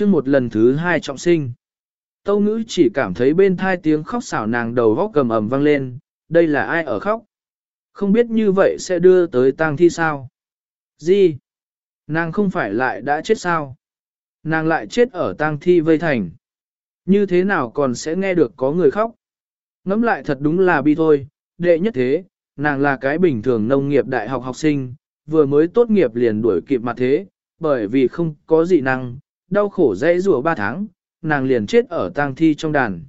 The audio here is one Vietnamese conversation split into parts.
chương một lần thứ hai trọng sinh. Tâu ngữ chỉ cảm thấy bên thai tiếng khóc xảo nàng đầu góc cầm ầm vang lên, đây là ai ở khóc? Không biết như vậy sẽ đưa tới tang thi sao? Gì? Nàng không phải lại đã chết sao? Nàng lại chết ở tang thi vây thành. Như thế nào còn sẽ nghe được có người khóc? Ngắm lại thật đúng là bi thôi, đệ nhất thế, nàng là cái bình thường nông nghiệp đại học học sinh, vừa mới tốt nghiệp liền đuổi kịp mặt thế, bởi vì không có dị năng, đau khổ dãy rùa ba tháng, nàng liền chết ở tang thi trong đàn.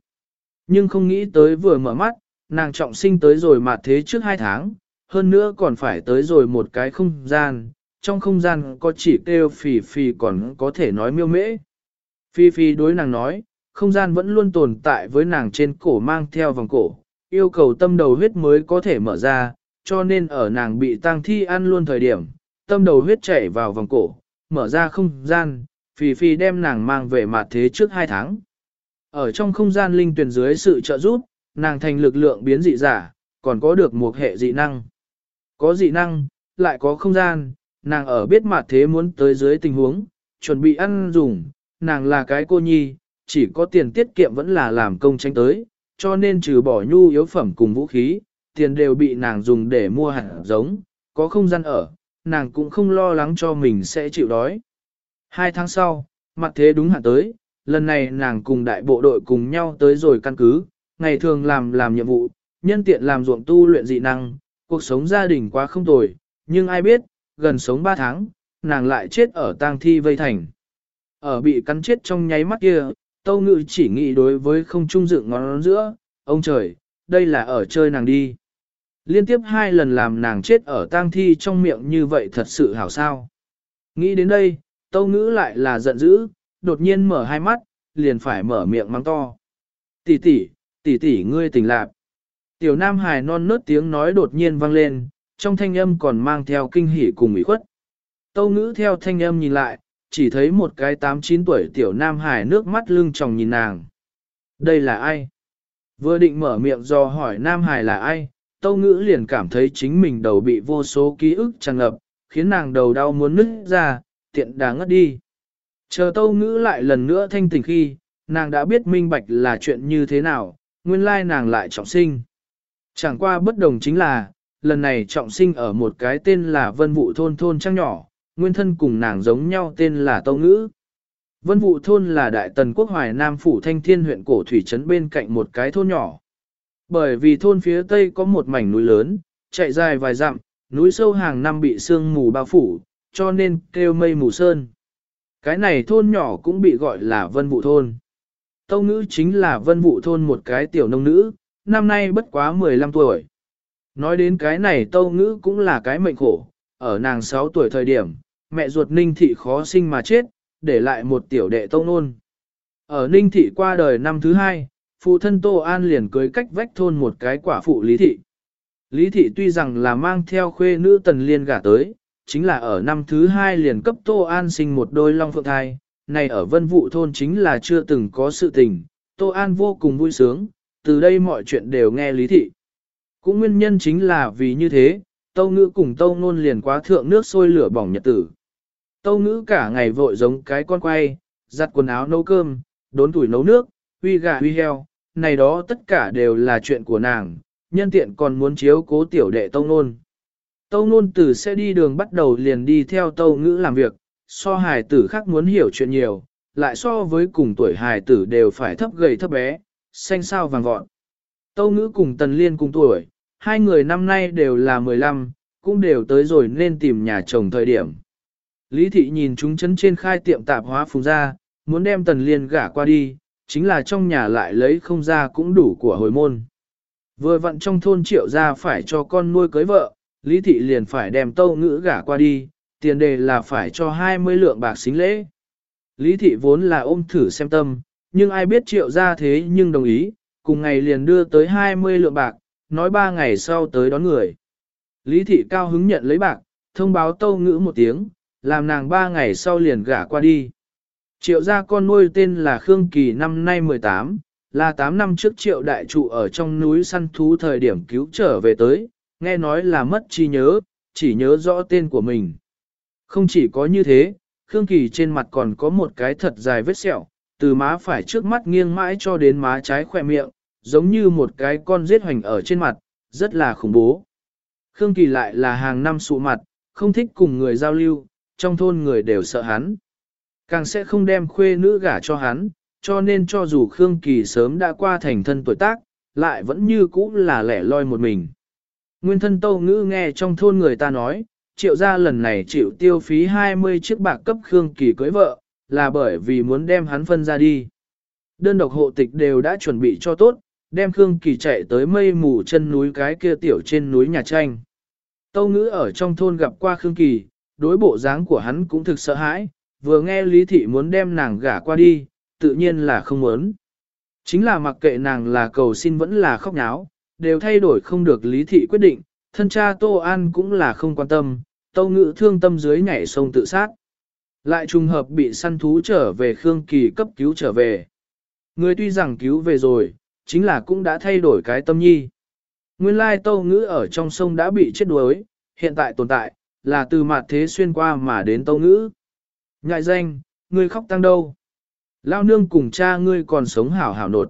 Nhưng không nghĩ tới vừa mở mắt, nàng trọng sinh tới rồi mà thế trước hai tháng, hơn nữa còn phải tới rồi một cái không gian, trong không gian có chỉ kêu phì phì còn có thể nói miêu mễ. Phi phi đối nàng nói, không gian vẫn luôn tồn tại với nàng trên cổ mang theo vòng cổ, yêu cầu tâm đầu huyết mới có thể mở ra, cho nên ở nàng bị tang thi ăn luôn thời điểm, tâm đầu huyết chảy vào vòng cổ, mở ra không gian, Phi Phi đem nàng mang về mặt thế trước hai tháng. Ở trong không gian linh tuyển dưới sự trợ giúp, nàng thành lực lượng biến dị giả, còn có được một hệ dị năng. Có dị năng, lại có không gian, nàng ở biết mặt thế muốn tới dưới tình huống, chuẩn bị ăn dùng, nàng là cái cô nhi, chỉ có tiền tiết kiệm vẫn là làm công tranh tới, cho nên trừ bỏ nhu yếu phẩm cùng vũ khí, tiền đều bị nàng dùng để mua hạt giống, có không gian ở, nàng cũng không lo lắng cho mình sẽ chịu đói. Hai tháng sau, mặt thế đúng hạn tới, lần này nàng cùng đại bộ đội cùng nhau tới rồi căn cứ, ngày thường làm làm nhiệm vụ, nhân tiện làm ruộng tu luyện dị năng, cuộc sống gia đình quá không tồi, nhưng ai biết, gần sống 3 tháng, nàng lại chết ở tang thi vây thành. Ở bị cắn chết trong nháy mắt kia, tâu ngự chỉ nghĩ đối với không trung dựng ngón giữa, ông trời, đây là ở chơi nàng đi. Liên tiếp hai lần làm nàng chết ở tang thi trong miệng như vậy thật sự hảo sao. Nghĩ đến đây, tâu ngữ lại là giận dữ, đột nhiên mở hai mắt, liền phải mở miệng mắng to. Tỷ tỷ, tỷ tỷ ngươi tỉnh lạc. Tiểu Nam Hải non nớt tiếng nói đột nhiên vang lên, trong thanh âm còn mang theo kinh hỉ cùng ủy khuất. Tâu ngữ theo thanh âm nhìn lại, chỉ thấy một cái 8-9 tuổi tiểu Nam Hải nước mắt lưng tròng nhìn nàng. Đây là ai? Vừa định mở miệng do hỏi Nam Hải là ai, Tâu ngữ liền cảm thấy chính mình đầu bị vô số ký ức tràn ngập, khiến nàng đầu đau muốn nứt ra, tiện đáng ngất đi. Chờ Tâu ngữ lại lần nữa thanh tỉnh khi, nàng đã biết minh bạch là chuyện như thế nào, nguyên lai nàng lại trọng sinh. Chẳng qua bất đồng chính là, lần này trọng sinh ở một cái tên là Vân Vụ Thôn Thôn Trăng Nhỏ, nguyên thân cùng nàng giống nhau tên là Tâu Ngữ. Vân Vụ Thôn là đại tần quốc hoài Nam Phủ Thanh Thiên huyện cổ thủy trấn bên cạnh một cái thôn nhỏ. Bởi vì thôn phía tây có một mảnh núi lớn, chạy dài vài dặm, núi sâu hàng năm bị sương mù bao phủ, cho nên kêu mây mù sơn. Cái này thôn nhỏ cũng bị gọi là Vân Vụ Thôn. Tâu Ngữ chính là Vân Vụ Thôn một cái tiểu nông nữ, năm nay bất quá 15 tuổi. Nói đến cái này tâu ngữ cũng là cái mệnh khổ, ở nàng 6 tuổi thời điểm, mẹ ruột ninh thị khó sinh mà chết, để lại một tiểu đệ tâu nôn. Ở ninh thị qua đời năm thứ hai, phụ thân Tô An liền cưới cách vách thôn một cái quả phụ Lý thị. Lý thị tuy rằng là mang theo khuê nữ tần liên gả tới, chính là ở năm thứ hai liền cấp Tô An sinh một đôi long phượng thai, này ở vân vụ thôn chính là chưa từng có sự tình, Tô An vô cùng vui sướng, từ đây mọi chuyện đều nghe lý thị. Cũng nguyên nhân chính là vì như thế, tâu ngữ cùng tâu nôn liền quá thượng nước sôi lửa bỏng nhật tử. Tâu ngữ cả ngày vội giống cái con quay, giặt quần áo nấu cơm, đốn tuổi nấu nước, huy gà huy heo, này đó tất cả đều là chuyện của nàng, nhân tiện còn muốn chiếu cố tiểu đệ tâu nôn. Tâu nôn tử sẽ đi đường bắt đầu liền đi theo tâu ngữ làm việc, so hài tử khác muốn hiểu chuyện nhiều, lại so với cùng tuổi hài tử đều phải thấp gầy thấp bé, xanh sao vàng vọt. Tâu ngữ cùng Tần Liên cùng tuổi, hai người năm nay đều là 15, cũng đều tới rồi nên tìm nhà chồng thời điểm. Lý thị nhìn chúng chấn trên khai tiệm tạp hóa phùng ra, muốn đem Tần Liên gả qua đi, chính là trong nhà lại lấy không ra cũng đủ của hồi môn. Vừa vặn trong thôn triệu ra phải cho con nuôi cưới vợ, Lý thị liền phải đem tâu ngữ gả qua đi, tiền đề là phải cho 20 lượng bạc xính lễ. Lý thị vốn là ôm thử xem tâm, nhưng ai biết triệu ra thế nhưng đồng ý, cùng ngày liền đưa tới 20 lượng bạc, nói ba ngày sau tới đón người. Lý thị cao hứng nhận lấy bạc, thông báo tâu ngữ một tiếng, làm nàng ba ngày sau liền gả qua đi. Triệu gia con nuôi tên là Khương Kỳ năm nay 18, là 8 năm trước triệu đại trụ ở trong núi săn thú thời điểm cứu trở về tới, nghe nói là mất trí nhớ, chỉ nhớ rõ tên của mình. Không chỉ có như thế, Khương Kỳ trên mặt còn có một cái thật dài vết sẹo, từ má phải trước mắt nghiêng mãi cho đến má trái khỏe miệng, giống như một cái con giết hoành ở trên mặt, rất là khủng bố. Khương Kỳ lại là hàng năm sụ mặt, không thích cùng người giao lưu, trong thôn người đều sợ hắn. Càng sẽ không đem khuê nữ gả cho hắn, cho nên cho dù Khương Kỳ sớm đã qua thành thân tuổi tác, lại vẫn như cũ là lẻ loi một mình. Nguyên thân tâu ngữ nghe trong thôn người ta nói, triệu gia lần này chịu tiêu phí 20 chiếc bạc cấp Khương Kỳ cưới vợ, là bởi vì muốn đem hắn phân ra đi. Đơn độc hộ tịch đều đã chuẩn bị cho tốt, đem Khương Kỳ chạy tới mây mù chân núi cái kia tiểu trên núi nhà tranh. Tâu ngữ ở trong thôn gặp qua Khương Kỳ, đối bộ dáng của hắn cũng thực sợ hãi, vừa nghe Lý Thị muốn đem nàng gả qua đi, tự nhiên là không muốn. Chính là mặc kệ nàng là cầu xin vẫn là khóc nháo, đều thay đổi không được Lý Thị quyết định, thân cha Tô An cũng là không quan tâm, tâu ngữ thương tâm dưới nhảy sông tự sát. Lại trùng hợp bị săn thú trở về Khương Kỳ cấp cứu trở về. Người tuy rằng cứu về rồi, chính là cũng đã thay đổi cái tâm nhi. Nguyên lai tâu ngữ ở trong sông đã bị chết đuối, hiện tại tồn tại, là từ mặt thế xuyên qua mà đến tâu ngữ. Ngại danh, ngươi khóc tăng đâu? Lao nương cùng cha ngươi còn sống hảo hảo nột.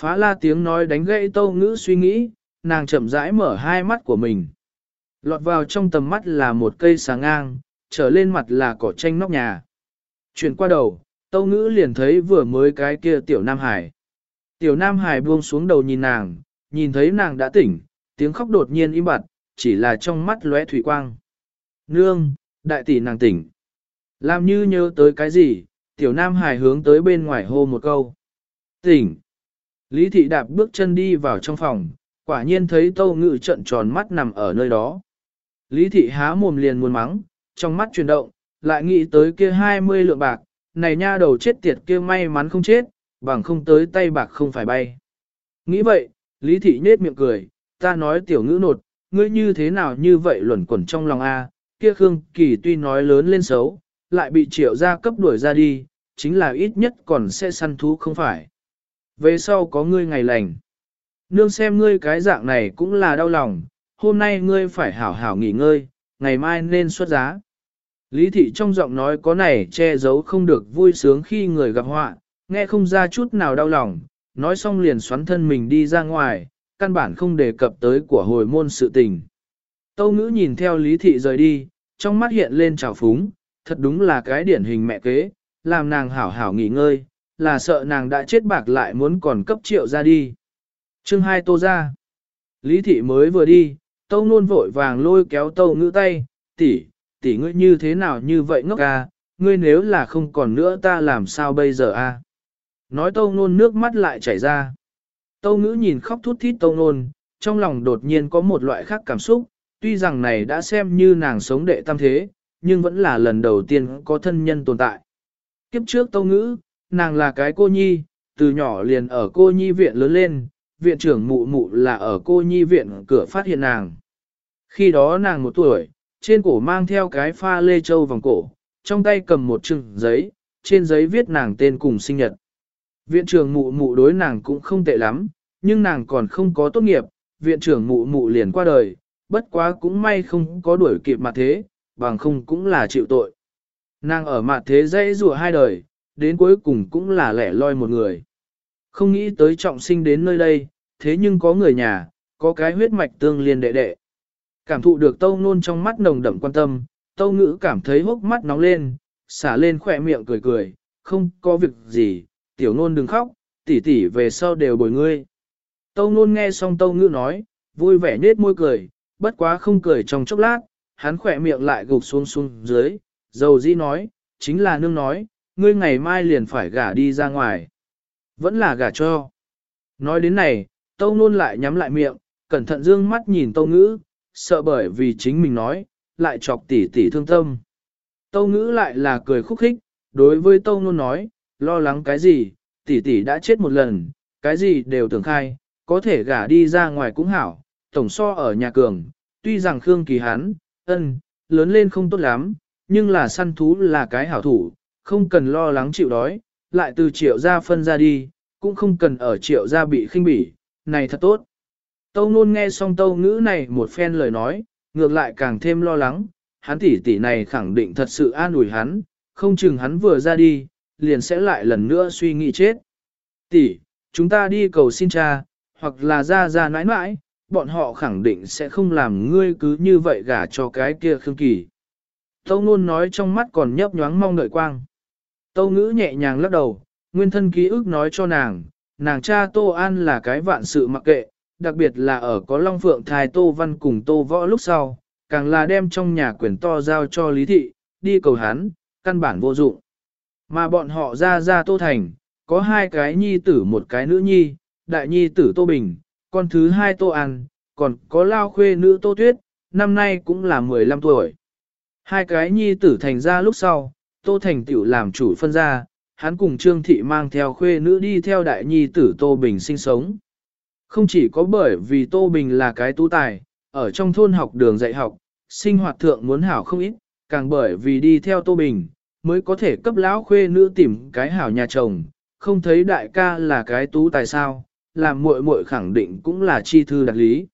Phá la tiếng nói đánh gãy tâu ngữ suy nghĩ, nàng chậm rãi mở hai mắt của mình. Lọt vào trong tầm mắt là một cây sáng ngang, trở lên mặt là cỏ tranh nóc nhà. Chuyển qua đầu, tâu ngữ liền thấy vừa mới cái kia tiểu Nam Hải. Tiểu Nam Hải buông xuống đầu nhìn nàng, nhìn thấy nàng đã tỉnh, tiếng khóc đột nhiên im bặt, chỉ là trong mắt lóe thủy quang. Nương, đại tỷ nàng tỉnh. Làm như nhớ tới cái gì, tiểu Nam Hải hướng tới bên ngoài hô một câu. Tỉnh. Lý thị đạp bước chân đi vào trong phòng, quả nhiên thấy tâu ngự trận tròn mắt nằm ở nơi đó. Lý thị há mồm liền muốn mắng, trong mắt chuyển động, lại nghĩ tới kia 20 lượng bạc, này nha đầu chết tiệt kia may mắn không chết, bằng không tới tay bạc không phải bay. Nghĩ vậy, Lý thị nết miệng cười, ta nói tiểu ngữ nột, ngươi như thế nào như vậy luẩn quẩn trong lòng A, kia Khương Kỳ tuy nói lớn lên xấu, lại bị triệu gia cấp đuổi ra đi, chính là ít nhất còn sẽ săn thú không phải. Về sau có ngươi ngày lành. Nương xem ngươi cái dạng này cũng là đau lòng, hôm nay ngươi phải hảo hảo nghỉ ngơi, ngày mai nên xuất giá. Lý thị trong giọng nói có này che giấu không được vui sướng khi người gặp họa, nghe không ra chút nào đau lòng, nói xong liền xoắn thân mình đi ra ngoài, căn bản không đề cập tới của hồi môn sự tình. Tâu ngữ nhìn theo lý thị rời đi, trong mắt hiện lên trào phúng, thật đúng là cái điển hình mẹ kế, làm nàng hảo hảo nghỉ ngơi, là sợ nàng đã chết bạc lại muốn còn cấp triệu ra đi. chương hai tô ra. Lý thị mới vừa đi, tâu nôn vội vàng lôi kéo tâu ngữ tay, tỷ, tỷ ngươi như thế nào như vậy ngốc à, ngươi nếu là không còn nữa ta làm sao bây giờ a? À? Nói tâu nôn nước mắt lại chảy ra. Tâu ngữ nhìn khóc thút thít tâu nôn, trong lòng đột nhiên có một loại khác cảm xúc, tuy rằng này đã xem như nàng sống đệ tam thế, nhưng vẫn là lần đầu tiên có thân nhân tồn tại. Kiếp trước tâu ngữ, nàng là cái cô nhi, từ nhỏ liền ở cô nhi viện lớn lên, viện trưởng mụ mụ là ở cô nhi viện cửa phát hiện nàng. Khi đó nàng một tuổi, trên cổ mang theo cái pha lê châu vòng cổ, trong tay cầm một chừng giấy, trên giấy viết nàng tên cùng sinh nhật. Viện trưởng mụ mụ đối nàng cũng không tệ lắm, nhưng nàng còn không có tốt nghiệp, viện trưởng mụ mụ liền qua đời, bất quá cũng may không có đuổi kịp mặt thế, bằng không cũng là chịu tội. Nàng ở mặt thế dây rùa hai đời, đến cuối cùng cũng là lẻ loi một người. Không nghĩ tới trọng sinh đến nơi đây, thế nhưng có người nhà, có cái huyết mạch tương liên đệ đệ. Cảm thụ được tâu nôn trong mắt nồng đậm quan tâm, tâu ngữ cảm thấy hốc mắt nóng lên, xả lên khỏe miệng cười cười, không có việc gì, tiểu nôn đừng khóc, tỷ tỷ về sau đều bồi ngươi. Tâu nôn nghe xong tâu ngữ nói, vui vẻ nết môi cười, bất quá không cười trong chốc lát, hắn khỏe miệng lại gục xuống xuống dưới, dầu dĩ nói, chính là nương nói, ngươi ngày mai liền phải gả đi ra ngoài. Vẫn là gả cho. Nói đến này, tâu nôn lại nhắm lại miệng, cẩn thận dương mắt nhìn tâu ngữ, sợ bởi vì chính mình nói, lại chọc tỉ tỉ thương tâm. Tâu ngữ lại là cười khúc khích, đối với tâu nôn nói, lo lắng cái gì, tỷ tỷ đã chết một lần, cái gì đều tưởng khai, có thể gả đi ra ngoài cũng hảo, tổng so ở nhà cường, tuy rằng Khương Kỳ hắn, ân, lớn lên không tốt lắm, nhưng là săn thú là cái hảo thủ, không cần lo lắng chịu đói, lại từ triệu gia phân ra đi, cũng không cần ở triệu gia bị khinh bỉ, này thật tốt. Tâu nôn nghe xong tâu ngữ này một phen lời nói, ngược lại càng thêm lo lắng, hắn tỷ tỷ này khẳng định thật sự an ủi hắn, không chừng hắn vừa ra đi, liền sẽ lại lần nữa suy nghĩ chết. Tỷ, chúng ta đi cầu xin cha, hoặc là ra ra nãi nãi, bọn họ khẳng định sẽ không làm ngươi cứ như vậy gả cho cái kia Khương Kỳ. Tâu Nôn nói trong mắt còn nhấp nhoáng mong đợi quang. Tâu Ngữ nhẹ nhàng lắc đầu, nguyên thân ký ức nói cho nàng, nàng cha Tô An là cái vạn sự mặc kệ, đặc biệt là ở có Long Phượng thai Tô Văn cùng Tô Võ lúc sau, càng là đem trong nhà quyền to giao cho Lý Thị, đi cầu hắn, căn bản vô dụng. Mà bọn họ ra ra Tô Thành, có hai cái nhi tử một cái nữ nhi, đại nhi tử Tô Bình, con thứ hai Tô An, còn có lao khuê nữ Tô Tuyết, năm nay cũng là 15 tuổi. Hai cái nhi tử thành ra lúc sau, Tô Thành tiểu làm chủ phân ra, hắn cùng Trương Thị mang theo khuê nữ đi theo đại nhi tử Tô Bình sinh sống. Không chỉ có bởi vì Tô Bình là cái tú tài, ở trong thôn học đường dạy học, sinh hoạt thượng muốn hảo không ít, càng bởi vì đi theo Tô Bình, mới có thể cấp lão khuê nữ tìm cái hảo nhà chồng, không thấy đại ca là cái tú tài sao, làm muội muội khẳng định cũng là chi thư đặc lý.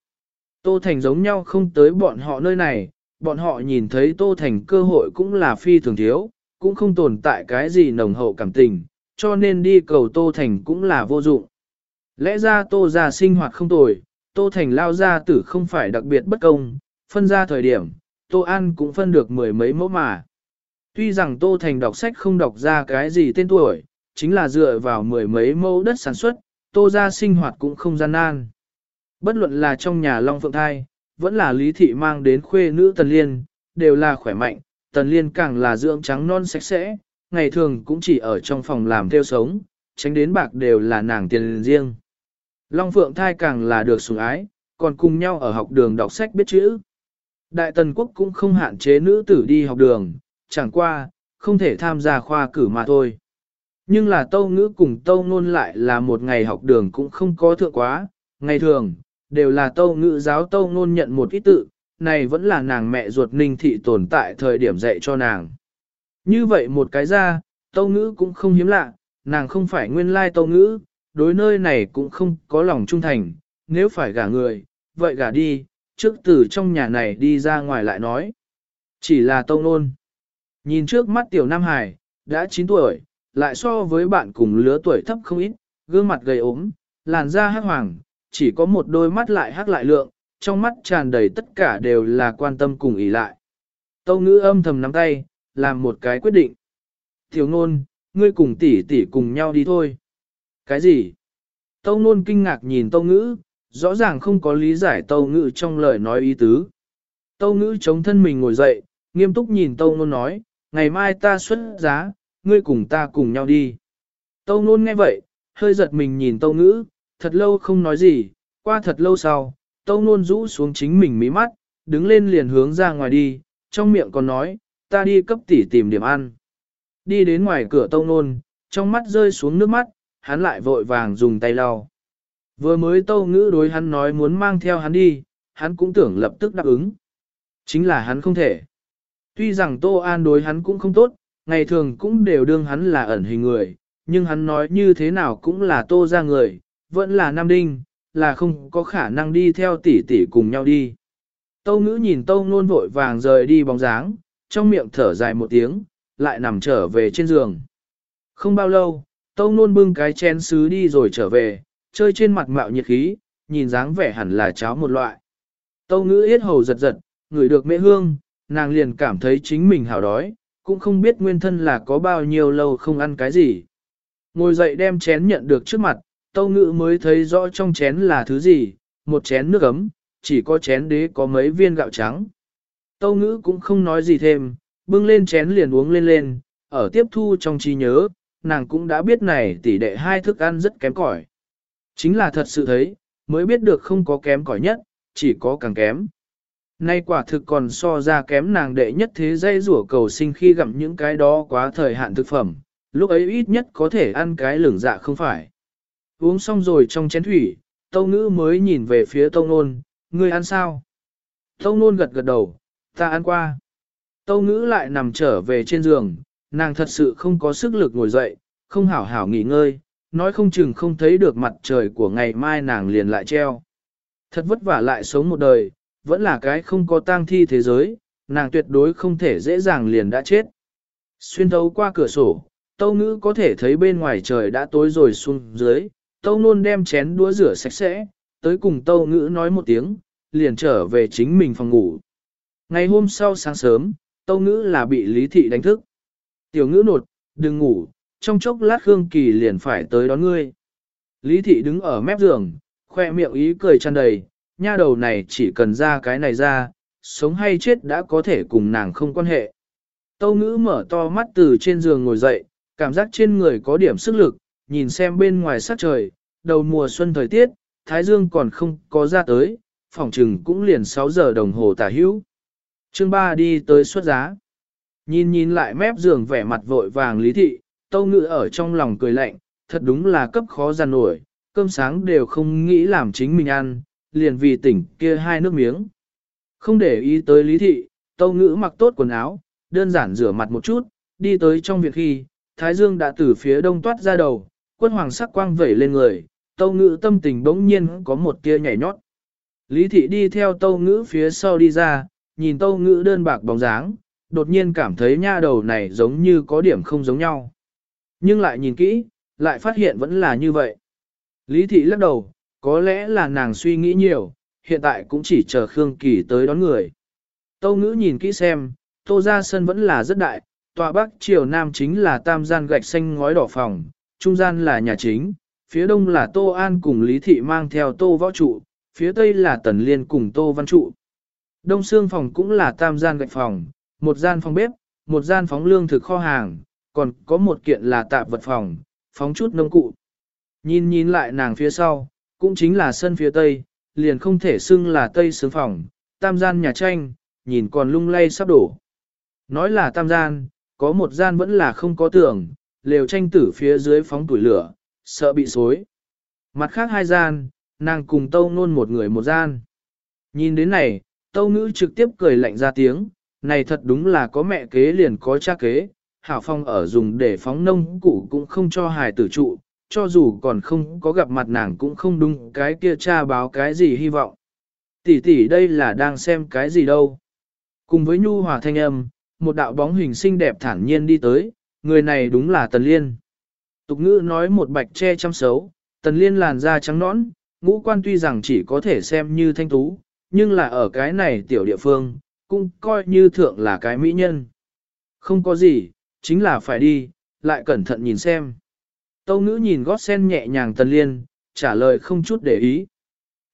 Tô Thành giống nhau không tới bọn họ nơi này, bọn họ nhìn thấy Tô Thành cơ hội cũng là phi thường thiếu, cũng không tồn tại cái gì nồng hậu cảm tình, cho nên đi cầu Tô Thành cũng là vô dụng. Lẽ ra Tô ra sinh hoạt không tồi, Tô Thành lao ra tử không phải đặc biệt bất công, phân ra thời điểm, Tô An cũng phân được mười mấy mẫu mà. Tuy rằng Tô Thành đọc sách không đọc ra cái gì tên tuổi, chính là dựa vào mười mấy mẫu đất sản xuất, Tô ra sinh hoạt cũng không gian nan. Bất luận là trong nhà Long Phượng Thai, vẫn là Lý Thị mang đến khuê nữ Tần Liên, đều là khỏe mạnh, Tần Liên càng là dưỡng trắng non sạch sẽ, ngày thường cũng chỉ ở trong phòng làm theo sống, tránh đến bạc đều là nàng tiền riêng. Long Phượng Thai càng là được sủng ái, còn cùng nhau ở học đường đọc sách biết chữ. Đại Tần Quốc cũng không hạn chế nữ tử đi học đường, chẳng qua, không thể tham gia khoa cử mà thôi. Nhưng là tâu ngữ cùng tâu ngôn lại là một ngày học đường cũng không có thượng quá, ngày thường, đều là tâu ngữ giáo tâu ngôn nhận một ít tự, này vẫn là nàng mẹ ruột ninh thị tồn tại thời điểm dạy cho nàng. Như vậy một cái ra, tâu ngữ cũng không hiếm lạ, nàng không phải nguyên lai tâu ngữ, đối nơi này cũng không có lòng trung thành, nếu phải gả người, vậy gả đi, trước từ trong nhà này đi ra ngoài lại nói. Chỉ là tâu nôn. Nhìn trước mắt tiểu Nam Hải, đã 9 tuổi, lại so với bạn cùng lứa tuổi thấp không ít, gương mặt gầy ốm, làn da hắc hoàng, chỉ có một đôi mắt lại hắc lại lượng, trong mắt tràn đầy tất cả đều là quan tâm cùng ý lại. Tâu ngữ âm thầm nắm tay, làm một cái quyết định. Tiểu nôn, ngươi cùng tỷ tỷ cùng nhau đi thôi. Cái gì? Tâu nôn kinh ngạc nhìn tâu ngữ, rõ ràng không có lý giải tâu ngữ trong lời nói ý tứ. Tâu ngữ chống thân mình ngồi dậy, nghiêm túc nhìn tâu nôn nói, ngày mai ta xuất giá, ngươi cùng ta cùng nhau đi. Tâu nôn nghe vậy, hơi giật mình nhìn tâu ngữ, thật lâu không nói gì, qua thật lâu sau, tâu nôn rũ xuống chính mình mí mắt, đứng lên liền hướng ra ngoài đi, trong miệng còn nói, ta đi cấp tỷ tìm điểm ăn. Đi đến ngoài cửa tâu nôn, trong mắt rơi xuống nước mắt, hắn lại vội vàng dùng tay lau. Vừa mới tâu ngữ đối hắn nói muốn mang theo hắn đi, hắn cũng tưởng lập tức đáp ứng. Chính là hắn không thể. Tuy rằng Tô An đối hắn cũng không tốt, ngày thường cũng đều đương hắn là ẩn hình người, nhưng hắn nói như thế nào cũng là Tô ra người, vẫn là Nam Đinh, là không có khả năng đi theo tỷ tỷ cùng nhau đi. Tâu ngữ nhìn tâu nôn vội vàng rời đi bóng dáng, trong miệng thở dài một tiếng, lại nằm trở về trên giường. Không bao lâu, tâu nôn bưng cái chén sứ đi rồi trở về, chơi trên mặt mạo nhiệt khí, nhìn dáng vẻ hẳn là cháo một loại. Tâu ngữ yết hầu giật giật, ngửi được mẹ hương, nàng liền cảm thấy chính mình hào đói, cũng không biết nguyên thân là có bao nhiêu lâu không ăn cái gì. Ngồi dậy đem chén nhận được trước mặt, tâu ngữ mới thấy rõ trong chén là thứ gì, một chén nước ấm, chỉ có chén đế có mấy viên gạo trắng. Tâu ngữ cũng không nói gì thêm, bưng lên chén liền uống lên lên, ở tiếp thu trong trí nhớ, nàng cũng đã biết này tỷ đệ hai thức ăn rất kém cỏi. Chính là thật sự thấy, mới biết được không có kém cỏi nhất, chỉ có càng kém. Nay quả thực còn so ra kém nàng đệ nhất thế dây rủa cầu sinh khi gặm những cái đó quá thời hạn thực phẩm, lúc ấy ít nhất có thể ăn cái lửng dạ không phải. Uống xong rồi trong chén thủy, tâu ngữ mới nhìn về phía tâu nôn, ngươi ăn sao? Tâu nôn gật gật đầu, ta ăn qua. Tâu ngữ lại nằm trở về trên giường, nàng thật sự không có sức lực ngồi dậy, không hảo hảo nghỉ ngơi, nói không chừng không thấy được mặt trời của ngày mai nàng liền lại treo. Thật vất vả lại sống một đời, vẫn là cái không có tang thi thế giới, nàng tuyệt đối không thể dễ dàng liền đã chết. Xuyên thấu qua cửa sổ, tâu ngữ có thể thấy bên ngoài trời đã tối rồi xuống dưới, tâu nôn đem chén đũa rửa sạch sẽ, tới cùng tâu ngữ nói một tiếng, liền trở về chính mình phòng ngủ. Ngày hôm sau sáng sớm, tâu ngữ là bị lý thị đánh thức. Tiểu ngữ nột, đừng ngủ, trong chốc lát Khương Kỳ liền phải tới đón ngươi. Lý thị đứng ở mép giường, khoe miệng ý cười tràn đầy, nha đầu này chỉ cần ra cái này ra, sống hay chết đã có thể cùng nàng không quan hệ. Tâu ngữ mở to mắt từ trên giường ngồi dậy, cảm giác trên người có điểm sức lực, nhìn xem bên ngoài sát trời, đầu mùa xuân thời tiết, Thái Dương còn không có ra tới, phòng trừng cũng liền 6 giờ đồng hồ tả hữu. Chương 3 đi tới xuất giá. Nhìn nhìn lại mép giường vẻ mặt vội vàng lý thị, tâu ngự ở trong lòng cười lạnh, thật đúng là cấp khó giàn nổi, cơm sáng đều không nghĩ làm chính mình ăn, liền vì tỉnh kia hai nước miếng. Không để ý tới lý thị, tâu ngữ mặc tốt quần áo, đơn giản rửa mặt một chút, đi tới trong việc khi, Thái Dương đã từ phía đông toát ra đầu, quân hoàng sắc quang vẩy lên người, tâu ngữ tâm tình bỗng nhiên có một tia nhảy nhót. Lý thị đi theo tâu ngữ phía sau đi ra, nhìn tâu ngữ đơn bạc bóng dáng, đột nhiên cảm thấy nha đầu này giống như có điểm không giống nhau. Nhưng lại nhìn kỹ, lại phát hiện vẫn là như vậy. Lý thị lắc đầu, có lẽ là nàng suy nghĩ nhiều, hiện tại cũng chỉ chờ Khương Kỳ tới đón người. Tâu ngữ nhìn kỹ xem, tô ra sân vẫn là rất đại, tòa bắc triều nam chính là tam gian gạch xanh ngói đỏ phòng, trung gian là nhà chính, phía đông là tô an cùng Lý thị mang theo tô võ trụ, phía tây là tần liên cùng tô văn trụ. Đông xương phòng cũng là tam gian gạch phòng, một gian phòng bếp, một gian phóng lương thực kho hàng, còn có một kiện là tạp vật phòng, phóng chút nông cụ. Nhìn nhìn lại nàng phía sau, cũng chính là sân phía tây, liền không thể xưng là tây sướng phòng, tam gian nhà tranh, nhìn còn lung lay sắp đổ. Nói là tam gian, có một gian vẫn là không có tường, lều tranh tử phía dưới phóng tuổi lửa, sợ bị xối. Mặt khác hai gian, nàng cùng tâu nôn một người một gian. Nhìn đến này, tâu ngữ trực tiếp cười lạnh ra tiếng, này thật đúng là có mẹ kế liền có cha kế, hảo phong ở dùng để phóng nông cụ cũng không cho hài tử trụ, cho dù còn không có gặp mặt nàng cũng không đúng cái kia cha báo cái gì hy vọng. Tỷ tỷ đây là đang xem cái gì đâu. Cùng với nhu hòa thanh âm, một đạo bóng hình xinh đẹp thản nhiên đi tới, người này đúng là Tần Liên. Tục ngữ nói một bạch che chăm xấu, Tần Liên làn da trắng nõn, ngũ quan tuy rằng chỉ có thể xem như thanh tú, nhưng là ở cái này tiểu địa phương, cũng coi như thượng là cái mỹ nhân. Không có gì, chính là phải đi, lại cẩn thận nhìn xem. Tâu ngữ nhìn gót sen nhẹ nhàng Tần Liên, trả lời không chút để ý.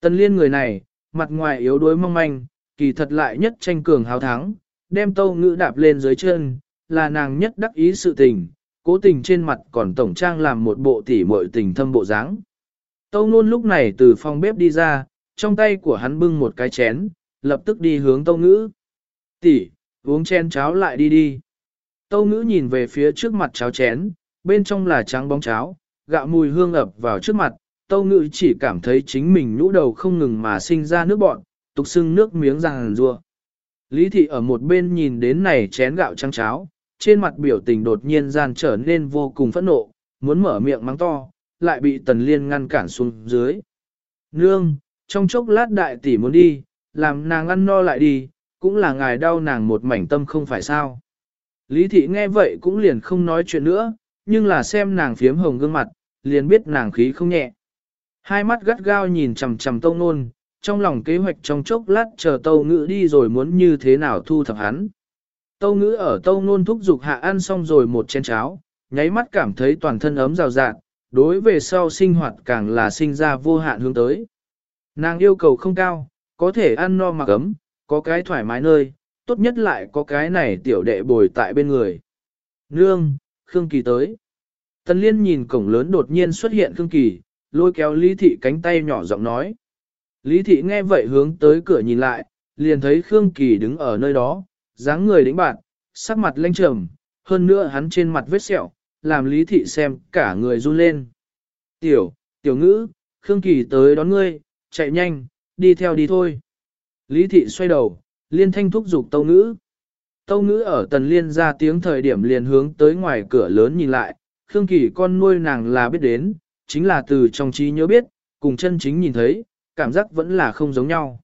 Tần Liên người này, mặt ngoài yếu đuối mong manh, kỳ thật lại nhất tranh cường hào thắng, đem tâu ngữ đạp lên dưới chân, là nàng nhất đắc ý sự tình, cố tình trên mặt còn tổng trang làm một bộ tỉ mội tình thâm bộ dáng. Tâu nôn lúc này từ phòng bếp đi ra, trong tay của hắn bưng một cái chén, lập tức đi hướng tâu ngữ. Tỷ, uống chén cháo lại đi đi. Tâu ngữ nhìn về phía trước mặt cháo chén, bên trong là trắng bóng cháo, gạo mùi hương ập vào trước mặt, tâu ngữ chỉ cảm thấy chính mình nhũ đầu không ngừng mà sinh ra nước bọn, tục sưng nước miếng ràng rua. Lý thị ở một bên nhìn đến này chén gạo trắng cháo, trên mặt biểu tình đột nhiên gian trở nên vô cùng phẫn nộ, muốn mở miệng mắng to, lại bị tần liên ngăn cản xuống dưới. Nương, trong chốc lát đại tỷ muốn đi, làm nàng ăn no lại đi, cũng là ngài đau nàng một mảnh tâm không phải sao. Lý thị nghe vậy cũng liền không nói chuyện nữa, nhưng là xem nàng phiếm hồng gương mặt, liền biết nàng khí không nhẹ. Hai mắt gắt gao nhìn chằm chằm tông nôn, trong lòng kế hoạch trong chốc lát chờ tâu ngữ đi rồi muốn như thế nào thu thập hắn. Tâu ngữ ở tâu nôn thúc dục hạ ăn xong rồi một chén cháo, nháy mắt cảm thấy toàn thân ấm rào rạt. đối về sau sinh hoạt càng là sinh ra vô hạn hướng tới. Nàng yêu cầu không cao, có thể ăn no mặc ấm, có cái thoải mái nơi, tốt nhất lại có cái này tiểu đệ bồi tại bên người. Nương, Khương Kỳ tới. Tần Liên nhìn cổng lớn đột nhiên xuất hiện Khương Kỳ, lôi kéo Lý Thị cánh tay nhỏ giọng nói. Lý Thị nghe vậy hướng tới cửa nhìn lại, liền thấy Khương Kỳ đứng ở nơi đó, dáng người đĩnh bạn, sắc mặt lênh trầm, hơn nữa hắn trên mặt vết sẹo, làm Lý Thị xem cả người run lên. Tiểu, tiểu ngữ, Khương Kỳ tới đón ngươi, chạy nhanh, đi theo đi thôi. Lý Thị xoay đầu, liên thanh thúc giục tâu ngữ. Tâu ngữ ở tần liên ra tiếng thời điểm liền hướng tới ngoài cửa lớn nhìn lại, Khương Kỳ con nuôi nàng là biết đến, chính là từ trong trí nhớ biết, cùng chân chính nhìn thấy, cảm giác vẫn là không giống nhau.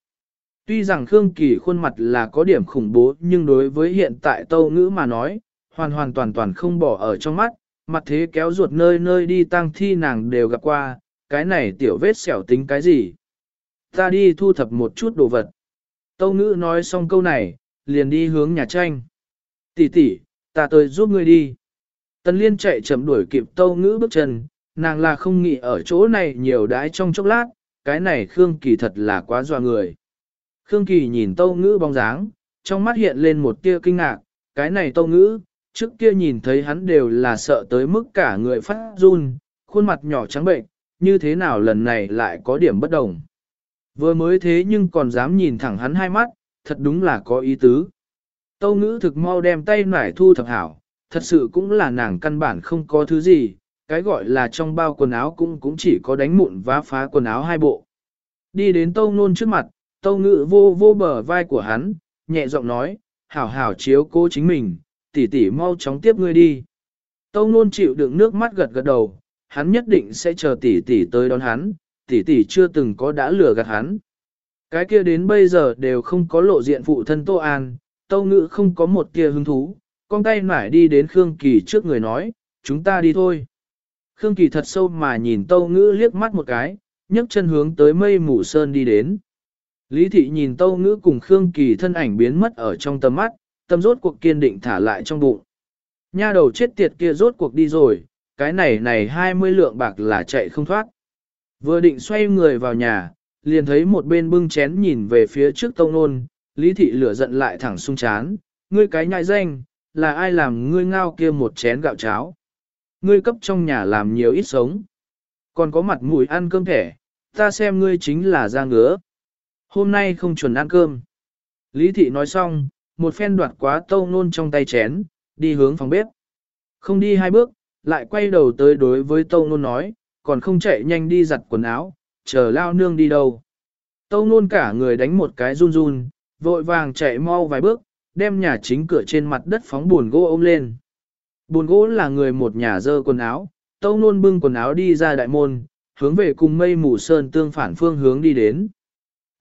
Tuy rằng Khương Kỳ khuôn mặt là có điểm khủng bố nhưng đối với hiện tại tâu ngữ mà nói, hoàn hoàn toàn toàn không bỏ ở trong mắt, mặt thế kéo ruột nơi nơi đi tang thi nàng đều gặp qua, cái này tiểu vết xẻo tính cái gì. Ta đi thu thập một chút đồ vật. Tâu ngữ nói xong câu này, liền đi hướng nhà tranh. Tỷ tỷ, ta tới giúp ngươi đi. Tần liên chạy chậm đuổi kịp tâu ngữ bước chân, nàng là không nghĩ ở chỗ này nhiều đái trong chốc lát, cái này Khương Kỳ thật là quá dọa người. Khương Kỳ nhìn tâu ngữ bóng dáng, trong mắt hiện lên một tia kinh ngạc, cái này tâu ngữ, trước kia nhìn thấy hắn đều là sợ tới mức cả người phát run, khuôn mặt nhỏ trắng bệnh, như thế nào lần này lại có điểm bất đồng. Vừa mới thế nhưng còn dám nhìn thẳng hắn hai mắt, thật đúng là có ý tứ. Tâu ngữ thực mau đem tay nải thu thập hảo, thật sự cũng là nàng căn bản không có thứ gì, cái gọi là trong bao quần áo cũng cũng chỉ có đánh mụn và phá quần áo hai bộ. Đi đến tâu nôn trước mặt, tâu ngự vô vô bờ vai của hắn, nhẹ giọng nói, hảo hảo chiếu cố chính mình, tỷ tỷ mau chóng tiếp ngươi đi. Tâu nôn chịu đựng nước mắt gật gật đầu, hắn nhất định sẽ chờ tỷ tỷ tới đón hắn, tỷ tỷ chưa từng có đã lừa gạt hắn. Cái kia đến bây giờ đều không có lộ diện phụ thân Tô An, Tâu ngự không có một kia hứng thú, con tay nải đi đến Khương Kỳ trước người nói, chúng ta đi thôi. Khương Kỳ thật sâu mà nhìn Tâu Ngữ liếc mắt một cái, nhấc chân hướng tới mây mù sơn đi đến. Lý thị nhìn Tâu Ngữ cùng Khương Kỳ thân ảnh biến mất ở trong tầm mắt, tâm rốt cuộc kiên định thả lại trong bụng. Nha đầu chết tiệt kia rốt cuộc đi rồi, cái này này 20 lượng bạc là chạy không thoát. Vừa định xoay người vào nhà, liền thấy một bên bưng chén nhìn về phía trước tông nôn, lý thị lửa giận lại thẳng sung chán, ngươi cái nhại danh, là ai làm ngươi ngao kia một chén gạo cháo. Ngươi cấp trong nhà làm nhiều ít sống. Còn có mặt mũi ăn cơm thẻ, ta xem ngươi chính là da ngứa. Hôm nay không chuẩn ăn cơm. Lý thị nói xong, một phen đoạt quá tâu nôn trong tay chén, đi hướng phòng bếp. Không đi hai bước, lại quay đầu tới đối với tâu nôn nói, còn không chạy nhanh đi giặt quần áo, chờ lao nương đi đâu. Tâu nôn cả người đánh một cái run run, vội vàng chạy mau vài bước, đem nhà chính cửa trên mặt đất phóng buồn gỗ ôm lên. Buồn gỗ là người một nhà dơ quần áo, tâu nôn bưng quần áo đi ra đại môn, hướng về cùng mây mù sơn tương phản phương hướng đi đến.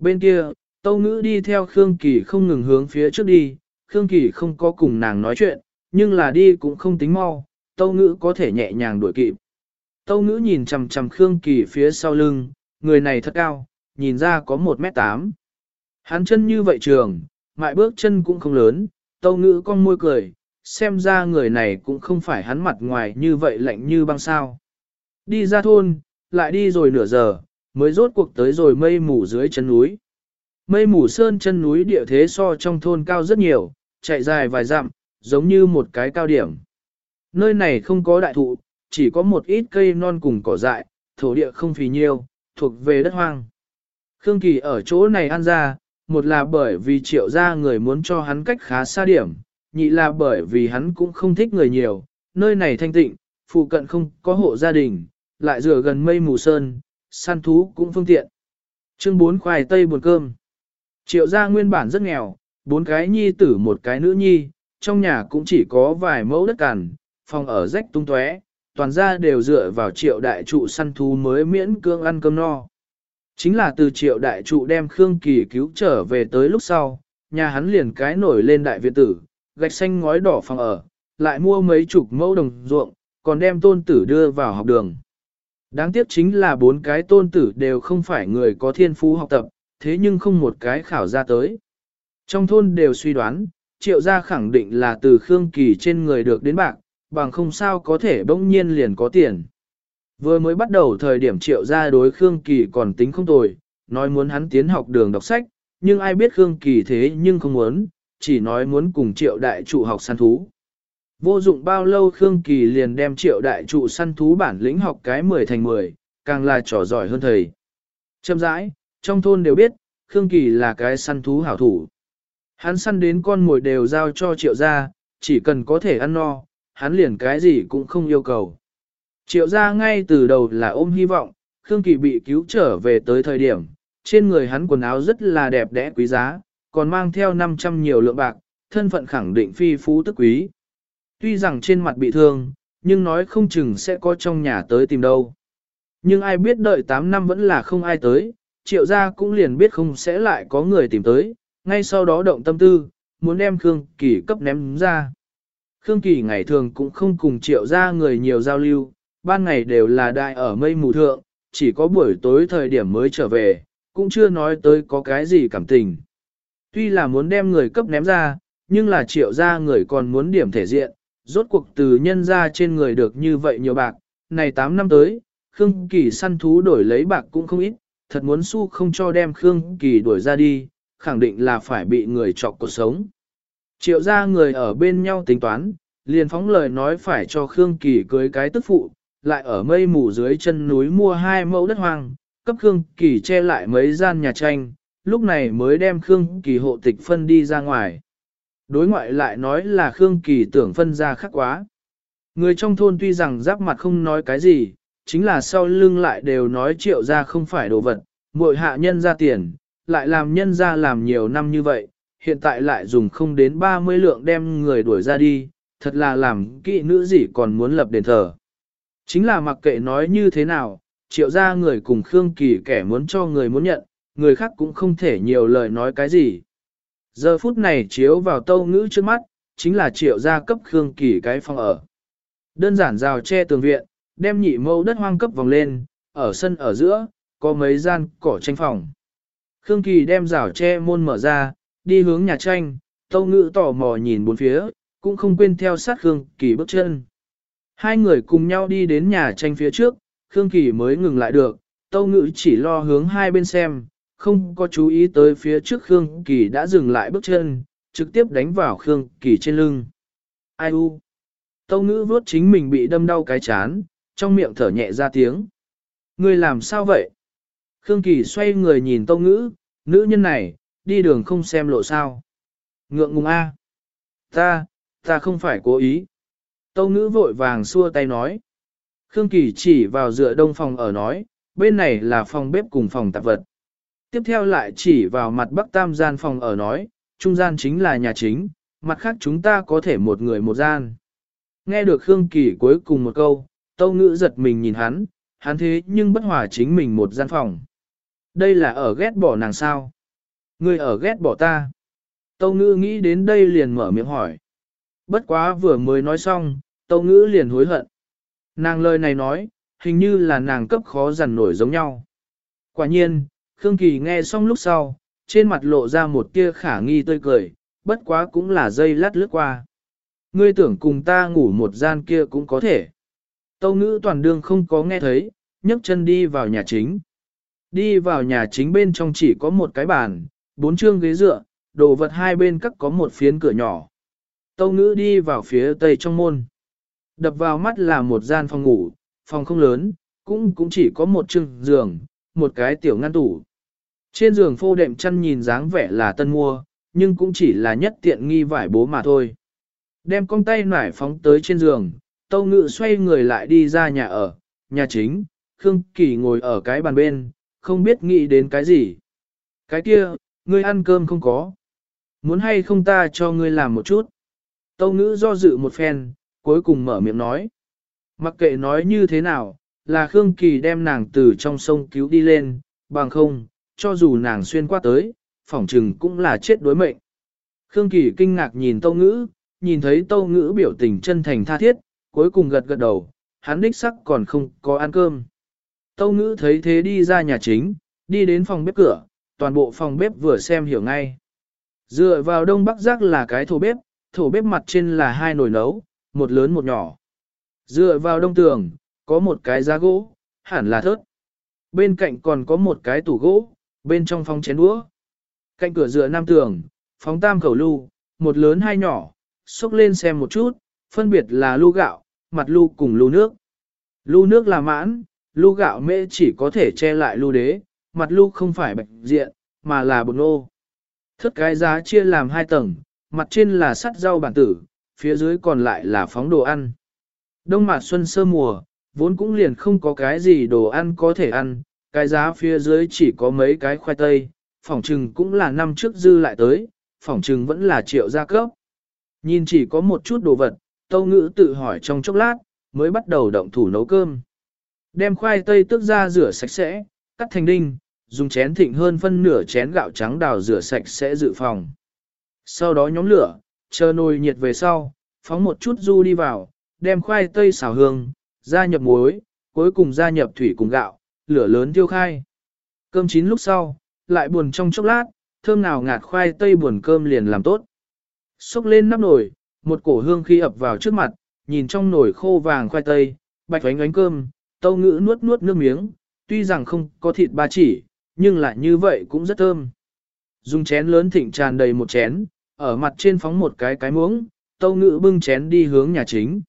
Bên kia, tâu ngữ đi theo Khương Kỳ không ngừng hướng phía trước đi, Khương Kỳ không có cùng nàng nói chuyện, nhưng là đi cũng không tính mau, tâu ngữ có thể nhẹ nhàng đuổi kịp. Tâu ngữ nhìn chầm chầm Khương Kỳ phía sau lưng, người này thật cao, nhìn ra có 1m8. Hắn chân như vậy trường, mại bước chân cũng không lớn, tâu ngữ con môi cười, xem ra người này cũng không phải hắn mặt ngoài như vậy lạnh như băng sao. Đi ra thôn, lại đi rồi nửa giờ, mới rốt cuộc tới rồi mây mù dưới chân núi. Mây mù sơn chân núi địa thế so trong thôn cao rất nhiều, chạy dài vài dặm, giống như một cái cao điểm. Nơi này không có đại thụ, chỉ có một ít cây non cùng cỏ dại, thổ địa không phì nhiêu, thuộc về đất hoang. Khương Kỳ ở chỗ này ăn ra, một là bởi vì triệu gia người muốn cho hắn cách khá xa điểm, nhị là bởi vì hắn cũng không thích người nhiều, nơi này thanh tịnh, phụ cận không có hộ gia đình, lại rửa gần mây mù sơn, săn thú cũng phương tiện. Chương 4 khoai tây buồn cơm. Triệu gia nguyên bản rất nghèo, bốn cái nhi tử một cái nữ nhi, trong nhà cũng chỉ có vài mẫu đất cằn, phòng ở rách tung tóe, toàn gia đều dựa vào triệu đại trụ săn thú mới miễn cương ăn cơm no. Chính là từ triệu đại trụ đem Khương Kỳ cứu trở về tới lúc sau, nhà hắn liền cái nổi lên đại viện tử, gạch xanh ngói đỏ phòng ở, lại mua mấy chục mẫu đồng ruộng, còn đem tôn tử đưa vào học đường. Đáng tiếc chính là bốn cái tôn tử đều không phải người có thiên phú học tập, thế nhưng không một cái khảo ra tới. Trong thôn đều suy đoán, triệu gia khẳng định là từ Khương Kỳ trên người được đến bạc, bằng không sao có thể bỗng nhiên liền có tiền. Vừa mới bắt đầu thời điểm triệu gia đối Khương Kỳ còn tính không tồi, nói muốn hắn tiến học đường đọc sách, nhưng ai biết Khương Kỳ thế nhưng không muốn, chỉ nói muốn cùng triệu đại trụ học săn thú. Vô dụng bao lâu Khương Kỳ liền đem triệu đại trụ săn thú bản lĩnh học cái 10 thành 10, càng là trò giỏi hơn thầy. Châm rãi, trong thôn đều biết, Khương Kỳ là cái săn thú hảo thủ. Hắn săn đến con mồi đều giao cho triệu gia, chỉ cần có thể ăn no, hắn liền cái gì cũng không yêu cầu. Triệu gia ngay từ đầu là ôm hy vọng, Khương Kỳ bị cứu trở về tới thời điểm, trên người hắn quần áo rất là đẹp đẽ quý giá, còn mang theo 500 nhiều lượng bạc, thân phận khẳng định phi phú tức quý. Tuy rằng trên mặt bị thương, nhưng nói không chừng sẽ có trong nhà tới tìm đâu. Nhưng ai biết đợi 8 năm vẫn là không ai tới, triệu gia cũng liền biết không sẽ lại có người tìm tới, ngay sau đó động tâm tư, muốn đem Khương Kỳ cấp ném ra. Khương Kỳ ngày thường cũng không cùng triệu gia người nhiều giao lưu, ban ngày đều là đại ở mây mù thượng, chỉ có buổi tối thời điểm mới trở về, cũng chưa nói tới có cái gì cảm tình. Tuy là muốn đem người cấp ném ra, nhưng là triệu gia người còn muốn điểm thể diện, rốt cuộc từ nhân ra trên người được như vậy nhiều bạc, này 8 năm tới, Khương Kỳ săn thú đổi lấy bạc cũng không ít, thật muốn su không cho đem Khương Kỳ đuổi ra đi, khẳng định là phải bị người chọc cuộc sống. Triệu ra người ở bên nhau tính toán, liền phóng lời nói phải cho Khương Kỳ cưới cái tức phụ, lại ở mây mù dưới chân núi mua hai mẫu đất hoang, cấp Khương Kỳ che lại mấy gian nhà tranh, lúc này mới đem Khương Kỳ hộ tịch phân đi ra ngoài. Đối ngoại lại nói là Khương Kỳ tưởng phân ra khắc quá. Người trong thôn tuy rằng giáp mặt không nói cái gì, chính là sau lưng lại đều nói triệu ra không phải đồ vật, muội hạ nhân ra tiền, lại làm nhân ra làm nhiều năm như vậy, hiện tại lại dùng không đến 30 lượng đem người đuổi ra đi, thật là làm kỵ nữ gì còn muốn lập đền thờ. Chính là mặc kệ nói như thế nào, triệu ra người cùng Khương Kỳ kẻ muốn cho người muốn nhận, người khác cũng không thể nhiều lời nói cái gì. Giờ phút này chiếu vào tâu ngữ trước mắt, chính là triệu gia cấp Khương Kỳ cái phòng ở. Đơn giản rào che tường viện, đem nhị mâu đất hoang cấp vòng lên, ở sân ở giữa, có mấy gian cỏ tranh phòng. Khương Kỳ đem rào che môn mở ra, đi hướng nhà tranh, tâu ngữ tò mò nhìn bốn phía, cũng không quên theo sát Khương Kỳ bước chân. Hai người cùng nhau đi đến nhà tranh phía trước, Khương Kỳ mới ngừng lại được, tâu ngữ chỉ lo hướng hai bên xem, không có chú ý tới phía trước Khương Kỳ đã dừng lại bước chân, trực tiếp đánh vào Khương Kỳ trên lưng. Ai u? Tâu ngữ vuốt chính mình bị đâm đau cái chán, trong miệng thở nhẹ ra tiếng. Người làm sao vậy? Khương Kỳ xoay người nhìn tâu ngữ, nữ nhân này, đi đường không xem lộ sao. Ngượng ngùng A. Ta, ta không phải cố ý. Tâu ngữ vội vàng xua tay nói. Khương Kỳ chỉ vào dựa đông phòng ở nói, bên này là phòng bếp cùng phòng tạp vật. Tiếp theo lại chỉ vào mặt bắc tam gian phòng ở nói, trung gian chính là nhà chính, mặt khác chúng ta có thể một người một gian. Nghe được Khương Kỳ cuối cùng một câu, tâu ngữ giật mình nhìn hắn, hắn thế nhưng bất hòa chính mình một gian phòng. Đây là ở ghét bỏ nàng sao? Người ở ghét bỏ ta. Tâu ngữ nghĩ đến đây liền mở miệng hỏi. Bất quá vừa mới nói xong, tâu ngữ liền hối hận. Nàng lời này nói, hình như là nàng cấp khó dằn nổi giống nhau. Quả nhiên, Khương Kỳ nghe xong lúc sau, trên mặt lộ ra một tia khả nghi tươi cười, bất quá cũng là dây lát lướt qua. Ngươi tưởng cùng ta ngủ một gian kia cũng có thể. Tâu ngữ toàn đương không có nghe thấy, nhấc chân đi vào nhà chính. Đi vào nhà chính bên trong chỉ có một cái bàn, bốn chương ghế dựa, đồ vật hai bên cắt có một phiến cửa nhỏ. Tâu ngữ đi vào phía tây trong môn. Đập vào mắt là một gian phòng ngủ, phòng không lớn, cũng cũng chỉ có một chương giường, một cái tiểu ngăn tủ. Trên giường phô đệm chăn nhìn dáng vẻ là tân mua, nhưng cũng chỉ là nhất tiện nghi vải bố mà thôi. Đem con tay nải phóng tới trên giường, tâu ngự xoay người lại đi ra nhà ở, nhà chính, Khương Kỳ ngồi ở cái bàn bên, không biết nghĩ đến cái gì. Cái kia, ngươi ăn cơm không có. Muốn hay không ta cho ngươi làm một chút. Tâu ngữ do dự một phen, cuối cùng mở miệng nói. Mặc kệ nói như thế nào, là Khương Kỳ đem nàng từ trong sông cứu đi lên, bằng không, cho dù nàng xuyên qua tới, phỏng trừng cũng là chết đối mệnh. Khương Kỳ kinh ngạc nhìn Tâu Ngữ, nhìn thấy Tâu Ngữ biểu tình chân thành tha thiết, cuối cùng gật gật đầu, hắn đích sắc còn không có ăn cơm. Tâu Ngữ thấy thế đi ra nhà chính, đi đến phòng bếp cửa, toàn bộ phòng bếp vừa xem hiểu ngay. Dựa vào đông bắc giác là cái thổ bếp, thổ bếp mặt trên là hai nồi nấu, một lớn một nhỏ. Dựa vào đông tường, có một cái giá gỗ, hẳn là thớt. Bên cạnh còn có một cái tủ gỗ, bên trong phòng chén đũa. Cạnh cửa dựa nam tường, phóng tam khẩu lưu, một lớn hai nhỏ, xúc lên xem một chút, phân biệt là lưu gạo, mặt lưu cùng lưu nước. Lưu nước là mãn, lưu gạo mễ chỉ có thể che lại lưu đế, mặt lưu không phải bạch diện, mà là bột nô. Thất cái giá chia làm hai tầng, mặt trên là sắt rau bản tử, phía dưới còn lại là phóng đồ ăn. Đông mặt xuân sơ mùa, vốn cũng liền không có cái gì đồ ăn có thể ăn, cái giá phía dưới chỉ có mấy cái khoai tây, phỏng trừng cũng là năm trước dư lại tới, phỏng trừng vẫn là triệu gia cấp. Nhìn chỉ có một chút đồ vật, tâu ngữ tự hỏi trong chốc lát, mới bắt đầu động thủ nấu cơm. Đem khoai tây tước ra rửa sạch sẽ, cắt thành đinh, dùng chén thịnh hơn phân nửa chén gạo trắng đào rửa sạch sẽ dự phòng. Sau đó nhóm lửa, chờ nồi nhiệt về sau, phóng một chút du đi vào, đem khoai tây xào hương, gia nhập muối, cuối cùng gia nhập thủy cùng gạo, lửa lớn tiêu khai. Cơm chín lúc sau, lại buồn trong chốc lát, thơm nào ngạt khoai tây buồn cơm liền làm tốt. Xúc lên nắp nồi, một cổ hương khi ập vào trước mặt, nhìn trong nồi khô vàng khoai tây, bạch ánh ánh cơm, tâu ngữ nuốt nuốt nước miếng, tuy rằng không có thịt ba chỉ, nhưng lại như vậy cũng rất thơm. Dùng chén lớn thịnh tràn đầy một chén, ở mặt trên phóng một cái cái muỗng, tâu ngữ bưng chén đi hướng nhà chính.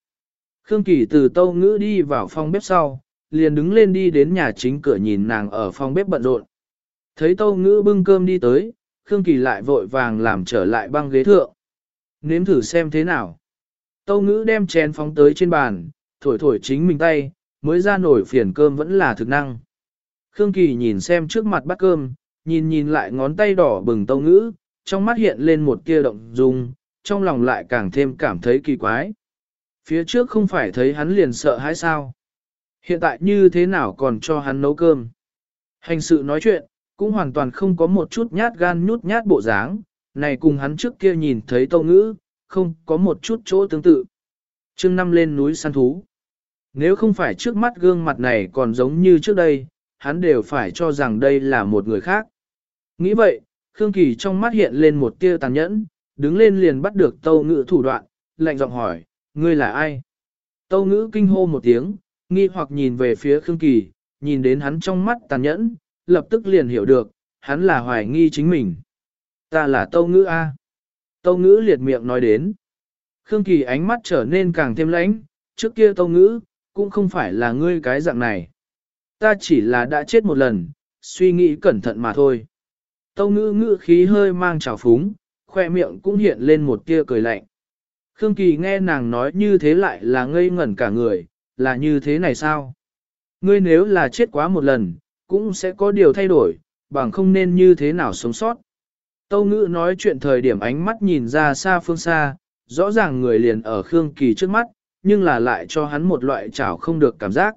Khương Kỳ từ tâu ngữ đi vào phòng bếp sau, liền đứng lên đi đến nhà chính cửa nhìn nàng ở phòng bếp bận rộn. Thấy tâu ngữ bưng cơm đi tới, Khương Kỳ lại vội vàng làm trở lại băng ghế thượng. Nếm thử xem thế nào. Tâu ngữ đem chén phóng tới trên bàn, thổi thổi chính mình tay, mới ra nổi phiền cơm vẫn là thực năng. Khương Kỳ nhìn xem trước mặt bát cơm, nhìn nhìn lại ngón tay đỏ bừng tâu ngữ, trong mắt hiện lên một tia động dung, trong lòng lại càng thêm cảm thấy kỳ quái. Phía trước không phải thấy hắn liền sợ hãi sao. Hiện tại như thế nào còn cho hắn nấu cơm. Hành sự nói chuyện, cũng hoàn toàn không có một chút nhát gan nhút nhát bộ dáng, này cùng hắn trước kia nhìn thấy tâu ngữ, không có một chút chỗ tương tự. trương năm lên núi săn thú. Nếu không phải trước mắt gương mặt này còn giống như trước đây, hắn đều phải cho rằng đây là một người khác. Nghĩ vậy, Khương Kỳ trong mắt hiện lên một tia tàn nhẫn, đứng lên liền bắt được tâu ngữ thủ đoạn, lạnh giọng hỏi, ngươi là ai? Tâu ngữ kinh hô một tiếng, nghi hoặc nhìn về phía Khương Kỳ, nhìn đến hắn trong mắt tàn nhẫn, lập tức liền hiểu được, hắn là hoài nghi chính mình. Ta là tâu ngữ A. Tâu ngữ liệt miệng nói đến. Khương Kỳ ánh mắt trở nên càng thêm lãnh, trước kia tâu ngữ, cũng không phải là ngươi cái dạng này. Ta chỉ là đã chết một lần, suy nghĩ cẩn thận mà thôi. Tâu ngữ ngữ khí hơi mang trào phúng, khoe miệng cũng hiện lên một tia cười lạnh. Khương Kỳ nghe nàng nói như thế lại là ngây ngẩn cả người, là như thế này sao? Ngươi nếu là chết quá một lần, cũng sẽ có điều thay đổi, bằng không nên như thế nào sống sót. Tâu ngữ nói chuyện thời điểm ánh mắt nhìn ra xa phương xa, rõ ràng người liền ở Khương Kỳ trước mắt, nhưng là lại cho hắn một loại chảo không được cảm giác.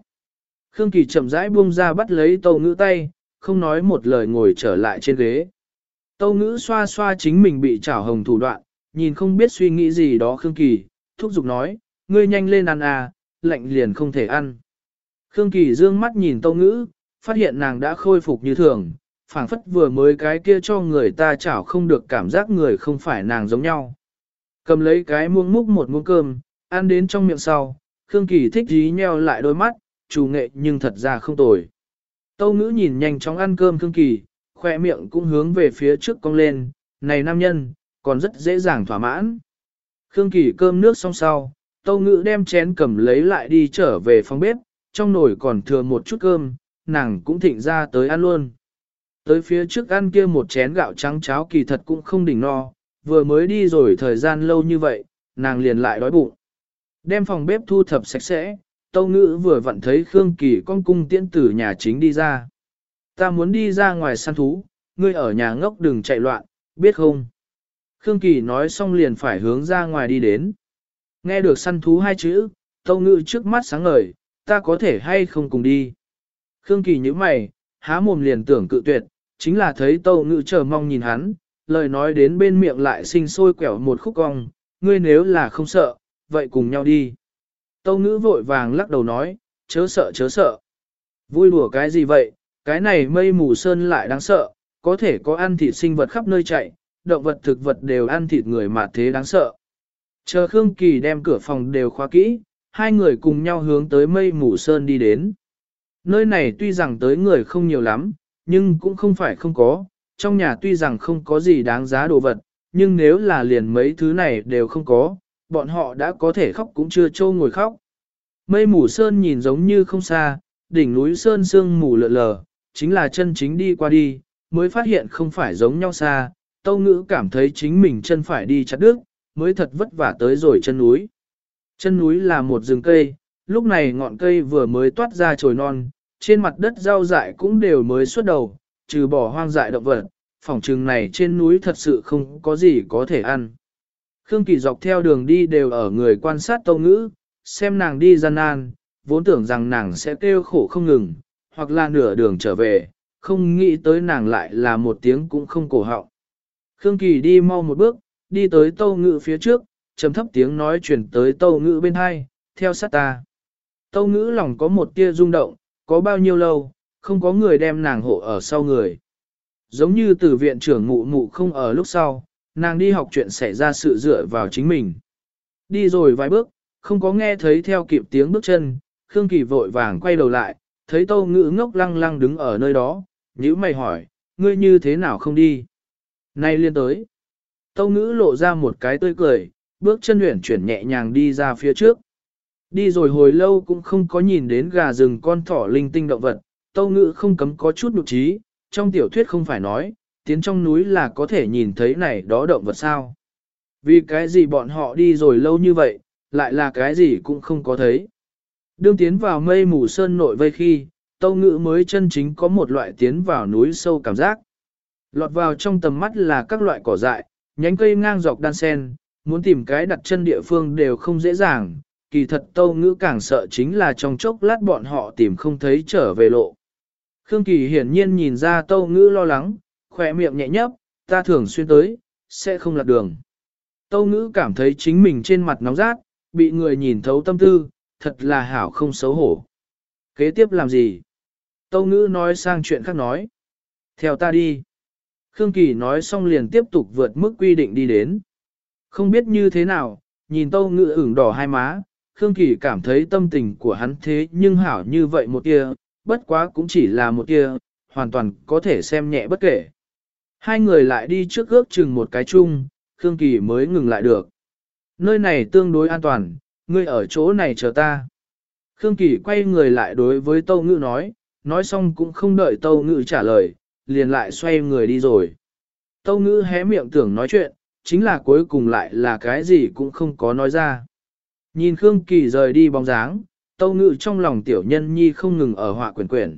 Khương Kỳ chậm rãi buông ra bắt lấy tâu ngữ tay, không nói một lời ngồi trở lại trên ghế. Tâu ngữ xoa xoa chính mình bị chảo hồng thủ đoạn, nhìn không biết suy nghĩ gì đó Khương Kỳ, thúc giục nói, ngươi nhanh lên ăn à, lạnh liền không thể ăn. Khương Kỳ dương mắt nhìn tâu ngữ, phát hiện nàng đã khôi phục như thường, phảng phất vừa mới cái kia cho người ta chảo không được cảm giác người không phải nàng giống nhau. Cầm lấy cái muông múc một muỗng cơm, ăn đến trong miệng sau, Khương Kỳ thích dí nheo lại đôi mắt, chủ nghệ nhưng thật ra không tồi. Tâu ngữ nhìn nhanh chóng ăn cơm Khương Kỳ, khoe miệng cũng hướng về phía trước cong lên, này nam nhân, còn rất dễ dàng thỏa mãn. Khương Kỳ cơm nước xong sau, Tâu Ngữ đem chén cầm lấy lại đi trở về phòng bếp, trong nồi còn thừa một chút cơm, nàng cũng thịnh ra tới ăn luôn. Tới phía trước ăn kia một chén gạo trắng cháo kỳ thật cũng không đỉnh no, vừa mới đi rồi thời gian lâu như vậy, nàng liền lại đói bụng. Đem phòng bếp thu thập sạch sẽ, Tâu Ngữ vừa vặn thấy Khương Kỳ con cung tiễn tử nhà chính đi ra. Ta muốn đi ra ngoài săn thú, ngươi ở nhà ngốc đừng chạy loạn, biết không? Khương Kỳ nói xong liền phải hướng ra ngoài đi đến. Nghe được săn thú hai chữ, Tâu ngự trước mắt sáng ngời, ta có thể hay không cùng đi. Khương Kỳ như mày, há mồm liền tưởng cự tuyệt, chính là thấy Tâu ngự chờ mong nhìn hắn, lời nói đến bên miệng lại sinh sôi quẹo một khúc cong, ngươi nếu là không sợ, vậy cùng nhau đi. Tâu Ngữ vội vàng lắc đầu nói, chớ sợ chớ sợ. Vui đùa cái gì vậy, cái này mây mù sơn lại đáng sợ, có thể có ăn thịt sinh vật khắp nơi chạy, động vật thực vật đều ăn thịt người mà thế đáng sợ. Chờ Khương Kỳ đem cửa phòng đều khóa kỹ, hai người cùng nhau hướng tới mây mù sơn đi đến. Nơi này tuy rằng tới người không nhiều lắm, nhưng cũng không phải không có, trong nhà tuy rằng không có gì đáng giá đồ vật, nhưng nếu là liền mấy thứ này đều không có, bọn họ đã có thể khóc cũng chưa trâu ngồi khóc. Mây mù sơn nhìn giống như không xa, đỉnh núi sơn sương mù lợ lờ, chính là chân chính đi qua đi, mới phát hiện không phải giống nhau xa, Tâu ngữ cảm thấy chính mình chân phải đi chặt đứt, mới thật vất vả tới rồi chân núi. Chân núi là một rừng cây, lúc này ngọn cây vừa mới toát ra trồi non, trên mặt đất rau dại cũng đều mới xuất đầu, trừ bỏ hoang dại động vật, phòng trừng này trên núi thật sự không có gì có thể ăn. Khương Kỳ dọc theo đường đi đều ở người quan sát tâu ngữ, xem nàng đi gian nan, vốn tưởng rằng nàng sẽ kêu khổ không ngừng, hoặc là nửa đường trở về, không nghĩ tới nàng lại là một tiếng cũng không cổ họng. Khương Kỳ đi mau một bước, đi tới tâu ngự phía trước, trầm thấp tiếng nói chuyển tới tâu ngữ bên hai, theo sát ta. Tâu ngữ lòng có một tia rung động, có bao nhiêu lâu, không có người đem nàng hộ ở sau người. Giống như từ viện trưởng mụ mụ không ở lúc sau, nàng đi học chuyện xảy ra sự dựa vào chính mình. Đi rồi vài bước, không có nghe thấy theo kịp tiếng bước chân, Khương Kỳ vội vàng quay đầu lại, thấy Tâu Ngữ ngốc lăng lăng đứng ở nơi đó, nhữ mày hỏi, ngươi như thế nào không đi? Nay liên tới. Tâu Ngữ lộ ra một cái tươi cười, bước chân luyện chuyển nhẹ nhàng đi ra phía trước. Đi rồi hồi lâu cũng không có nhìn đến gà rừng con thỏ linh tinh động vật, Tâu Ngữ không cấm có chút nụ trí, trong tiểu thuyết không phải nói, tiến trong núi là có thể nhìn thấy này đó động vật sao. Vì cái gì bọn họ đi rồi lâu như vậy, lại là cái gì cũng không có thấy. Đương tiến vào mây mù sơn nội vây khi, tâu ngữ mới chân chính có một loại tiến vào núi sâu cảm giác. Lọt vào trong tầm mắt là các loại cỏ dại, nhánh cây ngang dọc đan sen, muốn tìm cái đặt chân địa phương đều không dễ dàng. Kỳ thật tâu ngữ càng sợ chính là trong chốc lát bọn họ tìm không thấy trở về lộ. Khương Kỳ hiển nhiên nhìn ra tâu ngữ lo lắng, khỏe miệng nhẹ nhấp, ta thường xuyên tới, sẽ không lạc đường. Tâu ngữ cảm thấy chính mình trên mặt nóng rát, bị người nhìn thấu tâm tư, thật là hảo không xấu hổ. Kế tiếp làm gì? Tâu ngữ nói sang chuyện khác nói. Theo ta đi. Khương Kỳ nói xong liền tiếp tục vượt mức quy định đi đến. Không biết như thế nào, nhìn tâu Ngự ửng đỏ hai má, Khương Kỳ cảm thấy tâm tình của hắn thế nhưng hảo như vậy một tia, bất quá cũng chỉ là một tia, hoàn toàn có thể xem nhẹ bất kể. Hai người lại đi trước ước chừng một cái chung, Khương Kỳ mới ngừng lại được. Nơi này tương đối an toàn, ngươi ở chỗ này chờ ta. Khương Kỳ quay người lại đối với Tâu Ngự nói, nói xong cũng không đợi Tâu Ngự trả lời, liền lại xoay người đi rồi. Tâu Ngữ hé miệng tưởng nói chuyện, chính là cuối cùng lại là cái gì cũng không có nói ra. Nhìn Khương Kỳ rời đi bóng dáng, Tâu Ngữ trong lòng tiểu nhân nhi không ngừng ở họa quyển quyển.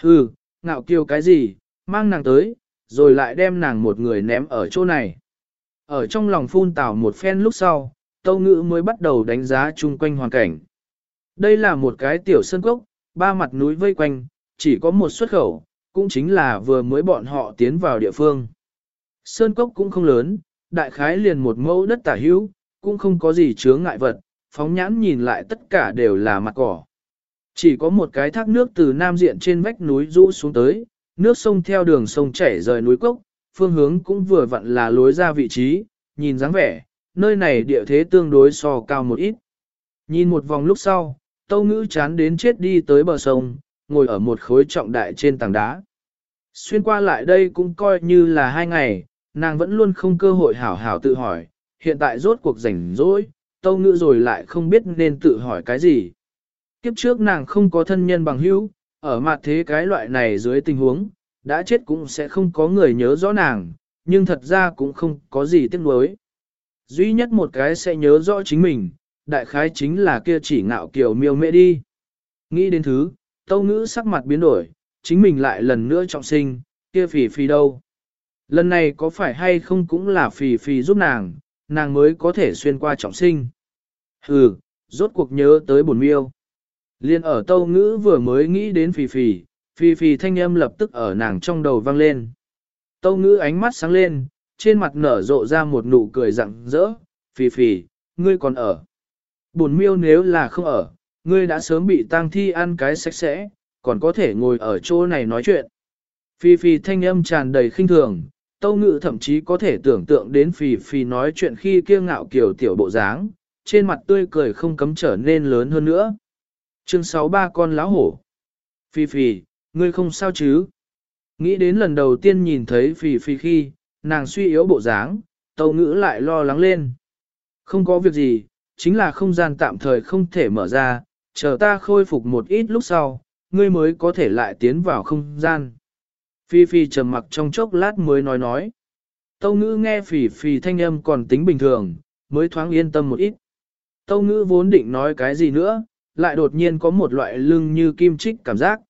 Hừ, ngạo kiêu cái gì, mang nàng tới, rồi lại đem nàng một người ném ở chỗ này. Ở trong lòng phun tào một phen lúc sau, Tâu Ngữ mới bắt đầu đánh giá chung quanh hoàn cảnh. Đây là một cái tiểu sơn cốc, ba mặt núi vây quanh, chỉ có một xuất khẩu, cũng chính là vừa mới bọn họ tiến vào địa phương. Sơn cốc cũng không lớn, đại khái liền một mẫu đất tả hữu, cũng không có gì chướng ngại vật, phóng nhãn nhìn lại tất cả đều là mặt cỏ. Chỉ có một cái thác nước từ nam diện trên vách núi rũ xuống tới, nước sông theo đường sông chảy rời núi cốc, phương hướng cũng vừa vặn là lối ra vị trí, nhìn dáng vẻ, nơi này địa thế tương đối so cao một ít. Nhìn một vòng lúc sau, tâu ngữ chán đến chết đi tới bờ sông, ngồi ở một khối trọng đại trên tảng đá. Xuyên qua lại đây cũng coi như là hai ngày, nàng vẫn luôn không cơ hội hảo hảo tự hỏi, hiện tại rốt cuộc rảnh rỗi, tâu ngữ rồi lại không biết nên tự hỏi cái gì. Kiếp trước nàng không có thân nhân bằng hữu, ở mặt thế cái loại này dưới tình huống, đã chết cũng sẽ không có người nhớ rõ nàng, nhưng thật ra cũng không có gì tiếc nuối. Duy nhất một cái sẽ nhớ rõ chính mình, đại khái chính là kia chỉ ngạo kiểu miêu mẹ đi. Nghĩ đến thứ, tâu ngữ sắc mặt biến đổi, chính mình lại lần nữa trọng sinh, kia phì phì đâu. Lần này có phải hay không cũng là phì phì giúp nàng, nàng mới có thể xuyên qua trọng sinh. Hừ, rốt cuộc nhớ tới bổn miêu. Liên ở tâu ngữ vừa mới nghĩ đến phì phì, phì phì thanh âm lập tức ở nàng trong đầu vang lên. Tâu ngữ ánh mắt sáng lên, trên mặt nở rộ ra một nụ cười rặng rỡ, phì phì, ngươi còn ở. Bổn miêu nếu là không ở, ngươi đã sớm bị tang thi ăn cái sạch sẽ, còn có thể ngồi ở chỗ này nói chuyện. Phi Phi thanh âm tràn đầy khinh thường, tâu ngự thậm chí có thể tưởng tượng đến Phi Phi nói chuyện khi kiêu ngạo kiểu tiểu bộ dáng, trên mặt tươi cười không cấm trở nên lớn hơn nữa. Chương 63 con lão hổ. Phi Phi, ngươi không sao chứ? Nghĩ đến lần đầu tiên nhìn thấy Phi Phi khi, nàng suy yếu bộ dáng, tâu ngữ lại lo lắng lên. Không có việc gì, chính là không gian tạm thời không thể mở ra, chờ ta khôi phục một ít lúc sau, ngươi mới có thể lại tiến vào không gian. Phi Phi trầm mặc trong chốc lát mới nói nói. Tâu ngữ nghe phi phi thanh âm còn tính bình thường, mới thoáng yên tâm một ít. Tâu ngữ vốn định nói cái gì nữa, lại đột nhiên có một loại lưng như kim chích cảm giác.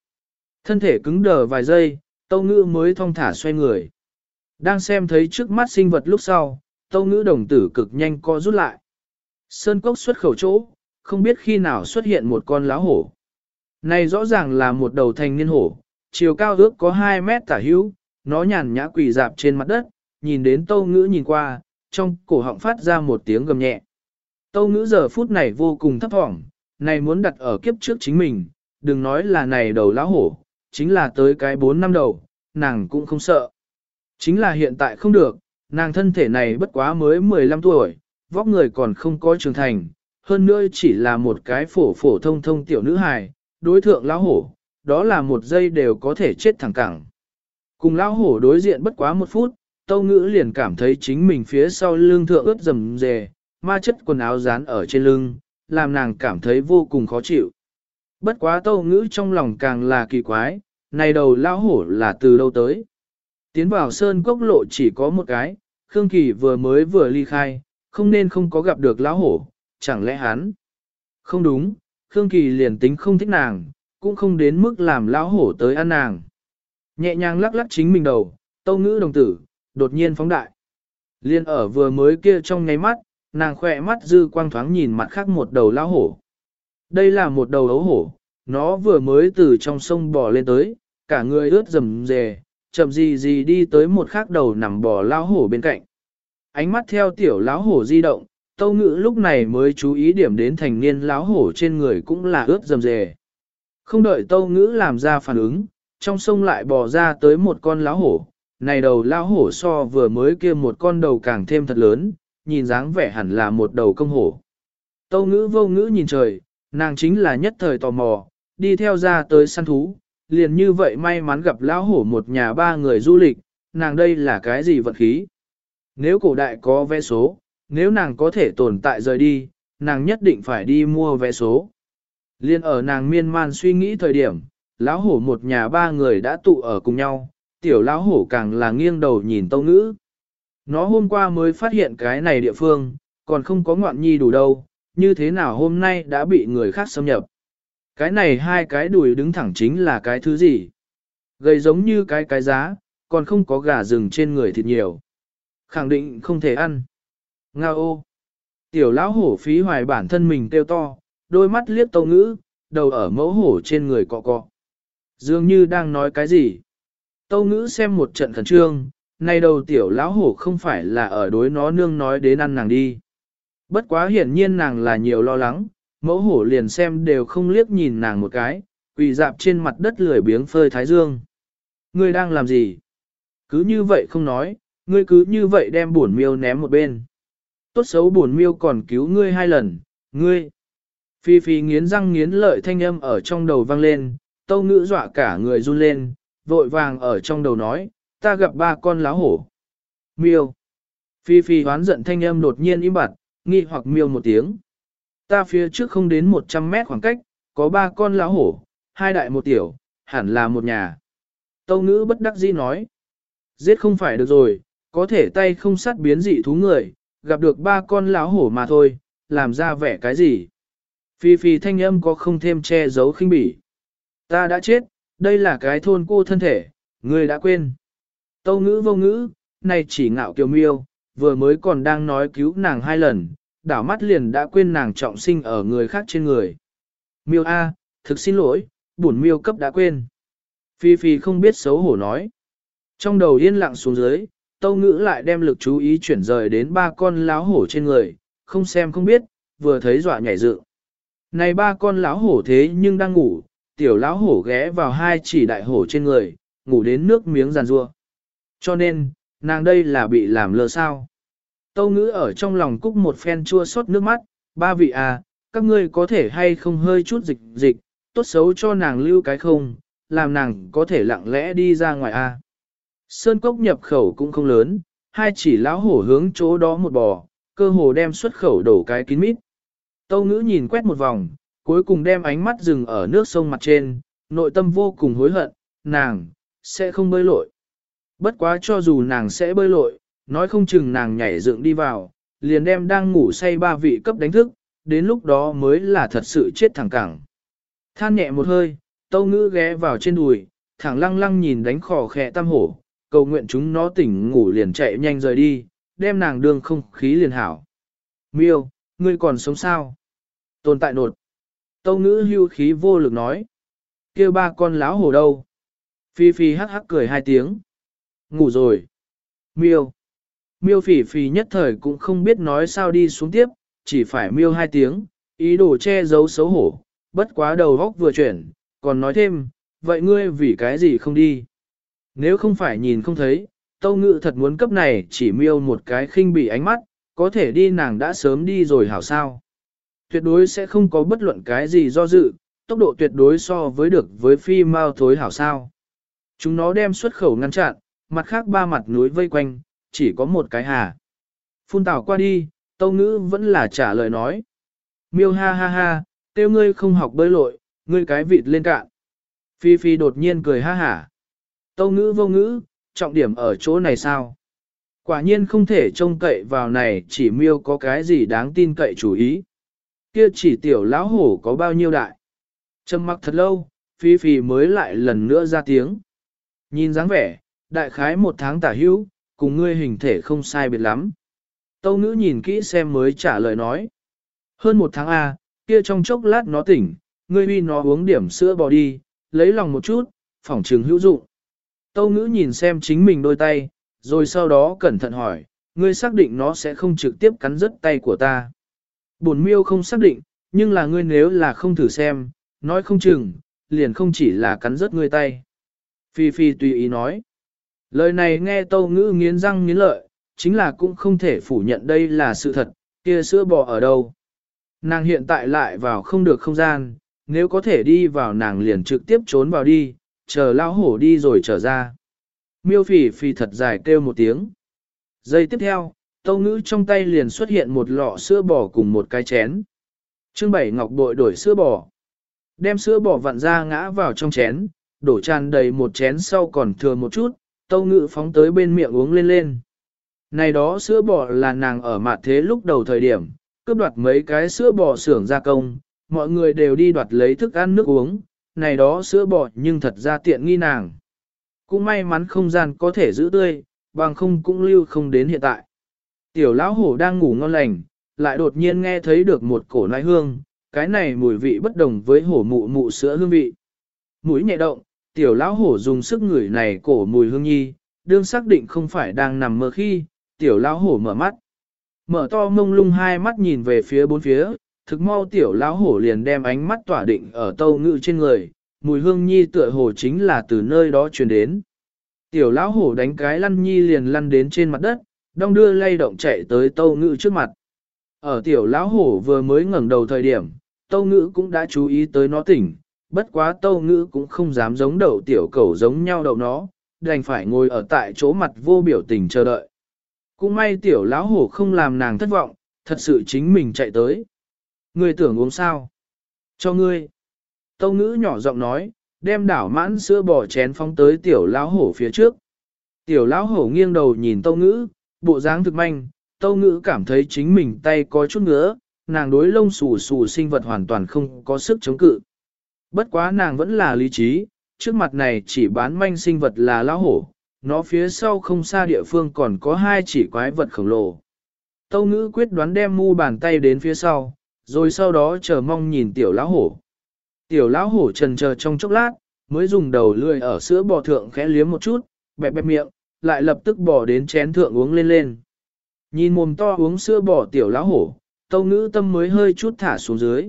Thân thể cứng đờ vài giây, tâu ngữ mới thong thả xoay người. Đang xem thấy trước mắt sinh vật lúc sau, tâu ngữ đồng tử cực nhanh co rút lại. Sơn cốc xuất khẩu chỗ, không biết khi nào xuất hiện một con lá hổ. Này rõ ràng là một đầu thành niên hổ, chiều cao ước có 2 mét tả hữu, nó nhàn nhã quỳ dạp trên mặt đất, nhìn đến tâu ngữ nhìn qua, trong cổ họng phát ra một tiếng gầm nhẹ. Tâu ngữ giờ phút này vô cùng thấp hỏng, này muốn đặt ở kiếp trước chính mình, đừng nói là này đầu lá hổ, chính là tới cái 4 năm đầu, nàng cũng không sợ. Chính là hiện tại không được, nàng thân thể này bất quá mới 15 tuổi, vóc người còn không có trưởng thành, hơn nữa chỉ là một cái phổ phổ thông thông tiểu nữ hài, đối thượng lão hổ, đó là một giây đều có thể chết thẳng cẳng. Cùng lão hổ đối diện bất quá một phút, tâu ngữ liền cảm thấy chính mình phía sau lưng thượng ướt rầm rề, ma chất quần áo dán ở trên lưng, làm nàng cảm thấy vô cùng khó chịu. Bất quá tâu ngữ trong lòng càng là kỳ quái, này đầu lão hổ là từ đâu tới. Tiến vào sơn cốc lộ chỉ có một cái, Khương Kỳ vừa mới vừa ly khai, không nên không có gặp được lão hổ, chẳng lẽ hắn? Không đúng, Khương Kỳ liền tính không thích nàng, cũng không đến mức làm lão hổ tới ăn nàng. Nhẹ nhàng lắc lắc chính mình đầu, tâu ngữ đồng tử, đột nhiên phóng đại. Liên ở vừa mới kia trong nháy mắt, nàng khỏe mắt dư quang thoáng nhìn mặt khác một đầu lão hổ. Đây là một đầu ấu hổ, nó vừa mới từ trong sông bò lên tới, cả người ướt rầm rề, chậm gì gì đi tới một khác đầu nằm bò lão hổ bên cạnh. Ánh mắt theo tiểu lão hổ di động, tâu ngữ lúc này mới chú ý điểm đến thành niên láo hổ trên người cũng là ướt dầm dề. Không đợi tâu ngữ làm ra phản ứng, trong sông lại bò ra tới một con láo hổ. Này đầu láo hổ so vừa mới kia một con đầu càng thêm thật lớn, nhìn dáng vẻ hẳn là một đầu công hổ. Tâu ngữ vô ngữ nhìn trời, nàng chính là nhất thời tò mò, đi theo ra tới săn thú, liền như vậy may mắn gặp lão hổ một nhà ba người du lịch, nàng đây là cái gì vận khí. Nếu cổ đại có vé số, nếu nàng có thể tồn tại rời đi, nàng nhất định phải đi mua vé số. Liên ở nàng miên man suy nghĩ thời điểm, lão hổ một nhà ba người đã tụ ở cùng nhau, tiểu lão hổ càng là nghiêng đầu nhìn tâu ngữ. Nó hôm qua mới phát hiện cái này địa phương, còn không có ngoạn nhi đủ đâu, như thế nào hôm nay đã bị người khác xâm nhập. Cái này hai cái đùi đứng thẳng chính là cái thứ gì? Gầy giống như cái cái giá, còn không có gà rừng trên người thịt nhiều. Khẳng định không thể ăn. Nga ô! Tiểu lão hổ phí hoài bản thân mình kêu to, đôi mắt liếc tâu ngữ, đầu ở mẫu hổ trên người cọ cọ. Dường như đang nói cái gì? Tâu ngữ xem một trận khẩn trương, nay đầu tiểu lão hổ không phải là ở đối nó nương nói đến ăn nàng đi. Bất quá hiển nhiên nàng là nhiều lo lắng, mẫu hổ liền xem đều không liếc nhìn nàng một cái, quỳ dạp trên mặt đất lười biếng phơi thái dương. Ngươi đang làm gì? Cứ như vậy không nói, ngươi cứ như vậy đem buồn miêu ném một bên. Tốt xấu buồn miêu còn cứu ngươi hai lần, ngươi. Phi phi nghiến răng nghiến lợi thanh âm ở trong đầu vang lên, tâu ngữ dọa cả người run lên, vội vàng ở trong đầu nói, ta gặp ba con láo hổ. Miêu. Phi phi hoán giận thanh âm đột nhiên im bặt, nghi hoặc miêu một tiếng. Ta phía trước không đến 100 mét khoảng cách, có ba con láo hổ, hai đại một tiểu, hẳn là một nhà. Tâu ngữ bất đắc dĩ nói. Giết không phải được rồi, có thể tay không sát biến dị thú người, gặp được ba con lão hổ mà thôi, làm ra vẻ cái gì. Phi phi thanh âm có không thêm che giấu khinh bỉ. Ta đã chết, đây là cái thôn cô thân thể, người đã quên. Tâu ngữ vô ngữ, này chỉ ngạo kiều miêu, vừa mới còn đang nói cứu nàng hai lần, đảo mắt liền đã quên nàng trọng sinh ở người khác trên người. Miêu A, thực xin lỗi, bổn miêu cấp đã quên. Phi Phi không biết xấu hổ nói. Trong đầu yên lặng xuống dưới, tâu ngữ lại đem lực chú ý chuyển rời đến ba con láo hổ trên người, không xem không biết, vừa thấy dọa nhảy dựng. Này ba con láo hổ thế nhưng đang ngủ, tiểu láo hổ ghé vào hai chỉ đại hổ trên người, ngủ đến nước miếng giàn rua. Cho nên, nàng đây là bị làm lơ sao. Tâu ngữ ở trong lòng cúc một phen chua xót nước mắt, ba vị à, các ngươi có thể hay không hơi chút dịch dịch, tốt xấu cho nàng lưu cái không, làm nàng có thể lặng lẽ đi ra ngoài. À. Sơn cốc nhập khẩu cũng không lớn, hai chỉ lão hổ hướng chỗ đó một bò, cơ hồ đem xuất khẩu đổ cái kín mít. Tâu ngữ nhìn quét một vòng, cuối cùng đem ánh mắt dừng ở nước sông mặt trên, nội tâm vô cùng hối hận, nàng, sẽ không bơi lội. Bất quá cho dù nàng sẽ bơi lội, nói không chừng nàng nhảy dựng đi vào, liền đem đang ngủ say ba vị cấp đánh thức, đến lúc đó mới là thật sự chết thẳng cẳng. Than nhẹ một hơi, tâu ngữ ghé vào trên đùi, thẳng lăng lăng nhìn đánh khò khẽ tam hổ, cầu nguyện chúng nó tỉnh ngủ liền chạy nhanh rời đi, đem nàng đương không khí liền hảo. Miêu, ngươi còn sống sao? Tồn tại nột. Tâu ngữ hưu khí vô lực nói. kia ba con láo hổ đâu? Phi Phi hắc hắc cười hai tiếng. Ngủ rồi. Miêu. miêu phỉ phỉ nhất thời cũng không biết nói sao đi xuống tiếp, chỉ phải miêu hai tiếng, ý đồ che giấu xấu hổ, bất quá đầu góc vừa chuyển, còn nói thêm, vậy ngươi vì cái gì không đi? Nếu không phải nhìn không thấy, tâu ngự thật muốn cấp này chỉ miêu một cái khinh bị ánh mắt, có thể đi nàng đã sớm đi rồi hảo sao. Tuyệt đối sẽ không có bất luận cái gì do dự, tốc độ tuyệt đối so với được với phi mau thối hảo sao. Chúng nó đem xuất khẩu ngăn chặn, mặt khác ba mặt núi vây quanh, chỉ có một cái hà. Phun tảo qua đi, tâu ngữ vẫn là trả lời nói. Miêu ha ha ha, tiêu ngươi không học bơi lội, ngươi cái vịt lên cạn. Phi Phi đột nhiên cười ha hả. Tâu ngữ vô ngữ, trọng điểm ở chỗ này sao? Quả nhiên không thể trông cậy vào này chỉ miêu có cái gì đáng tin cậy chủ ý. Kia chỉ tiểu lão hổ có bao nhiêu đại. Trầm mặc thật lâu, Phi Phi mới lại lần nữa ra tiếng. Nhìn dáng vẻ, đại khái một tháng tả hữu, cùng ngươi hình thể không sai biệt lắm. Tâu ngữ nhìn kỹ xem mới trả lời nói. Hơn một tháng A, kia trong chốc lát nó tỉnh, ngươi uy nó uống điểm sữa bò đi, lấy lòng một chút, phỏng trường hữu dụng. Tâu ngữ nhìn xem chính mình đôi tay, rồi sau đó cẩn thận hỏi, ngươi xác định nó sẽ không trực tiếp cắn rứt tay của ta. Bổn miêu không xác định, nhưng là ngươi nếu là không thử xem, nói không chừng, liền không chỉ là cắn rứt ngươi tay. Phi Phi tùy ý nói. Lời này nghe tâu ngữ nghiến răng nghiến lợi, chính là cũng không thể phủ nhận đây là sự thật, kia sữa bò ở đâu. Nàng hiện tại lại vào không được không gian, nếu có thể đi vào nàng liền trực tiếp trốn vào đi, chờ lao hổ đi rồi trở ra. Miêu phỉ phỉ thật dài kêu một tiếng. Giây tiếp theo, tâu ngữ trong tay liền xuất hiện một lọ sữa bò cùng một cái chén. Trương Bảy Ngọc bội đổi sữa bò. Đem sữa bò vặn ra ngã vào trong chén, đổ tràn đầy một chén sau còn thừa một chút, tâu ngữ phóng tới bên miệng uống lên lên. Này đó sữa bò là nàng ở mặt thế lúc đầu thời điểm, cướp đoạt mấy cái sữa bò xưởng gia công, mọi người đều đi đoạt lấy thức ăn nước uống, này đó sữa bò nhưng thật ra tiện nghi nàng. Cũng may mắn không gian có thể giữ tươi, bằng không cũng lưu không đến hiện tại. Tiểu lão hổ đang ngủ ngon lành, lại đột nhiên nghe thấy được một cổ nai hương, cái này mùi vị bất đồng với hổ mụ mụ sữa hương vị. Mũi nhẹ động, tiểu lão hổ dùng sức ngửi này cổ mùi hương nhi, đương xác định không phải đang nằm mơ khi, tiểu lão hổ mở mắt. Mở to mông lung hai mắt nhìn về phía bốn phía, thực mau tiểu lão hổ liền đem ánh mắt tỏa định ở tâu ngự trên người, mùi hương nhi tựa hồ chính là từ nơi đó truyền đến. Tiểu lão hổ đánh cái lăn nhi liền lăn đến trên mặt đất, đong đưa lay động chạy tới tâu ngự trước mặt. Ở tiểu lão hổ vừa mới ngẩng đầu thời điểm, tâu ngự cũng đã chú ý tới nó tỉnh, bất quá tâu ngự cũng không dám giống đầu tiểu cẩu giống nhau đầu nó, đành phải ngồi ở tại chỗ mặt vô biểu tình chờ đợi. Cũng may tiểu lão hổ không làm nàng thất vọng, thật sự chính mình chạy tới. Ngươi tưởng uống sao? Cho ngươi. Tâu ngữ nhỏ giọng nói, đem đảo mãn sữa bò chén phóng tới tiểu lão hổ phía trước. Tiểu lão hổ nghiêng đầu nhìn tâu ngữ, bộ dáng thực manh, tâu ngữ cảm thấy chính mình tay có chút ngứa, nàng đối lông xù xù sinh vật hoàn toàn không có sức chống cự. Bất quá nàng vẫn là lý trí, trước mặt này chỉ bán manh sinh vật là lão hổ, nó phía sau không xa địa phương còn có hai chỉ quái vật khổng lồ. Tâu ngữ quyết đoán đem mu bàn tay đến phía sau, rồi sau đó chờ mong nhìn tiểu lão hổ. Tiểu lão hổ trần chờ trong chốc lát, mới dùng đầu lươi ở sữa bò thượng khẽ liếm một chút, bẹp bẹp miệng, lại lập tức bỏ đến chén thượng uống lên lên. Nhìn mồm to uống sữa bò tiểu lão hổ, tâu ngữ tâm mới hơi chút thả xuống dưới.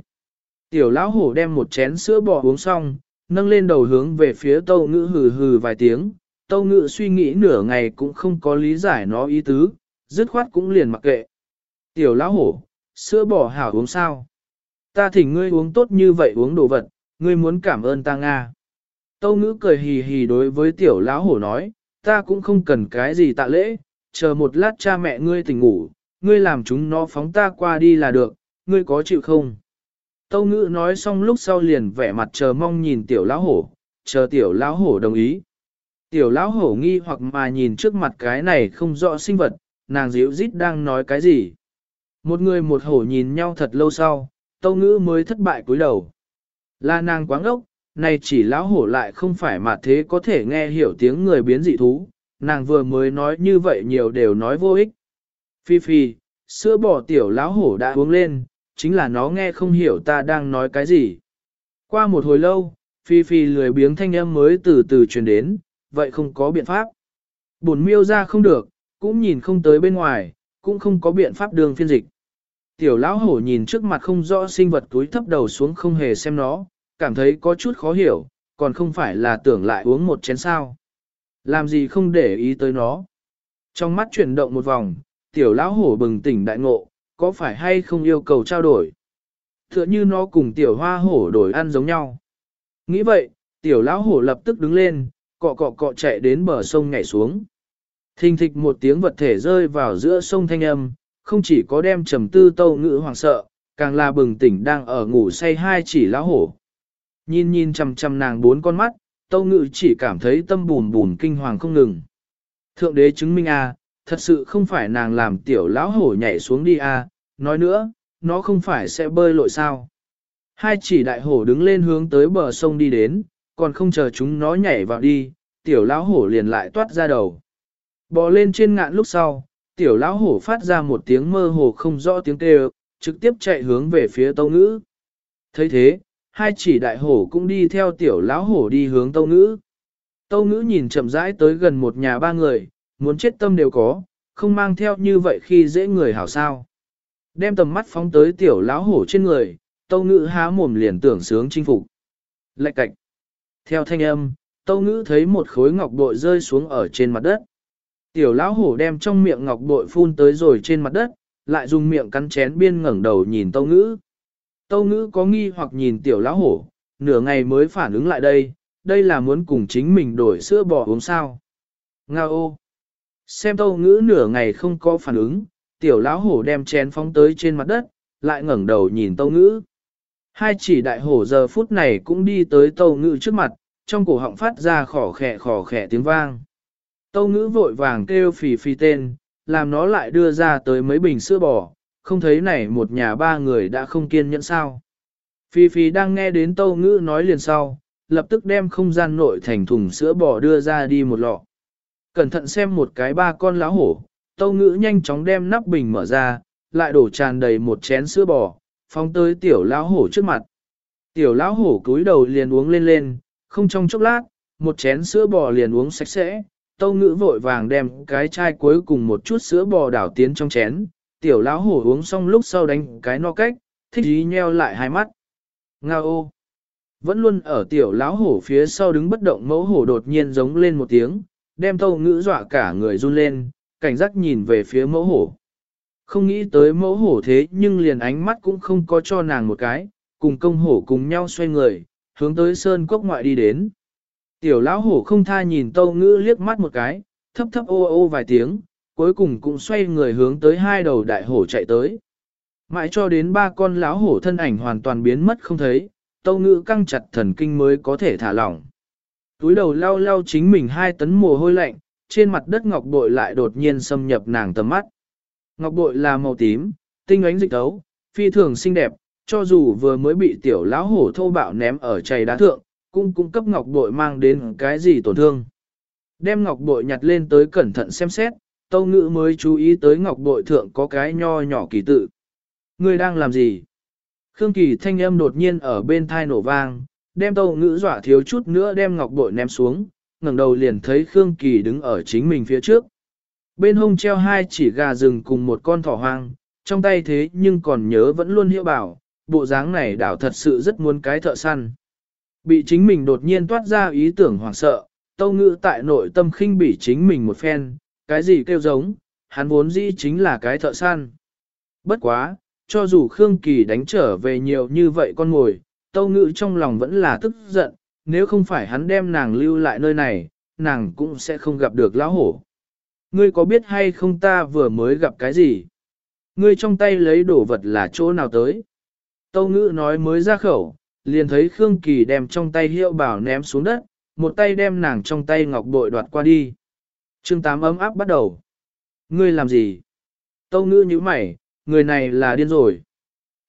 Tiểu lão hổ đem một chén sữa bò uống xong, nâng lên đầu hướng về phía tâu ngữ hừ hừ vài tiếng, tâu ngữ suy nghĩ nửa ngày cũng không có lý giải nó ý tứ, dứt khoát cũng liền mặc kệ. Tiểu lão hổ, sữa bỏ hảo uống sao? Ta thỉnh ngươi uống tốt như vậy uống đồ vật, ngươi muốn cảm ơn ta Nga. Tâu ngữ cười hì hì đối với tiểu lão hổ nói, ta cũng không cần cái gì tạ lễ, chờ một lát cha mẹ ngươi tỉnh ngủ, ngươi làm chúng nó phóng ta qua đi là được, ngươi có chịu không? Tâu ngữ nói xong lúc sau liền vẻ mặt chờ mong nhìn tiểu lão hổ, chờ tiểu lão hổ đồng ý. Tiểu lão hổ nghi hoặc mà nhìn trước mặt cái này không rõ sinh vật, nàng dịu dít đang nói cái gì. Một người một hổ nhìn nhau thật lâu sau, tâu ngữ mới thất bại cúi đầu. Là nàng quáng ốc, này chỉ lão hổ lại không phải mà thế có thể nghe hiểu tiếng người biến dị thú, nàng vừa mới nói như vậy nhiều đều nói vô ích. Phi phi, sữa bò tiểu lão hổ đã uống lên, chính là nó nghe không hiểu ta đang nói cái gì. Qua một hồi lâu, phi phi lười biếng thanh âm mới từ từ truyền đến, vậy không có biện pháp. Bổn miêu ra không được, cũng nhìn không tới bên ngoài, cũng không có biện pháp đường phiên dịch. Tiểu lão hổ nhìn trước mặt không rõ sinh vật túi thấp đầu xuống không hề xem nó, cảm thấy có chút khó hiểu, còn không phải là tưởng lại uống một chén sao. Làm gì không để ý tới nó. Trong mắt chuyển động một vòng, tiểu lão hổ bừng tỉnh đại ngộ, có phải hay không yêu cầu trao đổi. Tựa như nó cùng tiểu hoa hổ đổi ăn giống nhau. Nghĩ vậy, tiểu lão hổ lập tức đứng lên, cọ cọ cọ chạy đến bờ sông nhảy xuống. Thình thịch một tiếng vật thể rơi vào giữa sông thanh âm, không chỉ có đem trầm tư tâu ngữ hoàng sợ, càng là bừng tỉnh đang ở ngủ say hai chỉ lão hổ. Nhìn nhìn chằm chằm nàng bốn con mắt, tâu ngữ chỉ cảm thấy tâm bùn bùn kinh hoàng không ngừng. Thượng đế chứng minh a thật sự không phải nàng làm tiểu lão hổ nhảy xuống đi a nói nữa, nó không phải sẽ bơi lội sao. Hai chỉ đại hổ đứng lên hướng tới bờ sông đi đến, còn không chờ chúng nó nhảy vào đi, tiểu lão hổ liền lại toát ra đầu. Bò lên trên ngạn lúc sau, tiểu lão hổ phát ra một tiếng mơ hồ không rõ tiếng kêu, trực tiếp chạy hướng về phía tâu ngữ. thấy thế, hai chỉ đại hổ cũng đi theo tiểu lão hổ đi hướng tâu ngữ. Tâu ngữ nhìn chậm rãi tới gần một nhà ba người, muốn chết tâm đều có, không mang theo như vậy khi dễ người hảo sao. Đem tầm mắt phóng tới tiểu lão hổ trên người, tâu ngữ há mồm liền tưởng sướng chinh phục. Lạch cạch. Theo thanh âm, tâu ngữ thấy một khối ngọc bội rơi xuống ở trên mặt đất. Tiểu lão hổ đem trong miệng ngọc bội phun tới rồi trên mặt đất, lại dùng miệng cắn chén biên ngẩng đầu nhìn tâu ngữ. Tâu ngữ có nghi hoặc nhìn tiểu lão hổ, nửa ngày mới phản ứng lại đây, đây là muốn cùng chính mình đổi sữa bò uống sao. Nga ô! Xem tâu ngữ nửa ngày không có phản ứng, tiểu lão hổ đem chén phóng tới trên mặt đất, lại ngẩng đầu nhìn tâu ngữ. Hai chỉ đại hổ giờ phút này cũng đi tới tâu ngữ trước mặt, trong cổ họng phát ra khỏ khẻ khỏ khẻ tiếng vang. Tâu ngữ vội vàng kêu phì phì tên, làm nó lại đưa ra tới mấy bình sữa bò, không thấy này một nhà ba người đã không kiên nhẫn sao. Phi Phi đang nghe đến tâu ngữ nói liền sau, lập tức đem không gian nội thành thùng sữa bò đưa ra đi một lọ. Cẩn thận xem một cái ba con lá hổ, tâu ngữ nhanh chóng đem nắp bình mở ra, lại đổ tràn đầy một chén sữa bò, phóng tới tiểu lão hổ trước mặt. Tiểu lão hổ cúi đầu liền uống lên lên, không trong chốc lát, một chén sữa bò liền uống sạch sẽ, tâu ngữ vội vàng đem cái chai cuối cùng một chút sữa bò đảo tiến trong chén, tiểu lão hổ uống xong lúc sau đánh cái no cách, thích ý nheo lại hai mắt. Nga ô! Vẫn luôn ở tiểu lão hổ phía sau đứng bất động mẫu hổ đột nhiên giống lên một tiếng, đem tâu ngữ dọa cả người run lên, cảnh giác nhìn về phía mẫu hổ. Không nghĩ tới mẫu hổ thế nhưng liền ánh mắt cũng không có cho nàng một cái, cùng công hổ cùng nhau xoay người, hướng tới sơn cốc ngoại đi đến. Tiểu lão hổ không tha nhìn tâu ngữ liếc mắt một cái, thấp thấp ô ô vài tiếng, cuối cùng cũng xoay người hướng tới hai đầu đại hổ chạy tới. Mãi cho đến ba con lão hổ thân ảnh hoàn toàn biến mất không thấy, tâu ngữ căng chặt thần kinh mới có thể thả lỏng. Túi đầu lau lau chính mình hai tấn mồ hôi lạnh, trên mặt đất ngọc bội lại đột nhiên xâm nhập nàng tầm mắt. Ngọc bội là màu tím, tinh ánh dịch tấu, phi thường xinh đẹp, cho dù vừa mới bị tiểu lão hổ thô bạo ném ở chày đá thượng, cũng cung cấp ngọc bội mang đến cái gì tổn thương. Đem ngọc bội nhặt lên tới cẩn thận xem xét, tâu ngữ mới chú ý tới ngọc bội thượng có cái nho nhỏ kỳ tự. người đang làm gì? Khương Kỳ thanh âm đột nhiên ở bên thai nổ vang, đem tâu ngữ dọa thiếu chút nữa đem ngọc bội ném xuống, ngẩng đầu liền thấy Khương Kỳ đứng ở chính mình phía trước. Bên hông treo hai chỉ gà rừng cùng một con thỏ hoang, trong tay thế nhưng còn nhớ vẫn luôn hiệu bảo, bộ dáng này đảo thật sự rất muốn cái thợ săn. Bị chính mình đột nhiên toát ra ý tưởng hoảng sợ, tâu ngữ tại nội tâm khinh bỉ chính mình một phen, cái gì kêu giống, hắn vốn dĩ chính là cái thợ săn. Bất quá, cho dù Khương Kỳ đánh trở về nhiều như vậy con ngồi, tâu ngữ trong lòng vẫn là tức giận, nếu không phải hắn đem nàng lưu lại nơi này, nàng cũng sẽ không gặp được lão hổ. Ngươi có biết hay không ta vừa mới gặp cái gì? Ngươi trong tay lấy đồ vật là chỗ nào tới? Tâu ngữ nói mới ra khẩu, liền thấy Khương Kỳ đem trong tay hiệu bảo ném xuống đất, một tay đem nàng trong tay ngọc bội đoạt qua đi. chương tám ấm áp bắt đầu. Ngươi làm gì? Tâu ngữ như mày, người này là điên rồi.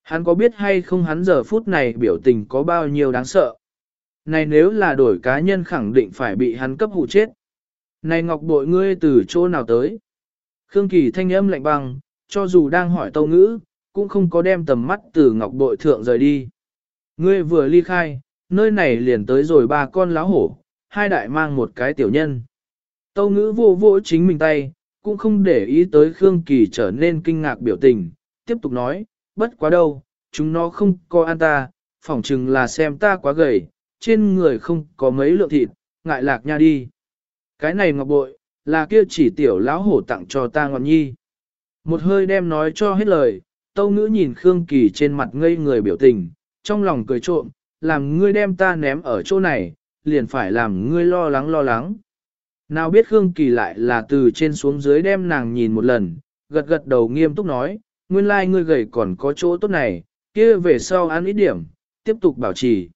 Hắn có biết hay không hắn giờ phút này biểu tình có bao nhiêu đáng sợ? Này nếu là đổi cá nhân khẳng định phải bị hắn cấp hụ chết. Này ngọc bội ngươi từ chỗ nào tới? Khương Kỳ thanh âm lạnh băng, cho dù đang hỏi tâu ngữ, cũng không có đem tầm mắt từ ngọc bội thượng rời đi. Ngươi vừa ly khai, nơi này liền tới rồi ba con láo hổ, hai đại mang một cái tiểu nhân. Tâu ngữ vô vô chính mình tay, cũng không để ý tới Khương Kỳ trở nên kinh ngạc biểu tình, tiếp tục nói, bất quá đâu, chúng nó không có ăn ta, phỏng chừng là xem ta quá gầy, trên người không có mấy lượng thịt, ngại lạc nha đi. Cái này ngọc bội, là kia chỉ tiểu lão hổ tặng cho ta ngọn nhi. Một hơi đem nói cho hết lời, tâu ngữ nhìn Khương Kỳ trên mặt ngây người biểu tình, trong lòng cười trộm, làm ngươi đem ta ném ở chỗ này, liền phải làm ngươi lo lắng lo lắng. Nào biết Khương Kỳ lại là từ trên xuống dưới đem nàng nhìn một lần, gật gật đầu nghiêm túc nói, nguyên lai like ngươi gầy còn có chỗ tốt này, kia về sau ăn ít điểm, tiếp tục bảo trì.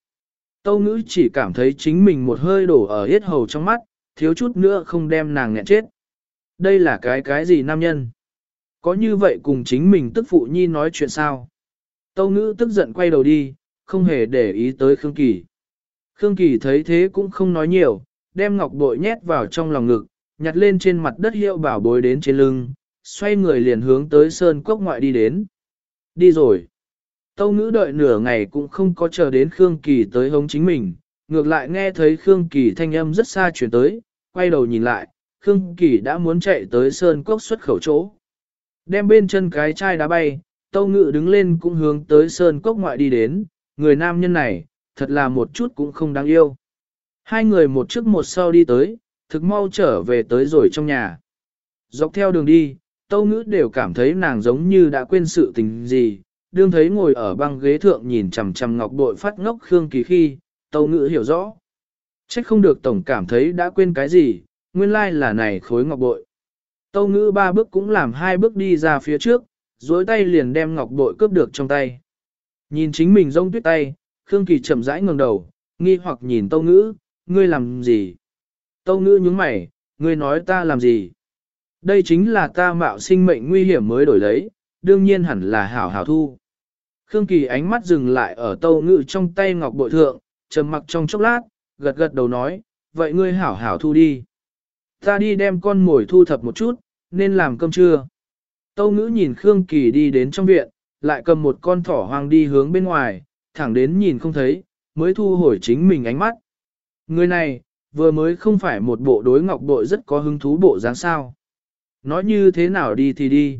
Tâu ngữ chỉ cảm thấy chính mình một hơi đổ ở hết hầu trong mắt, thiếu chút nữa không đem nàng nghẹn chết. Đây là cái cái gì nam nhân? Có như vậy cùng chính mình tức phụ nhi nói chuyện sao? Tâu ngữ tức giận quay đầu đi, không hề để ý tới Khương Kỳ. Khương Kỳ thấy thế cũng không nói nhiều, đem ngọc bội nhét vào trong lòng ngực, nhặt lên trên mặt đất hiệu bảo bối đến trên lưng, xoay người liền hướng tới sơn cốc ngoại đi đến. Đi rồi. Tâu ngữ đợi nửa ngày cũng không có chờ đến Khương Kỳ tới hống chính mình, ngược lại nghe thấy Khương Kỳ thanh âm rất xa chuyển tới, quay đầu nhìn lại, Khương Kỳ đã muốn chạy tới sơn cốc xuất khẩu chỗ. Đem bên chân cái chai đá bay, Tâu ngự đứng lên cũng hướng tới sơn cốc ngoại đi đến, người nam nhân này, thật là một chút cũng không đáng yêu. Hai người một trước một sau đi tới, thực mau trở về tới rồi trong nhà. Dọc theo đường đi, tâu ngữ đều cảm thấy nàng giống như đã quên sự tình gì, đương thấy ngồi ở băng ghế thượng nhìn chằm chằm ngọc bội phát ngốc Khương Kỳ khi, tâu ngữ hiểu rõ. Trách không được tổng cảm thấy đã quên cái gì, nguyên lai là này khối ngọc bội. Tâu ngữ ba bước cũng làm hai bước đi ra phía trước, dối tay liền đem ngọc bội cướp được trong tay. Nhìn chính mình rông tuyết tay, Khương Kỳ chậm rãi ngẩng đầu, nghi hoặc nhìn tâu ngữ, ngươi làm gì? Tâu ngữ nhướng mày, ngươi nói ta làm gì? Đây chính là ta mạo sinh mệnh nguy hiểm mới đổi lấy, đương nhiên hẳn là hảo hảo thu. Khương Kỳ ánh mắt dừng lại ở tâu ngữ trong tay ngọc bội thượng, trầm mặc trong chốc lát, gật gật đầu nói, vậy ngươi hảo hảo thu đi. Ta đi đem con mồi thu thập một chút, nên làm cơm trưa. Tâu ngữ nhìn Khương Kỳ đi đến trong viện, lại cầm một con thỏ hoang đi hướng bên ngoài, thẳng đến nhìn không thấy, mới thu hồi chính mình ánh mắt. Người này, vừa mới không phải một bộ đối ngọc bội rất có hứng thú bộ dáng sao. Nói như thế nào đi thì đi.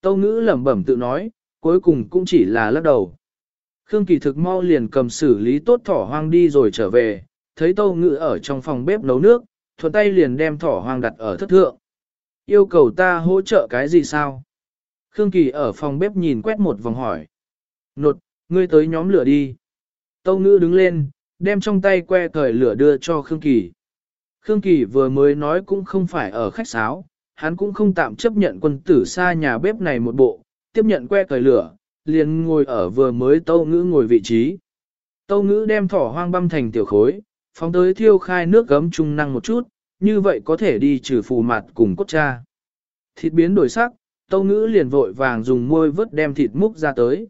Tâu ngữ lẩm bẩm tự nói, cuối cùng cũng chỉ là lắc đầu. Khương Kỳ thực mau liền cầm xử lý tốt thỏ hoang đi rồi trở về, thấy tâu ngữ ở trong phòng bếp nấu nước, thuận tay liền đem thỏ hoang đặt ở thất thượng. Yêu cầu ta hỗ trợ cái gì sao? Khương Kỳ ở phòng bếp nhìn quét một vòng hỏi. Nột, ngươi tới nhóm lửa đi. Tâu ngữ đứng lên, đem trong tay que thời lửa đưa cho Khương Kỳ. Khương Kỳ vừa mới nói cũng không phải ở khách sáo, hắn cũng không tạm chấp nhận quân tử xa nhà bếp này một bộ, tiếp nhận que thời lửa, liền ngồi ở vừa mới tâu ngữ ngồi vị trí. Tâu ngữ đem thỏ hoang băm thành tiểu khối, phóng tới thiêu khai nước gấm trung năng một chút, như vậy có thể đi trừ phù mặt cùng cốt cha. Thịt biến đổi sắc, tâu ngữ liền vội vàng dùng môi vớt đem thịt múc ra tới.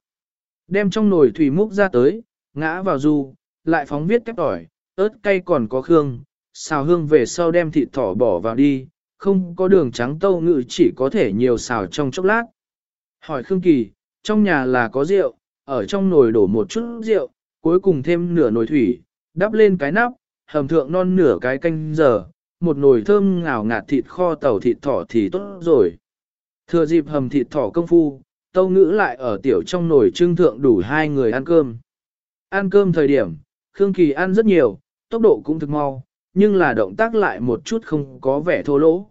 Đem trong nồi thủy múc ra tới, ngã vào du, lại phóng viết kép tỏi, ớt cay còn có khương, xào hương về sau đem thịt thỏ bỏ vào đi, không có đường trắng tâu ngự chỉ có thể nhiều xào trong chốc lát. Hỏi Khương Kỳ, trong nhà là có rượu, ở trong nồi đổ một chút rượu, cuối cùng thêm nửa nồi thủy, đắp lên cái nắp, hầm thượng non nửa cái canh giờ, một nồi thơm ngào ngạt thịt kho tàu thịt thỏ thì tốt rồi. Thừa dịp hầm thịt thỏ công phu, tâu ngữ lại ở tiểu trong nồi trưng thượng đủ hai người ăn cơm. Ăn cơm thời điểm, Khương Kỳ ăn rất nhiều, tốc độ cũng thực mau, nhưng là động tác lại một chút không có vẻ thô lỗ.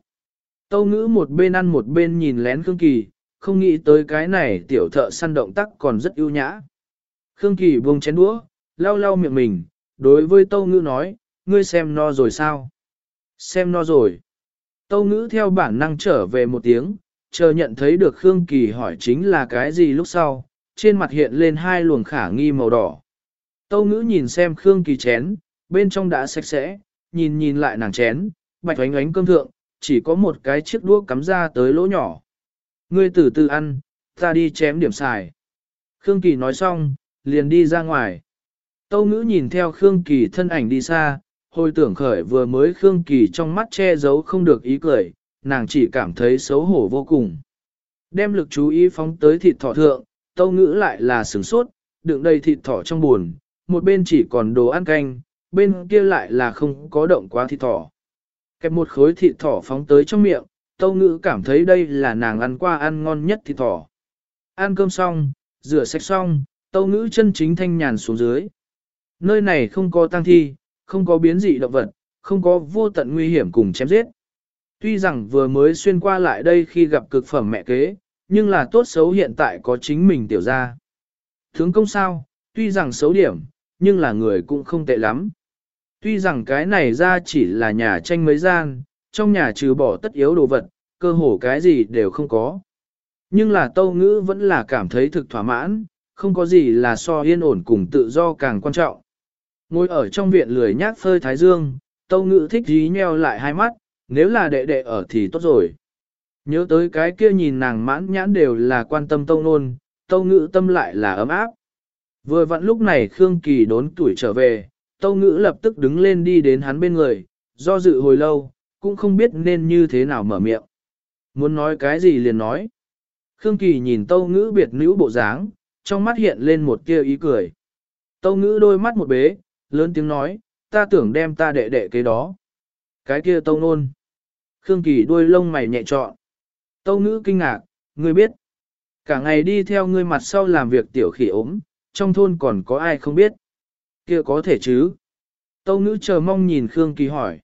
Tâu ngữ một bên ăn một bên nhìn lén Khương Kỳ, không nghĩ tới cái này tiểu thợ săn động tác còn rất ưu nhã. Khương Kỳ buông chén đũa, lau lau miệng mình, đối với Tâu ngữ nói, ngươi xem no rồi sao? Xem no rồi. Tâu ngữ theo bản năng trở về một tiếng, chờ nhận thấy được Khương Kỳ hỏi chính là cái gì lúc sau, trên mặt hiện lên hai luồng khả nghi màu đỏ. Tâu ngữ nhìn xem Khương Kỳ chén, bên trong đã sạch sẽ, nhìn nhìn lại nàng chén, bạch oánh oánh cơm thượng, chỉ có một cái chiếc đũa cắm ra tới lỗ nhỏ. Ngươi từ từ ăn, ta đi chém điểm xài. Khương Kỳ nói xong, liền đi ra ngoài. Tâu ngữ nhìn theo Khương Kỳ thân ảnh đi xa, hồi tưởng khởi vừa mới Khương Kỳ trong mắt che giấu không được ý cười, nàng chỉ cảm thấy xấu hổ vô cùng. Đem lực chú ý phóng tới thịt thỏ thượng, tâu ngữ lại là sửng sốt, đựng đầy thịt thỏ trong buồn, một bên chỉ còn đồ ăn canh, bên kia lại là không có động quá thịt thỏ. Kẹp một khối thịt thỏ phóng tới trong miệng, tâu ngữ cảm thấy đây là nàng ăn qua ăn ngon nhất thịt thỏ. Ăn cơm xong, rửa sạch xong, tâu ngữ chân chính thanh nhàn xuống dưới. Nơi này không có tăng thi, không có biến dị động vật, không có vô tận nguy hiểm cùng chém giết. Tuy rằng vừa mới xuyên qua lại đây khi gặp cực phẩm mẹ kế, nhưng là tốt xấu hiện tại có chính mình tiểu ra. Thướng công sao, tuy rằng xấu điểm, nhưng là người cũng không tệ lắm. Tuy rằng cái này ra chỉ là nhà tranh mấy gian, trong nhà trừ bỏ tất yếu đồ vật, cơ hồ cái gì đều không có. Nhưng là tâu ngữ vẫn là cảm thấy thực thỏa mãn, không có gì là so yên ổn cùng tự do càng quan trọng. Ngồi ở trong viện lười nhác phơi thái dương, tâu ngữ thích dí nheo lại hai mắt, nếu là đệ đệ ở thì tốt rồi. Nhớ tới cái kia nhìn nàng mãn nhãn đều là quan tâm tâu nôn, tâu ngữ tâm lại là ấm áp. Vừa vặn lúc này Khương Kỳ đốn tuổi trở về, tâu ngữ lập tức đứng lên đi đến hắn bên người, do dự hồi lâu, cũng không biết nên như thế nào mở miệng. Muốn nói cái gì liền nói. Khương Kỳ nhìn tâu ngữ biệt nữ bộ dáng, trong mắt hiện lên một kia ý cười. Tâu ngữ đôi mắt một bế, lớn tiếng nói, ta tưởng đem ta đệ đệ cái đó. Cái kia tâu nôn. Khương Kỳ đuôi lông mày nhẹ trọn. Tâu ngữ kinh ngạc, ngươi biết. Cả ngày đi theo ngươi mặt sau làm việc tiểu khỉ ốm, trong thôn còn có ai không biết. Kia có thể chứ. Tâu ngữ chờ mong nhìn Khương Kỳ hỏi.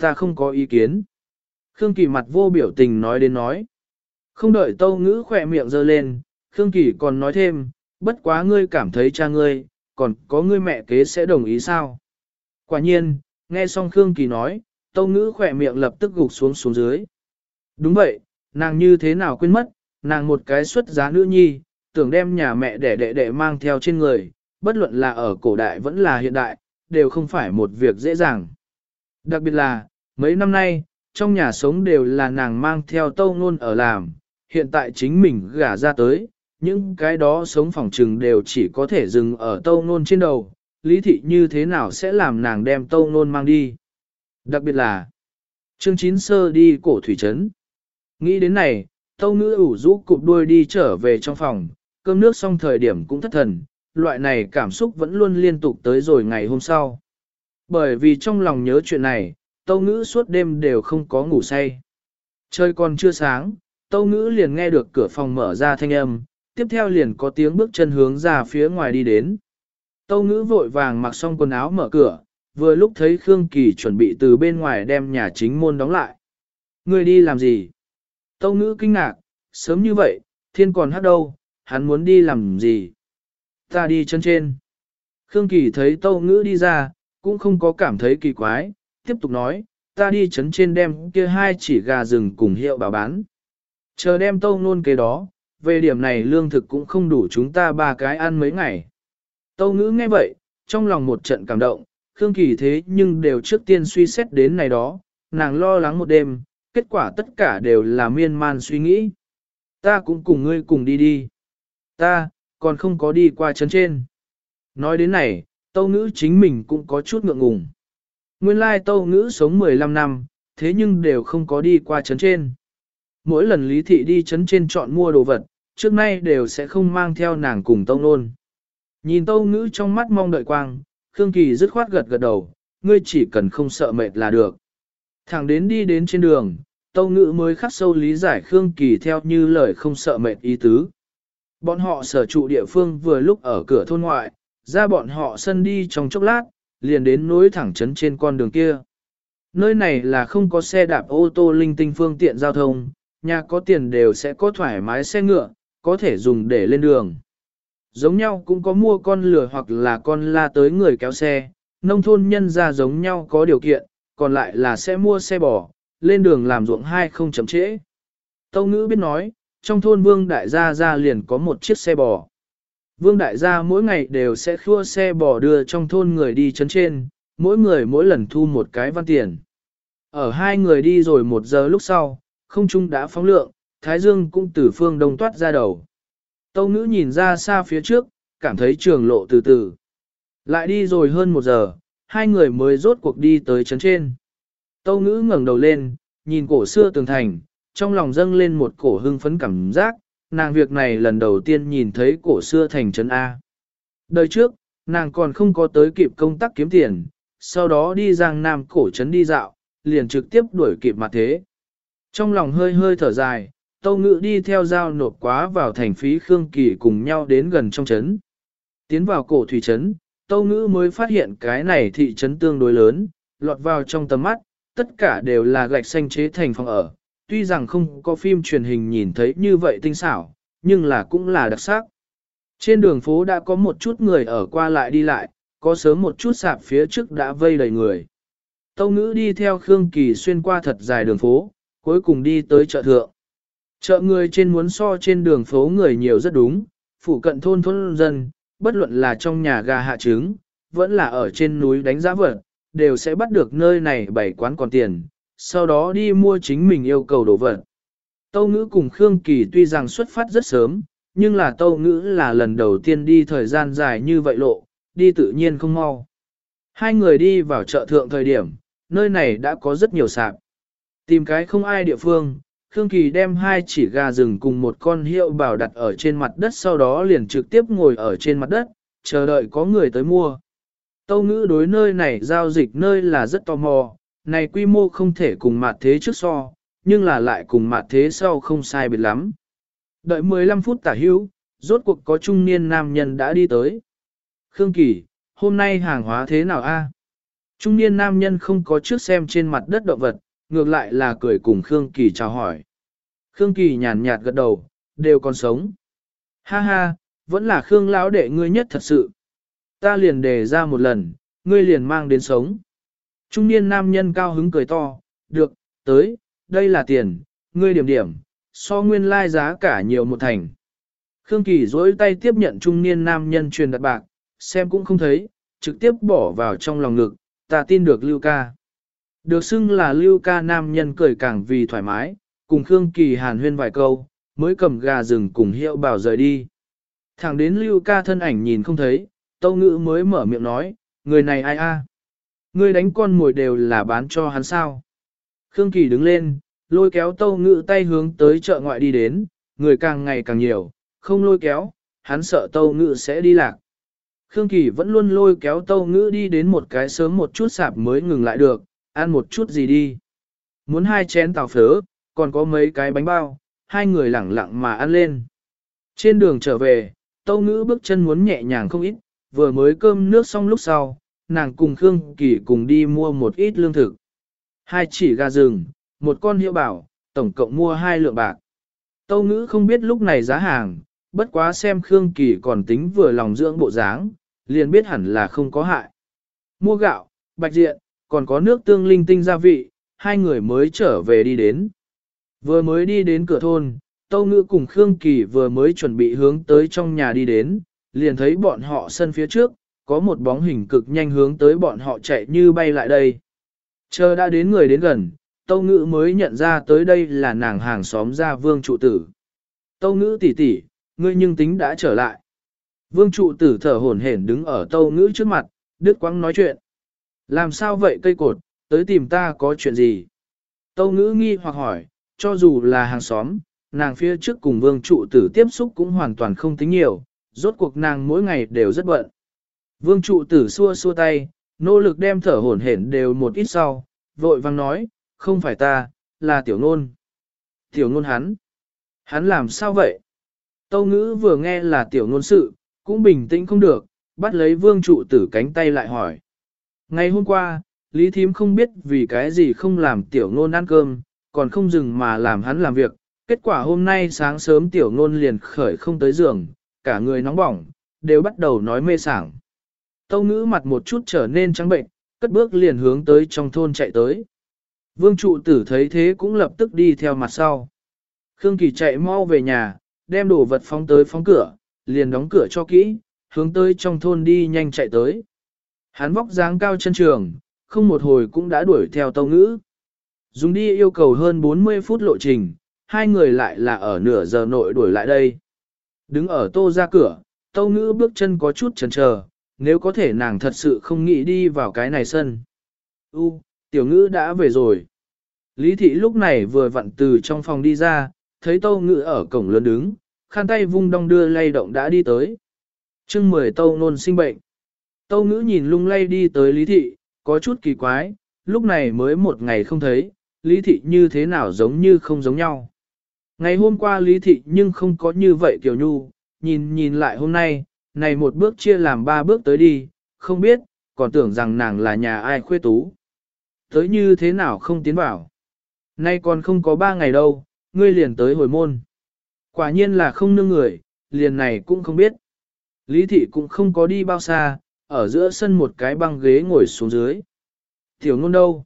Ta không có ý kiến. Khương Kỳ mặt vô biểu tình nói đến nói. Không đợi tâu ngữ khỏe miệng dơ lên, Khương Kỳ còn nói thêm, bất quá ngươi cảm thấy cha ngươi, còn có ngươi mẹ kế sẽ đồng ý sao? Quả nhiên, nghe xong Khương Kỳ nói, tâu ngữ khỏe miệng lập tức gục xuống xuống dưới. Đúng vậy, nàng như thế nào quên mất, nàng một cái xuất giá nữ nhi, tưởng đem nhà mẹ đẻ đệ đệ mang theo trên người, bất luận là ở cổ đại vẫn là hiện đại, đều không phải một việc dễ dàng. Đặc biệt là, mấy năm nay, trong nhà sống đều là nàng mang theo tâu ngôn ở làm, hiện tại chính mình gả ra tới, những cái đó sống phòng trừng đều chỉ có thể dừng ở tâu nôn trên đầu, lý thị như thế nào sẽ làm nàng đem tâu nôn mang đi. Đặc biệt là, chương chín sơ đi cổ thủy trấn. Nghĩ đến này, tâu ngữ ủ rũ cụp đuôi đi trở về trong phòng, cơm nước xong thời điểm cũng thất thần, loại này cảm xúc vẫn luôn liên tục tới rồi ngày hôm sau. Bởi vì trong lòng nhớ chuyện này, tâu ngữ suốt đêm đều không có ngủ say. Trời còn chưa sáng, tâu ngữ liền nghe được cửa phòng mở ra thanh âm, tiếp theo liền có tiếng bước chân hướng ra phía ngoài đi đến. Tâu ngữ vội vàng mặc xong quần áo mở cửa, vừa lúc thấy Khương Kỳ chuẩn bị từ bên ngoài đem nhà chính môn đóng lại. Người đi làm gì? Tâu ngữ kinh ngạc, sớm như vậy, thiên còn hát đâu, hắn muốn đi làm gì? Ta đi chân trên. Khương Kỳ thấy tâu ngữ đi ra, cũng không có cảm thấy kỳ quái, tiếp tục nói, ta đi chấn trên đem kia hai chỉ gà rừng cùng hiệu bảo bán. Chờ đem tâu nôn kế đó, về điểm này lương thực cũng không đủ chúng ta ba cái ăn mấy ngày. Tâu ngữ nghe vậy, trong lòng một trận cảm động, Khương Kỳ thế nhưng đều trước tiên suy xét đến này đó, nàng lo lắng một đêm, kết quả tất cả đều là miên man suy nghĩ. Ta cũng cùng ngươi cùng đi đi. Ta, còn không có đi qua chấn trên. Nói đến này, tâu ngữ chính mình cũng có chút ngượng ngùng. Nguyên lai tâu ngữ sống 15 năm, thế nhưng đều không có đi qua chấn trên. Mỗi lần lý thị đi chấn trên chọn mua đồ vật, trước nay đều sẽ không mang theo nàng cùng tâu nôn. Nhìn tâu ngữ trong mắt mong đợi quang, Khương Kỳ dứt khoát gật gật đầu, ngươi chỉ cần không sợ mệt là được. Thẳng đến đi đến trên đường, tâu ngữ mới khắc sâu lý giải Khương Kỳ theo như lời không sợ mệt ý tứ. Bọn họ sở trụ địa phương vừa lúc ở cửa thôn ngoại, ra bọn họ sân đi trong chốc lát, liền đến nối thẳng trấn trên con đường kia. Nơi này là không có xe đạp ô tô linh tinh phương tiện giao thông, nhà có tiền đều sẽ có thoải mái xe ngựa, có thể dùng để lên đường. Giống nhau cũng có mua con lừa hoặc là con la tới người kéo xe, nông thôn nhân ra giống nhau có điều kiện, còn lại là sẽ mua xe bò, lên đường làm ruộng hai không chấm trễ. Tâu ngữ biết nói, trong thôn vương đại gia ra liền có một chiếc xe bò. Vương đại gia mỗi ngày đều sẽ khua xe bò đưa trong thôn người đi chấn trên, mỗi người mỗi lần thu một cái văn tiền. Ở hai người đi rồi một giờ lúc sau, không trung đã phóng lượng, thái dương cũng từ phương đông toát ra đầu. Tâu ngữ nhìn ra xa phía trước, cảm thấy trường lộ từ từ. Lại đi rồi hơn một giờ, hai người mới rốt cuộc đi tới chấn trên. Tâu ngữ ngẩng đầu lên, nhìn cổ xưa tường thành, trong lòng dâng lên một cổ hưng phấn cảm giác, nàng việc này lần đầu tiên nhìn thấy cổ xưa thành trấn A. Đời trước, nàng còn không có tới kịp công tác kiếm tiền, sau đó đi giang nam cổ trấn đi dạo, liền trực tiếp đuổi kịp mặt thế. Trong lòng hơi hơi thở dài, Tâu Ngự đi theo giao nộp quá vào thành phí Khương Kỳ cùng nhau đến gần trong trấn. Tiến vào cổ thủy trấn, Tâu Ngự mới phát hiện cái này thị trấn tương đối lớn, lọt vào trong tầm mắt, tất cả đều là gạch xanh chế thành phòng ở. Tuy rằng không có phim truyền hình nhìn thấy như vậy tinh xảo, nhưng là cũng là đặc sắc. Trên đường phố đã có một chút người ở qua lại đi lại, có sớm một chút sạp phía trước đã vây đầy người. Tâu ngữ đi theo Khương Kỳ xuyên qua thật dài đường phố, cuối cùng đi tới chợ thượng. Chợ người trên muốn so trên đường phố người nhiều rất đúng, phủ cận thôn thôn dân, bất luận là trong nhà gà hạ trứng, vẫn là ở trên núi đánh giá vật, đều sẽ bắt được nơi này bảy quán còn tiền, sau đó đi mua chính mình yêu cầu đồ vật. Tâu ngữ cùng Khương Kỳ tuy rằng xuất phát rất sớm, nhưng là tâu ngữ là lần đầu tiên đi thời gian dài như vậy lộ, đi tự nhiên không mau. Hai người đi vào chợ thượng thời điểm, nơi này đã có rất nhiều sạp. Tìm cái không ai địa phương, Khương Kỳ đem hai chỉ gà rừng cùng một con hiệu bảo đặt ở trên mặt đất sau đó liền trực tiếp ngồi ở trên mặt đất, chờ đợi có người tới mua. Tâu ngữ đối nơi này giao dịch nơi là rất tò mò, này quy mô không thể cùng mặt thế trước so, nhưng là lại cùng mặt thế sau không sai biệt lắm. Đợi 15 phút tả hữu, rốt cuộc có trung niên nam nhân đã đi tới. Khương Kỳ, hôm nay hàng hóa thế nào a? Trung niên nam nhân không có trước xem trên mặt đất động vật, ngược lại là cười cùng Khương Kỳ chào hỏi. Khương Kỳ nhàn nhạt gật đầu, đều còn sống. Ha ha, vẫn là Khương lão đệ ngươi nhất thật sự. Ta liền đề ra một lần, ngươi liền mang đến sống. Trung niên nam nhân cao hứng cười to, được, tới, đây là tiền, ngươi điểm điểm, so nguyên lai giá cả nhiều một thành. Khương Kỳ dối tay tiếp nhận trung niên nam nhân truyền đặt bạc, xem cũng không thấy, trực tiếp bỏ vào trong lòng ngực, ta tin được Lưu ca. Được xưng là Lưu ca nam nhân cười càng vì thoải mái, cùng Khương Kỳ hàn huyên vài câu, mới cầm gà rừng cùng hiệu bảo rời đi. Thẳng đến Lưu ca thân ảnh nhìn không thấy, Tâu Ngữ mới mở miệng nói, người này ai a? người đánh con mồi đều là bán cho hắn sao? Khương Kỳ đứng lên, lôi kéo Tâu Ngữ tay hướng tới chợ ngoại đi đến, người càng ngày càng nhiều, không lôi kéo, hắn sợ Tâu Ngữ sẽ đi lạc. Khương Kỳ vẫn luôn lôi kéo Tâu Ngữ đi đến một cái sớm một chút sạp mới ngừng lại được, ăn một chút gì đi. Muốn hai chén tàu phớ, còn có mấy cái bánh bao, hai người lẳng lặng mà ăn lên. Trên đường trở về, Tâu Ngữ bước chân muốn nhẹ nhàng không ít, vừa mới cơm nước xong lúc sau, nàng cùng Khương Kỳ cùng đi mua một ít lương thực. Hai chỉ gà rừng, một con hiệu bảo, tổng cộng mua hai lượng bạc. Tâu Ngữ không biết lúc này giá hàng, bất quá xem Khương Kỳ còn tính vừa lòng dưỡng bộ dáng, liền biết hẳn là không có hại. Mua gạo, bạch diện, còn có nước tương linh tinh gia vị, hai người mới trở về đi đến. Vừa mới đi đến cửa thôn, Tâu Ngữ cùng Khương Kỳ vừa mới chuẩn bị hướng tới trong nhà đi đến, liền thấy bọn họ sân phía trước, có một bóng hình cực nhanh hướng tới bọn họ chạy như bay lại đây. Chờ đã đến người đến gần, Tâu Ngữ mới nhận ra tới đây là nàng hàng xóm gia vương trụ tử. Tâu Ngữ tỷ tỷ, ngươi nhưng tính đã trở lại. Vương trụ tử thở hổn hển đứng ở Tâu Ngữ trước mặt, đứt quăng nói chuyện. Làm sao vậy cây cột, tới tìm ta có chuyện gì? Tâu Ngữ nghi hoặc hỏi, cho dù là hàng xóm, nàng phía trước cùng vương trụ tử tiếp xúc cũng hoàn toàn không tính nhiều, rốt cuộc nàng mỗi ngày đều rất bận. Vương trụ tử xua xua tay, nỗ lực đem thở hổn hển đều một ít sau, vội vang nói, không phải ta, là tiểu nôn. Tiểu nôn hắn. Hắn làm sao vậy? Tâu ngữ vừa nghe là tiểu nôn sự, cũng bình tĩnh không được, bắt lấy vương trụ tử cánh tay lại hỏi. Ngày hôm qua, Lý Thím không biết vì cái gì không làm tiểu ngôn ăn cơm, còn không dừng mà làm hắn làm việc. Kết quả hôm nay sáng sớm tiểu ngôn liền khởi không tới giường, cả người nóng bỏng, đều bắt đầu nói mê sảng. Tâu ngữ mặt một chút trở nên trắng bệnh, cất bước liền hướng tới trong thôn chạy tới. Vương trụ tử thấy thế cũng lập tức đi theo mặt sau. Khương Kỳ chạy mau về nhà, đem đồ vật phóng tới phóng cửa, liền đóng cửa cho kỹ, hướng tới trong thôn đi nhanh chạy tới. Hắn vóc dáng cao chân trường, không một hồi cũng đã đuổi theo tâu ngữ. Dùng đi yêu cầu hơn 40 phút lộ trình, hai người lại là ở nửa giờ nội đuổi lại đây. Đứng ở tô ra cửa, tâu ngữ bước chân có chút chần chờ, nếu có thể nàng thật sự không nghĩ đi vào cái này sân. U, tiểu ngữ đã về rồi. Lý thị lúc này vừa vặn từ trong phòng đi ra, thấy tâu ngữ ở cổng lớn đứng, khăn tay vung đong đưa lay động đã đi tới. chương mười tâu nôn sinh bệnh. Tâu ngữ nhìn lung lay đi tới lý thị, có chút kỳ quái, lúc này mới một ngày không thấy, Lý Thị như thế nào giống như không giống nhau. Ngày hôm qua Lý Thị nhưng không có như vậy Tiểu Nhu, nhìn nhìn lại hôm nay, này một bước chia làm ba bước tới đi, không biết, còn tưởng rằng nàng là nhà ai khuê tú. Tới như thế nào không tiến vào. Nay còn không có ba ngày đâu, ngươi liền tới hồi môn. Quả nhiên là không nương người, liền này cũng không biết. Lý thị cũng không có đi bao xa, ở giữa sân một cái băng ghế ngồi xuống dưới. Tiểu ngôn đâu?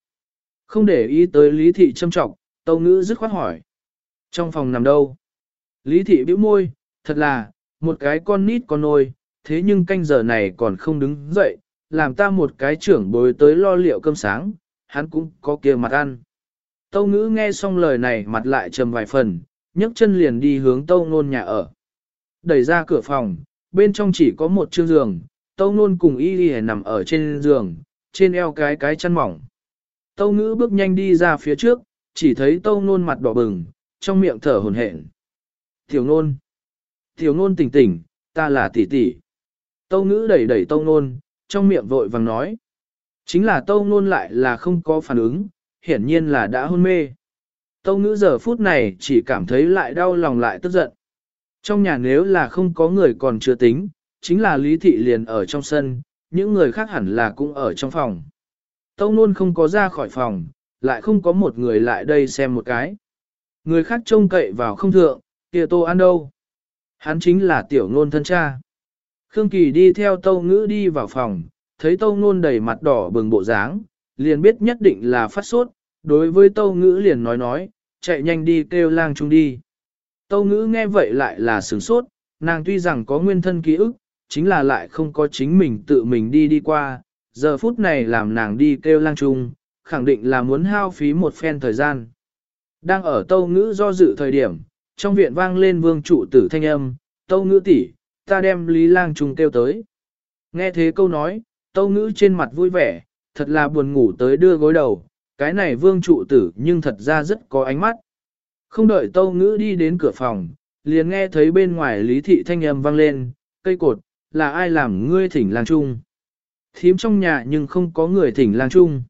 Không để ý tới lý thị châm trọng, tâu ngữ dứt khoát hỏi. Trong phòng nằm đâu? Lý thị bĩu môi, thật là, một cái con nít con nôi, thế nhưng canh giờ này còn không đứng dậy, làm ta một cái trưởng bồi tới lo liệu cơm sáng, hắn cũng có kia mặt ăn. Tâu ngữ nghe xong lời này mặt lại trầm vài phần, nhấc chân liền đi hướng tâu nôn nhà ở. Đẩy ra cửa phòng, bên trong chỉ có một chiếc giường, tâu nôn cùng y đi nằm ở trên giường, trên eo cái cái chăn mỏng. Tâu ngữ bước nhanh đi ra phía trước, chỉ thấy tâu nôn mặt đỏ bừng, trong miệng thở hồn hển. Tiểu nôn, tiểu nôn tỉnh tỉnh, ta là tỷ tỷ. Tâu ngữ đẩy đẩy tâu nôn, trong miệng vội vàng nói. Chính là tâu nôn lại là không có phản ứng, hiển nhiên là đã hôn mê. Tâu ngữ giờ phút này chỉ cảm thấy lại đau lòng lại tức giận. Trong nhà nếu là không có người còn chưa tính, chính là Lý Thị liền ở trong sân, những người khác hẳn là cũng ở trong phòng. Tâu nôn không có ra khỏi phòng, lại không có một người lại đây xem một cái. Người khác trông cậy vào không thượng, kia tô ăn đâu. Hắn chính là tiểu nôn thân cha. Khương Kỳ đi theo tâu ngữ đi vào phòng, thấy tâu nôn đầy mặt đỏ bừng bộ dáng, liền biết nhất định là phát sốt, đối với tâu ngữ liền nói nói, chạy nhanh đi kêu lang trung đi. Tâu ngữ nghe vậy lại là sướng sốt, nàng tuy rằng có nguyên thân ký ức, chính là lại không có chính mình tự mình đi đi qua, giờ phút này làm nàng đi kêu lang trung, khẳng định là muốn hao phí một phen thời gian. Đang ở tâu ngữ do dự thời điểm, trong viện vang lên vương trụ tử thanh âm, tâu ngữ tỷ ta đem Lý Lang Trung kêu tới. Nghe thế câu nói, tâu ngữ trên mặt vui vẻ, thật là buồn ngủ tới đưa gối đầu, cái này vương trụ tử nhưng thật ra rất có ánh mắt. Không đợi tâu ngữ đi đến cửa phòng, liền nghe thấy bên ngoài lý thị thanh âm vang lên, cây cột, là ai làm ngươi thỉnh lang trung. Thím trong nhà nhưng không có người thỉnh lang trung.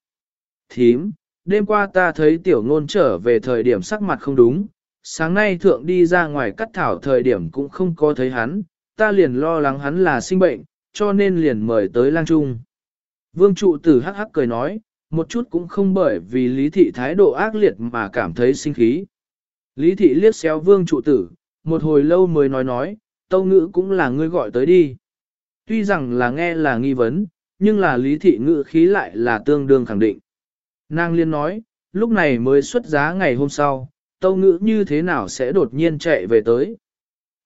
Thím, đêm qua ta thấy tiểu ngôn trở về thời điểm sắc mặt không đúng, sáng nay thượng đi ra ngoài cắt thảo thời điểm cũng không có thấy hắn, ta liền lo lắng hắn là sinh bệnh, cho nên liền mời tới lang trung. Vương trụ tử hắc hắc cười nói, một chút cũng không bởi vì lý thị thái độ ác liệt mà cảm thấy sinh khí. Lý thị liếc xéo vương trụ tử, một hồi lâu mới nói nói, tâu ngữ cũng là ngươi gọi tới đi. Tuy rằng là nghe là nghi vấn, nhưng là lý thị Ngự khí lại là tương đương khẳng định. Nàng liên nói, lúc này mới xuất giá ngày hôm sau, tâu ngữ như thế nào sẽ đột nhiên chạy về tới.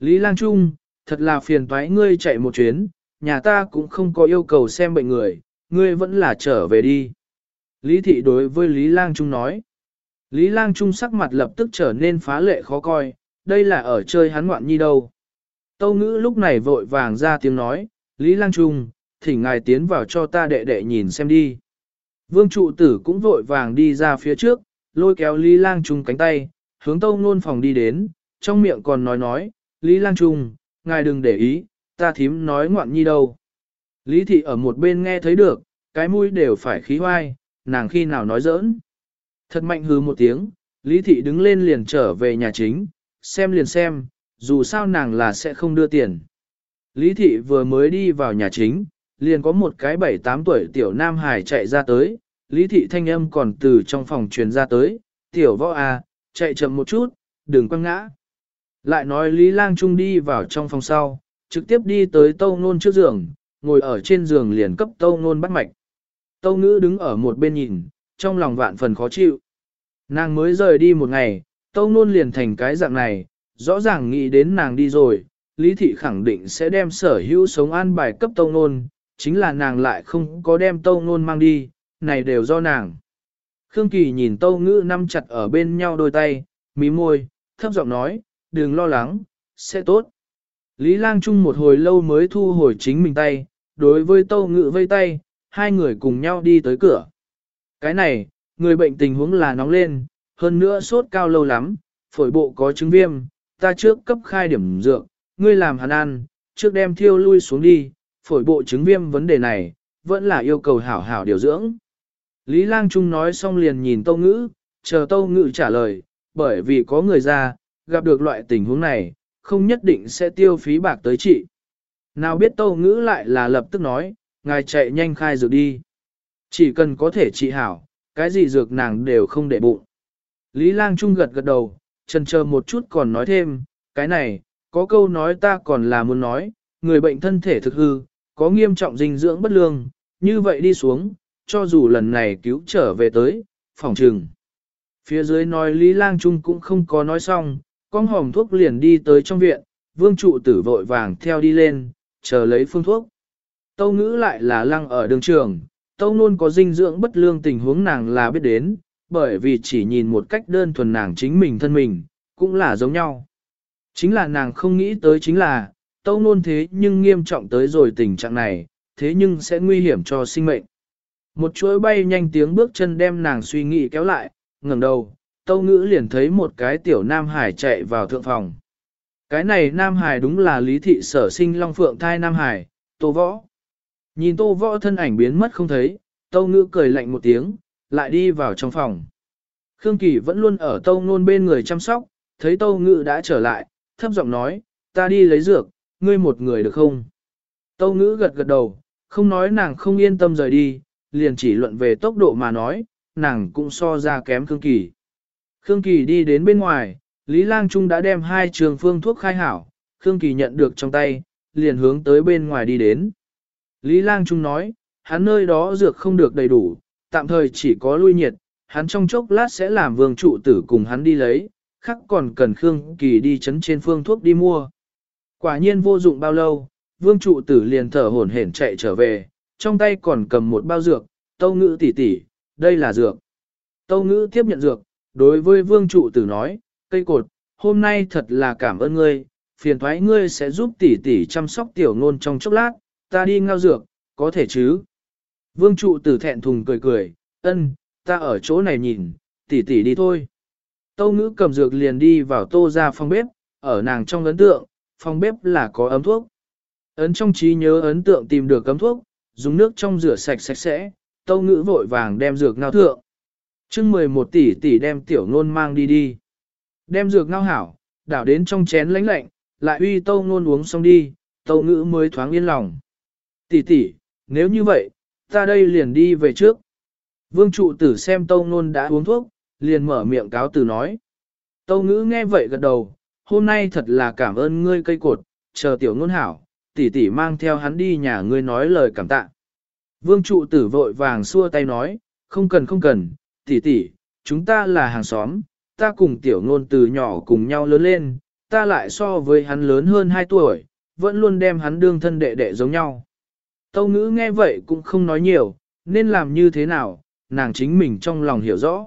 Lý lang trung, thật là phiền toái ngươi chạy một chuyến, nhà ta cũng không có yêu cầu xem bệnh người, ngươi vẫn là trở về đi. Lý thị đối với Lý Lang Trung nói. Lý Lang Trung sắc mặt lập tức trở nên phá lệ khó coi, đây là ở chơi hắn ngoạn nhi đâu. Tâu ngữ lúc này vội vàng ra tiếng nói, Lý Lang Trung, thỉnh ngài tiến vào cho ta đệ đệ nhìn xem đi. Vương trụ tử cũng vội vàng đi ra phía trước, lôi kéo Lý Lang Trung cánh tay, hướng tâu nôn phòng đi đến, trong miệng còn nói nói, Lý Lang Trung, ngài đừng để ý, ta thím nói ngoạn nhi đâu. Lý thị ở một bên nghe thấy được, cái mũi đều phải khí hoai, nàng khi nào nói giỡn. Thật mạnh hừ một tiếng, Lý thị đứng lên liền trở về nhà chính, xem liền xem, dù sao nàng là sẽ không đưa tiền. Lý thị vừa mới đi vào nhà chính, liền có một cái bảy tám tuổi tiểu nam hải chạy ra tới, Lý thị thanh âm còn từ trong phòng truyền ra tới, tiểu võ à, chạy chậm một chút, đừng quăng ngã. Lại nói Lý Lang Trung đi vào trong phòng sau, trực tiếp đi tới tâu nôn trước giường, ngồi ở trên giường liền cấp tâu nôn bắt mạch. Tâu ngữ đứng ở một bên nhìn, trong lòng vạn phần khó chịu. Nàng mới rời đi một ngày, tâu nôn liền thành cái dạng này, rõ ràng nghĩ đến nàng đi rồi, Lý Thị khẳng định sẽ đem sở hữu sống an bài cấp tâu nôn, chính là nàng lại không có đem tâu nôn mang đi, này đều do nàng. Khương Kỳ nhìn tâu ngữ nắm chặt ở bên nhau đôi tay, mí môi, thấp giọng nói, đừng lo lắng, sẽ tốt. Lý Lang Trung một hồi lâu mới thu hồi chính mình tay, đối với tâu ngữ vây tay, hai người cùng nhau đi tới cửa. Cái này, người bệnh tình huống là nóng lên, hơn nữa sốt cao lâu lắm, phổi bộ có chứng viêm, ta trước cấp khai điểm dược, ngươi làm hắn ăn, trước đem thiêu lui xuống đi, phổi bộ chứng viêm vấn đề này, vẫn là yêu cầu hảo hảo điều dưỡng. Lý Lang Trung nói xong liền nhìn Tâu Ngữ, chờ tâu Ngữ trả lời, bởi vì có người ra, gặp được loại tình huống này, không nhất định sẽ tiêu phí bạc tới trị. Nào biết tâu ngữ lại là lập tức nói, ngài chạy nhanh khai dược đi. Chỉ cần có thể trị hảo, cái gì dược nàng đều không để bụng. Lý lang trung gật gật đầu, chần chờ một chút còn nói thêm, cái này, có câu nói ta còn là muốn nói, người bệnh thân thể thực hư, có nghiêm trọng dinh dưỡng bất lương, như vậy đi xuống, cho dù lần này cứu trở về tới, phòng trừng. Phía dưới nói Lý Lang Trung cũng không có nói xong, con hòm thuốc liền đi tới trong viện, vương trụ tử vội vàng theo đi lên, chờ lấy phương thuốc. Tâu ngữ lại là lăng ở đường trường, tâu nôn có dinh dưỡng bất lương tình huống nàng là biết đến, bởi vì chỉ nhìn một cách đơn thuần nàng chính mình thân mình, cũng là giống nhau. Chính là nàng không nghĩ tới chính là, tâu nôn thế nhưng nghiêm trọng tới rồi tình trạng này, thế nhưng sẽ nguy hiểm cho sinh mệnh. Một chuỗi bay nhanh tiếng bước chân đem nàng suy nghĩ kéo lại, ngẩng đầu, tâu ngữ liền thấy một cái tiểu nam hải chạy vào thượng phòng. Cái này nam hải đúng là lý thị sở sinh long phượng thai nam hải, tô võ. Nhìn tô võ thân ảnh biến mất không thấy, tâu ngữ cười lạnh một tiếng, lại đi vào trong phòng. Khương Kỳ vẫn luôn ở tâu nôn bên người chăm sóc, thấy tâu ngữ đã trở lại, thấp giọng nói, ta đi lấy dược, ngươi một người được không? Tâu ngữ gật gật đầu, không nói nàng không yên tâm rời đi, liền chỉ luận về tốc độ mà nói, nàng cũng so ra kém Khương Kỳ. Khương Kỳ đi đến bên ngoài, Lý Lang Trung đã đem hai trường phương thuốc khai hảo, Khương Kỳ nhận được trong tay, liền hướng tới bên ngoài đi đến. Lý Lang Trung nói, hắn nơi đó dược không được đầy đủ, tạm thời chỉ có lui nhiệt, hắn trong chốc lát sẽ làm vương trụ tử cùng hắn đi lấy, khắc còn cần Khương Kỳ đi chấn trên phương thuốc đi mua. Quả nhiên vô dụng bao lâu, vương trụ tử liền thở hổn hển chạy trở về, trong tay còn cầm một bao dược, tâu ngữ tỉ tỉ, đây là dược. Tâu ngữ tiếp nhận dược, đối với vương trụ tử nói, cây cột, hôm nay thật là cảm ơn ngươi, phiền thoái ngươi sẽ giúp tỷ tỷ chăm sóc tiểu ngôn trong chốc lát, ta đi ngao dược, có thể chứ. Vương trụ tử thẹn thùng cười cười, ân, ta ở chỗ này nhìn, tỷ tỷ đi thôi. Tâu ngữ cầm dược liền đi vào tô ra phòng bếp, ở nàng trong ấn tượng, phòng bếp là có ấm thuốc. Ấn trong trí nhớ ấn tượng tìm được ấm thuốc, dùng nước trong rửa sạch sạch sẽ, tâu ngữ vội vàng đem dược ngao thượng. chương 11 tỷ tỷ đem tiểu ngôn mang đi đi. Đem dược ngao hảo, đảo đến trong chén lánh lạnh, lại uy tâu ngôn uống xong đi, tâu ngữ mới thoáng yên lòng. Tỷ tỷ, nếu như vậy, ta đây liền đi về trước. Vương trụ tử xem tâu ngôn đã uống thuốc, liền mở miệng cáo từ nói. Tâu ngữ nghe vậy gật đầu, hôm nay thật là cảm ơn ngươi cây cột, chờ tiểu ngôn hảo, tỷ tỷ mang theo hắn đi nhà ngươi nói lời cảm tạ. Vương trụ tử vội vàng xua tay nói, không cần không cần, tỷ tỷ, chúng ta là hàng xóm, ta cùng tiểu ngôn từ nhỏ cùng nhau lớn lên, ta lại so với hắn lớn hơn 2 tuổi, vẫn luôn đem hắn đương thân đệ đệ giống nhau. Tâu ngữ nghe vậy cũng không nói nhiều, nên làm như thế nào, nàng chính mình trong lòng hiểu rõ.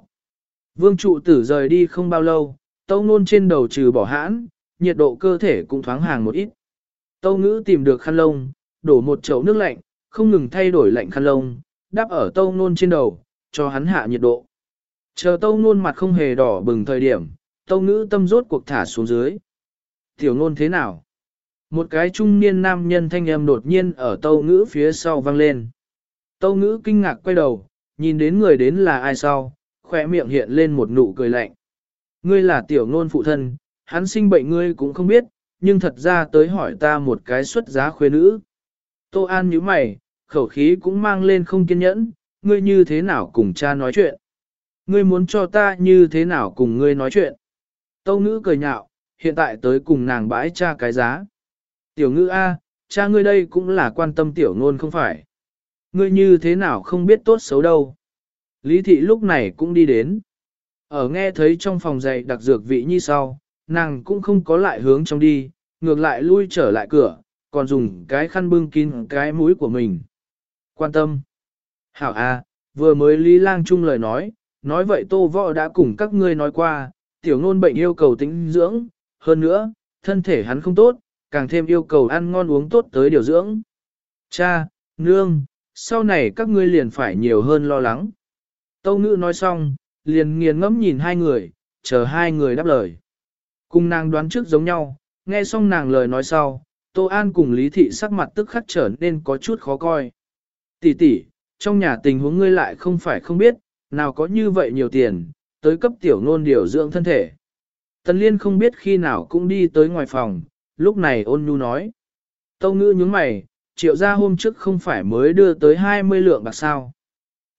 Vương trụ tử rời đi không bao lâu, tâu nôn trên đầu trừ bỏ hãn, nhiệt độ cơ thể cũng thoáng hàng một ít. Tâu ngữ tìm được khăn lông, đổ một chậu nước lạnh, không ngừng thay đổi lạnh khăn lông, đắp ở tâu nôn trên đầu, cho hắn hạ nhiệt độ. Chờ tâu nôn mặt không hề đỏ bừng thời điểm, tâu ngữ tâm rốt cuộc thả xuống dưới. Tiểu nôn thế nào? Một cái trung niên nam nhân thanh âm đột nhiên ở tâu ngữ phía sau vang lên. Tâu ngữ kinh ngạc quay đầu, nhìn đến người đến là ai sau, khỏe miệng hiện lên một nụ cười lạnh. Ngươi là tiểu ngôn phụ thân, hắn sinh bệnh ngươi cũng không biết, nhưng thật ra tới hỏi ta một cái xuất giá khuê nữ. Tô An như mày, khẩu khí cũng mang lên không kiên nhẫn, ngươi như thế nào cùng cha nói chuyện? Ngươi muốn cho ta như thế nào cùng ngươi nói chuyện? Tâu ngữ cười nhạo, hiện tại tới cùng nàng bãi cha cái giá. Tiểu ngữ A, cha ngươi đây cũng là quan tâm tiểu ngôn không phải. Ngươi như thế nào không biết tốt xấu đâu. Lý thị lúc này cũng đi đến. Ở nghe thấy trong phòng dạy đặc dược vị như sau, nàng cũng không có lại hướng trong đi, ngược lại lui trở lại cửa, còn dùng cái khăn bưng kín cái mũi của mình. Quan tâm. Hảo A, vừa mới Lý Lang Trung lời nói, nói vậy Tô Võ đã cùng các ngươi nói qua, tiểu ngôn bệnh yêu cầu tính dưỡng, hơn nữa, thân thể hắn không tốt, càng thêm yêu cầu ăn ngon uống tốt tới điều dưỡng. Cha, nương, sau này các ngươi liền phải nhiều hơn lo lắng. Tâu ngữ nói xong, liền nghiền ngẫm nhìn hai người, chờ hai người đáp lời. Cùng nàng đoán trước giống nhau, nghe xong nàng lời nói sau, Tô An cùng Lý Thị sắc mặt tức khắc trở nên có chút khó coi. Tỷ tỷ, trong nhà tình huống ngươi lại không phải không biết, nào có như vậy nhiều tiền, tới cấp tiểu nôn điều dưỡng thân thể. Tần liên không biết khi nào cũng đi tới ngoài phòng, lúc này ôn nhu nói. Tâu ngữ nhúng mày, triệu gia hôm trước không phải mới đưa tới 20 lượng bạc sao.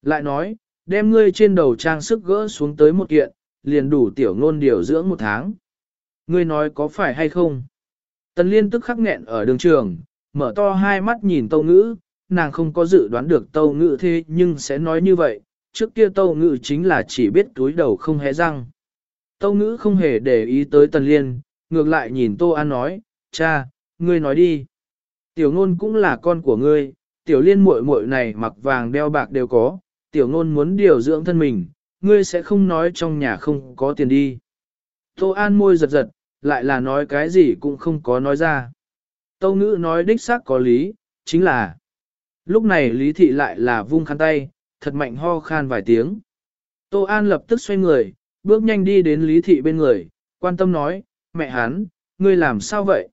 Lại nói, đem ngươi trên đầu trang sức gỡ xuống tới một kiện, liền đủ tiểu ngôn điều dưỡng một tháng. Ngươi nói có phải hay không? Tần liên tức khắc nghẹn ở đường trường, mở to hai mắt nhìn tâu ngữ, nàng không có dự đoán được tâu ngữ thế nhưng sẽ nói như vậy, trước kia tâu ngữ chính là chỉ biết túi đầu không hé răng. Tâu ngữ không hề để ý tới tần liên, ngược lại nhìn tô an nói, cha, ngươi nói đi. Tiểu ngôn cũng là con của ngươi, tiểu liên muội muội này mặc vàng đeo bạc đều có, tiểu ngôn muốn điều dưỡng thân mình, ngươi sẽ không nói trong nhà không có tiền đi. Tô An môi giật giật, lại là nói cái gì cũng không có nói ra. Tâu ngữ nói đích xác có lý, chính là Lúc này Lý Thị lại là vung khăn tay, thật mạnh ho khan vài tiếng. Tô An lập tức xoay người, bước nhanh đi đến Lý Thị bên người, quan tâm nói, mẹ hắn, ngươi làm sao vậy?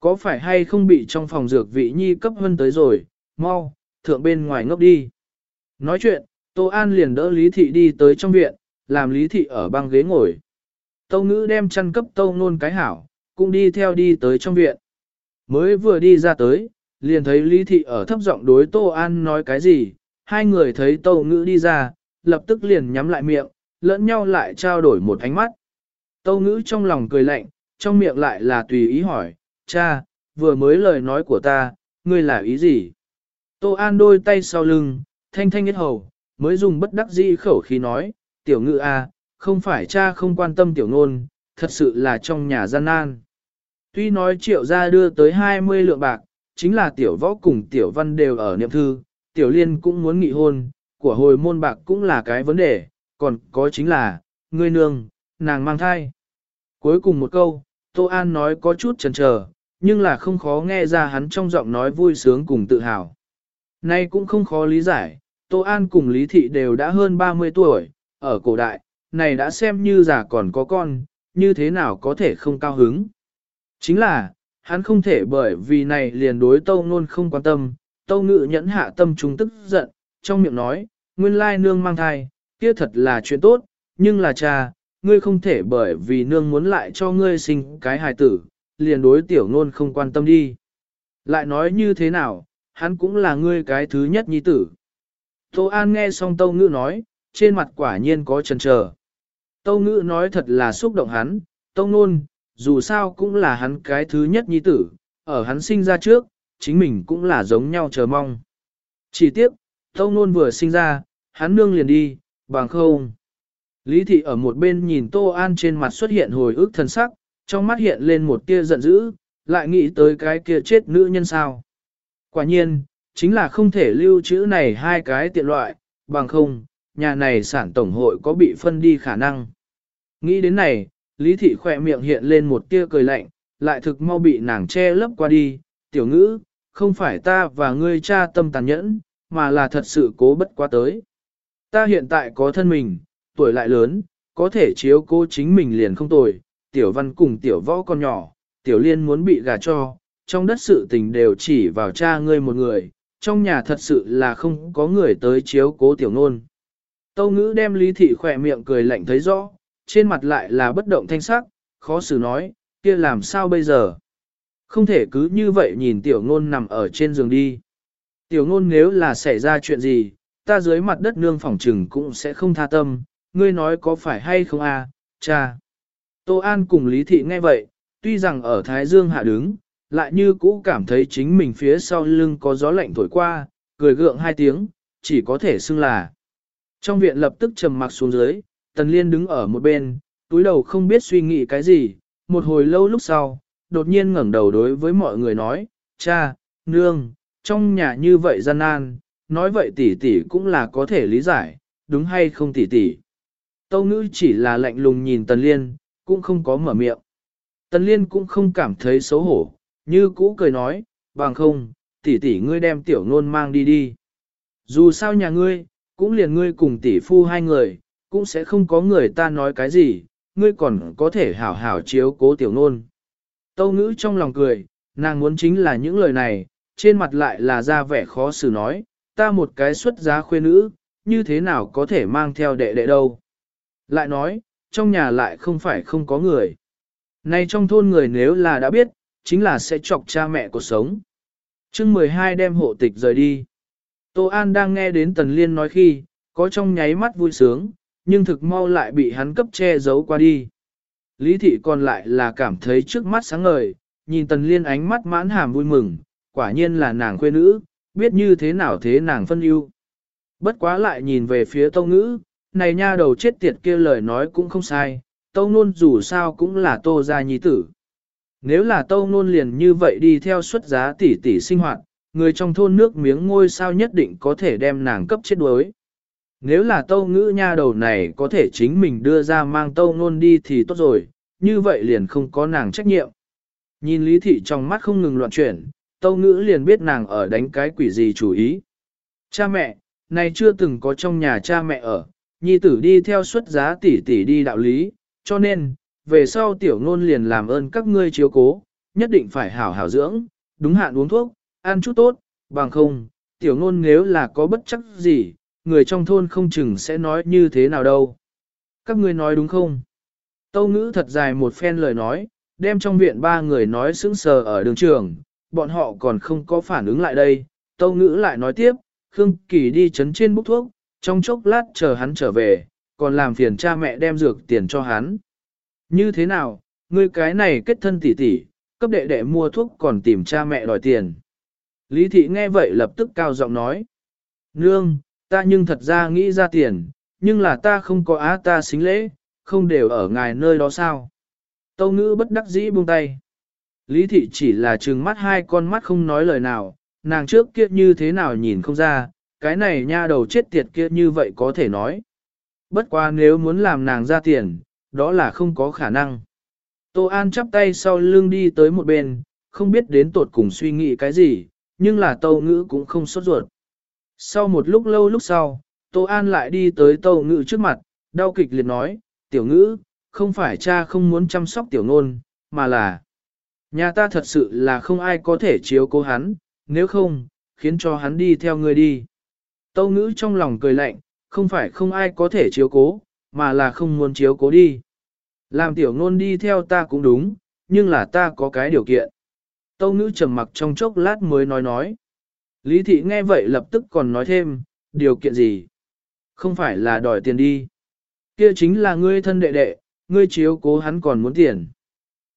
Có phải hay không bị trong phòng dược vị nhi cấp hơn tới rồi, mau, thượng bên ngoài ngốc đi. Nói chuyện, Tô An liền đỡ Lý Thị đi tới trong viện, làm Lý Thị ở băng ghế ngồi. Tâu ngữ đem chăn cấp tâu nôn cái hảo, cũng đi theo đi tới trong viện. Mới vừa đi ra tới, liền thấy Lý Thị ở thấp giọng đối Tô An nói cái gì, hai người thấy Tâu Ngữ đi ra, lập tức liền nhắm lại miệng, lẫn nhau lại trao đổi một ánh mắt. Tâu Ngữ trong lòng cười lạnh, trong miệng lại là tùy ý hỏi, cha, vừa mới lời nói của ta, ngươi là ý gì? Tô An đôi tay sau lưng, thanh thanh nhất hầu, mới dùng bất đắc dĩ khẩu khí nói, tiểu ngự a à, không phải cha không quan tâm tiểu ngôn, thật sự là trong nhà gian nan. Tuy nói triệu gia đưa tới 20 lượng bạc, chính là tiểu võ cùng tiểu văn đều ở niệm thư, tiểu liên cũng muốn nghị hôn, của hồi môn bạc cũng là cái vấn đề, còn có chính là, ngươi nương, nàng mang thai. Cuối cùng một câu, Tô An nói có chút chần chờ, nhưng là không khó nghe ra hắn trong giọng nói vui sướng cùng tự hào. Nay cũng không khó lý giải, Tô An cùng Lý Thị đều đã hơn 30 tuổi, ở cổ đại, này đã xem như già còn có con, như thế nào có thể không cao hứng. Chính là, hắn không thể bởi vì này liền đối tâu nôn không quan tâm, tâu ngự nhẫn hạ tâm trung tức giận, trong miệng nói, nguyên lai nương mang thai, kia thật là chuyện tốt, nhưng là cha, ngươi không thể bởi vì nương muốn lại cho ngươi sinh cái hài tử, liền đối tiểu nôn không quan tâm đi. Lại nói như thế nào, hắn cũng là ngươi cái thứ nhất nhi tử. Tô An nghe xong Tâu Ngữ nói, trên mặt quả nhiên có chần chờ. Tâu Ngữ nói thật là xúc động hắn, Tâu Nôn, dù sao cũng là hắn cái thứ nhất nhi tử, ở hắn sinh ra trước, chính mình cũng là giống nhau chờ mong. Chỉ tiếc, Tâu Nôn vừa sinh ra, hắn nương liền đi, bằng không. Lý thị ở một bên nhìn Tô An trên mặt xuất hiện hồi ức thân sắc, trong mắt hiện lên một tia giận dữ, lại nghĩ tới cái kia chết nữ nhân sao. Quả nhiên, chính là không thể lưu trữ này hai cái tiện loại, bằng không, nhà này sản tổng hội có bị phân đi khả năng. Nghĩ đến này, Lý thị khỏe miệng hiện lên một tia cười lạnh, lại thực mau bị nàng che lấp qua đi, tiểu ngữ, không phải ta và ngươi cha tâm tàn nhẫn, mà là thật sự cố bất quá tới. Ta hiện tại có thân mình, tuổi lại lớn, có thể chiếu cố chính mình liền không tồi, tiểu văn cùng tiểu võ con nhỏ, tiểu liên muốn bị gà cho, trong đất sự tình đều chỉ vào cha ngươi một người, trong nhà thật sự là không có người tới chiếu cố tiểu nôn. Tâu ngữ đem lý thị khỏe miệng cười lạnh thấy rõ, trên mặt lại là bất động thanh sắc, khó xử nói, kia làm sao bây giờ? Không thể cứ như vậy nhìn tiểu ngôn nằm ở trên giường đi. Tiểu ngôn nếu là xảy ra chuyện gì, ta dưới mặt đất nương phỏng trừng cũng sẽ không tha tâm, ngươi nói có phải hay không a, à? cha. Tô An cùng Lý Thị nghe vậy, tuy rằng ở Thái Dương hạ đứng, lại như cũ cảm thấy chính mình phía sau lưng có gió lạnh thổi qua, cười gượng hai tiếng, chỉ có thể xưng là. Trong viện lập tức trầm mặc xuống dưới, Tần Liên đứng ở một bên, túi đầu không biết suy nghĩ cái gì, một hồi lâu lúc sau, đột nhiên ngẩng đầu đối với mọi người nói, cha, nương, trong nhà như vậy gian nan, nói vậy tỷ tỷ cũng là có thể lý giải, đúng hay không tỷ tỷ. Tâu ngữ chỉ là lạnh lùng nhìn Tần Liên, cũng không có mở miệng. Tần Liên cũng không cảm thấy xấu hổ, như cũ cười nói, bằng không, tỷ tỷ ngươi đem tiểu nôn mang đi đi. Dù sao nhà ngươi, cũng liền ngươi cùng tỷ phu hai người, cũng sẽ không có người ta nói cái gì, ngươi còn có thể hảo hảo chiếu cố tiểu nôn. Tâu ngữ trong lòng cười, nàng muốn chính là những lời này, trên mặt lại là ra vẻ khó xử nói, ta một cái xuất giá khuê nữ, như thế nào có thể mang theo đệ đệ đâu. Lại nói, trong nhà lại không phải không có người. Nay trong thôn người nếu là đã biết, chính là sẽ chọc cha mẹ cuộc sống. chương 12 đem hộ tịch rời đi. Tô An đang nghe đến Tần Liên nói khi, có trong nháy mắt vui sướng, nhưng thực mau lại bị hắn cấp che giấu qua đi. Lý thị còn lại là cảm thấy trước mắt sáng ngời, nhìn Tần Liên ánh mắt mãn hàm vui mừng, quả nhiên là nàng quê nữ, biết như thế nào thế nàng phân ưu. Bất quá lại nhìn về phía tâu ngữ, này nha đầu chết tiệt kia lời nói cũng không sai, tâu nôn dù sao cũng là tô gia nhi tử. Nếu là tâu nôn liền như vậy đi theo suất giá tỷ tỷ sinh hoạt, người trong thôn nước miếng ngôi sao nhất định có thể đem nàng cấp chết đuối. Nếu là tâu ngữ nha đầu này có thể chính mình đưa ra mang tâu nôn đi thì tốt rồi, như vậy liền không có nàng trách nhiệm. Nhìn lý thị trong mắt không ngừng loạn chuyển, tâu ngữ liền biết nàng ở đánh cái quỷ gì chủ ý. Cha mẹ, này chưa từng có trong nhà cha mẹ ở, nhi tử đi theo suất giá tỷ tỷ đi đạo lý, cho nên, về sau tiểu ngôn liền làm ơn các ngươi chiếu cố, nhất định phải hảo hảo dưỡng, đúng hạn uống thuốc, ăn chút tốt, bằng không, tiểu ngôn nếu là có bất chắc gì, người trong thôn không chừng sẽ nói như thế nào đâu. Các ngươi nói đúng không? Tâu ngữ thật dài một phen lời nói, đem trong viện ba người nói sững sờ ở đường trường, bọn họ còn không có phản ứng lại đây. Tâu ngữ lại nói tiếp, Khương Kỳ đi chấn trên bút thuốc, trong chốc lát chờ hắn trở về, còn làm phiền cha mẹ đem dược tiền cho hắn. Như thế nào, ngươi cái này kết thân tỷ tỷ, cấp đệ đệ mua thuốc còn tìm cha mẹ đòi tiền. Lý thị nghe vậy lập tức cao giọng nói. Nương, ta nhưng thật ra nghĩ ra tiền, nhưng là ta không có á ta xính lễ, không đều ở ngài nơi đó sao. Tâu ngữ bất đắc dĩ buông tay. Lý thị chỉ là trừng mắt hai con mắt không nói lời nào, nàng trước kia như thế nào nhìn không ra, cái này nha đầu chết tiệt kia như vậy có thể nói. Bất quá nếu muốn làm nàng ra tiền, đó là không có khả năng. Tô An chắp tay sau lưng đi tới một bên, không biết đến tột cùng suy nghĩ cái gì, nhưng là tâu ngữ cũng không sốt ruột. Sau một lúc lâu lúc sau, Tô An lại đi tới tâu ngữ trước mặt, đau kịch liệt nói, tiểu ngữ, không phải cha không muốn chăm sóc tiểu nôn, mà là nhà ta thật sự là không ai có thể chiếu cố hắn, nếu không, khiến cho hắn đi theo người đi. Tâu ngữ trong lòng cười lạnh, không phải không ai có thể chiếu cố, mà là không muốn chiếu cố đi. Làm tiểu ngôn đi theo ta cũng đúng, nhưng là ta có cái điều kiện. Tâu ngữ trầm mặc trong chốc lát mới nói nói. Lý thị nghe vậy lập tức còn nói thêm, điều kiện gì? Không phải là đòi tiền đi. Kia chính là ngươi thân đệ đệ, ngươi chiếu cố hắn còn muốn tiền.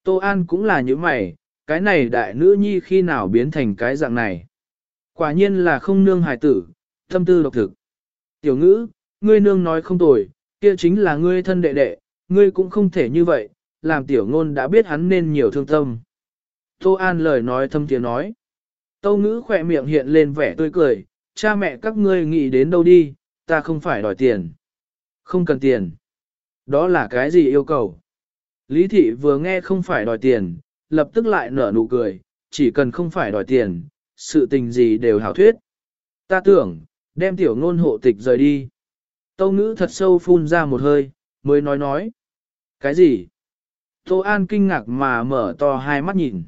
Tô An cũng là như mày, cái này đại nữ nhi khi nào biến thành cái dạng này. Quả nhiên là không nương hài tử, tâm tư độc thực. Tiểu ngữ, ngươi nương nói không tồi, kia chính là ngươi thân đệ đệ, ngươi cũng không thể như vậy, làm tiểu ngôn đã biết hắn nên nhiều thương tâm. Tô An lời nói thâm tiếng nói. Tâu ngữ khỏe miệng hiện lên vẻ tươi cười, cha mẹ các ngươi nghĩ đến đâu đi, ta không phải đòi tiền. Không cần tiền. Đó là cái gì yêu cầu? Lý thị vừa nghe không phải đòi tiền, lập tức lại nở nụ cười, chỉ cần không phải đòi tiền, sự tình gì đều hảo thuyết. Ta tưởng, đem tiểu ngôn hộ tịch rời đi. Tâu ngữ thật sâu phun ra một hơi, mới nói nói. Cái gì? Tô An kinh ngạc mà mở to hai mắt nhìn.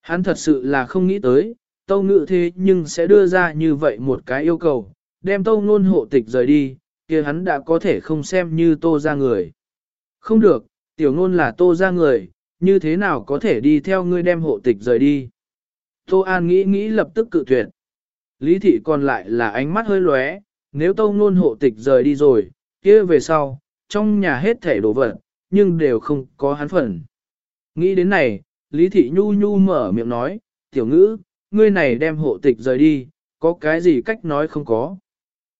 Hắn thật sự là không nghĩ tới, tâu ngữ thế nhưng sẽ đưa ra như vậy một cái yêu cầu, đem tâu ngôn hộ tịch rời đi, kia hắn đã có thể không xem như tô ra người. Không được, tiểu ngôn là tô ra người, như thế nào có thể đi theo ngươi đem hộ tịch rời đi. Tô An nghĩ nghĩ lập tức cự tuyệt. Lý thị còn lại là ánh mắt hơi lóe, nếu tâu ngôn hộ tịch rời đi rồi, kia về sau, trong nhà hết thể đồ vật, nhưng đều không có hắn phần. Nghĩ đến này, Lý thị nhu nhu mở miệng nói, tiểu ngữ, ngươi này đem hộ tịch rời đi, có cái gì cách nói không có.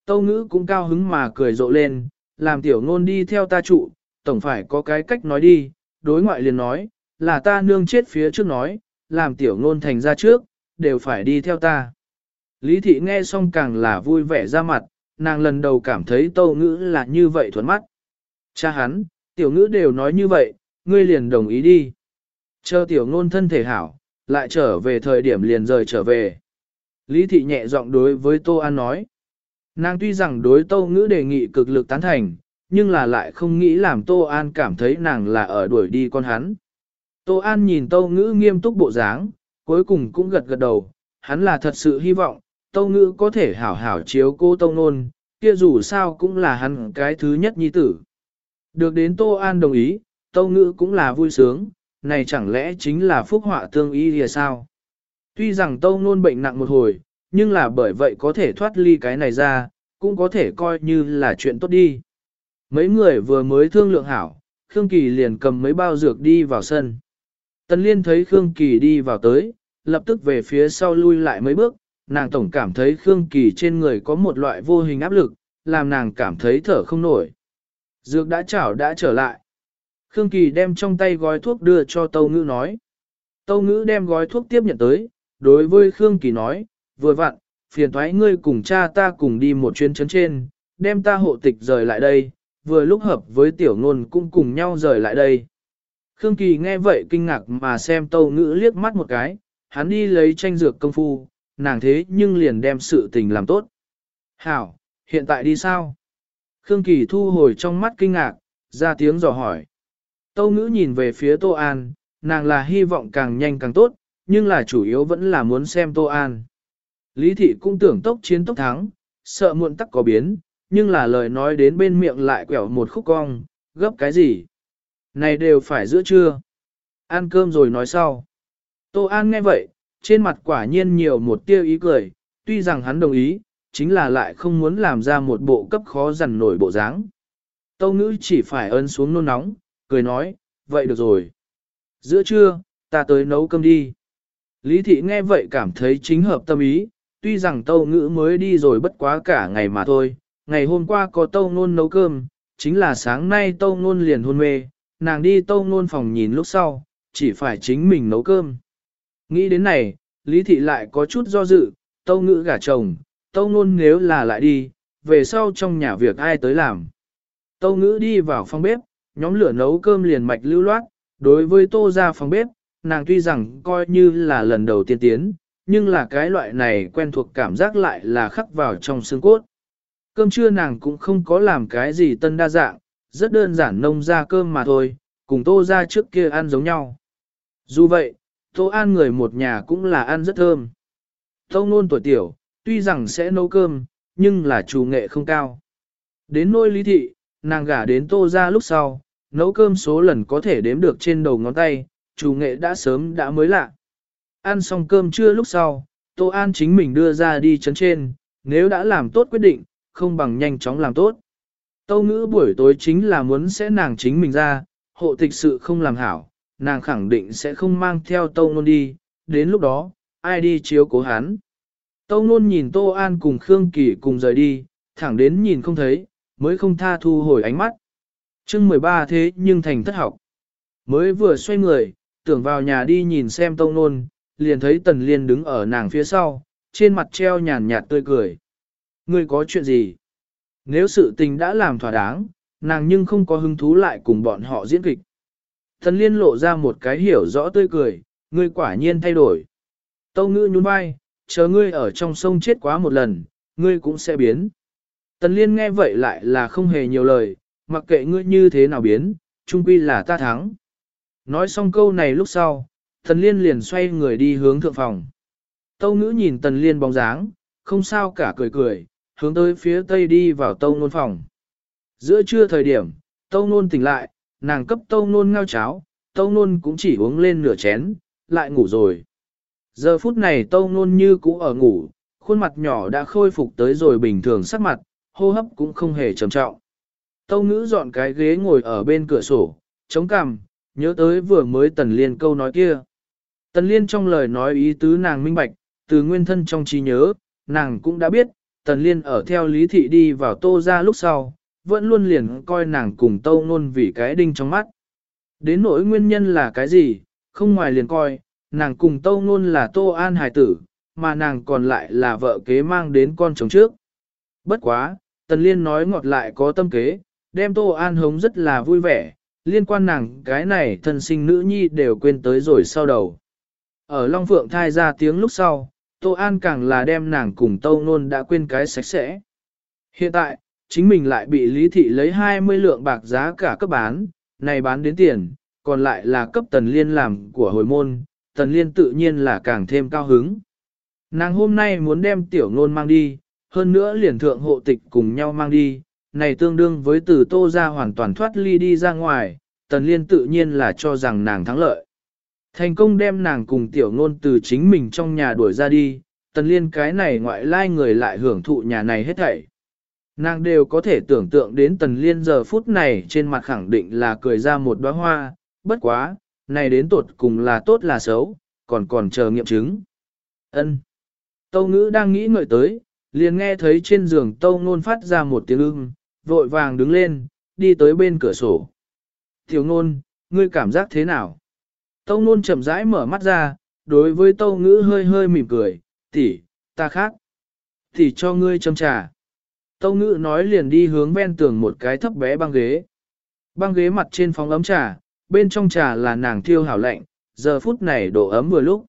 Tâu ngữ cũng cao hứng mà cười rộ lên, làm tiểu ngôn đi theo ta trụ, tổng phải có cái cách nói đi, đối ngoại liền nói, là ta nương chết phía trước nói, làm tiểu ngôn thành ra trước, đều phải đi theo ta. Lý thị nghe xong càng là vui vẻ ra mặt, nàng lần đầu cảm thấy tâu ngữ là như vậy thuẫn mắt. Cha hắn, tiểu ngữ đều nói như vậy, ngươi liền đồng ý đi. Chờ tiểu ngôn thân thể hảo, lại trở về thời điểm liền rời trở về. Lý thị nhẹ giọng đối với Tô An nói. Nàng tuy rằng đối Tô Ngữ đề nghị cực lực tán thành, nhưng là lại không nghĩ làm Tô An cảm thấy nàng là ở đuổi đi con hắn. Tô An nhìn Tô Ngữ nghiêm túc bộ dáng, cuối cùng cũng gật gật đầu, hắn là thật sự hy vọng, Tâu Ngữ có thể hảo hảo chiếu cô Tâu Nôn, kia dù sao cũng là hắn cái thứ nhất nhi tử. Được đến Tô An đồng ý, Tâu Ngữ cũng là vui sướng, này chẳng lẽ chính là phúc họa tương ý thì sao? Tuy rằng Tâu Nôn bệnh nặng một hồi, nhưng là bởi vậy có thể thoát ly cái này ra, cũng có thể coi như là chuyện tốt đi. Mấy người vừa mới thương lượng hảo, Khương Kỳ liền cầm mấy bao dược đi vào sân. Tần Liên thấy Khương Kỳ đi vào tới, lập tức về phía sau lui lại mấy bước, nàng tổng cảm thấy Khương Kỳ trên người có một loại vô hình áp lực, làm nàng cảm thấy thở không nổi. Dược đã chảo đã trở lại. Khương Kỳ đem trong tay gói thuốc đưa cho Tâu Ngữ nói. Tâu Ngữ đem gói thuốc tiếp nhận tới, đối với Khương Kỳ nói, vừa vặn, phiền thoái ngươi cùng cha ta cùng đi một chuyến chấn trên, đem ta hộ tịch rời lại đây, vừa lúc hợp với tiểu ngôn cũng cùng nhau rời lại đây. Khương Kỳ nghe vậy kinh ngạc mà xem Tâu Ngữ liếc mắt một cái, hắn đi lấy tranh dược công phu, nàng thế nhưng liền đem sự tình làm tốt. Hảo, hiện tại đi sao? Khương Kỳ thu hồi trong mắt kinh ngạc, ra tiếng dò hỏi. Tâu ngữ nhìn về phía Tô An, nàng là hy vọng càng nhanh càng tốt, nhưng là chủ yếu vẫn là muốn xem Tô An. Lý thị cũng tưởng tốc chiến tốc thắng, sợ muộn tắc có biến, nhưng là lời nói đến bên miệng lại quẹo một khúc cong, gấp cái gì? Này đều phải giữa trưa. Ăn cơm rồi nói sau. Tô An nghe vậy, trên mặt quả nhiên nhiều một tia ý cười, tuy rằng hắn đồng ý, chính là lại không muốn làm ra một bộ cấp khó dằn nổi bộ dáng. Tâu ngữ chỉ phải ấn xuống nôn nóng, cười nói, vậy được rồi. Giữa trưa, ta tới nấu cơm đi. Lý thị nghe vậy cảm thấy chính hợp tâm ý, tuy rằng tâu ngữ mới đi rồi bất quá cả ngày mà thôi. Ngày hôm qua có tâu nôn nấu cơm, chính là sáng nay tâu nôn liền hôn mê, nàng đi tâu nôn phòng nhìn lúc sau, chỉ phải chính mình nấu cơm. Nghĩ đến này, Lý thị lại có chút do dự, tâu ngữ gả chồng, tâu nôn nếu là lại đi, về sau trong nhà việc ai tới làm. Tâu ngữ đi vào phòng bếp, nhóm lửa nấu cơm liền mạch lưu loát, đối với tô ra phòng bếp, nàng tuy rằng coi như là lần đầu tiên tiến, nhưng là cái loại này quen thuộc cảm giác lại là khắc vào trong xương cốt. Cơm trưa nàng cũng không có làm cái gì tân đa dạng, rất đơn giản nông ra cơm mà thôi, cùng tô ra trước kia ăn giống nhau. Dù vậy, tô an người một nhà cũng là ăn rất thơm. Tô nôn tuổi tiểu, tuy rằng sẽ nấu cơm, nhưng là chủ nghệ không cao. Đến nôi lý thị, nàng gả đến tô ra lúc sau, nấu cơm số lần có thể đếm được trên đầu ngón tay, chủ nghệ đã sớm đã mới lạ. Ăn xong cơm trưa lúc sau, Tô An chính mình đưa ra đi chấn trên, nếu đã làm tốt quyết định, không bằng nhanh chóng làm tốt. Tâu ngữ buổi tối chính là muốn sẽ nàng chính mình ra, hộ tịch sự không làm hảo, nàng khẳng định sẽ không mang theo tâu nôn đi, đến lúc đó, ai đi chiếu cố hắn. Tâu nôn nhìn Tô An cùng Khương Kỳ cùng rời đi, thẳng đến nhìn không thấy, mới không tha thu hồi ánh mắt. chương 13 thế nhưng thành thất học. Mới vừa xoay người, tưởng vào nhà đi nhìn xem Tâu nôn, liền thấy Tần Liên đứng ở nàng phía sau, trên mặt treo nhàn nhạt tươi cười. Ngươi có chuyện gì? Nếu sự tình đã làm thỏa đáng, nàng nhưng không có hứng thú lại cùng bọn họ diễn kịch. Thần Liên lộ ra một cái hiểu rõ tươi cười, ngươi quả nhiên thay đổi. Tâu ngữ nhún vai, chờ ngươi ở trong sông chết quá một lần, ngươi cũng sẽ biến. Tần liên nghe vậy lại là không hề nhiều lời, mặc kệ ngươi như thế nào biến, chung quy là ta thắng. Nói xong câu này lúc sau, tần liên liền xoay người đi hướng thượng phòng. Tâu ngữ nhìn tần liên bóng dáng, không sao cả cười cười, hướng tới phía tây đi vào tâu nôn phòng. Giữa trưa thời điểm, tâu nôn tỉnh lại, nàng cấp tâu nôn ngao cháo, tâu nôn cũng chỉ uống lên nửa chén, lại ngủ rồi. Giờ phút này tâu nôn như cũ ở ngủ, khuôn mặt nhỏ đã khôi phục tới rồi bình thường sắc mặt, hô hấp cũng không hề trầm trọng. Tâu ngữ dọn cái ghế ngồi ở bên cửa sổ, chống cằm, nhớ tới vừa mới tần liên câu nói kia. Tần liên trong lời nói ý tứ nàng minh bạch, từ nguyên thân trong trí nhớ, nàng cũng đã biết, tần liên ở theo lý thị đi vào tô ra lúc sau, vẫn luôn liền coi nàng cùng tâu nôn vì cái đinh trong mắt. Đến nỗi nguyên nhân là cái gì, không ngoài liền coi, nàng cùng tâu nôn là tô an hài tử, mà nàng còn lại là vợ kế mang đến con chồng trước. Bất quá, Tần Liên nói ngọt lại có tâm kế, đem Tô An hống rất là vui vẻ, liên quan nàng cái này thân sinh nữ nhi đều quên tới rồi sau đầu. Ở Long Phượng thai ra tiếng lúc sau, Tô An càng là đem nàng cùng Tâu Nôn đã quên cái sạch sẽ. Hiện tại, chính mình lại bị Lý Thị lấy 20 lượng bạc giá cả cấp bán, này bán đến tiền, còn lại là cấp Tần Liên làm của hồi môn, Tần Liên tự nhiên là càng thêm cao hứng. Nàng hôm nay muốn đem tiểu nôn mang đi, hơn nữa liền thượng hộ tịch cùng nhau mang đi, này tương đương với từ tô ra hoàn toàn thoát ly đi ra ngoài, tần liên tự nhiên là cho rằng nàng thắng lợi. Thành công đem nàng cùng tiểu ngôn từ chính mình trong nhà đuổi ra đi, tần liên cái này ngoại lai người lại hưởng thụ nhà này hết thảy. Nàng đều có thể tưởng tượng đến tần liên giờ phút này trên mặt khẳng định là cười ra một đóa hoa, bất quá, này đến tột cùng là tốt là xấu, còn còn chờ nghiệm chứng. ân Tâu ngữ đang nghĩ ngợi tới, liền nghe thấy trên giường tâu ngôn phát ra một tiếng ưng, vội vàng đứng lên, đi tới bên cửa sổ. Tiểu ngôn, ngươi cảm giác thế nào? Tâu ngôn chậm rãi mở mắt ra, đối với tâu ngữ hơi hơi mỉm cười, tỷ, ta khác. Tỷ cho ngươi châm trà. Tâu ngữ nói liền đi hướng ven tường một cái thấp bé băng ghế. Băng ghế mặt trên phòng ấm trà, bên trong trà là nàng thiêu hảo lạnh, giờ phút này độ ấm vừa lúc.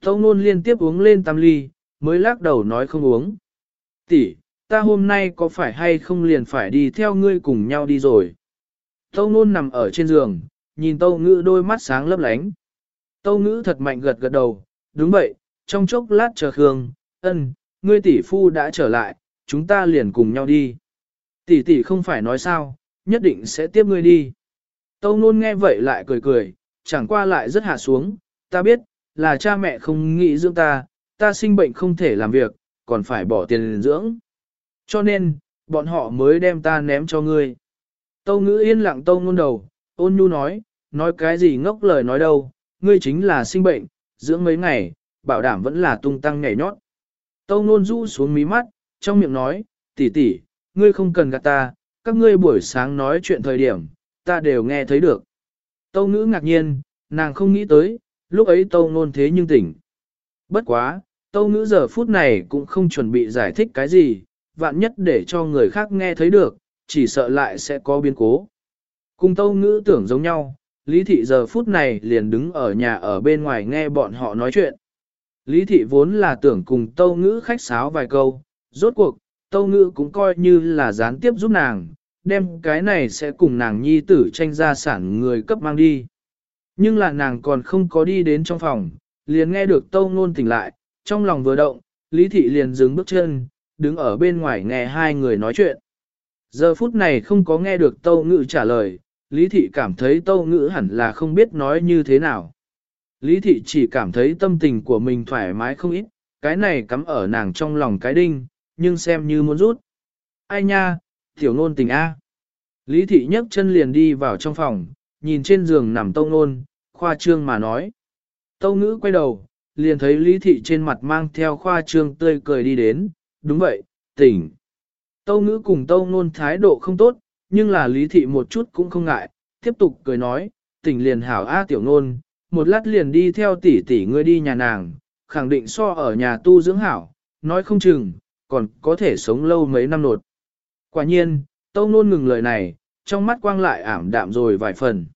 Tâu nôn liên tiếp uống lên tam ly, mới lắc đầu nói không uống. Tỷ, ta hôm nay có phải hay không liền phải đi theo ngươi cùng nhau đi rồi. Tâu nôn nằm ở trên giường, nhìn tâu ngữ đôi mắt sáng lấp lánh. Tâu ngữ thật mạnh gật gật đầu, đúng vậy, trong chốc lát chờ Khương, ân, ngươi tỷ phu đã trở lại, chúng ta liền cùng nhau đi. Tỷ tỷ không phải nói sao, nhất định sẽ tiếp ngươi đi. Tâu nôn nghe vậy lại cười cười, chẳng qua lại rất hạ xuống, ta biết, là cha mẹ không nghĩ dưỡng ta, ta sinh bệnh không thể làm việc, còn phải bỏ tiền dưỡng. Cho nên, bọn họ mới đem ta ném cho ngươi. Tâu ngữ yên lặng tâu ngôn đầu, ôn nhu nói, nói cái gì ngốc lời nói đâu, ngươi chính là sinh bệnh, dưỡng mấy ngày, bảo đảm vẫn là tung tăng nhảy nhót. Tâu nôn rũ xuống mí mắt, trong miệng nói, tỷ tỷ, ngươi không cần gạt ta, các ngươi buổi sáng nói chuyện thời điểm, ta đều nghe thấy được. Tâu ngữ ngạc nhiên, nàng không nghĩ tới, lúc ấy tâu nôn thế nhưng tỉnh. Bất quá, tâu ngữ giờ phút này cũng không chuẩn bị giải thích cái gì, vạn nhất để cho người khác nghe thấy được, chỉ sợ lại sẽ có biến cố. Cùng tâu ngữ tưởng giống nhau, Lý Thị giờ phút này liền đứng ở nhà ở bên ngoài nghe bọn họ nói chuyện. Lý Thị vốn là tưởng cùng tâu ngữ khách sáo vài câu, rốt cuộc, tâu ngữ cũng coi như là gián tiếp giúp nàng, đem cái này sẽ cùng nàng nhi tử tranh gia sản người cấp mang đi. Nhưng là nàng còn không có đi đến trong phòng, liền nghe được tâu ngôn tỉnh lại, trong lòng vừa động, Lý Thị liền dừng bước chân, đứng ở bên ngoài nghe hai người nói chuyện. Giờ phút này không có nghe được tâu ngữ trả lời, Lý Thị cảm thấy tâu ngữ hẳn là không biết nói như thế nào. Lý Thị chỉ cảm thấy tâm tình của mình thoải mái không ít, cái này cắm ở nàng trong lòng cái đinh, nhưng xem như muốn rút. Ai nha, tiểu nôn tình A. Lý Thị nhấc chân liền đi vào trong phòng, nhìn trên giường nằm tâu nôn, khoa trương mà nói. Tâu ngữ quay đầu, liền thấy Lý Thị trên mặt mang theo khoa trương tươi cười đi đến, đúng vậy, tỉnh. Tâu ngữ cùng tâu nôn thái độ không tốt, nhưng là Lý Thị một chút cũng không ngại, tiếp tục cười nói, tỉnh liền hảo A tiểu nôn, một lát liền đi theo tỷ tỷ ngươi đi nhà nàng, khẳng định so ở nhà tu dưỡng hảo, nói không chừng, còn có thể sống lâu mấy năm nột. Quả nhiên, tâu nôn ngừng lời này, trong mắt quang lại ảm đạm rồi vài phần.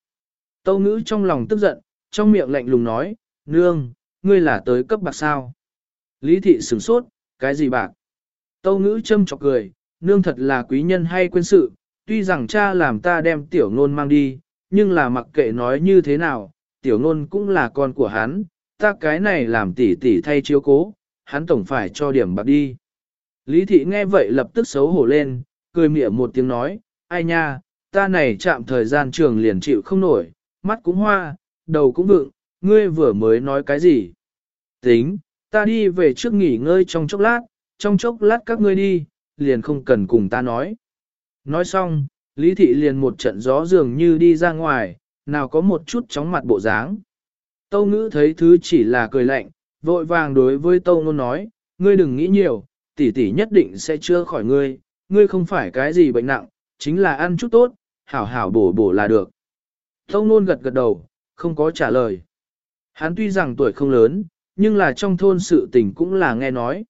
Tâu ngữ trong lòng tức giận, trong miệng lạnh lùng nói, nương, ngươi là tới cấp bạc sao. Lý thị sửng sốt, cái gì bạc? Tâu ngữ châm chọc cười, nương thật là quý nhân hay quên sự, tuy rằng cha làm ta đem tiểu nôn mang đi, nhưng là mặc kệ nói như thế nào, tiểu nôn cũng là con của hắn, ta cái này làm tỉ tỉ thay chiếu cố, hắn tổng phải cho điểm bạc đi. Lý thị nghe vậy lập tức xấu hổ lên, cười mỉa một tiếng nói, ai nha, ta này chạm thời gian trường liền chịu không nổi, mắt cũng hoa, đầu cũng vựng, ngươi vừa mới nói cái gì? Tính, ta đi về trước nghỉ ngơi trong chốc lát, trong chốc lát các ngươi đi, liền không cần cùng ta nói. Nói xong, Lý thị liền một trận gió dường như đi ra ngoài, nào có một chút chóng mặt bộ dáng. Tâu ngữ thấy thứ chỉ là cười lạnh, vội vàng đối với tâu ngôn nói, ngươi đừng nghĩ nhiều, tỷ tỷ nhất định sẽ chưa khỏi ngươi, ngươi không phải cái gì bệnh nặng, chính là ăn chút tốt, hảo hảo bổ bổ là được. Thông nôn gật gật đầu, không có trả lời. Hắn tuy rằng tuổi không lớn, nhưng là trong thôn sự tình cũng là nghe nói.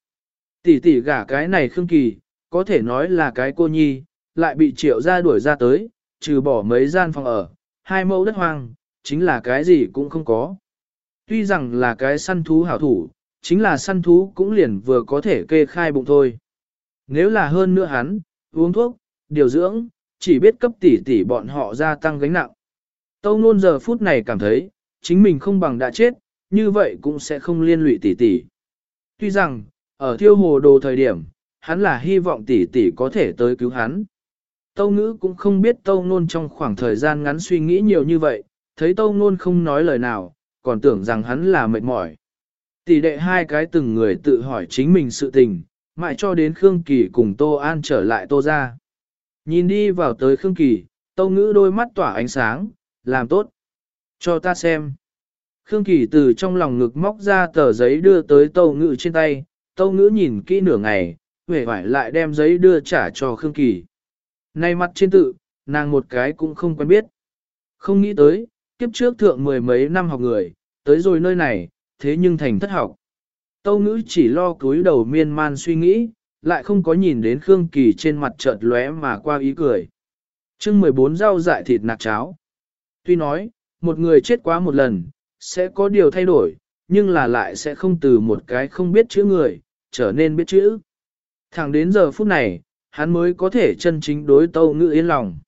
Tỷ tỷ gả cái này khương kỳ, có thể nói là cái cô nhi, lại bị triệu ra đuổi ra tới, trừ bỏ mấy gian phòng ở, hai mẫu đất hoang, chính là cái gì cũng không có. Tuy rằng là cái săn thú hảo thủ, chính là săn thú cũng liền vừa có thể kê khai bụng thôi. Nếu là hơn nữa hắn, uống thuốc, điều dưỡng, chỉ biết cấp tỷ tỷ bọn họ gia tăng gánh nặng. Tâu nôn giờ phút này cảm thấy, chính mình không bằng đã chết, như vậy cũng sẽ không liên lụy tỷ tỷ. Tuy rằng, ở thiêu hồ đồ thời điểm, hắn là hy vọng tỷ tỷ có thể tới cứu hắn. Tâu ngữ cũng không biết tâu nôn trong khoảng thời gian ngắn suy nghĩ nhiều như vậy, thấy tâu nôn không nói lời nào, còn tưởng rằng hắn là mệt mỏi. Tỷ đệ hai cái từng người tự hỏi chính mình sự tình, mãi cho đến Khương Kỳ cùng Tô An trở lại Tô ra. Nhìn đi vào tới Khương Kỳ, tô Ngữ đôi mắt tỏa ánh sáng, làm tốt. Cho ta xem. Khương Kỳ từ trong lòng ngực móc ra tờ giấy đưa tới tô Ngữ trên tay, tô Ngữ nhìn kỹ nửa ngày, vẻ vải lại đem giấy đưa trả cho Khương Kỳ. Nay mặt trên tự, nàng một cái cũng không quen biết. Không nghĩ tới, kiếp trước thượng mười mấy năm học người, tới rồi nơi này, thế nhưng thành thất học. Tâu ngữ chỉ lo cúi đầu miên man suy nghĩ, lại không có nhìn đến Khương Kỳ trên mặt chợt lóe mà qua ý cười. chương 14 rau dại thịt nạc cháo. Tuy nói, một người chết quá một lần, sẽ có điều thay đổi, nhưng là lại sẽ không từ một cái không biết chữ người, trở nên biết chữ. Thẳng đến giờ phút này, hắn mới có thể chân chính đối tâu ngữ yên lòng.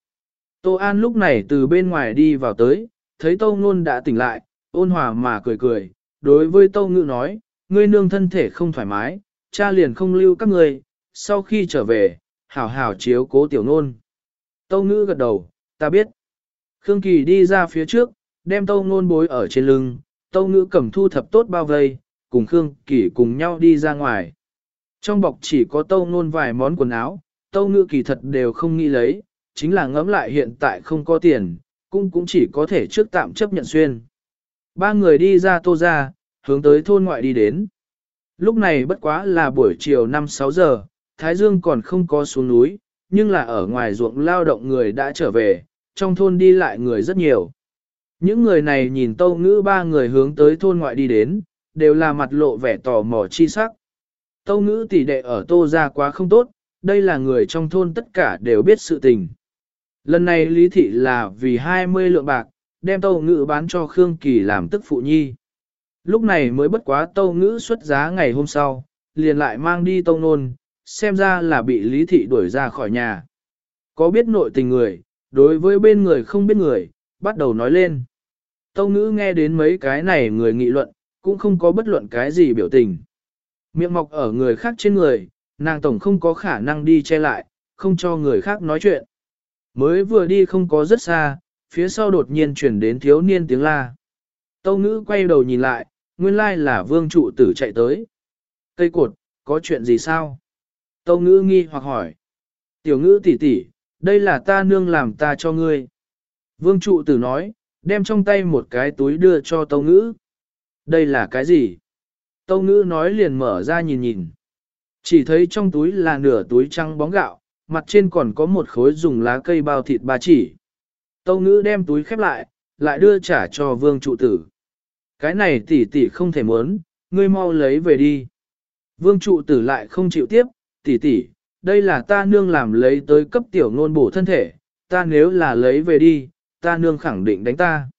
Tô An lúc này từ bên ngoài đi vào tới, thấy tâu ngôn đã tỉnh lại, ôn hòa mà cười cười, đối với tâu Ngự nói, ngươi nương thân thể không thoải mái, cha liền không lưu các ngươi, sau khi trở về, hảo hảo chiếu cố tiểu nôn. Tâu Ngự gật đầu, ta biết. Khương Kỳ đi ra phía trước, đem tâu nôn bối ở trên lưng, tâu Ngự cầm thu thập tốt bao vây, cùng Khương Kỳ cùng nhau đi ra ngoài. Trong bọc chỉ có tâu nôn vài món quần áo, tâu Ngự kỳ thật đều không nghĩ lấy, chính là ngẫm lại hiện tại không có tiền, cũng cũng chỉ có thể trước tạm chấp nhận xuyên. Ba người đi ra tô ra, hướng tới thôn ngoại đi đến. Lúc này bất quá là buổi chiều 5-6 giờ, Thái Dương còn không có xuống núi, nhưng là ở ngoài ruộng lao động người đã trở về, trong thôn đi lại người rất nhiều. Những người này nhìn tâu ngữ ba người hướng tới thôn ngoại đi đến, đều là mặt lộ vẻ tò mò chi sắc. Tâu ngữ tỷ đệ ở tô ra quá không tốt, đây là người trong thôn tất cả đều biết sự tình. Lần này lý thị là vì 20 lượng bạc, đem tâu ngữ bán cho Khương Kỳ làm tức phụ nhi. Lúc này mới bất quá tâu ngữ xuất giá ngày hôm sau, liền lại mang đi tâu nôn, xem ra là bị lý thị đuổi ra khỏi nhà. Có biết nội tình người, đối với bên người không biết người, bắt đầu nói lên. Tâu ngữ nghe đến mấy cái này người nghị luận, cũng không có bất luận cái gì biểu tình. Miệng mọc ở người khác trên người, nàng tổng không có khả năng đi che lại, không cho người khác nói chuyện. Mới vừa đi không có rất xa, phía sau đột nhiên truyền đến thiếu niên tiếng la. Tâu ngữ quay đầu nhìn lại, nguyên lai là vương trụ tử chạy tới. Cây cột, có chuyện gì sao? Tâu ngữ nghi hoặc hỏi. Tiểu ngữ tỷ tỷ, đây là ta nương làm ta cho ngươi. Vương trụ tử nói, đem trong tay một cái túi đưa cho tâu ngữ. Đây là cái gì? Tâu ngữ nói liền mở ra nhìn nhìn. Chỉ thấy trong túi là nửa túi trăng bóng gạo, mặt trên còn có một khối dùng lá cây bao thịt ba chỉ. Tâu ngữ đem túi khép lại, lại đưa trả cho vương trụ tử. Cái này tỷ tỷ không thể muốn, ngươi mau lấy về đi. Vương trụ tử lại không chịu tiếp, tỷ tỷ, đây là ta nương làm lấy tới cấp tiểu ngôn bổ thân thể, ta nếu là lấy về đi, ta nương khẳng định đánh ta.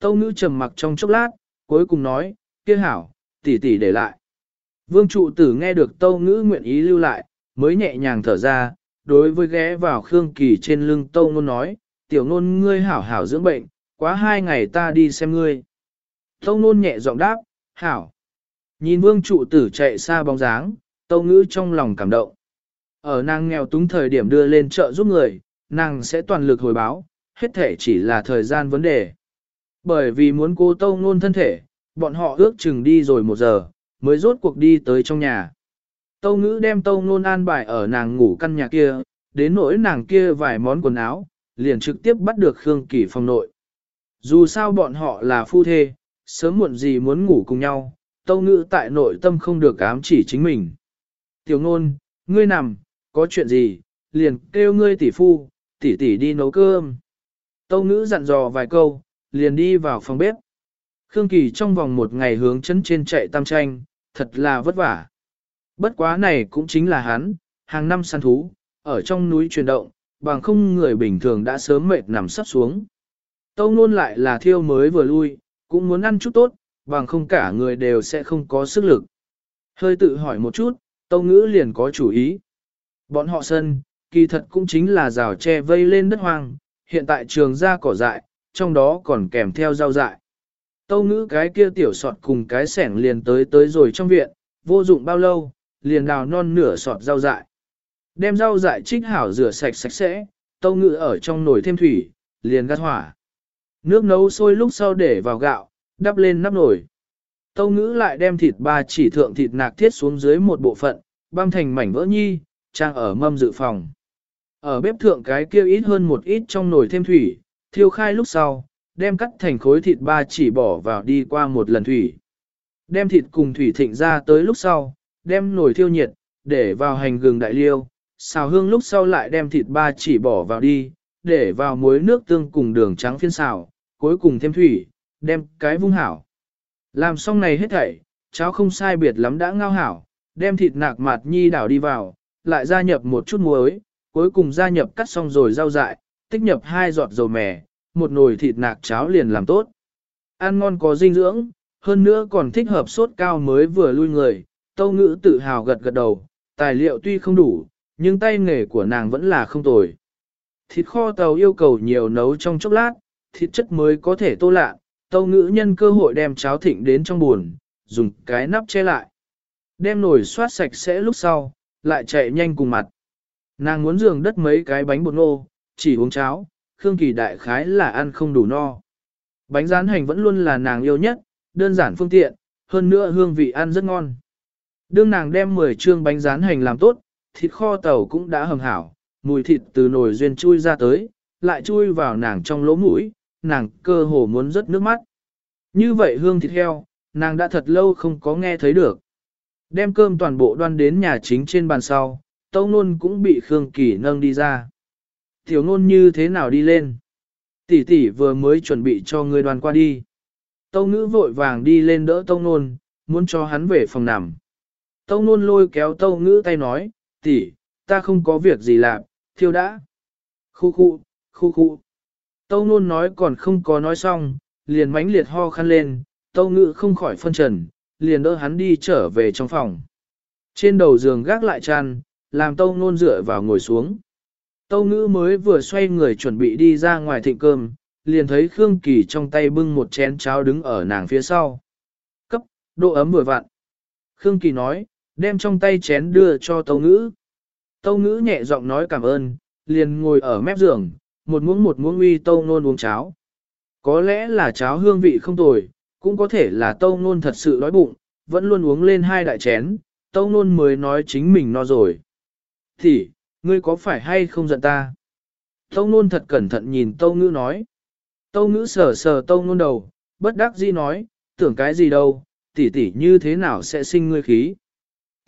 Tâu ngữ trầm mặc trong chốc lát, cuối cùng nói, kia hảo, tỷ tỷ để lại. Vương trụ tử nghe được tâu ngữ nguyện ý lưu lại, mới nhẹ nhàng thở ra, đối với ghé vào Khương Kỳ trên lưng tâu ngôn nói, tiểu Nôn ngươi hảo hảo dưỡng bệnh, quá hai ngày ta đi xem ngươi. Tâu Nôn nhẹ giọng đáp, hảo. Nhìn vương trụ tử chạy xa bóng dáng, tâu ngữ trong lòng cảm động. Ở nàng nghèo túng thời điểm đưa lên chợ giúp người, nàng sẽ toàn lực hồi báo, hết thể chỉ là thời gian vấn đề. Bởi vì muốn cô tâu Nôn thân thể, bọn họ ước chừng đi rồi một giờ, mới rốt cuộc đi tới trong nhà. Tâu ngữ đem tâu Nôn an bài ở nàng ngủ căn nhà kia, đến nỗi nàng kia vài món quần áo, liền trực tiếp bắt được Khương Kỳ phòng nội. Dù sao bọn họ là phu thê, sớm muộn gì muốn ngủ cùng nhau, tâu ngữ tại nội tâm không được ám chỉ chính mình. Tiểu ngôn, ngươi nằm, có chuyện gì, liền kêu ngươi tỷ phu, tỷ tỷ đi nấu cơm. Tâu ngữ dặn dò vài câu, liền đi vào phòng bếp. Khương Kỳ trong vòng một ngày hướng chân trên chạy tam tranh, thật là vất vả. Bất quá này cũng chính là hắn, hàng năm săn thú, ở trong núi chuyển động, bằng không người bình thường đã sớm mệt nằm sắp xuống. Tâu nôn lại là thiêu mới vừa lui, cũng muốn ăn chút tốt, bằng không cả người đều sẽ không có sức lực. Hơi tự hỏi một chút, tâu ngữ liền có chủ ý. Bọn họ sân, kỳ thật cũng chính là rào tre vây lên đất hoang, hiện tại trường ra cỏ dại, trong đó còn kèm theo rau dại. Tâu ngữ cái kia tiểu sọt cùng cái sẻng liền tới tới rồi trong viện, vô dụng bao lâu, liền đào non nửa sọt rau dại. Đem rau dại trích hảo rửa sạch sạch sẽ, tâu ngự ở trong nồi thêm thủy, liền gắt hỏa. Nước nấu sôi lúc sau để vào gạo, đắp lên nắp nồi. Tâu ngữ lại đem thịt ba chỉ thượng thịt nạc thiết xuống dưới một bộ phận, băm thành mảnh vỡ nhi, trang ở mâm dự phòng. Ở bếp thượng cái kia ít hơn một ít trong nồi thêm thủy, thiêu khai lúc sau, đem cắt thành khối thịt ba chỉ bỏ vào đi qua một lần thủy. Đem thịt cùng thủy thịnh ra tới lúc sau, đem nồi thiêu nhiệt, để vào hành gừng đại liêu, xào hương lúc sau lại đem thịt ba chỉ bỏ vào đi, để vào muối nước tương cùng đường trắng phiên xào, cuối cùng thêm thủy, đem cái vung hảo. Làm xong này hết thảy, cháo không sai biệt lắm đã ngao hảo, đem thịt nạc mạt nhi đảo đi vào, lại gia nhập một chút muối, cuối cùng gia nhập cắt xong rồi rau dại, tích nhập hai giọt dầu mè, một nồi thịt nạc cháo liền làm tốt. Ăn ngon có dinh dưỡng, hơn nữa còn thích hợp sốt cao mới vừa lui người, tâu ngữ tự hào gật gật đầu, tài liệu tuy không đủ, nhưng tay nghề của nàng vẫn là không tồi. Thịt kho tàu yêu cầu nhiều nấu trong chốc lát, thịt chất mới có thể tô lạ, tâu ngữ nhân cơ hội đem cháo thịnh đến trong buồn, dùng cái nắp che lại. Đem nồi xoát sạch sẽ lúc sau, lại chạy nhanh cùng mặt. Nàng muốn giường đất mấy cái bánh bột ngô, chỉ uống cháo, Khương Kỳ đại khái là ăn không đủ no. Bánh rán hành vẫn luôn là nàng yêu nhất, đơn giản phương tiện, hơn nữa hương vị ăn rất ngon. Đương nàng đem 10 trương bánh rán hành làm tốt, thịt kho tàu cũng đã hầm hảo, mùi thịt từ nồi duyên chui ra tới, lại chui vào nàng trong lỗ mũi, nàng cơ hồ muốn rớt nước mắt. Như vậy hương thịt heo, nàng đã thật lâu không có nghe thấy được. Đem cơm toàn bộ đoan đến nhà chính trên bàn sau, tâu nôn cũng bị Khương Kỳ nâng đi ra. Tiểu nôn như thế nào đi lên? Tỷ tỷ vừa mới chuẩn bị cho người đoàn qua đi. Tâu ngữ vội vàng đi lên đỡ tâu nôn, muốn cho hắn về phòng nằm. Tâu nôn lôi kéo tâu ngữ tay nói, tỷ, ta không có việc gì làm, thiêu đã. Khu khu, khu khu. Tâu nôn nói còn không có nói xong, liền mãnh liệt ho khăn lên, tâu ngự không khỏi phân trần, liền đỡ hắn đi trở về trong phòng. Trên đầu giường gác lại tràn, làm tâu nôn dựa vào ngồi xuống. Tâu ngữ mới vừa xoay người chuẩn bị đi ra ngoài thịnh cơm, liền thấy Khương Kỳ trong tay bưng một chén cháo đứng ở nàng phía sau. Cấp, độ ấm vừa vặn. Khương Kỳ nói, đem trong tay chén đưa cho tâu ngữ. Tâu ngữ nhẹ giọng nói cảm ơn, liền ngồi ở mép giường, một muỗng một muỗng uy tâu nôn uống cháo. Có lẽ là cháo hương vị không tồi, cũng có thể là tâu nôn thật sự đói bụng, vẫn luôn uống lên hai đại chén, tâu nôn mới nói chính mình no rồi. Thì, ngươi có phải hay không giận ta? Tâu nôn thật cẩn thận nhìn tâu ngữ nói. Tâu ngữ sờ sờ tâu nôn đầu, bất đắc dĩ nói, tưởng cái gì đâu, tỷ tỷ như thế nào sẽ sinh ngươi khí.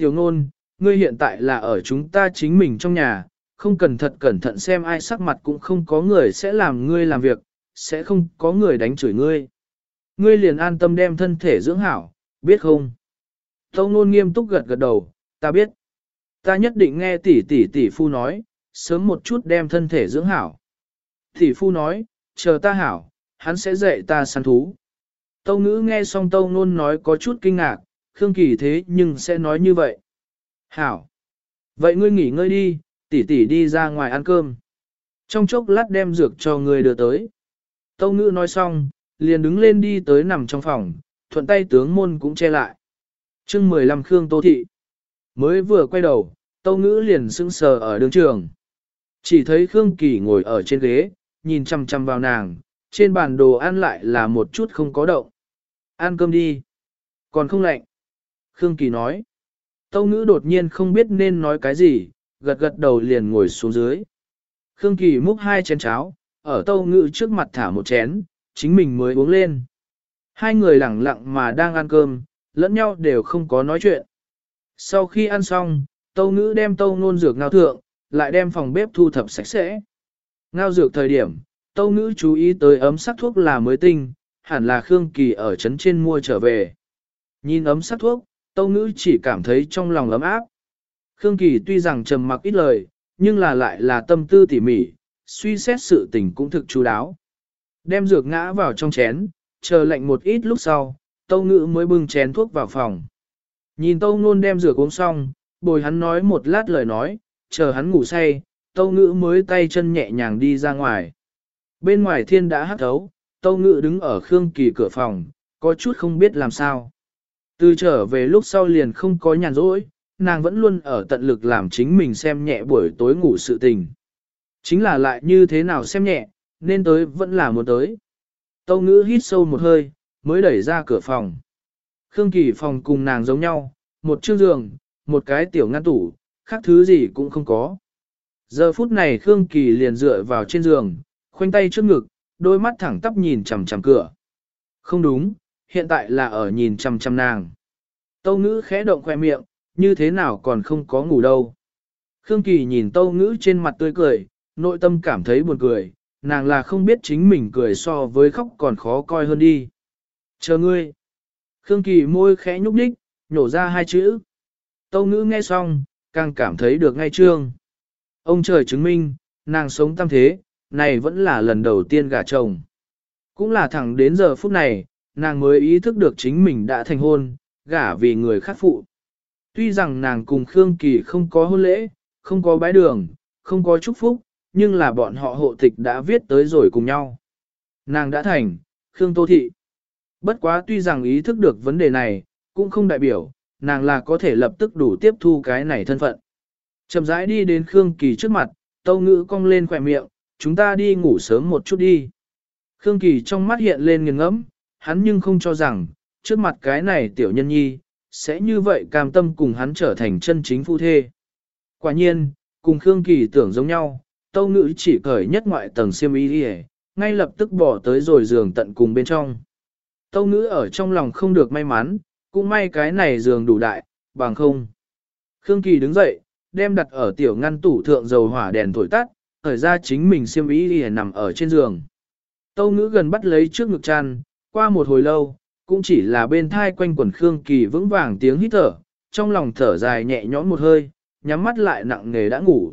Tiểu nôn, ngươi hiện tại là ở chúng ta chính mình trong nhà, không cần thật cẩn thận xem ai sắc mặt cũng không có người sẽ làm ngươi làm việc, sẽ không có người đánh chửi ngươi. Ngươi liền an tâm đem thân thể dưỡng hảo, biết không? Tâu nôn nghiêm túc gật gật đầu, ta biết. Ta nhất định nghe tỷ tỷ tỷ phu nói, sớm một chút đem thân thể dưỡng hảo. Tỷ phu nói, chờ ta hảo, hắn sẽ dạy ta săn thú. Tâu ngữ nghe xong tâu nôn nói có chút kinh ngạc, Khương Kỳ thế nhưng sẽ nói như vậy. Hảo. Vậy ngươi nghỉ ngơi đi, tỷ tỷ đi ra ngoài ăn cơm. Trong chốc lát đem dược cho ngươi đưa tới. Tâu ngữ nói xong, liền đứng lên đi tới nằm trong phòng, thuận tay tướng môn cũng che lại. chương 15 Khương Tô Thị. Mới vừa quay đầu, Tâu ngữ liền sững sờ ở đường trường. Chỉ thấy Khương Kỳ ngồi ở trên ghế, nhìn chăm chăm vào nàng, trên bàn đồ ăn lại là một chút không có động. Ăn cơm đi. Còn không lạnh. Khương Kỳ nói. Tâu ngữ đột nhiên không biết nên nói cái gì, gật gật đầu liền ngồi xuống dưới. Khương Kỳ múc hai chén cháo, ở tâu ngữ trước mặt thả một chén, chính mình mới uống lên. Hai người lặng lặng mà đang ăn cơm, lẫn nhau đều không có nói chuyện. Sau khi ăn xong, tâu ngữ đem tâu ngôn dược ngao thượng, lại đem phòng bếp thu thập sạch sẽ. Ngao dược thời điểm, tâu ngữ chú ý tới ấm sắc thuốc là mới tinh, hẳn là Khương Kỳ ở trấn trên mua trở về. Nhìn ấm sắc thuốc, tâu ngữ chỉ cảm thấy trong lòng ấm áp. Khương Kỳ tuy rằng trầm mặc ít lời, nhưng là lại là tâm tư tỉ mỉ, suy xét sự tình cũng thực chú đáo. Đem dược ngã vào trong chén, chờ lạnh một ít lúc sau, tâu ngữ mới bưng chén thuốc vào phòng. Nhìn tâu ngôn đem dược uống xong, bồi hắn nói một lát lời nói, chờ hắn ngủ say, tâu ngữ mới tay chân nhẹ nhàng đi ra ngoài. Bên ngoài thiên đã hắt thấu, tâu ngữ đứng ở Khương Kỳ cửa phòng, có chút không biết làm sao. Từ trở về lúc sau liền không có nhàn rỗi, nàng vẫn luôn ở tận lực làm chính mình xem nhẹ buổi tối ngủ sự tình. Chính là lại như thế nào xem nhẹ, nên tới vẫn là muốn tới. Tâu ngữ hít sâu một hơi, mới đẩy ra cửa phòng. Khương Kỳ phòng cùng nàng giống nhau, một chiếc giường, một cái tiểu ngăn tủ, khác thứ gì cũng không có. Giờ phút này Khương Kỳ liền dựa vào trên giường, khoanh tay trước ngực, đôi mắt thẳng tắp nhìn chằm chằm cửa. Không đúng, hiện tại là ở nhìn chăm chăm nàng. Tâu ngữ khẽ động khoe miệng, như thế nào còn không có ngủ đâu. Khương Kỳ nhìn tâu ngữ trên mặt tươi cười, nội tâm cảm thấy buồn cười, nàng là không biết chính mình cười so với khóc còn khó coi hơn đi. Chờ ngươi. Khương Kỳ môi khẽ nhúc nhích, nhổ ra hai chữ. Tâu ngữ nghe xong, càng cảm thấy được ngay trương. Ông trời chứng minh, nàng sống tam thế, này vẫn là lần đầu tiên gả chồng. Cũng là thẳng đến giờ phút này, nàng mới ý thức được chính mình đã thành hôn, gả vì người khác phụ. Tuy rằng nàng cùng Khương Kỳ không có hôn lễ, không có bái đường, không có chúc phúc, nhưng là bọn họ hộ tịch đã viết tới rồi cùng nhau. Nàng đã thành, Khương Tô Thị. Bất quá tuy rằng ý thức được vấn đề này, cũng không đại biểu, nàng là có thể lập tức đủ tiếp thu cái này thân phận. Chậm rãi đi đến Khương Kỳ trước mặt, tâu ngữ cong lên khỏe miệng, chúng ta đi ngủ sớm một chút đi. Khương Kỳ trong mắt hiện lên nghiêng ngẫm, hắn nhưng không cho rằng, trước mặt cái này tiểu nhân nhi, sẽ như vậy cam tâm cùng hắn trở thành chân chính phu thê. Quả nhiên, cùng Khương Kỳ tưởng giống nhau, tâu ngữ chỉ cởi nhất ngoại tầng siêm y đi ngay lập tức bỏ tới rồi giường tận cùng bên trong. Tâu ngữ ở trong lòng không được may mắn, cũng may cái này giường đủ đại, bằng không. Khương Kỳ đứng dậy, đem đặt ở tiểu ngăn tủ thượng dầu hỏa đèn thổi tắt, thời ra chính mình siêm y đi nằm ở trên giường. Tâu ngữ gần bắt lấy trước ngực chăn, qua một hồi lâu, cũng chỉ là bên thai quanh quần Khương Kỳ vững vàng tiếng hít thở, trong lòng thở dài nhẹ nhõm một hơi, nhắm mắt lại nặng nề đã ngủ.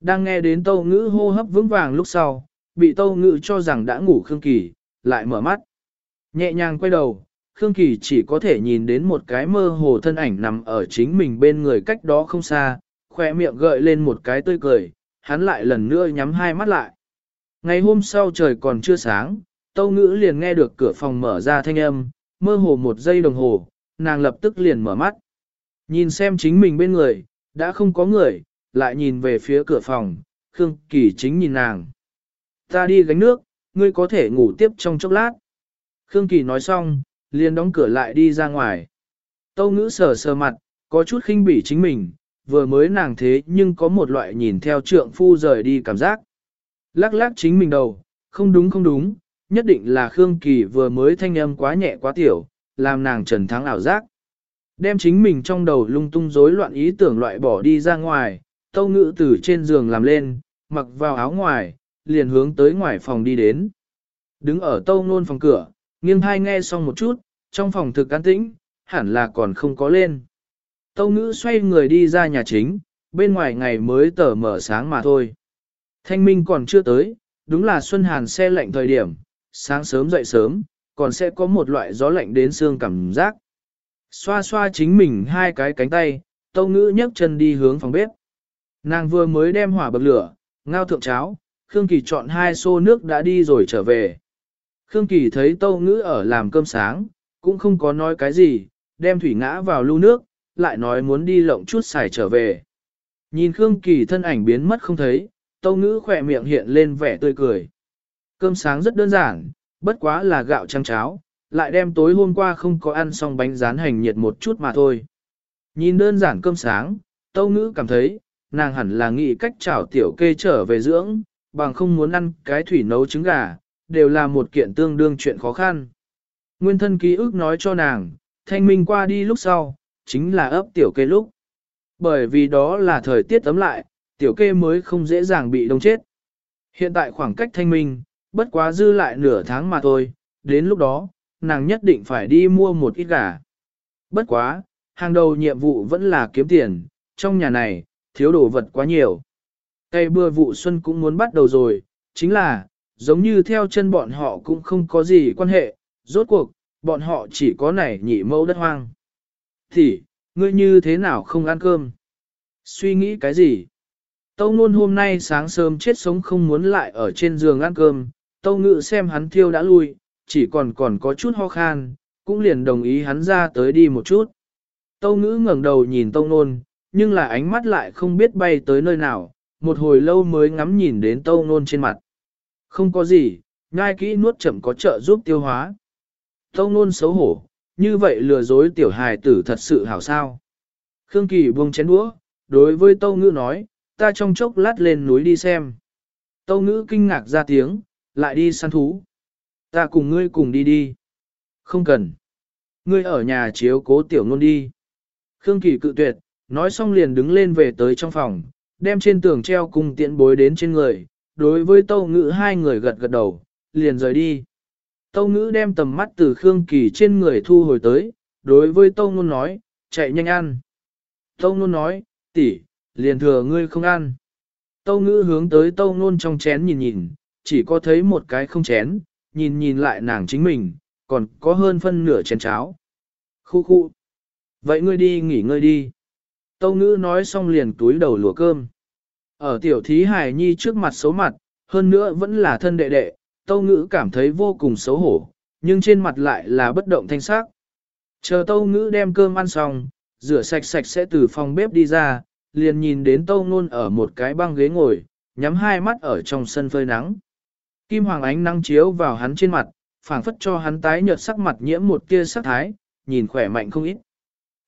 Đang nghe đến tâu ngữ hô hấp vững vàng lúc sau, bị tâu ngữ cho rằng đã ngủ Khương Kỳ, lại mở mắt. Nhẹ nhàng quay đầu, Khương Kỳ chỉ có thể nhìn đến một cái mơ hồ thân ảnh nằm ở chính mình bên người cách đó không xa, khỏe miệng gợi lên một cái tươi cười, hắn lại lần nữa nhắm hai mắt lại. Ngày hôm sau trời còn chưa sáng, Tâu Ngữ liền nghe được cửa phòng mở ra thanh âm, mơ hồ một giây đồng hồ, nàng lập tức liền mở mắt. Nhìn xem chính mình bên người, đã không có người, lại nhìn về phía cửa phòng, Khương Kỳ chính nhìn nàng. Ta đi gánh nước, ngươi có thể ngủ tiếp trong chốc lát. Khương Kỳ nói xong, liền đóng cửa lại đi ra ngoài. Tâu ngữ sờ sờ mặt, có chút khinh bỉ chính mình, vừa mới nàng thế nhưng có một loại nhìn theo trượng phu rời đi cảm giác. Lắc lắc chính mình đầu, không đúng không đúng, nhất định là Khương Kỳ vừa mới thanh âm quá nhẹ quá tiểu, làm nàng trần thắng ảo giác. Đem chính mình trong đầu lung tung rối loạn ý tưởng loại bỏ đi ra ngoài, tâu ngự từ trên giường làm lên, mặc vào áo ngoài, liền hướng tới ngoài phòng đi đến. Đứng ở tâu nôn phòng cửa, nghiêng hai nghe xong một chút, trong phòng thực an tĩnh, hẳn là còn không có lên. Tâu ngữ xoay người đi ra nhà chính, bên ngoài ngày mới tờ mở sáng mà thôi. Thanh minh còn chưa tới, đúng là Xuân Hàn xe lạnh thời điểm, sáng sớm dậy sớm, còn sẽ có một loại gió lạnh đến xương cảm giác. Xoa xoa chính mình hai cái cánh tay, tâu ngữ nhấc chân đi hướng phòng bếp. Nàng vừa mới đem hỏa bậc lửa, ngao thượng cháo, Khương Kỳ chọn hai xô nước đã đi rồi trở về. Khương Kỳ thấy tâu ngữ ở làm cơm sáng, cũng không có nói cái gì, đem thủy ngã vào lưu nước, lại nói muốn đi lộng chút xài trở về. Nhìn Khương Kỳ thân ảnh biến mất không thấy, tâu ngữ khỏe miệng hiện lên vẻ tươi cười. Cơm sáng rất đơn giản, bất quá là gạo trắng cháo, lại đem tối hôm qua không có ăn xong bánh rán hành nhiệt một chút mà thôi. Nhìn đơn giản cơm sáng, tâu ngữ cảm thấy, nàng hẳn là nghĩ cách chảo tiểu kê trở về dưỡng, bằng không muốn ăn cái thủy nấu trứng gà, đều là một kiện tương đương chuyện khó khăn. Nguyên thân ký ức nói cho nàng, thanh minh qua đi lúc sau, chính là ấp tiểu kê lúc. Bởi vì đó là thời tiết tấm lại, tiểu kê mới không dễ dàng bị đông chết. Hiện tại khoảng cách thanh minh, bất quá dư lại nửa tháng mà thôi, đến lúc đó, nàng nhất định phải đi mua một ít gà. Bất quá, hàng đầu nhiệm vụ vẫn là kiếm tiền, trong nhà này, thiếu đồ vật quá nhiều. Cây bưa vụ xuân cũng muốn bắt đầu rồi, chính là, giống như theo chân bọn họ cũng không có gì quan hệ, rốt cuộc, bọn họ chỉ có này nhị mẫu đất hoang. Thì, ngươi như thế nào không ăn cơm? Suy nghĩ cái gì? Tâu Nôn hôm nay sáng sớm chết sống không muốn lại ở trên giường ăn cơm, Tâu Ngự xem hắn thiêu đã lui, chỉ còn còn có chút ho khan, cũng liền đồng ý hắn ra tới đi một chút. Tâu Ngữ ngẩng đầu nhìn Tâu Nôn, nhưng là ánh mắt lại không biết bay tới nơi nào, một hồi lâu mới ngắm nhìn đến tâu nôn trên mặt. Không có gì, ngai kỹ nuốt chậm có trợ giúp tiêu hóa. Tâu nôn xấu hổ, như vậy lừa dối tiểu hài tử thật sự hảo sao. Khương Kỳ buông chén đũa, đối với tâu ngữ nói, ta trong chốc lát lên núi đi xem. Tâu ngữ kinh ngạc ra tiếng, lại đi săn thú. Ta cùng ngươi cùng đi đi. Không cần. Ngươi ở nhà chiếu cố tiểu ngôn đi. Khương Kỳ cự tuyệt, nói xong liền đứng lên về tới trong phòng, đem trên tường treo cùng tiện bối đến trên người. Đối với tâu ngữ hai người gật gật đầu, liền rời đi. Tâu ngữ đem tầm mắt từ Khương Kỳ trên người thu hồi tới, đối với tâu ngôn nói, chạy nhanh ăn. Tâu ngôn nói, tỷ, liền thừa ngươi không ăn. Tâu ngữ hướng tới tâu ngôn trong chén nhìn nhìn, chỉ có thấy một cái không chén, nhìn nhìn lại nàng chính mình, còn có hơn phân nửa chén cháo. Khu khu. Vậy ngươi đi nghỉ ngơi đi. Tâu ngữ nói xong liền túi đầu lùa cơm. Ở tiểu thí hài nhi trước mặt xấu mặt, hơn nữa vẫn là thân đệ đệ, tâu ngữ cảm thấy vô cùng xấu hổ, nhưng trên mặt lại là bất động thanh sắc. Chờ tâu ngữ đem cơm ăn xong, rửa sạch sạch sẽ từ phòng bếp đi ra, liền nhìn đến tâu nôn ở một cái băng ghế ngồi, nhắm hai mắt ở trong sân phơi nắng. Kim hoàng ánh nắng chiếu vào hắn trên mặt, phảng phất cho hắn tái nhợt sắc mặt nhiễm một tia sắc thái, nhìn khỏe mạnh không ít.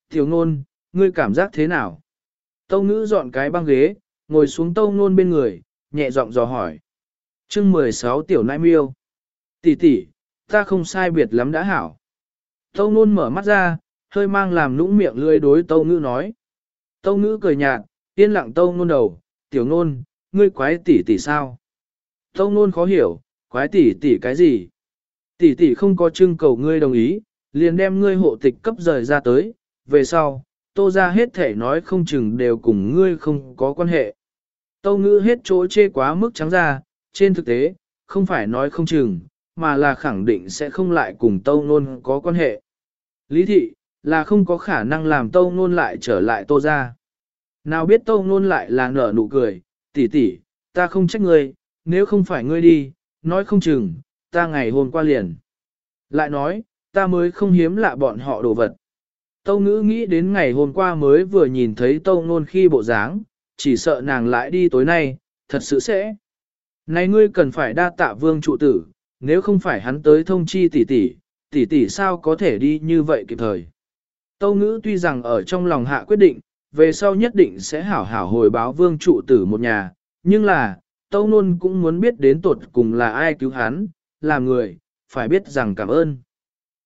Tiểu nôn, ngươi cảm giác thế nào? Tâu ngữ dọn cái băng ghế, ngồi xuống tâu nôn bên người, nhẹ giọng dò hỏi. chương 16 tiểu nai miêu. Tỷ tỷ, ta không sai biệt lắm đã hảo. Tâu nôn mở mắt ra, hơi mang làm nũng miệng lươi đối tâu ngữ nói. Tâu ngữ cười nhạt, yên lặng tâu nôn đầu, tiểu nôn, ngươi quái tỷ tỷ sao? Tâu nôn khó hiểu, quái tỷ tỷ cái gì? Tỷ tỷ không có trưng cầu ngươi đồng ý, liền đem ngươi hộ tịch cấp rời ra tới, về sau, tô ra hết thể nói không chừng đều cùng ngươi không có quan hệ. Tâu ngữ hết chỗ chê quá mức trắng ra, trên thực tế, không phải nói không chừng, mà là khẳng định sẽ không lại cùng tâu nôn có quan hệ. Lý thị, là không có khả năng làm tâu nôn lại trở lại tô ra. Nào biết tâu nôn lại là nở nụ cười, tỷ tỷ, ta không trách ngươi, nếu không phải ngươi đi, nói không chừng, ta ngày hôm qua liền. Lại nói, ta mới không hiếm lạ bọn họ đồ vật. Tâu ngữ nghĩ đến ngày hôm qua mới vừa nhìn thấy tâu nôn khi bộ dáng, chỉ sợ nàng lại đi tối nay, thật sự sẽ. Này ngươi cần phải đa tạ vương trụ tử, nếu không phải hắn tới thông chi tỷ tỷ, tỷ tỷ sao có thể đi như vậy kịp thời. Tâu ngữ tuy rằng ở trong lòng hạ quyết định, về sau nhất định sẽ hảo hảo hồi báo vương trụ tử một nhà, nhưng là, Tâu Nôn cũng muốn biết đến tột cùng là ai cứu hắn, làm người, phải biết rằng cảm ơn.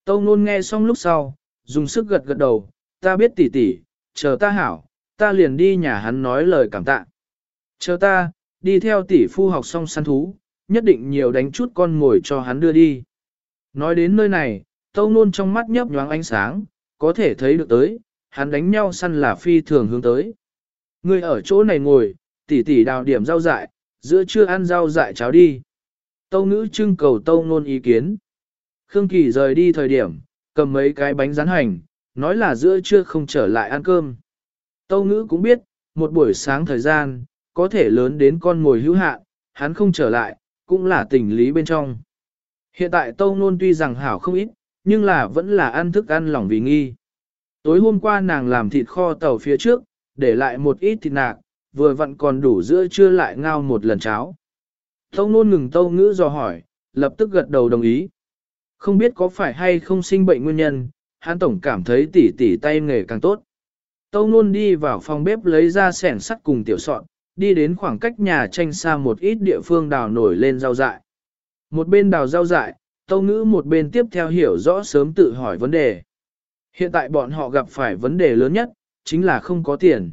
Tâu Nôn nghe xong lúc sau, dùng sức gật gật đầu, ta biết tỉ tỉ, chờ ta hảo, ta liền đi nhà hắn nói lời cảm tạ. Chờ ta, đi theo tỷ phu học xong săn thú, nhất định nhiều đánh chút con ngồi cho hắn đưa đi. Nói đến nơi này, Tâu Nôn trong mắt nhấp nhoáng ánh sáng, có thể thấy được tới, hắn đánh nhau săn là phi thường hướng tới. Người ở chỗ này ngồi, tỉ tỉ đào điểm rau dại, giữa trưa ăn rau dại cháo đi. Tâu ngữ trưng cầu tâu nôn ý kiến. Khương Kỳ rời đi thời điểm, cầm mấy cái bánh rán hành, nói là giữa trưa không trở lại ăn cơm. Tâu ngữ cũng biết, một buổi sáng thời gian, có thể lớn đến con ngồi hữu hạ, hắn không trở lại, cũng là tình lý bên trong. Hiện tại tâu nôn tuy rằng hảo không ít, nhưng là vẫn là ăn thức ăn lỏng vì nghi. Tối hôm qua nàng làm thịt kho tàu phía trước, để lại một ít thịt nạc, vừa vặn còn đủ giữa trưa lại ngao một lần cháo. Tâu nôn ngừng tâu ngữ dò hỏi, lập tức gật đầu đồng ý. Không biết có phải hay không sinh bệnh nguyên nhân, hắn tổng cảm thấy tỉ tỉ tay nghề càng tốt. Tâu nôn đi vào phòng bếp lấy ra sẻn sắt cùng tiểu sọn, đi đến khoảng cách nhà tranh xa một ít địa phương đào nổi lên rau dại. Một bên đào rau dại, tâu ngữ một bên tiếp theo hiểu rõ sớm tự hỏi vấn đề. Hiện tại bọn họ gặp phải vấn đề lớn nhất, chính là không có tiền.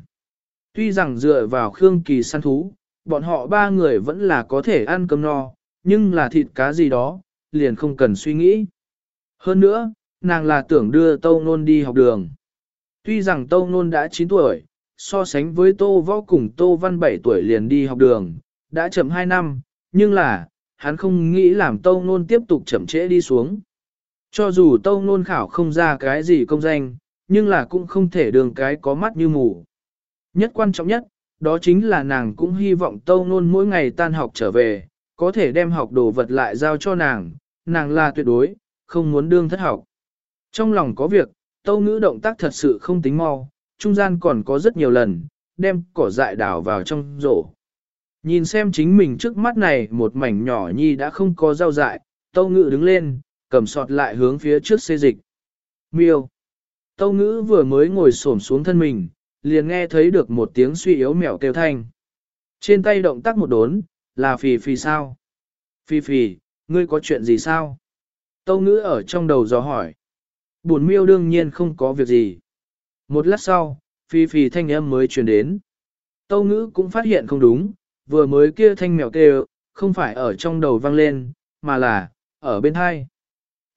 Tuy rằng dựa vào Khương Kỳ săn thú, bọn họ ba người vẫn là có thể ăn cơm no, nhưng là thịt cá gì đó, liền không cần suy nghĩ. Hơn nữa, nàng là tưởng đưa Tâu Nôn đi học đường. Tuy rằng Tâu Nôn đã 9 tuổi, so sánh với Tô Võ cùng Tô Văn 7 tuổi liền đi học đường, đã chậm 2 năm, nhưng là, hắn không nghĩ làm Tâu Nôn tiếp tục chậm trễ đi xuống. Cho dù Tâu Nôn khảo không ra cái gì công danh, nhưng là cũng không thể đường cái có mắt như mù. Nhất quan trọng nhất, đó chính là nàng cũng hy vọng Tâu Nôn mỗi ngày tan học trở về, có thể đem học đồ vật lại giao cho nàng, nàng là tuyệt đối, không muốn đương thất học. Trong lòng có việc, Tâu Ngữ động tác thật sự không tính mau, trung gian còn có rất nhiều lần, đem cỏ dại đảo vào trong rổ. Nhìn xem chính mình trước mắt này một mảnh nhỏ nhi đã không có rau dại, tâu ngữ đứng lên, cầm sọt lại hướng phía trước xê dịch. Miêu. Tâu ngữ vừa mới ngồi xổm xuống thân mình, liền nghe thấy được một tiếng suy yếu mèo kêu thanh. Trên tay động tác một đốn, là phì phì sao? Phì phì, ngươi có chuyện gì sao? Tâu ngữ ở trong đầu dò hỏi. buồn miêu đương nhiên không có việc gì. Một lát sau, phì phì thanh âm mới truyền đến. Tâu ngữ cũng phát hiện không đúng, vừa mới kia thanh mèo kêu, không phải ở trong đầu vang lên, mà là, ở bên hai.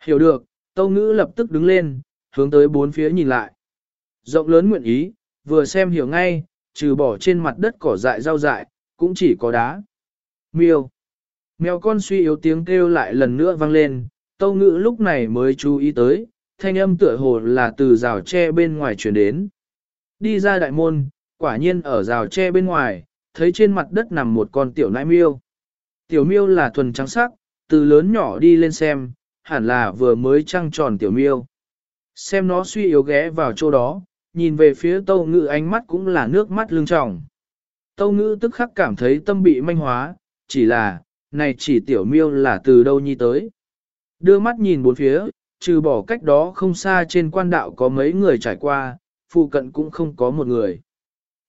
Hiểu được, tâu ngữ lập tức đứng lên, hướng tới bốn phía nhìn lại. Rộng lớn nguyện ý, vừa xem hiểu ngay, trừ bỏ trên mặt đất cỏ dại rau dại, cũng chỉ có đá. Miêu. Mèo con suy yếu tiếng kêu lại lần nữa vang lên, tâu ngữ lúc này mới chú ý tới, thanh âm tựa hồ là từ rào tre bên ngoài chuyển đến. Đi ra đại môn, quả nhiên ở rào tre bên ngoài, thấy trên mặt đất nằm một con tiểu nãi miêu. Tiểu miêu là thuần trắng sắc, từ lớn nhỏ đi lên xem, hẳn là vừa mới trăng tròn tiểu miêu. Xem nó suy yếu ghé vào chỗ đó, nhìn về phía tâu ngữ ánh mắt cũng là nước mắt lưng tròng. Tâu ngữ tức khắc cảm thấy tâm bị manh hóa, chỉ là, này chỉ tiểu miêu là từ đâu nhi tới. Đưa mắt nhìn bốn phía, trừ bỏ cách đó không xa trên quan đạo có mấy người trải qua, phụ cận cũng không có một người.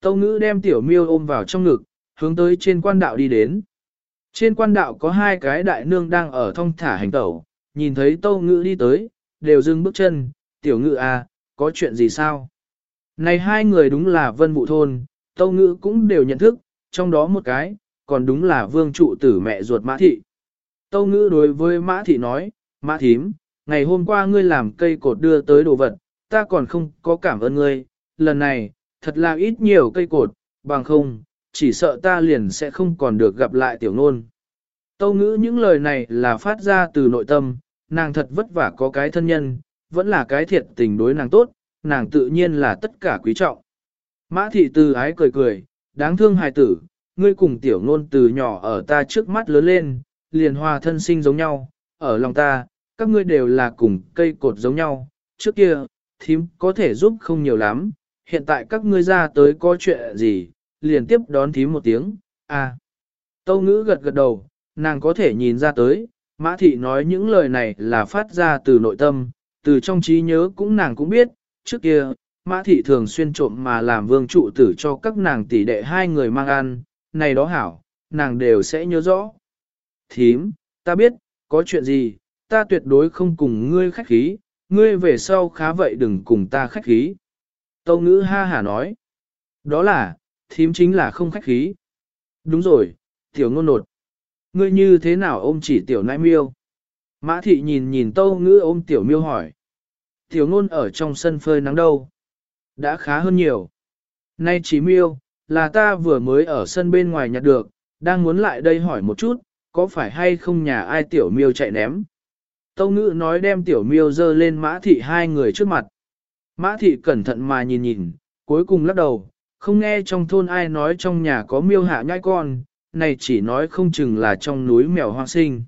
Tâu ngữ đem tiểu miêu ôm vào trong ngực, hướng tới trên quan đạo đi đến. Trên quan đạo có hai cái đại nương đang ở thông thả hành tẩu, nhìn thấy tâu ngữ đi tới, đều dừng bước chân, tiểu ngữ à, có chuyện gì sao? Này hai người đúng là vân vụ thôn, tâu ngữ cũng đều nhận thức, trong đó một cái, còn đúng là vương trụ tử mẹ ruột mã thị. Tâu ngữ đối với mã thị nói, mã thím, ngày hôm qua ngươi làm cây cột đưa tới đồ vật, ta còn không có cảm ơn ngươi, lần này, thật là ít nhiều cây cột, bằng không, chỉ sợ ta liền sẽ không còn được gặp lại tiểu nôn. Tâu ngữ những lời này là phát ra từ nội tâm, nàng thật vất vả có cái thân nhân, vẫn là cái thiệt tình đối nàng tốt, nàng tự nhiên là tất cả quý trọng. Mã thị từ ái cười cười, đáng thương hài tử, ngươi cùng tiểu nôn từ nhỏ ở ta trước mắt lớn lên, liền hòa thân sinh giống nhau, ở lòng ta, các ngươi đều là cùng cây cột giống nhau, trước kia, thím có thể giúp không nhiều lắm, hiện tại các ngươi ra tới có chuyện gì, liền tiếp đón thím một tiếng, à. Tâu ngữ gật gật đầu, nàng có thể nhìn ra tới, mã thị nói những lời này là phát ra từ nội tâm, từ trong trí nhớ cũng nàng cũng biết, trước kia, mã thị thường xuyên trộm mà làm vương trụ tử cho các nàng tỷ đệ hai người mang ăn, này đó hảo, nàng đều sẽ nhớ rõ. Thím, ta biết, có chuyện gì, ta tuyệt đối không cùng ngươi khách khí, ngươi về sau khá vậy đừng cùng ta khách khí. Tâu ngữ ha hả nói. Đó là, thím chính là không khách khí. Đúng rồi, tiểu ngôn nột. Ngươi như thế nào ôm chỉ tiểu nãi miêu? Mã thị nhìn nhìn tâu ngữ ôm tiểu miêu hỏi. Tiểu ngôn ở trong sân phơi nắng đâu? Đã khá hơn nhiều. Nay chỉ miêu, là ta vừa mới ở sân bên ngoài nhặt được, đang muốn lại đây hỏi một chút, có phải hay không nhà ai tiểu miêu chạy ném? Tâu ngữ nói đem tiểu miêu dơ lên mã thị hai người trước mặt. Mã thị cẩn thận mà nhìn nhìn, cuối cùng lắc đầu, không nghe trong thôn ai nói trong nhà có miêu hạ nhai con, này chỉ nói không chừng là trong núi mèo hoang sinh.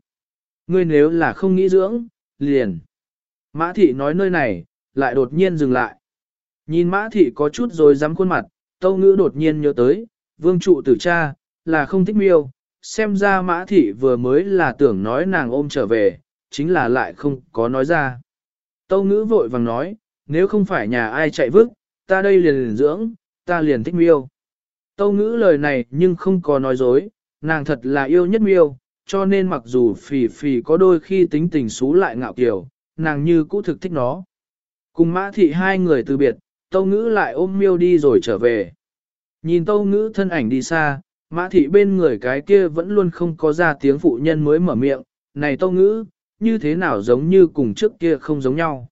Ngươi nếu là không nghĩ dưỡng, liền. Mã thị nói nơi này, lại đột nhiên dừng lại. Nhìn mã thị có chút rồi dám khuôn mặt, tâu ngữ đột nhiên nhớ tới, vương trụ tử cha, là không thích miêu, xem ra mã thị vừa mới là tưởng nói nàng ôm trở về, chính là lại không có nói ra. Tâu ngữ vội vàng nói, nếu không phải nhà ai chạy vứt, ta đây liền, liền dưỡng, ta liền thích miêu. Tâu ngữ lời này nhưng không có nói dối, nàng thật là yêu nhất miêu, cho nên mặc dù phì phì có đôi khi tính tình xú lại ngạo kiểu, nàng như cũ thực thích nó. Cùng mã thị hai người từ biệt, tâu ngữ lại ôm miêu đi rồi trở về. Nhìn tâu ngữ thân ảnh đi xa, mã thị bên người cái kia vẫn luôn không có ra tiếng phụ nhân mới mở miệng, này tâu ngữ, như thế nào giống như cùng trước kia không giống nhau.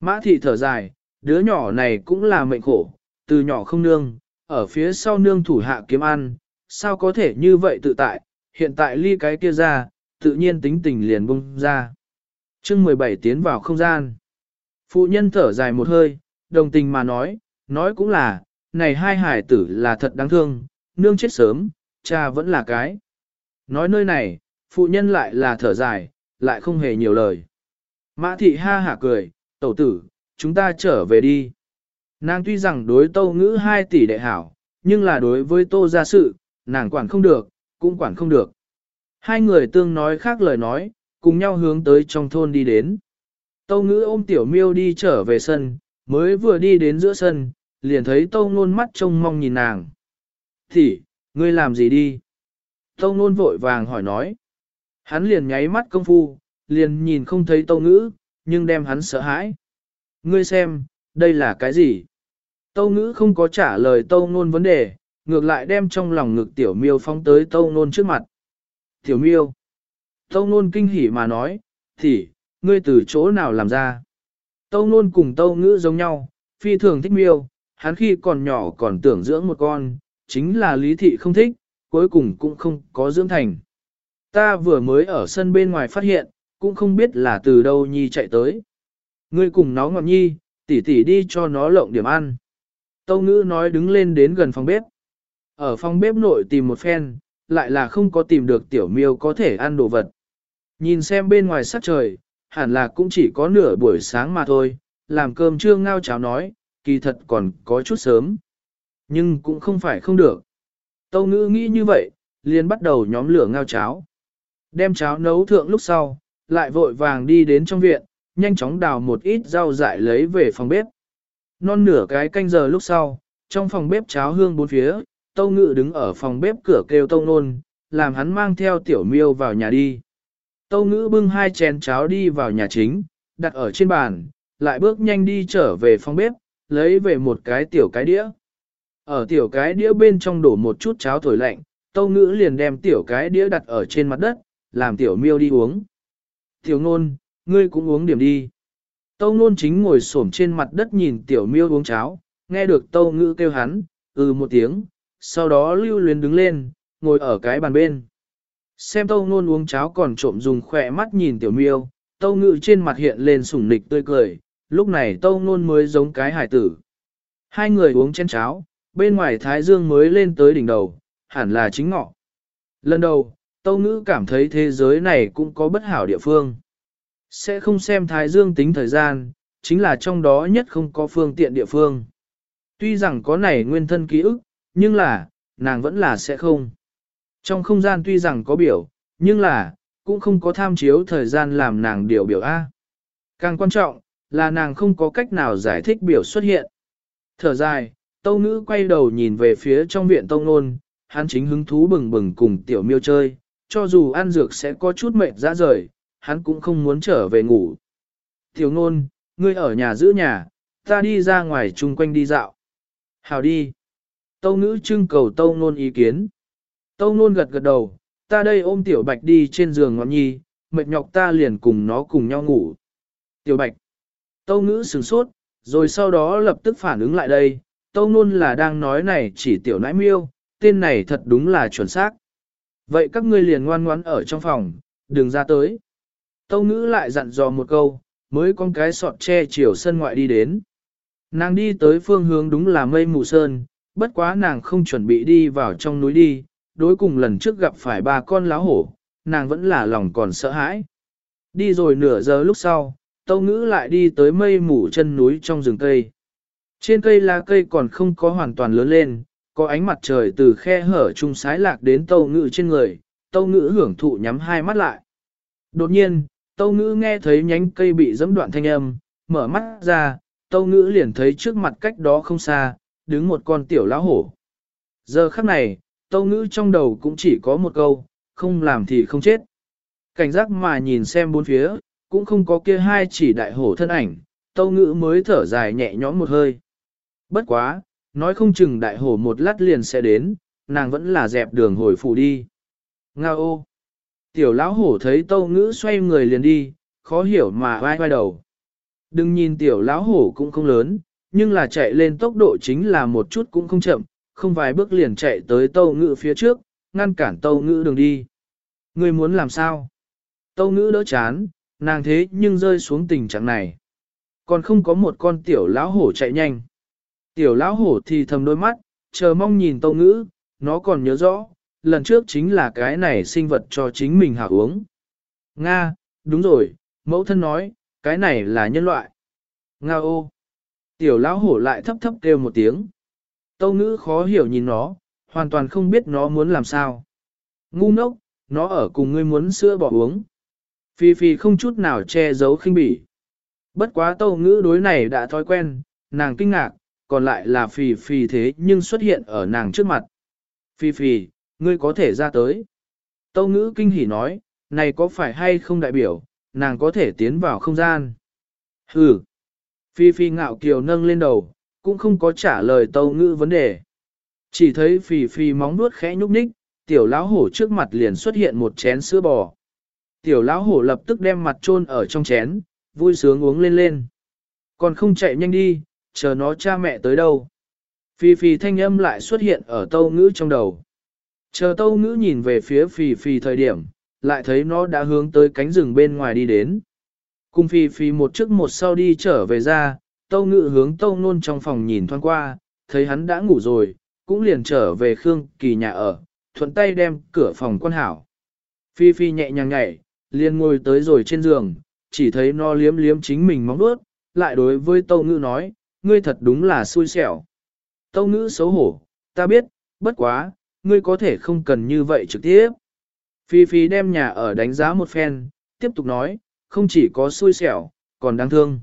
Mã thị thở dài, đứa nhỏ này cũng là mệnh khổ, từ nhỏ không nương, ở phía sau nương thủ hạ kiếm ăn, sao có thể như vậy tự tại, hiện tại ly cái kia ra, tự nhiên tính tình liền bung ra chương 17 tiến vào không gian. Phụ nhân thở dài một hơi, đồng tình mà nói, nói cũng là, này hai hải tử là thật đáng thương, nương chết sớm, cha vẫn là cái. Nói nơi này, phụ nhân lại là thở dài, lại không hề nhiều lời. Mã thị ha hả cười, tẩu tử, chúng ta trở về đi. Nàng tuy rằng đối tâu ngữ hai tỷ đệ hảo, nhưng là đối với tô gia sự, nàng quản không được, cũng quản không được. Hai người tương nói khác lời nói, cùng nhau hướng tới trong thôn đi đến. Tâu ngữ ôm tiểu miêu đi trở về sân, mới vừa đi đến giữa sân, liền thấy tâu nôn mắt trông mong nhìn nàng. Thì, ngươi làm gì đi? Tâu nôn vội vàng hỏi nói. Hắn liền nháy mắt công phu, liền nhìn không thấy tâu ngữ, nhưng đem hắn sợ hãi. Ngươi xem, đây là cái gì? Tâu ngữ không có trả lời tâu nôn vấn đề, ngược lại đem trong lòng ngực tiểu miêu phóng tới tâu nôn trước mặt. Tiểu miêu. Tâu nôn kinh hỉ mà nói, thì, ngươi từ chỗ nào làm ra? Tâu nôn cùng tâu ngữ giống nhau, phi thường thích miêu, hắn khi còn nhỏ còn tưởng dưỡng một con, chính là lý thị không thích, cuối cùng cũng không có dưỡng thành. Ta vừa mới ở sân bên ngoài phát hiện, cũng không biết là từ đâu nhi chạy tới. Ngươi cùng nó ngọt nhi, tỉ tỉ đi cho nó lộng điểm ăn. Tâu ngữ nói đứng lên đến gần phòng bếp. Ở phòng bếp nội tìm một phen, lại là không có tìm được tiểu miêu có thể ăn đồ vật. Nhìn xem bên ngoài sắc trời, hẳn là cũng chỉ có nửa buổi sáng mà thôi, làm cơm trưa ngao cháo nói, kỳ thật còn có chút sớm. Nhưng cũng không phải không được. Tâu ngữ nghĩ như vậy, liền bắt đầu nhóm lửa ngao cháo. Đem cháo nấu thượng lúc sau, lại vội vàng đi đến trong viện, nhanh chóng đào một ít rau dại lấy về phòng bếp. Non nửa cái canh giờ lúc sau, trong phòng bếp cháo hương bốn phía, Tâu Ngự đứng ở phòng bếp cửa kêu Tâu Nôn, làm hắn mang theo tiểu miêu vào nhà đi. Tâu Ngữ bưng hai chén cháo đi vào nhà chính, đặt ở trên bàn, lại bước nhanh đi trở về phòng bếp, lấy về một cái tiểu cái đĩa. Ở tiểu cái đĩa bên trong đổ một chút cháo thổi lạnh, Tâu Ngữ liền đem tiểu cái đĩa đặt ở trên mặt đất, làm tiểu miêu đi uống. Tiểu Nôn, ngươi cũng uống điểm đi. Tâu Nôn chính ngồi xổm trên mặt đất nhìn tiểu miêu uống cháo, nghe được Tâu Ngữ kêu hắn, ừ một tiếng, sau đó lưu luyến đứng lên, ngồi ở cái bàn bên. Xem tâu nôn uống cháo còn trộm dùng khỏe mắt nhìn tiểu miêu, tâu ngự trên mặt hiện lên sủng nịch tươi cười, lúc này tâu nôn mới giống cái hải tử. Hai người uống chén cháo, bên ngoài thái dương mới lên tới đỉnh đầu, hẳn là chính ngọ. Lần đầu, tâu ngữ cảm thấy thế giới này cũng có bất hảo địa phương. Sẽ không xem thái dương tính thời gian, chính là trong đó nhất không có phương tiện địa phương. Tuy rằng có này nguyên thân ký ức, nhưng là, nàng vẫn là sẽ không. Trong không gian tuy rằng có biểu, nhưng là, cũng không có tham chiếu thời gian làm nàng điều biểu A. Càng quan trọng, là nàng không có cách nào giải thích biểu xuất hiện. Thở dài, tâu nữ quay đầu nhìn về phía trong viện tông nôn, hắn chính hứng thú bừng bừng cùng tiểu miêu chơi, cho dù ăn dược sẽ có chút mệt ra rời, hắn cũng không muốn trở về ngủ. Tiểu nôn, ngươi ở nhà giữ nhà, ta đi ra ngoài chung quanh đi dạo. Hào đi. Tâu ngữ trưng cầu tâu nôn ý kiến. Tâu nôn gật gật đầu, ta đây ôm tiểu bạch đi trên giường ngọn nhi, mệt nhọc ta liền cùng nó cùng nhau ngủ. Tiểu bạch. Tâu ngữ sửng sốt, rồi sau đó lập tức phản ứng lại đây, tâu nôn là đang nói này chỉ tiểu nãi miêu, tên này thật đúng là chuẩn xác. Vậy các ngươi liền ngoan ngoãn ở trong phòng, đừng ra tới. Tâu ngữ lại dặn dò một câu, mới con cái sọt che chiều sân ngoại đi đến. Nàng đi tới phương hướng đúng là mây mù sơn, bất quá nàng không chuẩn bị đi vào trong núi đi, đối cùng lần trước gặp phải ba con láo hổ, nàng vẫn là lòng còn sợ hãi. Đi rồi nửa giờ lúc sau, tâu ngữ lại đi tới mây mù chân núi trong rừng cây. Trên cây lá cây còn không có hoàn toàn lớn lên, có ánh mặt trời từ khe hở trung sái lạc đến tâu ngữ trên người, tâu ngữ hưởng thụ nhắm hai mắt lại. Đột nhiên, tâu ngữ nghe thấy nhánh cây bị dẫm đoạn thanh âm, mở mắt ra, tâu ngữ liền thấy trước mặt cách đó không xa, đứng một con tiểu lão hổ. Giờ khắc này, tâu ngữ trong đầu cũng chỉ có một câu, không làm thì không chết. Cảnh giác mà nhìn xem bốn phía, cũng không có kia hai chỉ đại hổ thân ảnh, tâu ngữ mới thở dài nhẹ nhõm một hơi. Bất quá, nói không chừng đại hổ một lát liền sẽ đến, nàng vẫn là dẹp đường hồi phủ đi. Nga ô! Tiểu lão hổ thấy tâu ngữ xoay người liền đi, khó hiểu mà vai vai đầu. Đừng nhìn tiểu lão hổ cũng không lớn, nhưng là chạy lên tốc độ chính là một chút cũng không chậm, không vài bước liền chạy tới tâu ngữ phía trước, ngăn cản tâu ngữ đường đi. Người muốn làm sao? Tâu ngữ đỡ chán, nàng thế nhưng rơi xuống tình trạng này. Còn không có một con tiểu lão hổ chạy nhanh. Tiểu lão hổ thì thầm đôi mắt, chờ mong nhìn tâu ngữ, nó còn nhớ rõ, lần trước chính là cái này sinh vật cho chính mình hạ uống. Nga, đúng rồi, mẫu thân nói, cái này là nhân loại. Nga ô. Tiểu lão hổ lại thấp thấp kêu một tiếng. Tâu ngữ khó hiểu nhìn nó, hoàn toàn không biết nó muốn làm sao. Ngu ngốc, nó ở cùng ngươi muốn sữa bỏ uống. Phi Phi không chút nào che giấu khinh bỉ. Bất quá tâu ngữ đối này đã thói quen, nàng kinh ngạc, còn lại là Phi Phi thế nhưng xuất hiện ở nàng trước mặt. Phi Phi, ngươi có thể ra tới. Tâu ngữ kinh hỉ nói, này có phải hay không đại biểu, nàng có thể tiến vào không gian. Hừ. Phi Phi ngạo kiều nâng lên đầu, cũng không có trả lời tâu ngữ vấn đề. Chỉ thấy phì phì móng nuốt khẽ nhúc nhích, tiểu lão hổ trước mặt liền xuất hiện một chén sữa bò. Tiểu lão hổ lập tức đem mặt chôn ở trong chén, vui sướng uống lên lên. Còn không chạy nhanh đi, chờ nó cha mẹ tới đâu. Phì phì thanh âm lại xuất hiện ở tâu ngữ trong đầu. Chờ tâu ngữ nhìn về phía phì phì thời điểm, lại thấy nó đã hướng tới cánh rừng bên ngoài đi đến. Cùng phì phì một trước một sau đi trở về ra, tâu Ngự hướng tâu nôn trong phòng nhìn thoáng qua, thấy hắn đã ngủ rồi, cũng liền trở về Khương Kỳ nhà ở, thuận tay đem cửa phòng quan hảo. Phi Phi nhẹ nhàng nhảy, liền ngồi tới rồi trên giường, chỉ thấy nó liếm liếm chính mình móng nuốt, lại đối với tâu Ngự nói, ngươi thật đúng là xui xẻo. Tâu Ngự xấu hổ, ta biết, bất quá, ngươi có thể không cần như vậy trực tiếp. Phi Phi đem nhà ở đánh giá một phen, tiếp tục nói, không chỉ có xui xẻo, còn đáng thương.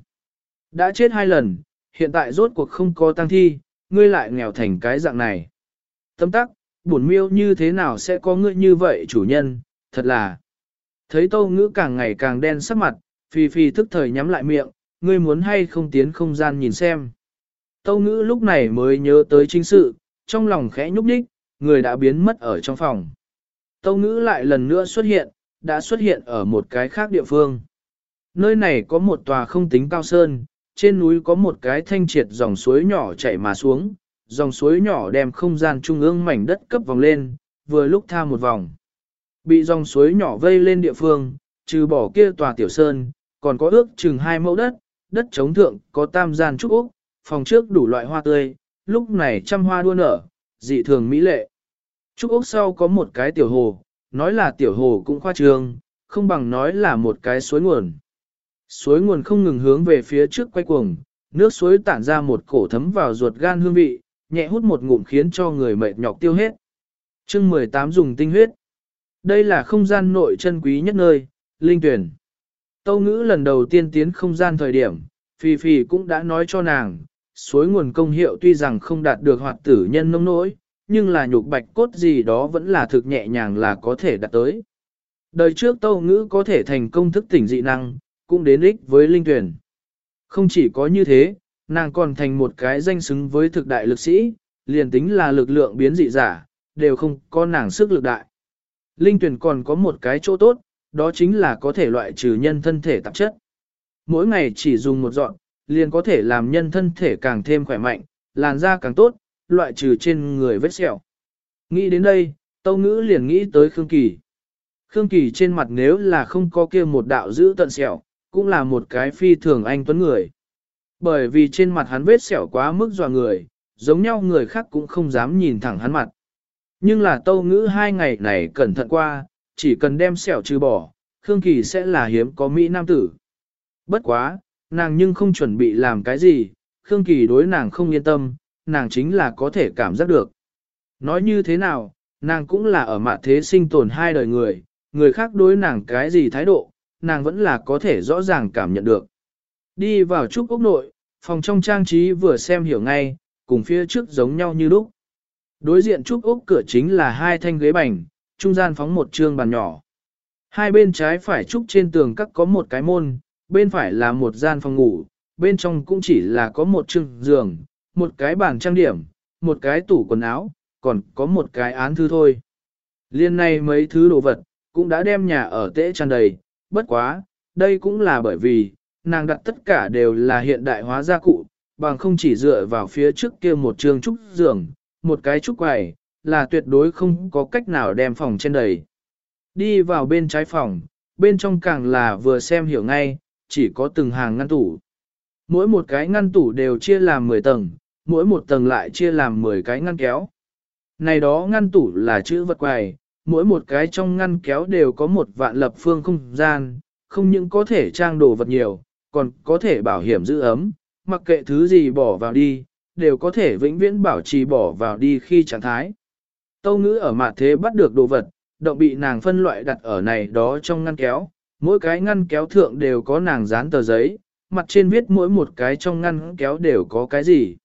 Đã chết hai lần, hiện tại rốt cuộc không có tăng thi, ngươi lại nghèo thành cái dạng này. Tâm tắc, buồn miêu như thế nào sẽ có ngươi như vậy chủ nhân, thật là. Thấy tâu ngữ càng ngày càng đen sắc mặt, Phi Phi thức thời nhắm lại miệng, ngươi muốn hay không tiến không gian nhìn xem. Tâu ngữ lúc này mới nhớ tới chính sự, trong lòng khẽ nhúc nhích, người đã biến mất ở trong phòng. Tâu ngữ lại lần nữa xuất hiện, đã xuất hiện ở một cái khác địa phương. Nơi này có một tòa không tính cao sơn, trên núi có một cái thanh triệt dòng suối nhỏ chảy mà xuống, dòng suối nhỏ đem không gian trung ương mảnh đất cấp vòng lên, vừa lúc tha một vòng. Bị dòng suối nhỏ vây lên địa phương, trừ bỏ kia tòa tiểu sơn, còn có ước chừng hai mẫu đất, đất chống thượng có tam gian trúc úc, phòng trước đủ loại hoa tươi, lúc này trăm hoa đua nở, dị thường mỹ lệ. Trúc úc sau có một cái tiểu hồ, nói là tiểu hồ cũng khoa trương, không bằng nói là một cái suối nguồn. Suối nguồn không ngừng hướng về phía trước quay cuồng, nước suối tản ra một cổ thấm vào ruột gan hương vị, nhẹ hút một ngụm khiến cho người mệt nhọc tiêu hết. chương 18 dùng tinh huyết. Đây là không gian nội chân quý nhất nơi, linh tuyển. Tâu ngữ lần đầu tiên tiến không gian thời điểm, Phi Phi cũng đã nói cho nàng, suối nguồn công hiệu tuy rằng không đạt được hoạt tử nhân nông nỗi, nhưng là nhục bạch cốt gì đó vẫn là thực nhẹ nhàng là có thể đạt tới. Đời trước tâu ngữ có thể thành công thức tỉnh dị năng, cũng đến ích với linh tuyển. Không chỉ có như thế, nàng còn thành một cái danh xứng với thực đại lực sĩ, liền tính là lực lượng biến dị giả, đều không có nàng sức lực đại. Linh tuyển còn có một cái chỗ tốt, đó chính là có thể loại trừ nhân thân thể tạp chất. Mỗi ngày chỉ dùng một dọn, liền có thể làm nhân thân thể càng thêm khỏe mạnh, làn da càng tốt, loại trừ trên người vết sẹo. Nghĩ đến đây, Tâu Ngữ liền nghĩ tới Khương Kỳ. Khương Kỳ trên mặt nếu là không có kia một đạo giữ tận sẹo, cũng là một cái phi thường anh tuấn người. Bởi vì trên mặt hắn vết sẹo quá mức dọa người, giống nhau người khác cũng không dám nhìn thẳng hắn mặt. Nhưng là tâu ngữ hai ngày này cẩn thận qua, chỉ cần đem sẹo trừ bỏ, Khương Kỳ sẽ là hiếm có Mỹ Nam tử. Bất quá, nàng nhưng không chuẩn bị làm cái gì, Khương Kỳ đối nàng không yên tâm, nàng chính là có thể cảm giác được. Nói như thế nào, nàng cũng là ở mặt thế sinh tồn hai đời người, người khác đối nàng cái gì thái độ, nàng vẫn là có thể rõ ràng cảm nhận được. Đi vào trúc ốc nội, phòng trong trang trí vừa xem hiểu ngay, cùng phía trước giống nhau như lúc. Đối diện trúc ốc cửa chính là hai thanh ghế bành, trung gian phóng một trương bàn nhỏ. Hai bên trái phải trúc trên tường các có một cái môn, bên phải là một gian phòng ngủ, bên trong cũng chỉ là có một trương giường, một cái bàn trang điểm, một cái tủ quần áo, còn có một cái án thư thôi. Liên này mấy thứ đồ vật, cũng đã đem nhà ở tễ tràn đầy, bất quá, đây cũng là bởi vì, nàng đặt tất cả đều là hiện đại hóa gia cụ, bằng không chỉ dựa vào phía trước kia một trường trúc giường, một cái trúc quầy, là tuyệt đối không có cách nào đem phòng trên đầy. Đi vào bên trái phòng, bên trong càng là vừa xem hiểu ngay, chỉ có từng hàng ngăn tủ. Mỗi một cái ngăn tủ đều chia làm 10 tầng, mỗi một tầng lại chia làm 10 cái ngăn kéo. Này đó ngăn tủ là chữ vật quầy, mỗi một cái trong ngăn kéo đều có một vạn lập phương không gian, không những có thể trang đồ vật nhiều, còn có thể bảo hiểm giữ ấm, mặc kệ thứ gì bỏ vào đi, đều có thể vĩnh viễn bảo trì bỏ vào đi khi trạng thái. Tâu ngữ ở mặt thế bắt được đồ vật, động bị nàng phân loại đặt ở này đó trong ngăn kéo, mỗi cái ngăn kéo thượng đều có nàng dán tờ giấy, mặt trên viết mỗi một cái trong ngăn kéo đều có cái gì.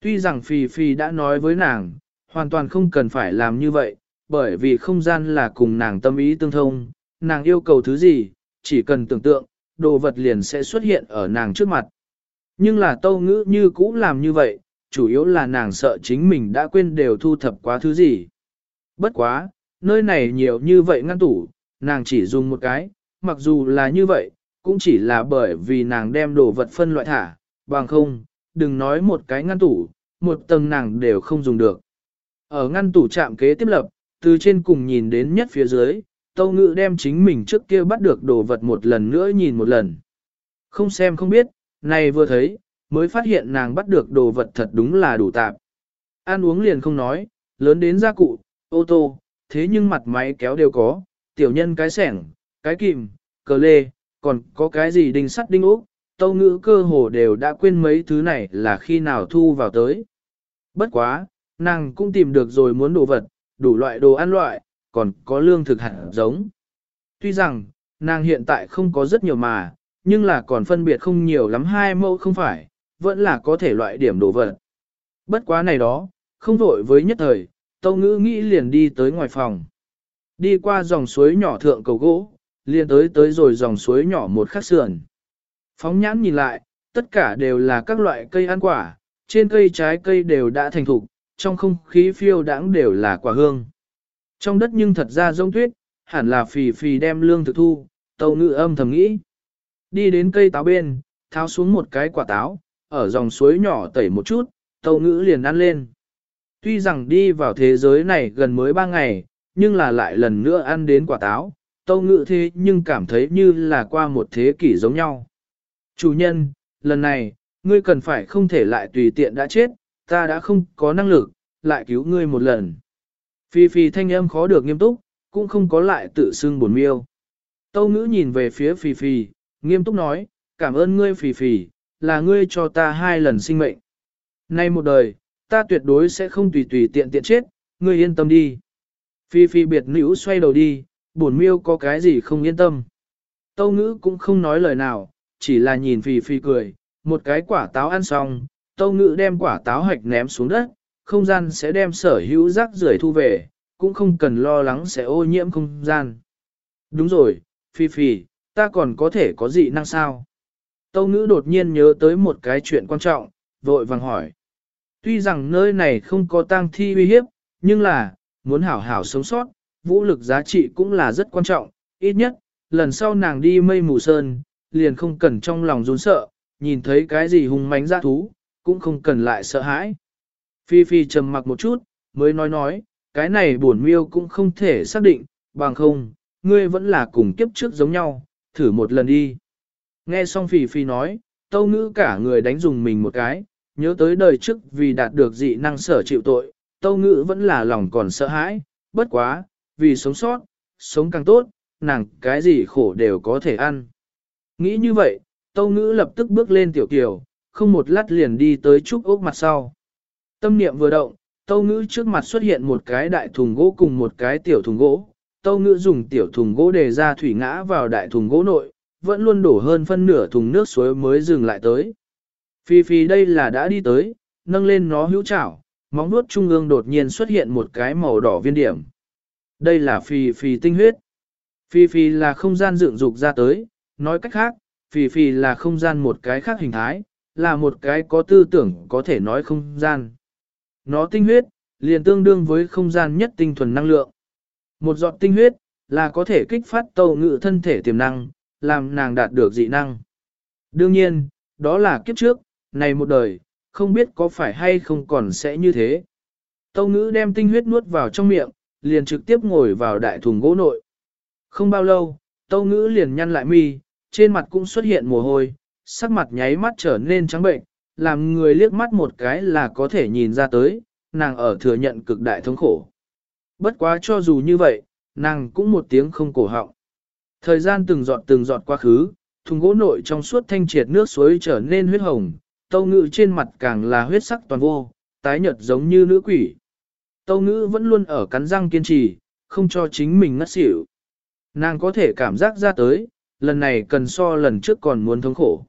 Tuy rằng Phì Phì đã nói với nàng, hoàn toàn không cần phải làm như vậy, bởi vì không gian là cùng nàng tâm ý tương thông, nàng yêu cầu thứ gì, chỉ cần tưởng tượng, đồ vật liền sẽ xuất hiện ở nàng trước mặt. Nhưng là tâu ngữ như cũ làm như vậy, chủ yếu là nàng sợ chính mình đã quên đều thu thập quá thứ gì. Bất quá, nơi này nhiều như vậy ngăn tủ, nàng chỉ dùng một cái, mặc dù là như vậy, cũng chỉ là bởi vì nàng đem đồ vật phân loại thả, bằng không, đừng nói một cái ngăn tủ, một tầng nàng đều không dùng được. Ở ngăn tủ chạm kế tiếp lập, từ trên cùng nhìn đến nhất phía dưới, Tâu Ngự đem chính mình trước kia bắt được đồ vật một lần nữa nhìn một lần. Không xem không biết, này vừa thấy, mới phát hiện nàng bắt được đồ vật thật đúng là đủ tạp. Ăn uống liền không nói, lớn đến gia cụ, ô tô, thế nhưng mặt máy kéo đều có, tiểu nhân cái sẻng, cái kìm, cờ lê, còn có cái gì đinh sắt đinh ốc, tâu ngữ cơ hồ đều đã quên mấy thứ này là khi nào thu vào tới. Bất quá, nàng cũng tìm được rồi muốn đồ vật, đủ loại đồ ăn loại, còn có lương thực hạt giống. Tuy rằng, nàng hiện tại không có rất nhiều mà, nhưng là còn phân biệt không nhiều lắm hai mẫu không phải, vẫn là có thể loại điểm đồ vật. Bất quá này đó, không vội với nhất thời, Tâu Ngữ nghĩ liền đi tới ngoài phòng. Đi qua dòng suối nhỏ thượng cầu gỗ, liền tới tới rồi dòng suối nhỏ một khắc sườn. Phóng nhãn nhìn lại, tất cả đều là các loại cây ăn quả, trên cây trái cây đều đã thành thục, trong không khí phiêu đãng đều là quả hương. Trong đất nhưng thật ra rông tuyết, hẳn là phì phì đem lương thực thu, tâu ngự âm thầm nghĩ. Đi đến cây táo bên, tháo xuống một cái quả táo, ở dòng suối nhỏ tẩy một chút, tâu ngữ liền ăn lên. Tuy rằng đi vào thế giới này gần mới ba ngày, nhưng là lại lần nữa ăn đến quả táo, tâu ngự thế nhưng cảm thấy như là qua một thế kỷ giống nhau. Chủ nhân, lần này, ngươi cần phải không thể lại tùy tiện đã chết, ta đã không có năng lực, lại cứu ngươi một lần. Phi phi thanh âm khó được nghiêm túc, cũng không có lại tự xưng buồn miêu. Tâu ngữ nhìn về phía phi phi, nghiêm túc nói, cảm ơn ngươi phi phi, là ngươi cho ta hai lần sinh mệnh. Nay một đời, ta tuyệt đối sẽ không tùy tùy tiện tiện chết, ngươi yên tâm đi. Phi phi biệt nữ xoay đầu đi, buồn miêu có cái gì không yên tâm. Tâu ngữ cũng không nói lời nào, chỉ là nhìn phi phi cười, một cái quả táo ăn xong, tâu ngữ đem quả táo hạch ném xuống đất, không gian sẽ đem sở hữu rác rưởi thu về, cũng không cần lo lắng sẽ ô nhiễm không gian. Đúng rồi, Phi Phi, ta còn có thể có dị năng sao? Tâu ngữ đột nhiên nhớ tới một cái chuyện quan trọng, vội vàng hỏi. Tuy rằng nơi này không có tang thi uy hiếp, nhưng là, muốn hảo hảo sống sót, vũ lực giá trị cũng là rất quan trọng, ít nhất, lần sau nàng đi mây mù sơn, liền không cần trong lòng run sợ, nhìn thấy cái gì hung mánh dã thú, cũng không cần lại sợ hãi. Phi Phi trầm mặc một chút, mới nói nói, cái này buồn miêu cũng không thể xác định, bằng không, ngươi vẫn là cùng kiếp trước giống nhau, thử một lần đi. Nghe xong Phi Phi nói, tâu ngữ cả người đánh dùng mình một cái, nhớ tới đời trước vì đạt được dị năng sở chịu tội, tâu ngữ vẫn là lòng còn sợ hãi, bất quá, vì sống sót, sống càng tốt, nàng cái gì khổ đều có thể ăn. Nghĩ như vậy, tâu ngữ lập tức bước lên tiểu kiều, không một lát liền đi tới trúc ốc mặt sau. Tâm niệm vừa động, tâu ngữ trước mặt xuất hiện một cái đại thùng gỗ cùng một cái tiểu thùng gỗ. Tâu ngữ dùng tiểu thùng gỗ để ra thủy ngã vào đại thùng gỗ nội, vẫn luôn đổ hơn phân nửa thùng nước suối mới dừng lại tới. Phi phi đây là đã đi tới, nâng lên nó hữu chảo, móng nuốt trung ương đột nhiên xuất hiện một cái màu đỏ viên điểm. Đây là phi phi tinh huyết. Phi phi là không gian dựng dục ra tới, nói cách khác, phi phi là không gian một cái khác hình thái, là một cái có tư tưởng có thể nói không gian. Nó tinh huyết, liền tương đương với không gian nhất tinh thuần năng lượng. Một giọt tinh huyết, là có thể kích phát tàu ngự thân thể tiềm năng, làm nàng đạt được dị năng. Đương nhiên, đó là kiếp trước, này một đời, không biết có phải hay không còn sẽ như thế. Tâu ngữ đem tinh huyết nuốt vào trong miệng, liền trực tiếp ngồi vào đại thùng gỗ nội. Không bao lâu, tâu ngữ liền nhăn lại mi, trên mặt cũng xuất hiện mồ hôi, sắc mặt nháy mắt trở nên trắng bệnh, làm người liếc mắt một cái là có thể nhìn ra tới, nàng ở thừa nhận cực đại thống khổ. Bất quá cho dù như vậy, nàng cũng một tiếng không cổ họng. Thời gian từng giọt từng giọt quá khứ, thùng gỗ nội trong suốt thanh triệt nước suối trở nên huyết hồng, tâu ngữ trên mặt càng là huyết sắc toàn vô, tái nhợt giống như nữ quỷ. Tâu ngữ vẫn luôn ở cắn răng kiên trì, không cho chính mình ngất xỉu. Nàng có thể cảm giác ra tới, lần này cần so lần trước còn muốn thống khổ.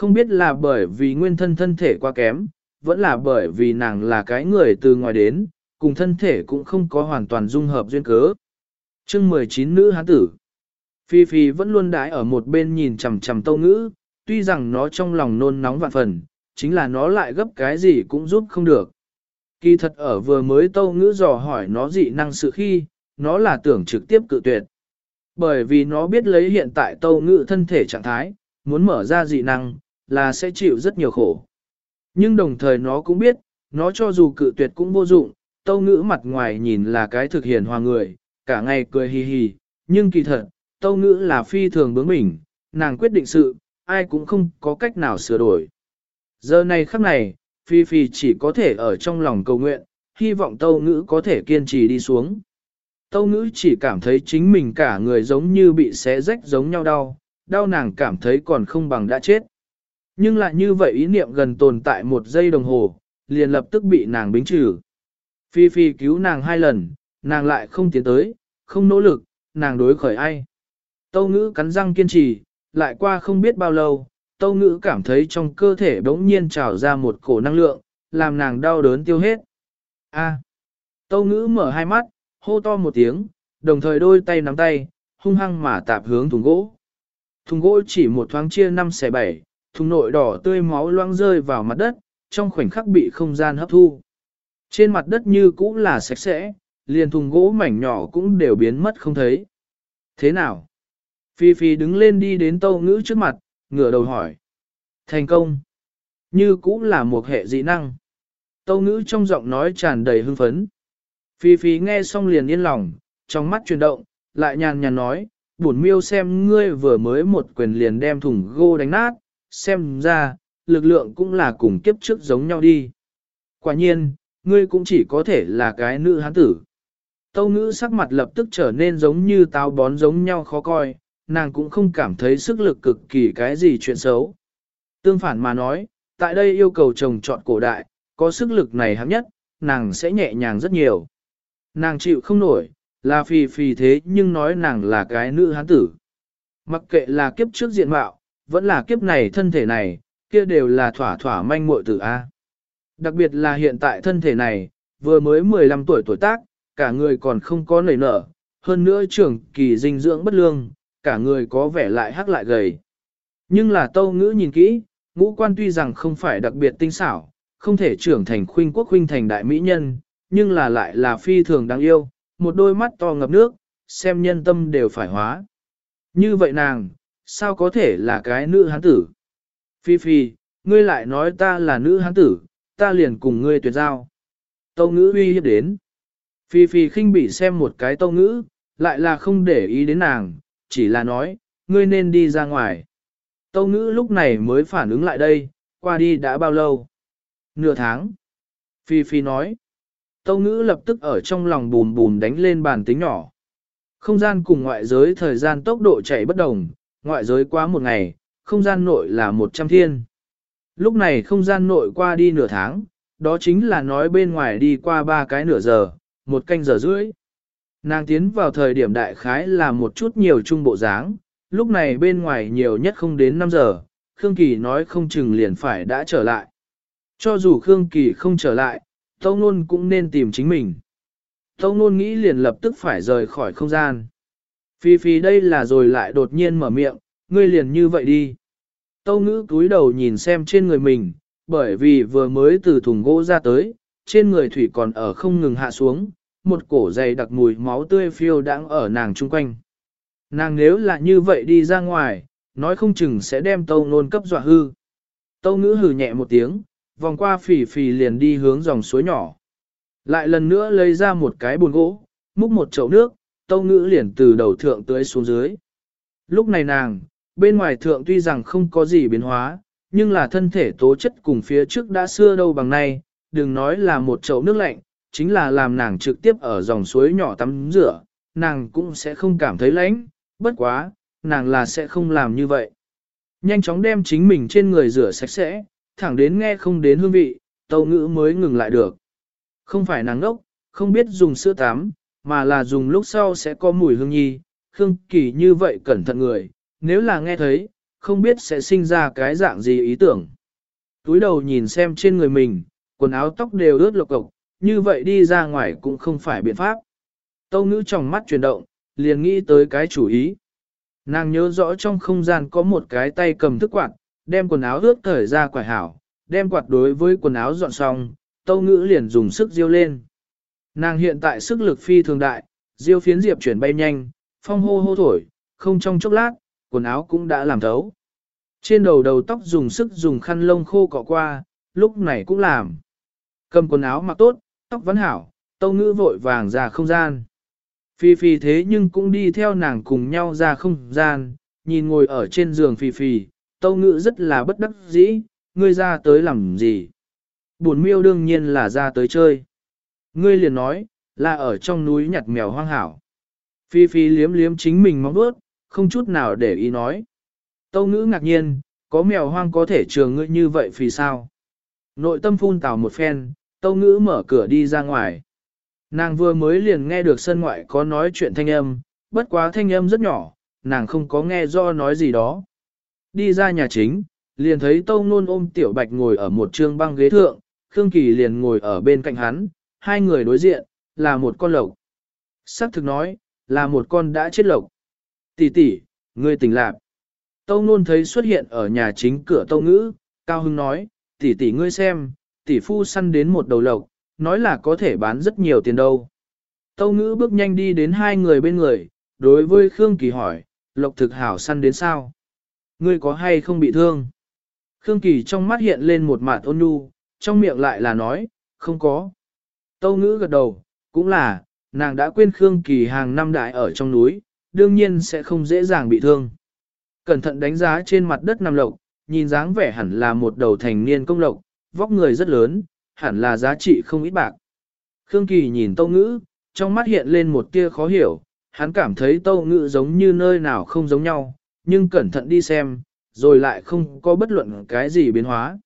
Không biết là bởi vì nguyên thân thân thể quá kém, vẫn là bởi vì nàng là cái người từ ngoài đến, cùng thân thể cũng không có hoàn toàn dung hợp duyên cớ. chương 19 nữ hán tử. Phi Phi vẫn luôn đái ở một bên nhìn chằm chằm tâu ngữ, tuy rằng nó trong lòng nôn nóng vạn phần, chính là nó lại gấp cái gì cũng giúp không được. Kỳ thật ở vừa mới tâu ngữ dò hỏi nó dị năng sự khi, nó là tưởng trực tiếp cự tuyệt. Bởi vì nó biết lấy hiện tại tâu ngữ thân thể trạng thái, muốn mở ra dị năng, là sẽ chịu rất nhiều khổ. Nhưng đồng thời nó cũng biết, nó cho dù cự tuyệt cũng vô dụng, tâu ngữ mặt ngoài nhìn là cái thực hiện hòa người, cả ngày cười hì hì, nhưng kỳ thật, tâu ngữ là phi thường bướng bỉnh, nàng quyết định sự, ai cũng không có cách nào sửa đổi. Giờ này khắc này, Phi Phi chỉ có thể ở trong lòng cầu nguyện, hy vọng tâu ngữ có thể kiên trì đi xuống. Tâu ngữ chỉ cảm thấy chính mình cả người giống như bị xé rách giống nhau đau, đau nàng cảm thấy còn không bằng đã chết. Nhưng lại như vậy ý niệm gần tồn tại một giây đồng hồ, liền lập tức bị nàng bính trừ. Phi Phi cứu nàng hai lần, nàng lại không tiến tới, không nỗ lực, nàng đối khởi ai. Tâu ngữ cắn răng kiên trì, lại qua không biết bao lâu, tâu ngữ cảm thấy trong cơ thể bỗng nhiên trào ra một cổ năng lượng, làm nàng đau đớn tiêu hết. A. Tâu ngữ mở hai mắt, hô to một tiếng, đồng thời đôi tay nắm tay, hung hăng mà tạp hướng thùng gỗ. Thùng gỗ chỉ một thoáng chia 5 xe 7, thùng nội đỏ tươi máu loang rơi vào mặt đất, trong khoảnh khắc bị không gian hấp thu. Trên mặt đất như cũ là sạch sẽ, liền thùng gỗ mảnh nhỏ cũng đều biến mất không thấy. Thế nào? Phi Phi đứng lên đi đến tâu ngữ trước mặt, ngửa đầu hỏi. Thành công. Như cũ là một hệ dị năng. Tâu ngữ trong giọng nói tràn đầy hưng phấn. Phi Phi nghe xong liền yên lòng, trong mắt chuyển động, lại nhàn nhàn nói, buồn miêu xem ngươi vừa mới một quyền liền đem thùng gô đánh nát, xem ra, lực lượng cũng là cùng kiếp trước giống nhau đi. Quả nhiên, ngươi cũng chỉ có thể là cái nữ hán tử. Tâu ngữ sắc mặt lập tức trở nên giống như táo bón giống nhau khó coi, nàng cũng không cảm thấy sức lực cực kỳ cái gì chuyện xấu. Tương phản mà nói, tại đây yêu cầu chồng chọn cổ đại, có sức lực này hấp nhất, nàng sẽ nhẹ nhàng rất nhiều. Nàng chịu không nổi, là phì phì thế nhưng nói nàng là cái nữ hán tử. Mặc kệ là kiếp trước diện mạo, vẫn là kiếp này thân thể này, kia đều là thỏa thỏa manh muội tử A. Đặc biệt là hiện tại thân thể này, vừa mới 15 tuổi tuổi tác, cả người còn không có nảy nở, hơn nữa trưởng kỳ dinh dưỡng bất lương, cả người có vẻ lại hắc lại gầy. Nhưng là tâu ngữ nhìn kỹ, ngũ quan tuy rằng không phải đặc biệt tinh xảo, không thể trưởng thành khuynh quốc khuynh thành đại mỹ nhân, nhưng là lại là phi thường đáng yêu, một đôi mắt to ngập nước, xem nhân tâm đều phải hóa. Như vậy nàng, sao có thể là cái nữ hán tử? Phi Phi, ngươi lại nói ta là nữ hán tử, ta liền cùng ngươi tuyệt giao. Tâu ngữ uy hiếp đến. Phi Phi khinh bị xem một cái tâu ngữ, lại là không để ý đến nàng, chỉ là nói, ngươi nên đi ra ngoài. Tâu ngữ lúc này mới phản ứng lại đây, qua đi đã bao lâu? Nửa tháng. Phi Phi nói. Tâu ngữ lập tức ở trong lòng bùm bùm đánh lên bàn tính nhỏ. Không gian cùng ngoại giới thời gian tốc độ chạy bất đồng, ngoại giới quá một ngày, không gian nội là 100 thiên. Lúc này không gian nội qua đi nửa tháng, đó chính là nói bên ngoài đi qua ba cái nửa giờ, một canh giờ rưỡi. Nàng tiến vào thời điểm đại khái là một chút nhiều trung bộ dáng, lúc này bên ngoài nhiều nhất không đến 5 giờ, Khương Kỳ nói không chừng liền phải đã trở lại. Cho dù Khương Kỳ không trở lại, Tâu Nôn cũng nên tìm chính mình. Tâu Nôn nghĩ liền lập tức phải rời khỏi không gian. Phi Phi đây là rồi lại đột nhiên mở miệng, ngươi liền như vậy đi. Tâu ngữ cúi đầu nhìn xem trên người mình, bởi vì vừa mới từ thùng gỗ ra tới, trên người thủy còn ở không ngừng hạ xuống, một cổ dày đặc mùi máu tươi phiêu đang ở nàng chung quanh. Nàng nếu là như vậy đi ra ngoài, nói không chừng sẽ đem tâu nôn cấp dọa hư. Tâu ngữ hừ nhẹ một tiếng, vòng qua phì phì liền đi hướng dòng suối nhỏ. Lại lần nữa lấy ra một cái bồn gỗ, múc một chậu nước, tâu ngữ liền từ đầu thượng tới xuống dưới. Lúc này nàng, bên ngoài thượng tuy rằng không có gì biến hóa, nhưng là thân thể tố chất cùng phía trước đã xưa đâu bằng nay, đừng nói là một chậu nước lạnh, chính là làm nàng trực tiếp ở dòng suối nhỏ tắm rửa, nàng cũng sẽ không cảm thấy lạnh, bất quá, nàng là sẽ không làm như vậy. Nhanh chóng đem chính mình trên người rửa sạch sẽ, thẳng đến nghe không đến hương vị, tâu ngữ mới ngừng lại được. Không phải nàng ngốc, không biết dùng sữa tắm, mà là dùng lúc sau sẽ có mùi hương nhi, Khương Kỳ như vậy cẩn thận người, nếu là nghe thấy, không biết sẽ sinh ra cái dạng gì ý tưởng. Túi đầu nhìn xem trên người mình, quần áo tóc đều ướt lộc cộc, như vậy đi ra ngoài cũng không phải biện pháp. Tâu ngữ trong mắt chuyển động, liền nghĩ tới cái chủ ý. Nàng nhớ rõ trong không gian có một cái tay cầm thức quạt, đem quần áo ướt thời ra quải hảo, đem quạt đối với quần áo dọn xong, tâu ngữ liền dùng sức diêu lên. Nàng hiện tại sức lực phi thường đại, diêu phiến diệp chuyển bay nhanh, phong hô hô thổi, không trong chốc lát, quần áo cũng đã làm thấu. Trên đầu đầu tóc dùng sức dùng khăn lông khô cọ qua, lúc này cũng làm. Cầm quần áo mặc tốt, tóc vẫn hảo, tâu ngữ vội vàng ra không gian. Phi Phi thế nhưng cũng đi theo nàng cùng nhau ra không gian, nhìn ngồi ở trên giường Phi Phi, tâu ngữ rất là bất đắc dĩ, ngươi ra tới làm gì? Buồn miêu đương nhiên là ra tới chơi. Ngươi liền nói, là ở trong núi nhặt mèo hoang hảo. Phi Phi liếm liếm chính mình mong bước, không chút nào để ý nói. Tâu ngữ ngạc nhiên, có mèo hoang có thể trường ngươi như vậy vì sao? Nội tâm phun tào một phen, tâu ngữ mở cửa đi ra ngoài. Nàng vừa mới liền nghe được sân ngoại có nói chuyện thanh âm, bất quá thanh âm rất nhỏ, nàng không có nghe do nói gì đó. Đi ra nhà chính, liền thấy tâu nôn ôm tiểu bạch ngồi ở một trương băng ghế thượng, Khương Kỳ liền ngồi ở bên cạnh hắn, hai người đối diện, là một con lộc. Sắc thực nói, là một con đã chết lộc. Tỷ tỷ, ngươi tỉnh lạc. Tâu nôn thấy xuất hiện ở nhà chính cửa tâu ngữ, cao hưng nói, tỷ tỷ ngươi xem, tỷ phu săn đến một đầu lộc, nói là có thể bán rất nhiều tiền đâu. Tâu ngữ bước nhanh đi đến hai người bên người, đối với Khương Kỳ hỏi, lộc thực hảo săn đến sao? Ngươi có hay không bị thương? Khương Kỳ trong mắt hiện lên một mạt ôn nhu, trong miệng lại là nói, không có. Tâu ngữ gật đầu, cũng là, nàng đã quên Khương Kỳ hàng năm đại ở trong núi, đương nhiên sẽ không dễ dàng bị thương. Cẩn thận đánh giá trên mặt đất nằm lộc, nhìn dáng vẻ hẳn là một đầu thành niên công lộc, vóc người rất lớn, hẳn là giá trị không ít bạc. Khương Kỳ nhìn Tâu Ngữ, trong mắt hiện lên một tia khó hiểu, hắn cảm thấy Tâu Ngữ giống như nơi nào không giống nhau, nhưng cẩn thận đi xem, rồi lại không có bất luận cái gì biến hóa.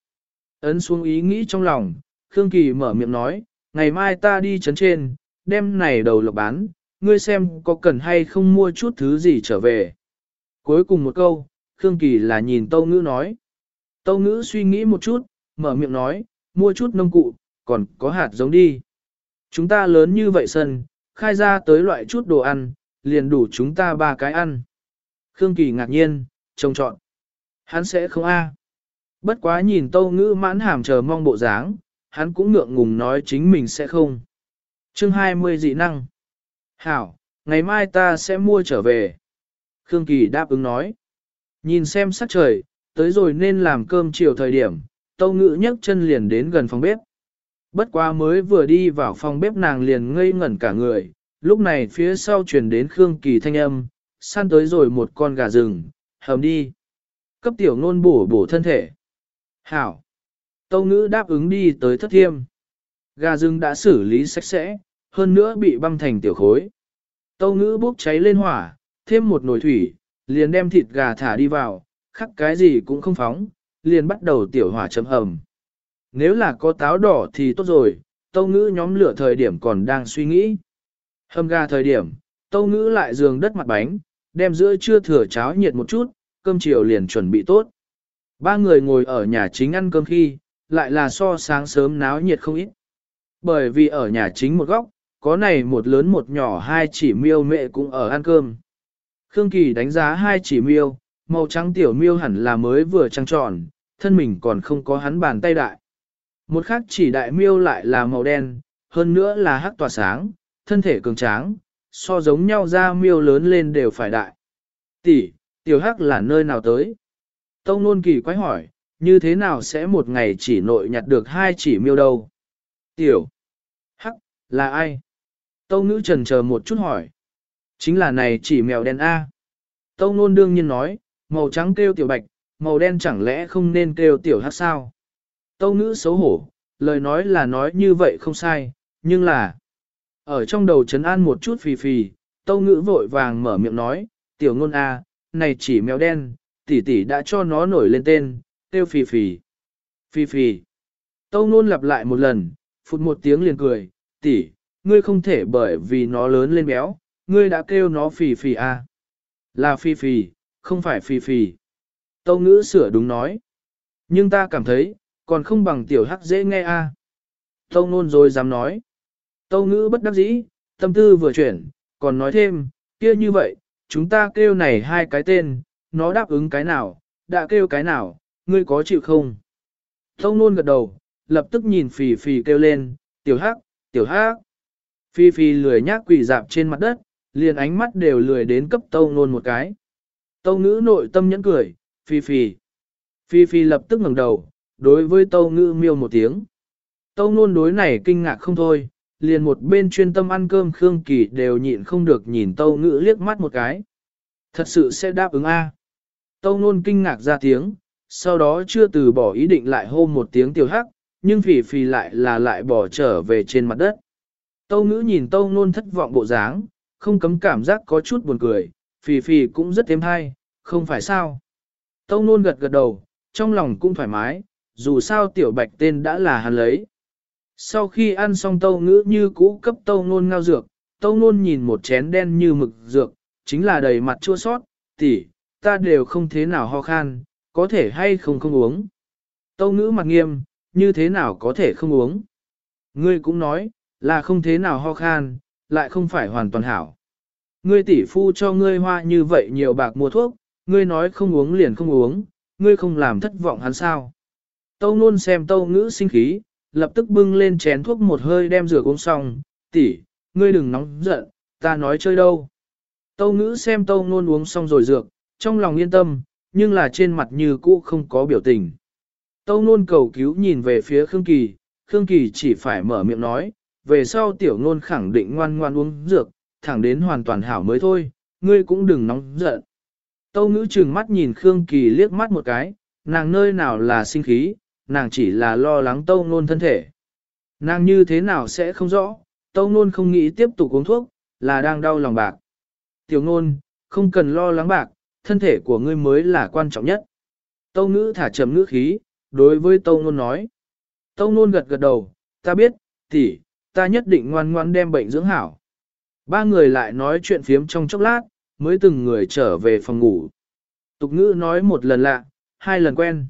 Ấn xuống ý nghĩ trong lòng, Khương Kỳ mở miệng nói, ngày mai ta đi chấn trên, đem này đầu lộc bán, ngươi xem có cần hay không mua chút thứ gì trở về. Cuối cùng một câu, Khương Kỳ là nhìn Tâu Ngữ nói. Tâu Ngữ suy nghĩ một chút, mở miệng nói, mua chút nông cụ, còn có hạt giống đi. Chúng ta lớn như vậy sân, khai ra tới loại chút đồ ăn, liền đủ chúng ta ba cái ăn. Khương Kỳ ngạc nhiên, trông chọn. Hắn sẽ không a. Bất quá nhìn tâu ngữ mãn hàm chờ mong bộ dáng, hắn cũng ngượng ngùng nói chính mình sẽ không. chương 20 dị năng. Hảo, ngày mai ta sẽ mua trở về. Khương Kỳ đáp ứng nói. Nhìn xem sắc trời, tới rồi nên làm cơm chiều thời điểm, tâu ngự nhấc chân liền đến gần phòng bếp. Bất quá mới vừa đi vào phòng bếp nàng liền ngây ngẩn cả người, lúc này phía sau truyền đến Khương Kỳ thanh âm, săn tới rồi một con gà rừng, hầm đi. Cấp tiểu nôn bổ bổ thân thể. Hảo. Tâu ngữ đáp ứng đi tới thất thiêm. Gà rừng đã xử lý sạch sẽ, hơn nữa bị băm thành tiểu khối. Tâu ngữ bốc cháy lên hỏa, thêm một nồi thủy, liền đem thịt gà thả đi vào, khắc cái gì cũng không phóng, liền bắt đầu tiểu hỏa chấm hầm. Nếu là có táo đỏ thì tốt rồi, tâu ngữ nhóm lửa thời điểm còn đang suy nghĩ. Hầm gà thời điểm, tâu ngữ lại giường đất mặt bánh, đem giữa trưa thừa cháo nhiệt một chút, cơm chiều liền chuẩn bị tốt. Ba người ngồi ở nhà chính ăn cơm khi, lại là so sáng sớm náo nhiệt không ít. Bởi vì ở nhà chính một góc, có này một lớn một nhỏ hai chỉ miêu mẹ cũng ở ăn cơm. Khương Kỳ đánh giá hai chỉ miêu, màu trắng tiểu miêu hẳn là mới vừa trăng tròn, thân mình còn không có hắn bàn tay đại. Một khác chỉ đại miêu lại là màu đen, hơn nữa là hắc tỏa sáng, thân thể cường tráng, so giống nhau ra miêu lớn lên đều phải đại. Tỷ, tiểu hắc là nơi nào tới? Tông nôn kỳ quái hỏi, như thế nào sẽ một ngày chỉ nội nhặt được hai chỉ miêu đâu? Tiểu, hắc, là ai? Tâu ngữ trần chờ một chút hỏi. Chính là này chỉ mèo đen A. Tâu nôn đương nhiên nói, màu trắng kêu tiểu bạch, màu đen chẳng lẽ không nên kêu tiểu hát sao? Tâu ngữ xấu hổ, lời nói là nói như vậy không sai, nhưng là... Ở trong đầu trấn an một chút phì phì, tâu ngữ vội vàng mở miệng nói, tiểu ngôn A, này chỉ mèo đen, tỷ tỷ đã cho nó nổi lên tên, kêu phì phì. Phì phì. Tâu nôn lặp lại một lần, phút một tiếng liền cười, tỷ, ngươi không thể bởi vì nó lớn lên béo, ngươi đã kêu nó phì phì à. Là phì phì, không phải phì phì. Tâu ngữ sửa đúng nói. Nhưng ta cảm thấy, còn không bằng tiểu hắc dễ nghe a à. Tâu nôn rồi dám nói. Tâu ngữ bất đắc dĩ, tâm tư vừa chuyển, còn nói thêm, kia như vậy, chúng ta kêu này hai cái tên, nó đáp ứng cái nào, đã kêu cái nào, ngươi có chịu không? Tông nôn gật đầu, lập tức nhìn phì phì kêu lên, tiểu hắc, tiểu hắc. Phi phi lười nhác quỳ dạp trên mặt đất, liền ánh mắt đều lười đến cấp tâu nôn một cái. Tâu ngữ nội tâm nhẫn cười, phi phi. Phi phi lập tức ngẩng đầu, đối với tâu ngữ miêu một tiếng. Tâu nôn đối này kinh ngạc không thôi, liền một bên chuyên tâm ăn cơm Khương Kỳ đều nhịn không được nhìn tâu ngữ liếc mắt một cái. Thật sự sẽ đáp ứng A. Tâu nôn kinh ngạc ra tiếng, sau đó chưa từ bỏ ý định lại hô một tiếng tiểu hắc, nhưng phì phì lại là lại bỏ trở về trên mặt đất. Tâu ngữ nhìn tâu nôn thất vọng bộ dáng, không cấm cảm giác có chút buồn cười, phì phì cũng rất thêm hay, không phải sao. Tâu nôn gật gật đầu, trong lòng cũng thoải mái, dù sao tiểu bạch tên đã là hắn lấy. Sau khi ăn xong tâu ngữ như cũ cấp tâu nôn ngao dược, tâu nôn nhìn một chén đen như mực dược, chính là đầy mặt chua sót, tỉ, ta đều không thế nào ho khan, có thể hay không không uống. Tâu ngữ mặt nghiêm, như thế nào có thể không uống. Ngươi cũng nói, là không thế nào ho khan, lại không phải hoàn toàn hảo. Ngươi tỷ phu cho ngươi hoa như vậy nhiều bạc mua thuốc, ngươi nói không uống liền không uống, ngươi không làm thất vọng hắn sao. Tâu nôn xem tâu ngữ sinh khí, lập tức bưng lên chén thuốc một hơi đem rửa uống xong, tỷ, ngươi đừng nóng giận, ta nói chơi đâu. Tâu ngữ xem tâu nôn uống xong rồi dược, trong lòng yên tâm, nhưng là trên mặt như cũ không có biểu tình. Tâu nôn cầu cứu nhìn về phía Khương Kỳ, Khương Kỳ chỉ phải mở miệng nói, về sau tiểu nôn khẳng định ngoan ngoan uống dược, thẳng đến hoàn toàn hảo mới thôi, ngươi cũng đừng nóng giận. Tâu ngữ trừng mắt nhìn Khương Kỳ liếc mắt một cái, nàng nơi nào là sinh khí, nàng chỉ là lo lắng tâu nôn thân thể. Nàng như thế nào sẽ không rõ, tâu nôn không nghĩ tiếp tục uống thuốc, là đang đau lòng bạc. Tiểu nôn, không cần lo lắng bạc, thân thể của ngươi mới là quan trọng nhất. Tâu ngữ thả trầm ngữ khí, đối với tâu nôn nói. Tâu nôn gật gật đầu, ta biết, tỷ, ta nhất định ngoan ngoan đem bệnh dưỡng hảo. Ba người lại nói chuyện phiếm trong chốc lát, mới từng người trở về phòng ngủ. Tục ngữ nói một lần lạ, hai lần quen.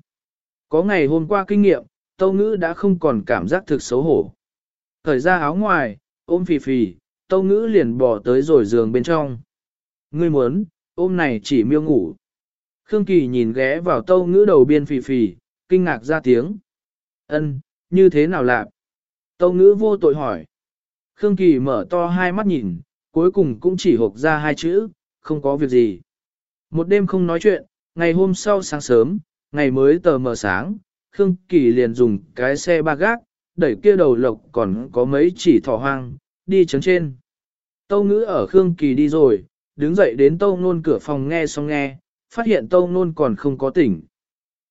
Có ngày hôm qua kinh nghiệm, tâu ngữ đã không còn cảm giác thực xấu hổ. Thời ra áo ngoài, ôm phì phì, tâu ngữ liền bỏ tới rồi giường bên trong. Ngươi muốn, ôm này chỉ miêu ngủ. Khương Kỳ nhìn ghé vào tâu ngữ đầu biên phì phì, kinh ngạc ra tiếng. ân như thế nào lạc? Tâu ngữ vô tội hỏi. Khương Kỳ mở to hai mắt nhìn, cuối cùng cũng chỉ hộp ra hai chữ, không có việc gì. Một đêm không nói chuyện, ngày hôm sau sáng sớm, ngày mới tờ mờ sáng, Khương Kỳ liền dùng cái xe ba gác, đẩy kia đầu lộc còn có mấy chỉ thỏ hoang, đi chấn trên. Tâu ngữ ở Khương Kỳ đi rồi, đứng dậy đến tâu nôn cửa phòng nghe xong nghe, phát hiện tâu nôn còn không có tỉnh.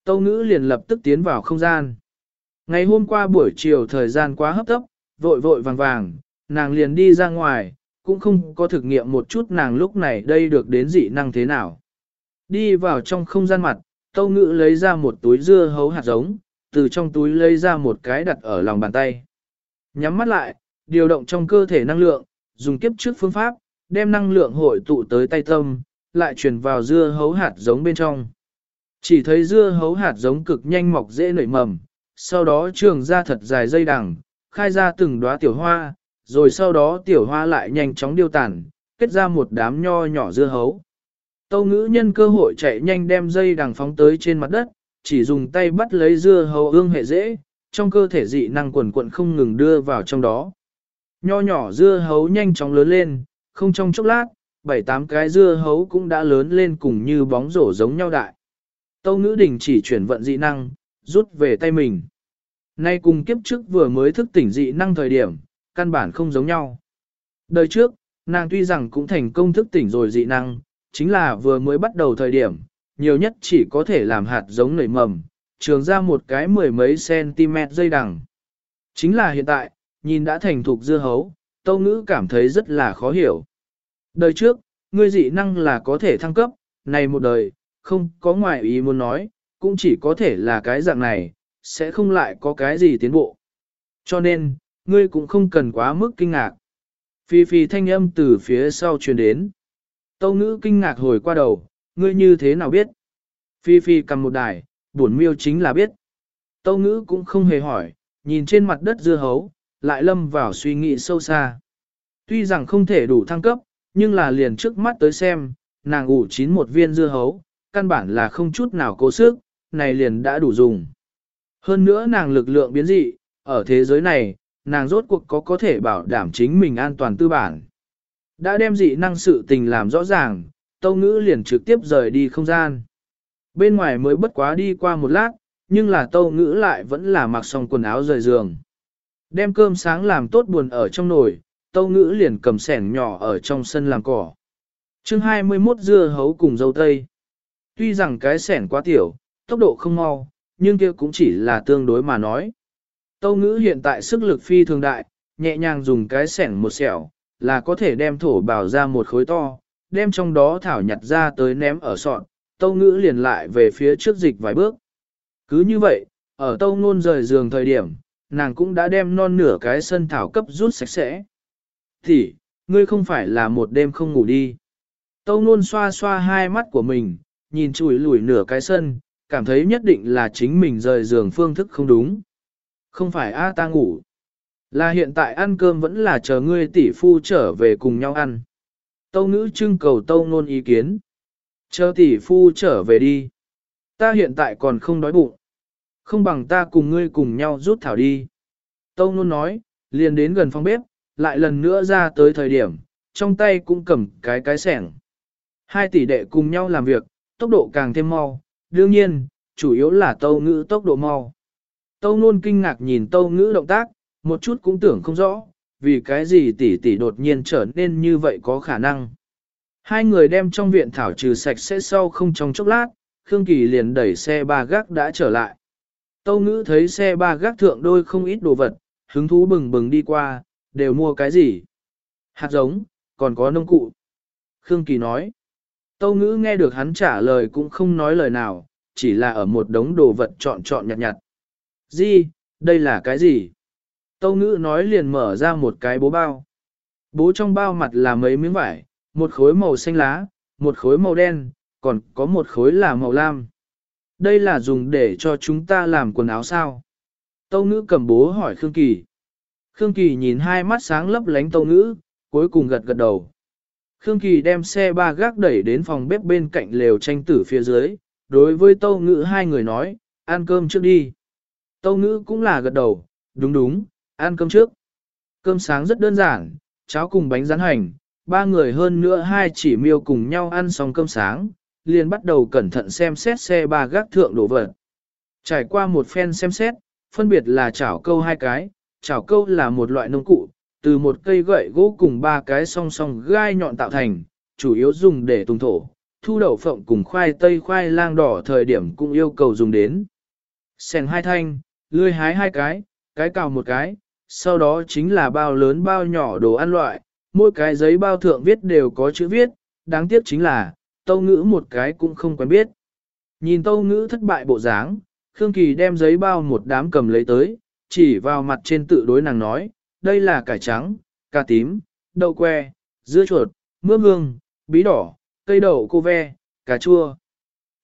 Tâu ngữ liền lập tức tiến vào không gian. Ngày hôm qua buổi chiều thời gian quá hấp tấp, vội vội vàng vàng, nàng liền đi ra ngoài, cũng không có thực nghiệm một chút nàng lúc này đây được đến dị năng thế nào. Đi vào trong không gian mặt, tâu ngữ lấy ra một túi dưa hấu hạt giống, từ trong túi lấy ra một cái đặt ở lòng bàn tay. Nhắm mắt lại, điều động trong cơ thể năng lượng, dùng kiếp trước phương pháp, đem năng lượng hội tụ tới tay tâm, lại truyền vào dưa hấu hạt giống bên trong. Chỉ thấy dưa hấu hạt giống cực nhanh mọc dễ nảy mầm, sau đó trường ra thật dài dây đằng, khai ra từng đóa tiểu hoa, rồi sau đó tiểu hoa lại nhanh chóng điêu tàn, kết ra một đám nho nhỏ dưa hấu. Tâu ngữ nhân cơ hội chạy nhanh đem dây đằng phóng tới trên mặt đất, chỉ dùng tay bắt lấy dưa hấu ương hệ dễ, trong cơ thể dị năng quần quận không ngừng đưa vào trong đó. Nho nhỏ dưa hấu nhanh chóng lớn lên, không trong chốc lát, bảy tám cái dưa hấu cũng đã lớn lên cùng như bóng rổ giống nhau đại. Tâu ngữ đình chỉ chuyển vận dị năng, rút về tay mình. Nay cùng kiếp trước vừa mới thức tỉnh dị năng thời điểm, căn bản không giống nhau. Đời trước, nàng tuy rằng cũng thành công thức tỉnh rồi dị năng, chính là vừa mới bắt đầu thời điểm, nhiều nhất chỉ có thể làm hạt giống nảy mầm, trường ra một cái mười mấy cm dây đằng. Chính là hiện tại, nhìn đã thành thục dưa hấu, tâu ngữ cảm thấy rất là khó hiểu. Đời trước, ngươi dị năng là có thể thăng cấp, này một đời, không có ngoại ý muốn nói, cũng chỉ có thể là cái dạng này, sẽ không lại có cái gì tiến bộ. Cho nên, ngươi cũng không cần quá mức kinh ngạc. Phi phi thanh âm từ phía sau truyền đến. Tâu ngữ kinh ngạc hồi qua đầu, ngươi như thế nào biết? Phi phi cầm một đài, buồn miêu chính là biết. Tâu ngữ cũng không hề hỏi, nhìn trên mặt đất dưa hấu, lại lâm vào suy nghĩ sâu xa. Tuy rằng không thể đủ thăng cấp, nhưng là liền trước mắt tới xem, nàng ủ chín một viên dưa hấu, căn bản là không chút nào cố sức, này liền đã đủ dùng. Hơn nữa nàng lực lượng biến dị, ở thế giới này, nàng rốt cuộc có có thể bảo đảm chính mình an toàn tư bản. Đã đem dị năng sự tình làm rõ ràng, tâu ngữ liền trực tiếp rời đi không gian. Bên ngoài mới bất quá đi qua một lát, nhưng là tâu ngữ lại vẫn là mặc xong quần áo rời giường. Đem cơm sáng làm tốt buồn ở trong nồi, tâu ngữ liền cầm sẻng nhỏ ở trong sân làm cỏ. chương 21 dưa hấu cùng dâu tây. Tuy rằng cái sẻng quá tiểu, tốc độ không mau, nhưng kia cũng chỉ là tương đối mà nói. Tâu ngữ hiện tại sức lực phi thường đại, nhẹ nhàng dùng cái sẻng một sẹo, là có thể đem thổ bảo ra một khối to, đem trong đó thảo nhặt ra tới ném ở sọn, tâu ngữ liền lại về phía trước dịch vài bước. Cứ như vậy, ở tâu ngôn rời giường thời điểm, nàng cũng đã đem non nửa cái sân thảo cấp rút sạch sẽ. Thì, ngươi không phải là một đêm không ngủ đi. Tâu nôn xoa xoa hai mắt của mình, nhìn chùi lùi nửa cái sân, cảm thấy nhất định là chính mình rời giường phương thức không đúng. Không phải a ta ngủ. Là hiện tại ăn cơm vẫn là chờ ngươi tỷ phu trở về cùng nhau ăn. Tâu ngữ trưng cầu tâu nôn ý kiến. Chờ tỷ phu trở về đi. Ta hiện tại còn không đói bụng. Không bằng ta cùng ngươi cùng nhau rút thảo đi. Tâu nôn nói, liền đến gần phòng bếp, lại lần nữa ra tới thời điểm, trong tay cũng cầm cái cái sẻng. Hai tỷ đệ cùng nhau làm việc, tốc độ càng thêm mau, đương nhiên, chủ yếu là tâu ngữ tốc độ mau. Tâu nôn kinh ngạc nhìn tâu ngữ động tác, một chút cũng tưởng không rõ, vì cái gì tỷ tỷ đột nhiên trở nên như vậy có khả năng. Hai người đem trong viện thảo trừ sạch sẽ sau không trong chốc lát, Khương Kỳ liền đẩy xe ba gác đã trở lại. Tâu ngữ thấy xe ba gác thượng đôi không ít đồ vật, hứng thú bừng bừng đi qua, đều mua cái gì? Hạt giống, còn có nông cụ. Khương Kỳ nói. Tâu ngữ nghe được hắn trả lời cũng không nói lời nào, chỉ là ở một đống đồ vật chọn chọn nhặt nhặt. Di, đây là cái gì? Tâu ngữ nói liền mở ra một cái bố bao. Bố trong bao mặt là mấy miếng vải, một khối màu xanh lá, một khối màu đen, còn có một khối là màu lam. Đây là dùng để cho chúng ta làm quần áo sao? Tâu ngữ cầm bố hỏi Khương Kỳ. Khương Kỳ nhìn hai mắt sáng lấp lánh tâu ngữ, cuối cùng gật gật đầu. Khương Kỳ đem xe ba gác đẩy đến phòng bếp bên cạnh lều tranh tử phía dưới, đối với tâu ngữ hai người nói, ăn cơm trước đi. Tâu ngữ cũng là gật đầu, đúng đúng, ăn cơm trước. Cơm sáng rất đơn giản, cháo cùng bánh rán hành, ba người hơn nữa hai chỉ miêu cùng nhau ăn xong cơm sáng, liền bắt đầu cẩn thận xem xét xe ba gác thượng đổ vật. Trải qua một phen xem xét, phân biệt là chảo câu hai cái, chảo câu là một loại nông cụ, từ một cây gậy gỗ cùng ba cái song song gai nhọn tạo thành, chủ yếu dùng để tùng thổ, thu đậu phộng cùng khoai tây khoai lang đỏ thời điểm cũng yêu cầu dùng đến. Sèn hai thanh, lươi hái hai cái, cái cào một cái, sau đó chính là bao lớn bao nhỏ đồ ăn loại, mỗi cái giấy bao thượng viết đều có chữ viết, đáng tiếc chính là, tâu ngữ một cái cũng không quen biết. Nhìn tâu ngữ thất bại bộ dáng, Khương Kỳ đem giấy bao một đám cầm lấy tới, chỉ vào mặt trên tự đối nàng nói, đây là cải trắng, cà tím, đậu que, dưa chuột, mướp hương, bí đỏ, cây đậu cô ve, cà chua.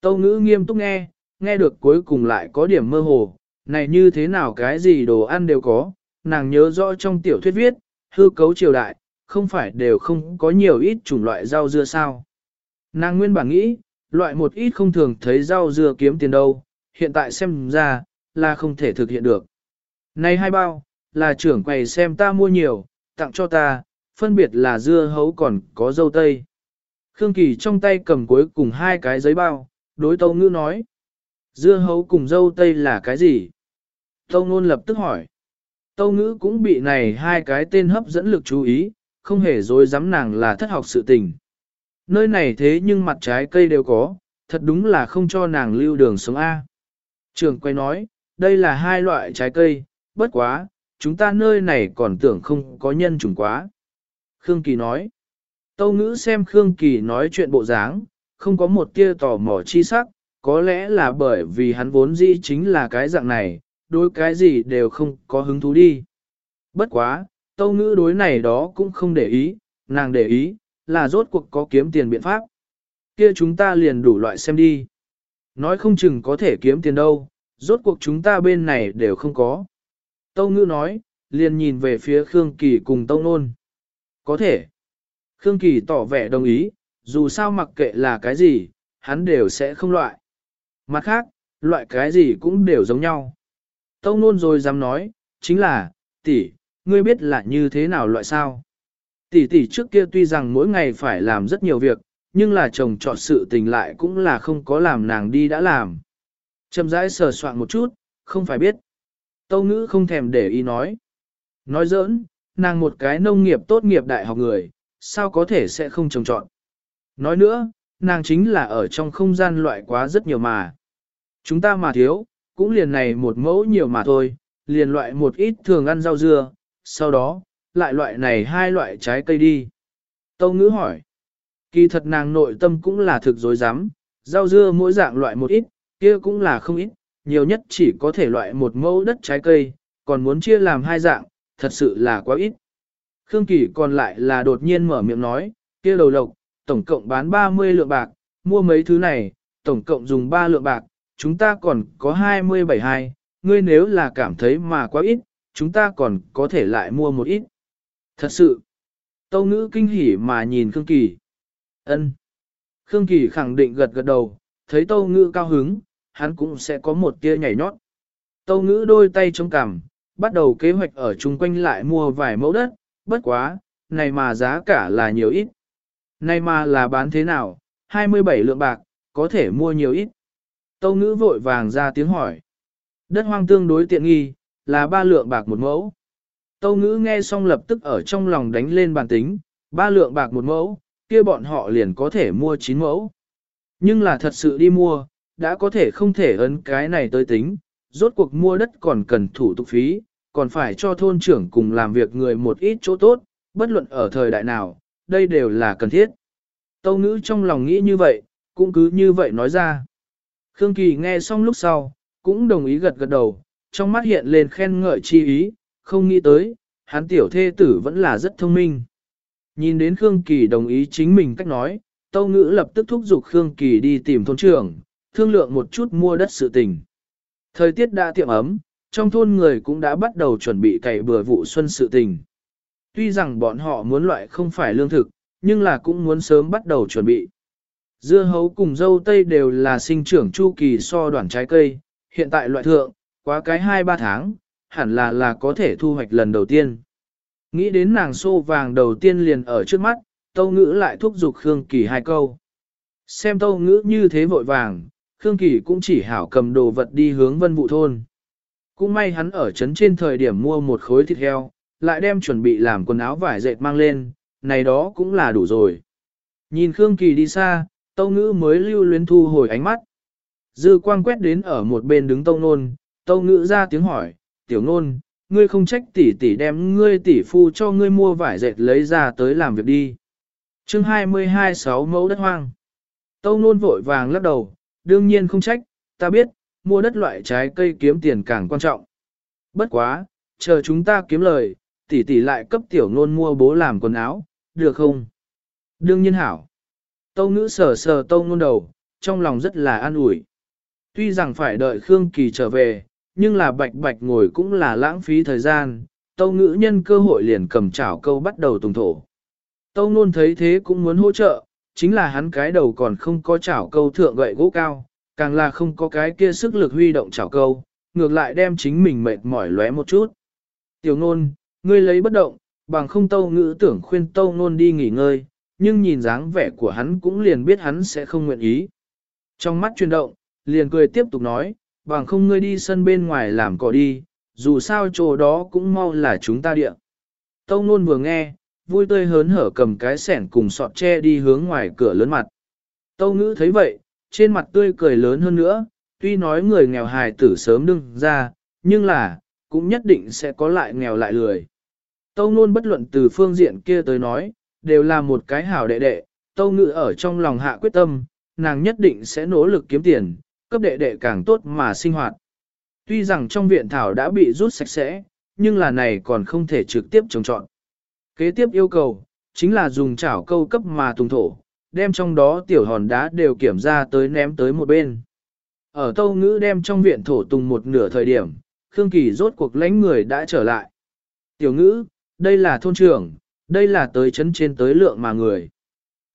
Tâu ngữ nghiêm túc nghe, nghe được cuối cùng lại có điểm mơ hồ, này như thế nào cái gì đồ ăn đều có, nàng nhớ rõ trong tiểu thuyết viết, hư cấu triều đại, không phải đều không có nhiều ít chủng loại rau dưa sao. Nàng nguyên bản nghĩ, loại một ít không thường thấy rau dưa kiếm tiền đâu, hiện tại xem ra, là không thể thực hiện được. Này hai bao, là trưởng quầy xem ta mua nhiều, tặng cho ta, phân biệt là dưa hấu còn có dâu tây. Khương Kỳ trong tay cầm cuối cùng hai cái giấy bao, đối Tâu Ngữ nói. Dưa hấu cùng dâu tây là cái gì? Tâu Nôn lập tức hỏi. Tâu Ngữ cũng bị này hai cái tên hấp dẫn lực chú ý, không hề dối dám nàng là thất học sự tình. Nơi này thế nhưng mặt trái cây đều có, thật đúng là không cho nàng lưu đường sống A. Trường quay nói, đây là hai loại trái cây, bất quá, chúng ta nơi này còn tưởng không có nhân chủng quá. Khương Kỳ nói, Tâu ngữ xem Khương Kỳ nói chuyện bộ dáng, không có một tia tò mò chi sắc, có lẽ là bởi vì hắn vốn dĩ chính là cái dạng này, đối cái gì đều không có hứng thú đi. Bất quá, Tâu ngữ đối này đó cũng không để ý, nàng để ý, là rốt cuộc có kiếm tiền biện pháp. Kia chúng ta liền đủ loại xem đi. Nói không chừng có thể kiếm tiền đâu, rốt cuộc chúng ta bên này đều không có. Tâu ngữ nói, liền nhìn về phía Khương Kỳ cùng Tâu Nôn. Có thể. Khương Kỳ tỏ vẻ đồng ý, dù sao mặc kệ là cái gì, hắn đều sẽ không loại. Mặt khác, loại cái gì cũng đều giống nhau. Tâu Nôn rồi dám nói, chính là, tỷ, ngươi biết là như thế nào loại sao. Tỷ tỷ trước kia tuy rằng mỗi ngày phải làm rất nhiều việc, nhưng là chồng chọn sự tình lại cũng là không có làm nàng đi đã làm. Châm rãi sờ soạn một chút, không phải biết. Tâu ngữ không thèm để ý nói. Nói giỡn, nàng một cái nông nghiệp tốt nghiệp đại học người, sao có thể sẽ không trồng trọn. Nói nữa, nàng chính là ở trong không gian loại quá rất nhiều mà. Chúng ta mà thiếu, cũng liền này một mẫu nhiều mà thôi, liền loại một ít thường ăn rau dưa, sau đó, lại loại này hai loại trái cây đi. Tâu ngữ hỏi, kỳ thật nàng nội tâm cũng là thực dối rắm rau dưa mỗi dạng loại một ít, kia cũng là không ít, nhiều nhất chỉ có thể loại một mẫu đất trái cây, còn muốn chia làm hai dạng, thật sự là quá ít. Khương Kỳ còn lại là đột nhiên mở miệng nói, kia đầu lộc, tổng cộng bán 30 lượng bạc, mua mấy thứ này, tổng cộng dùng 3 lượng bạc, chúng ta còn có 27 hai, ngươi nếu là cảm thấy mà quá ít, chúng ta còn có thể lại mua một ít. Thật sự, Tâu Ngữ kinh hỉ mà nhìn Khương Kỳ. ân Khương Kỳ khẳng định gật gật đầu, thấy Tâu Ngữ cao hứng, hắn cũng sẽ có một tia nhảy nhót. Tâu Ngữ đôi tay trong cằm, bắt đầu kế hoạch ở chung quanh lại mua vài mẫu đất, bất quá, này mà giá cả là nhiều ít. Này mà là bán thế nào, 27 lượng bạc, có thể mua nhiều ít. Tâu ngữ vội vàng ra tiếng hỏi. Đất hoang tương đối tiện nghi, là ba lượng bạc một mẫu. Tâu ngữ nghe xong lập tức ở trong lòng đánh lên bàn tính, ba lượng bạc một mẫu, kia bọn họ liền có thể mua 9 mẫu. Nhưng là thật sự đi mua, đã có thể không thể ấn cái này tới tính, rốt cuộc mua đất còn cần thủ tục phí, còn phải cho thôn trưởng cùng làm việc người một ít chỗ tốt, bất luận ở thời đại nào, đây đều là cần thiết. Tâu ngữ trong lòng nghĩ như vậy, cũng cứ như vậy nói ra. Khương Kỳ nghe xong lúc sau, cũng đồng ý gật gật đầu, trong mắt hiện lên khen ngợi chi ý, không nghĩ tới, hắn tiểu thê tử vẫn là rất thông minh. Nhìn đến Khương Kỳ đồng ý chính mình cách nói, Tâu Ngữ lập tức thúc giục Khương Kỳ đi tìm thôn trưởng, thương lượng một chút mua đất sự tình. Thời tiết đã tiệm ấm, trong thôn người cũng đã bắt đầu chuẩn bị cày bừa vụ xuân sự tình. Tuy rằng bọn họ muốn loại không phải lương thực, nhưng là cũng muốn sớm bắt đầu chuẩn bị. Dưa hấu cùng dâu tây đều là sinh trưởng chu kỳ so đoạn trái cây, hiện tại loại thượng, quá cái 2-3 tháng, hẳn là là có thể thu hoạch lần đầu tiên. Nghĩ đến nàng xô vàng đầu tiên liền ở trước mắt, Tâu Ngữ lại thúc giục Khương Kỳ hai câu. Xem Tâu Ngữ như thế vội vàng, Khương Kỳ cũng chỉ hảo cầm đồ vật đi hướng vân vụ thôn. Cũng may hắn ở trấn trên thời điểm mua một khối thịt heo, lại đem chuẩn bị làm quần áo vải dệt mang lên, này đó cũng là đủ rồi. Nhìn Khương Kỳ đi xa, Tâu Ngữ mới lưu luyến thu hồi ánh mắt. Dư quang quét đến ở một bên đứng Tâu Nôn, Tâu Ngữ ra tiếng hỏi, tiểu nôn, ngươi không trách tỷ tỷ đem ngươi tỷ phu cho ngươi mua vải dệt lấy ra tới làm việc đi. chương 22 6 mẫu đất hoang. Tâu nôn vội vàng lắc đầu, đương nhiên không trách, ta biết, mua đất loại trái cây kiếm tiền càng quan trọng. Bất quá, chờ chúng ta kiếm lời, tỷ tỷ lại cấp tiểu nôn mua bố làm quần áo, được không? Đương nhiên hảo. Tâu ngữ sờ sờ tâu nôn đầu, trong lòng rất là an ủi. Tuy rằng phải đợi Khương Kỳ trở về, nhưng là bạch bạch ngồi cũng là lãng phí thời gian, tâu ngữ nhân cơ hội liền cầm chảo câu bắt đầu tùng thổ. Tâu nôn thấy thế cũng muốn hỗ trợ, chính là hắn cái đầu còn không có chảo câu thượng gậy gỗ cao, càng là không có cái kia sức lực huy động chảo câu, ngược lại đem chính mình mệt mỏi lóe một chút. Tiểu nôn, ngươi lấy bất động, bằng không tâu ngữ tưởng khuyên tâu nôn đi nghỉ ngơi, nhưng nhìn dáng vẻ của hắn cũng liền biết hắn sẽ không nguyện ý. Trong mắt chuyển động, liền cười tiếp tục nói, bằng không ngươi đi sân bên ngoài làm cỏ đi, dù sao chỗ đó cũng mau là chúng ta địa. Tâu nôn vừa nghe, vui tươi hớn hở cầm cái sẻn cùng sọt tre đi hướng ngoài cửa lớn mặt. Tâu ngữ thấy vậy, trên mặt tươi cười lớn hơn nữa, tuy nói người nghèo hài tử sớm đừng ra, nhưng là, cũng nhất định sẽ có lại nghèo lại lười. Tâu nôn bất luận từ phương diện kia tới nói, đều là một cái hảo đệ đệ, tâu ngữ ở trong lòng hạ quyết tâm, nàng nhất định sẽ nỗ lực kiếm tiền, cấp đệ đệ càng tốt mà sinh hoạt. Tuy rằng trong viện thảo đã bị rút sạch sẽ, nhưng là này còn không thể trực tiếp trồng trọn. Kế tiếp yêu cầu, chính là dùng chảo câu cấp mà tùng thổ, đem trong đó tiểu hòn đá đều kiểm ra tới ném tới một bên. Ở tâu ngữ đem trong viện thổ tùng một nửa thời điểm, Khương Kỳ rốt cuộc lãnh người đã trở lại. Tiểu ngữ, đây là thôn trưởng, đây là tới chấn trên tới lượng mà người.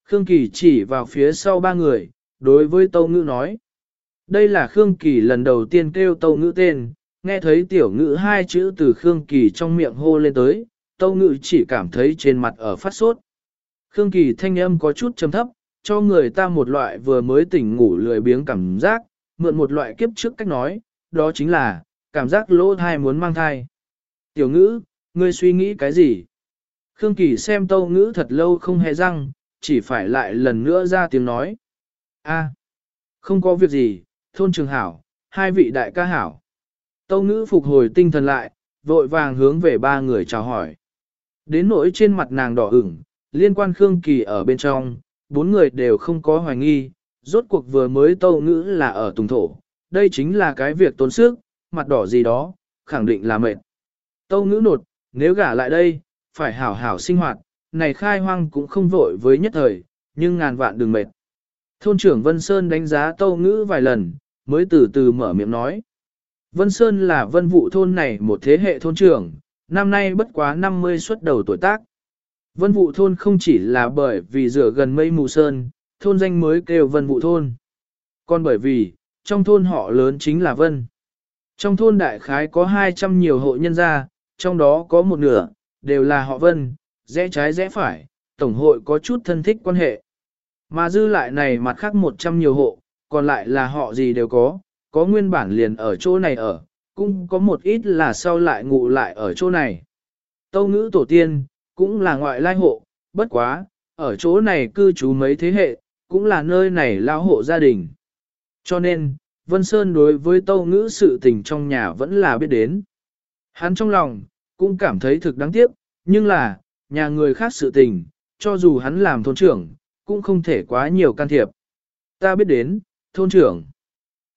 Khương Kỳ chỉ vào phía sau ba người, đối với tâu ngữ nói. Đây là Khương Kỳ lần đầu tiên kêu tâu ngữ tên, nghe thấy tiểu ngữ hai chữ từ Khương Kỳ trong miệng hô lên tới, tâu ngữ chỉ cảm thấy trên mặt ở phát sốt. Khương Kỳ thanh âm có chút trầm thấp, cho người ta một loại vừa mới tỉnh ngủ lười biếng cảm giác, mượn một loại kiếp trước cách nói, đó chính là, cảm giác lỗ thai muốn mang thai. Tiểu ngữ, ngươi suy nghĩ cái gì? Khương Kỳ xem tâu ngữ thật lâu không hề răng, chỉ phải lại lần nữa ra tiếng nói. a không có việc gì, thôn trường hảo, hai vị đại ca hảo. Tâu ngữ phục hồi tinh thần lại, vội vàng hướng về ba người chào hỏi. Đến nỗi trên mặt nàng đỏ ửng, liên quan Khương Kỳ ở bên trong, bốn người đều không có hoài nghi, rốt cuộc vừa mới tâu ngữ là ở tùng thổ, đây chính là cái việc tốn sức, mặt đỏ gì đó, khẳng định là mệt. Tâu ngữ nột, nếu gả lại đây, phải hảo hảo sinh hoạt, này khai hoang cũng không vội với nhất thời, nhưng ngàn vạn đừng mệt. Thôn trưởng Vân Sơn đánh giá tâu ngữ vài lần, mới từ từ mở miệng nói. Vân Sơn là vân vụ thôn này một thế hệ thôn trưởng, năm nay bất quá 50 xuất đầu tuổi tác. Vân vụ thôn không chỉ là bởi vì rửa gần mây mù sơn, thôn danh mới kêu vân vụ thôn. Còn bởi vì, trong thôn họ lớn chính là vân. Trong thôn đại khái có 200 nhiều hộ nhân gia, trong đó có một nửa, đều là họ vân, rẽ trái rẽ phải, tổng hội có chút thân thích quan hệ. Mà dư lại này mặt khác 100 nhiều hộ, còn lại là họ gì đều có, có nguyên bản liền ở chỗ này ở, cũng có một ít là sau lại ngụ lại ở chỗ này. Tâu ngữ tổ tiên, cũng là ngoại lai hộ, bất quá, ở chỗ này cư trú mấy thế hệ, cũng là nơi này lao hộ gia đình. Cho nên, Vân Sơn đối với tâu ngữ sự tình trong nhà vẫn là biết đến. Hắn trong lòng, cũng cảm thấy thực đáng tiếc, nhưng là, nhà người khác sự tình, cho dù hắn làm thôn trưởng, cũng không thể quá nhiều can thiệp. Ta biết đến, thôn trưởng.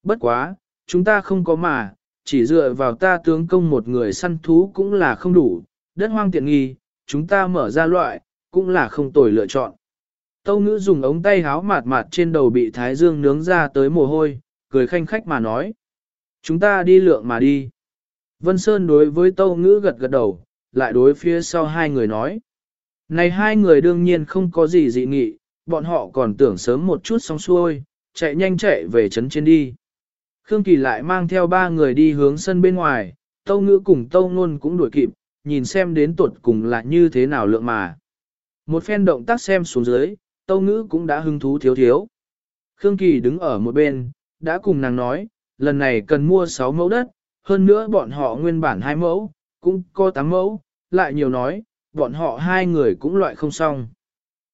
Bất quá, chúng ta không có mà, chỉ dựa vào ta tướng công một người săn thú cũng là không đủ, đất hoang tiện nghi, chúng ta mở ra loại, cũng là không tồi lựa chọn. Tâu ngữ dùng ống tay háo mạt mạt trên đầu bị thái dương nướng ra tới mồ hôi, cười khanh khách mà nói. Chúng ta đi lượng mà đi. Vân Sơn đối với tâu ngữ gật gật đầu, lại đối phía sau hai người nói. Này hai người đương nhiên không có gì dị nghị, bọn họ còn tưởng sớm một chút xong xuôi, chạy nhanh chạy về trấn trên đi. Khương Kỳ lại mang theo ba người đi hướng sân bên ngoài, Tâu Ngữ cùng Tâu Nôn cũng đuổi kịp, nhìn xem đến tuột cùng là như thế nào lượng mà. Một phen động tác xem xuống dưới, Tâu Ngữ cũng đã hứng thú thiếu thiếu. Khương Kỳ đứng ở một bên, đã cùng nàng nói, lần này cần mua 6 mẫu đất, hơn nữa bọn họ nguyên bản 2 mẫu, cũng có 8 mẫu, lại nhiều nói, bọn họ hai người cũng loại không xong.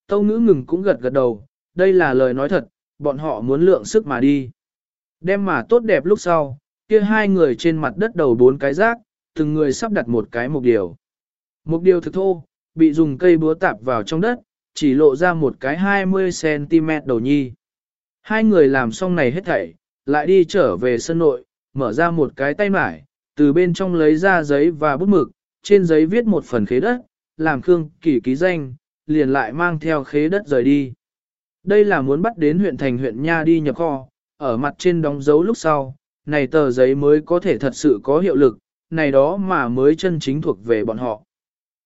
Tâu ngữ ngừng cũng gật gật đầu, đây là lời nói thật, bọn họ muốn lượng sức mà đi. Đem mà tốt đẹp lúc sau, kia hai người trên mặt đất đầu bốn cái rác, từng người sắp đặt một cái mục điều. Mục điều thực thô, bị dùng cây búa tạp vào trong đất, chỉ lộ ra một cái 20cm đầu nhi. Hai người làm xong này hết thảy, lại đi trở về sân nội, mở ra một cái tay mải, từ bên trong lấy ra giấy và bút mực, trên giấy viết một phần khế đất, làm Khương Kỳ ký danh, liền lại mang theo khế đất rời đi. Đây là muốn bắt đến huyện thành huyện Nha đi nhập kho, ở mặt trên đóng dấu lúc sau, này tờ giấy mới có thể thật sự có hiệu lực, này đó mà mới chân chính thuộc về bọn họ.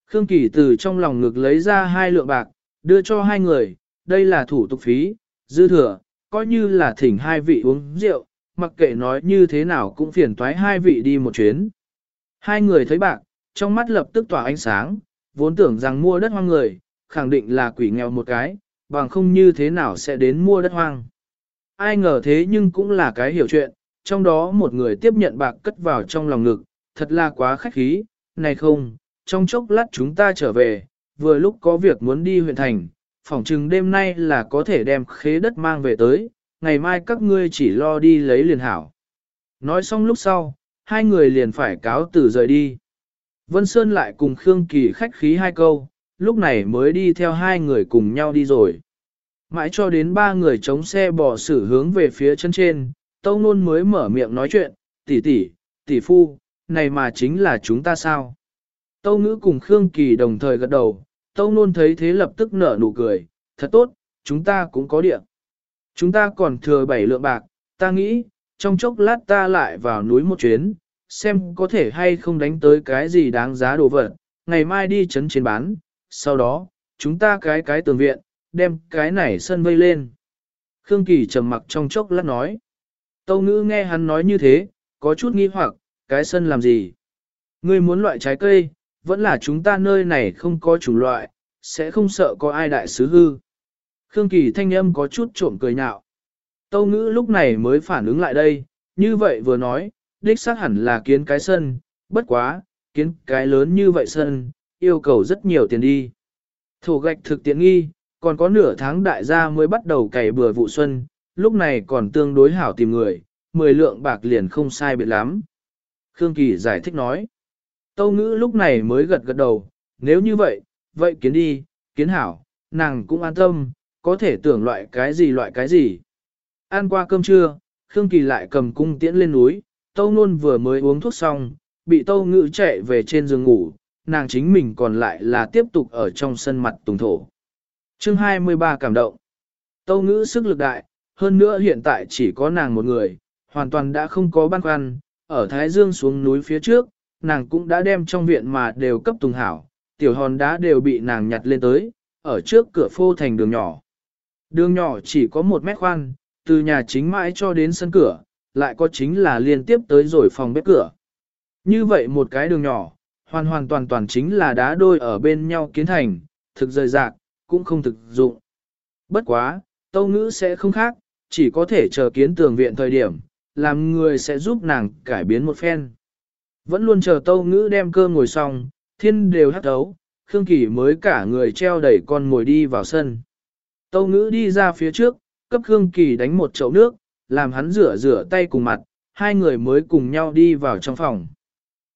Khương Kỳ từ trong lòng ngực lấy ra hai lượng bạc, đưa cho hai người, đây là thủ tục phí, dư thừa, coi như là thỉnh hai vị uống rượu, mặc kệ nói như thế nào cũng phiền toái hai vị đi một chuyến. Hai người thấy bạc, trong mắt lập tức tỏa ánh sáng, vốn tưởng rằng mua đất hoang người, khẳng định là quỷ nghèo một cái, bằng không như thế nào sẽ đến mua đất hoang. Ai ngờ thế nhưng cũng là cái hiểu chuyện, trong đó một người tiếp nhận bạc cất vào trong lòng ngực, thật là quá khách khí, này không, trong chốc lát chúng ta trở về, vừa lúc có việc muốn đi huyện thành, phỏng chừng đêm nay là có thể đem khế đất mang về tới, ngày mai các ngươi chỉ lo đi lấy liền hảo. Nói xong lúc sau, hai người liền phải cáo từ rời đi. Vân Sơn lại cùng Khương Kỳ khách khí hai câu, lúc này mới đi theo hai người cùng nhau đi rồi. Mãi cho đến ba người chống xe bò xử hướng về phía chân trên, Tâu Nôn mới mở miệng nói chuyện, tỷ tỷ, tỷ phu, này mà chính là chúng ta sao? Tâu ngữ cùng Khương Kỳ đồng thời gật đầu, Tâu nôn thấy thế lập tức nở nụ cười, thật tốt, chúng ta cũng có điện. Chúng ta còn thừa bảy lượng bạc, ta nghĩ, trong chốc lát ta lại vào núi một chuyến, xem có thể hay không đánh tới cái gì đáng giá đồ vật, ngày mai đi chấn chiến bán, sau đó, chúng ta cái cái tường viện, đem cái này sân vây lên. Khương Kỳ trầm mặc trong chốc lát nói. Tâu ngữ nghe hắn nói như thế, có chút nghi hoặc, cái sân làm gì? Ngươi muốn loại trái cây, vẫn là chúng ta nơi này không có chủng loại, sẽ không sợ có ai đại sứ hư. Khương Kỳ thanh âm có chút trộm cười nhạo. Tâu ngữ lúc này mới phản ứng lại đây, như vậy vừa nói, đích xác hẳn là kiến cái sân, bất quá, kiến cái lớn như vậy sân, yêu cầu rất nhiều tiền đi. Thổ gạch thực tiện nghi, còn có nửa tháng đại gia mới bắt đầu cày bừa vụ xuân, lúc này còn tương đối hảo tìm người, 10 lượng bạc liền không sai biệt lắm. Khương Kỳ giải thích nói. Tâu ngữ lúc này mới gật gật đầu, nếu như vậy, vậy kiến đi, kiến hảo, nàng cũng an tâm, có thể tưởng loại cái gì loại cái gì. Ăn qua cơm trưa, Khương Kỳ lại cầm cung tiễn lên núi, Tâu Nôn vừa mới uống thuốc xong, bị Tâu Ngữ chạy về trên giường ngủ, nàng chính mình còn lại là tiếp tục ở trong sân mặt tùng thổ. chương 23 cảm động. Tâu Ngữ sức lực đại, hơn nữa hiện tại chỉ có nàng một người, hoàn toàn đã không có băn khoăn, ở Thái Dương xuống núi phía trước, nàng cũng đã đem trong viện mà đều cấp tùng hảo, tiểu hòn đá đều bị nàng nhặt lên tới, ở trước cửa phô thành đường nhỏ. Đường nhỏ chỉ có một mét khoan, từ nhà chính mãi cho đến sân cửa, lại có chính là liên tiếp tới rồi phòng bếp cửa. Như vậy một cái đường nhỏ, hoàn hoàn toàn toàn chính là đá đôi ở bên nhau kiến thành, thực rời rạc, cũng không thực dụng. Bất quá, tâu ngữ sẽ không khác, chỉ có thể chờ kiến tường viện thời điểm, làm người sẽ giúp nàng cải biến một phen. Vẫn luôn chờ tâu ngữ đem cơm ngồi xong, thiên đều hắt thấu, Khương Kỳ mới cả người treo đẩy con ngồi đi vào sân. Tâu ngữ đi ra phía trước, cấp Khương Kỳ đánh một chậu nước, làm hắn rửa rửa tay cùng mặt, hai người mới cùng nhau đi vào trong phòng.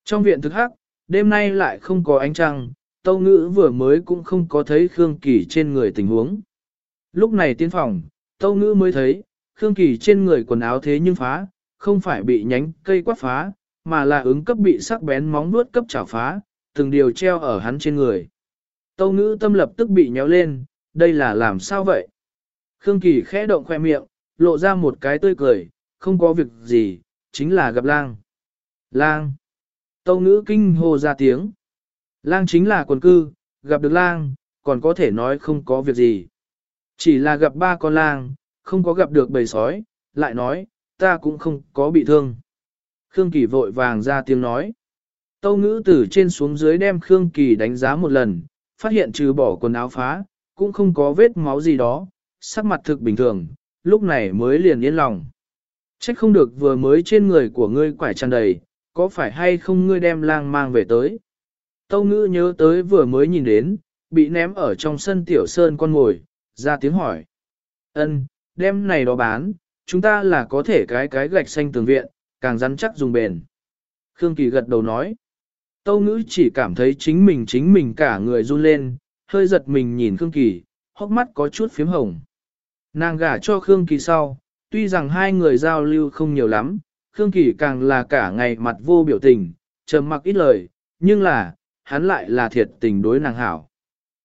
Trong viện thực hắc, đêm nay lại không có ánh trăng, tâu ngữ vừa mới cũng không có thấy Khương Kỳ trên người tình huống. Lúc này tiến phòng, tâu ngữ mới thấy, Khương Kỳ trên người quần áo thế nhưng phá, không phải bị nhánh cây quát phá, mà là ứng cấp bị sắc bén móng nuốt cấp chảo phá, từng điều treo ở hắn trên người. Tâu ngữ tâm lập tức bị nhéo lên, đây là làm sao vậy? Khương Kỳ khẽ động khoe miệng, lộ ra một cái tươi cười, không có việc gì, chính là gặp lang. Lang. Tâu ngữ kinh hô ra tiếng. Lang chính là quần cư, gặp được lang, còn có thể nói không có việc gì. Chỉ là gặp ba con lang, không có gặp được bầy sói, lại nói, ta cũng không có bị thương. Khương Kỳ vội vàng ra tiếng nói. Tâu ngữ từ trên xuống dưới đem Khương Kỳ đánh giá một lần, phát hiện trừ bỏ quần áo phá, cũng không có vết máu gì đó, sắc mặt thực bình thường, lúc này mới liền yên lòng. Trách không được vừa mới trên người của ngươi quải tràn đầy, có phải hay không ngươi đem lang mang về tới. Tâu ngữ nhớ tới vừa mới nhìn đến, bị ném ở trong sân tiểu sơn con ngồi, ra tiếng hỏi. ân đem này đó bán, chúng ta là có thể cái cái gạch xanh tường viện, càng rắn chắc dùng bền. Khương Kỳ gật đầu nói. Tâu ngữ chỉ cảm thấy chính mình chính mình cả người run lên, hơi giật mình nhìn Khương Kỳ, hốc mắt có chút phím hồng. Nàng gả cho Khương Kỳ sau, tuy rằng hai người giao lưu không nhiều lắm, Khương Kỳ càng là cả ngày mặt vô biểu tình, trầm mặc ít lời, nhưng là, hắn lại là thiệt tình đối nàng hảo.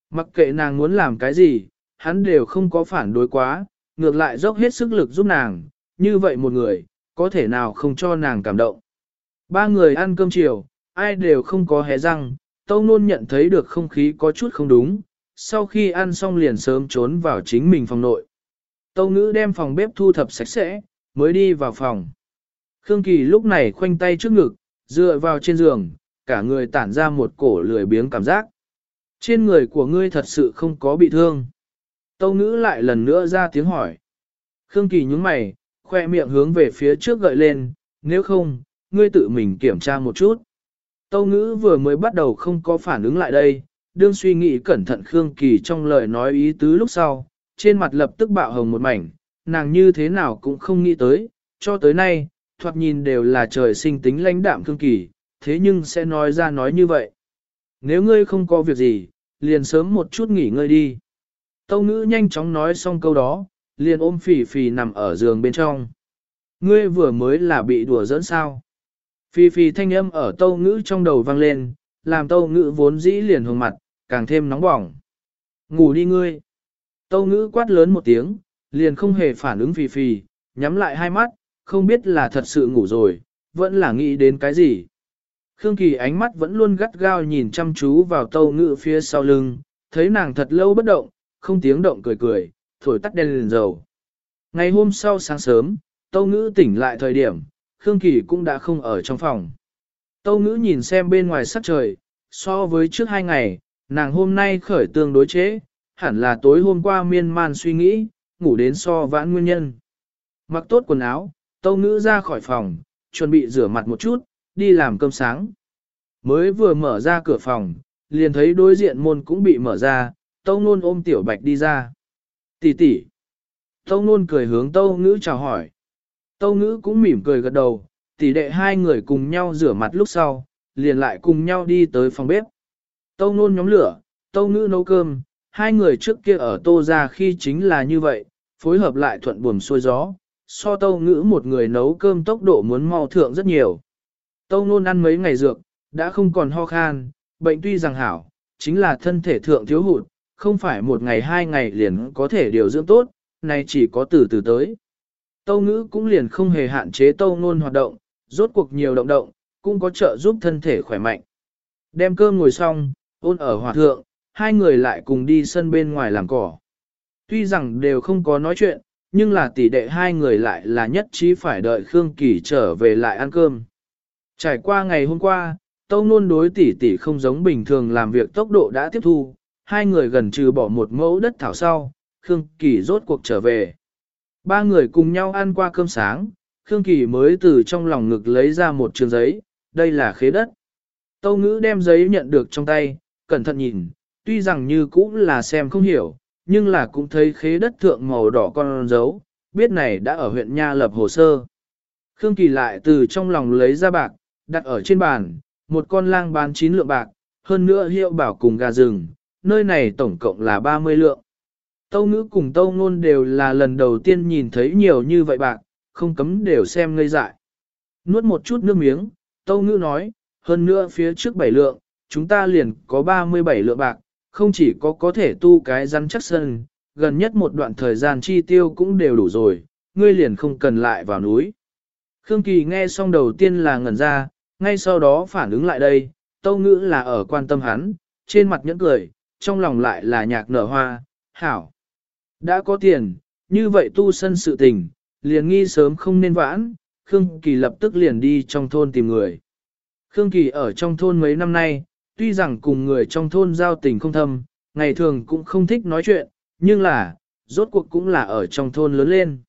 Mặc kệ nàng muốn làm cái gì, hắn đều không có phản đối quá, ngược lại dốc hết sức lực giúp nàng, như vậy một người, có thể nào không cho nàng cảm động. Ba người ăn cơm chiều, ai đều không có hé răng, Tâu Nôn nhận thấy được không khí có chút không đúng, sau khi ăn xong liền sớm trốn vào chính mình phòng nội. Tâu Ngữ đem phòng bếp thu thập sạch sẽ, mới đi vào phòng. Khương Kỳ lúc này khoanh tay trước ngực, dựa vào trên giường, cả người tản ra một cổ lười biếng cảm giác. Trên người của ngươi thật sự không có bị thương. Tâu Ngữ lại lần nữa ra tiếng hỏi. Khương Kỳ nhúng mày, khoe miệng hướng về phía trước gợi lên, nếu không, ngươi tự mình kiểm tra một chút. Tâu ngữ vừa mới bắt đầu không có phản ứng lại đây, đương suy nghĩ cẩn thận Khương Kỳ trong lời nói ý tứ lúc sau, trên mặt lập tức bạo hồng một mảnh, nàng như thế nào cũng không nghĩ tới, cho tới nay, thoạt nhìn đều là trời sinh tính lãnh đạm cương Kỳ, thế nhưng sẽ nói ra nói như vậy. Nếu ngươi không có việc gì, liền sớm một chút nghỉ ngơi đi. Tâu ngữ nhanh chóng nói xong câu đó, liền ôm phỉ phỉ nằm ở giường bên trong. Ngươi vừa mới là bị đùa dẫn sao. Phi phi thanh âm ở tâu ngữ trong đầu vang lên, làm tâu ngữ vốn dĩ liền hồng mặt, càng thêm nóng bỏng. Ngủ đi ngươi. Tâu ngữ quát lớn một tiếng, liền không hề phản ứng phì phì, nhắm lại hai mắt, không biết là thật sự ngủ rồi, vẫn là nghĩ đến cái gì. Khương Kỳ ánh mắt vẫn luôn gắt gao nhìn chăm chú vào tâu ngự phía sau lưng, thấy nàng thật lâu bất động, không tiếng động cười cười, thổi tắt đèn liền dầu. Ngày hôm sau sáng sớm, tâu ngữ tỉnh lại thời điểm, Khương Kỳ cũng đã không ở trong phòng. Tâu ngữ nhìn xem bên ngoài sắc trời, so với trước hai ngày, nàng hôm nay khởi tương đối chế, hẳn là tối hôm qua miên man suy nghĩ, ngủ đến so vãn nguyên nhân. Mặc tốt quần áo, tâu ngữ ra khỏi phòng, chuẩn bị rửa mặt một chút, đi làm cơm sáng. Mới vừa mở ra cửa phòng, liền thấy đối diện môn cũng bị mở ra, tâu nôn ôm tiểu bạch đi ra. Tỷ tỷ. Tâu nôn cười hướng tâu ngữ chào hỏi. Tâu ngữ cũng mỉm cười gật đầu, tỷ đệ hai người cùng nhau rửa mặt lúc sau, liền lại cùng nhau đi tới phòng bếp. Tâu nôn nhóm lửa, tâu ngữ nấu cơm, hai người trước kia ở tô ra khi chính là như vậy, phối hợp lại thuận buồm xuôi gió, so tâu ngữ một người nấu cơm tốc độ muốn mau thượng rất nhiều. Tâu nôn ăn mấy ngày dược, đã không còn ho khan, bệnh tuy rằng hảo, chính là thân thể thượng thiếu hụt, không phải một ngày hai ngày liền có thể điều dưỡng tốt, này chỉ có từ từ tới. Tâu ngữ cũng liền không hề hạn chế tâu nôn hoạt động, rốt cuộc nhiều động động, cũng có trợ giúp thân thể khỏe mạnh. Đem cơm ngồi xong, ôn ở hòa thượng, hai người lại cùng đi sân bên ngoài làm cỏ. Tuy rằng đều không có nói chuyện, nhưng là tỷ đệ hai người lại là nhất trí phải đợi Khương Kỳ trở về lại ăn cơm. Trải qua ngày hôm qua, Tâu Nôn đối tỷ tỷ không giống bình thường làm việc tốc độ đã tiếp thu, hai người gần trừ bỏ một mẫu đất thảo sau, Khương Kỳ rốt cuộc trở về. Ba người cùng nhau ăn qua cơm sáng, Khương Kỳ mới từ trong lòng ngực lấy ra một trường giấy, đây là khế đất. Tâu ngữ đem giấy nhận được trong tay, cẩn thận nhìn, tuy rằng như cũng là xem không hiểu, nhưng là cũng thấy khế đất thượng màu đỏ con dấu, biết này đã ở huyện Nha lập hồ sơ. Khương Kỳ lại từ trong lòng lấy ra bạc, đặt ở trên bàn, một con lang bán 9 lượng bạc, hơn nữa hiệu bảo cùng gà rừng, nơi này tổng cộng là 30 lượng. Tâu ngữ cùng tâu ngôn đều là lần đầu tiên nhìn thấy nhiều như vậy bạc, không cấm đều xem ngây dại. Nuốt một chút nước miếng, tâu ngữ nói, hơn nữa phía trước 7 lượng, chúng ta liền có 37 lượng bạc, không chỉ có có thể tu cái rắn chắc sân, gần nhất một đoạn thời gian chi tiêu cũng đều đủ rồi, ngươi liền không cần lại vào núi. Khương Kỳ nghe xong đầu tiên là ngẩn ra, ngay sau đó phản ứng lại đây, tâu ngữ là ở quan tâm hắn, trên mặt nhẫn cười, trong lòng lại là nhạc nở hoa, hảo. Đã có tiền, như vậy tu sân sự tình, liền nghi sớm không nên vãn, Khương Kỳ lập tức liền đi trong thôn tìm người. Khương Kỳ ở trong thôn mấy năm nay, tuy rằng cùng người trong thôn giao tình không thâm, ngày thường cũng không thích nói chuyện, nhưng là, rốt cuộc cũng là ở trong thôn lớn lên.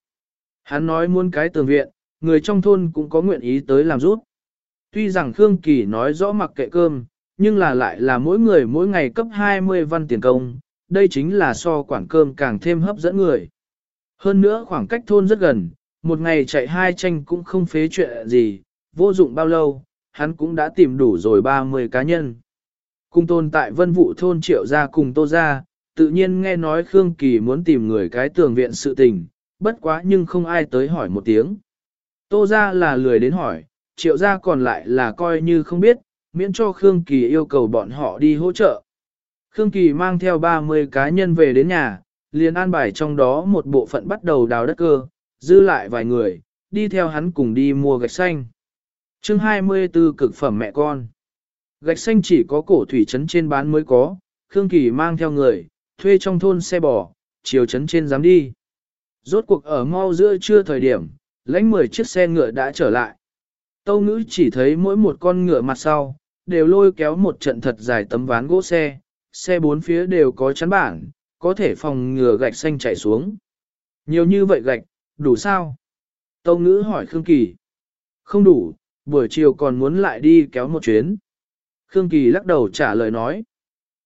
Hắn nói muốn cái tường viện, người trong thôn cũng có nguyện ý tới làm giúp. Tuy rằng Khương Kỳ nói rõ mặc kệ cơm, nhưng là lại là mỗi người mỗi ngày cấp 20 văn tiền công, đây chính là so quản cơm càng thêm hấp dẫn người. Hơn nữa khoảng cách thôn rất gần, một ngày chạy hai tranh cũng không phế chuyện gì, vô dụng bao lâu, hắn cũng đã tìm đủ rồi 30 cá nhân. Cùng tồn tại vân vụ thôn triệu gia cùng tô gia, tự nhiên nghe nói Khương Kỳ muốn tìm người cái tường viện sự tình, bất quá nhưng không ai tới hỏi một tiếng. Tô gia là lười đến hỏi, triệu gia còn lại là coi như không biết, miễn cho Khương Kỳ yêu cầu bọn họ đi hỗ trợ. Khương Kỳ mang theo 30 cá nhân về đến nhà, liền an bài trong đó một bộ phận bắt đầu đào đất cơ, dư lại vài người, đi theo hắn cùng đi mua gạch xanh. chương 24 cực phẩm mẹ con. Gạch xanh chỉ có cổ thủy trấn trên bán mới có, Khương Kỳ mang theo người, thuê trong thôn xe bò, chiều trấn trên dám đi. Rốt cuộc ở mau giữa trưa thời điểm, lãnh 10 chiếc xe ngựa đã trở lại. Tâu ngữ chỉ thấy mỗi một con ngựa mặt sau, đều lôi kéo một trận thật dài tấm ván gỗ xe, xe bốn phía đều có chắn bản, có thể phòng ngừa gạch xanh chảy xuống. Nhiều như vậy gạch, đủ sao? Tâu ngữ hỏi Khương Kỳ. Không đủ, buổi chiều còn muốn lại đi kéo một chuyến. Khương Kỳ lắc đầu trả lời nói.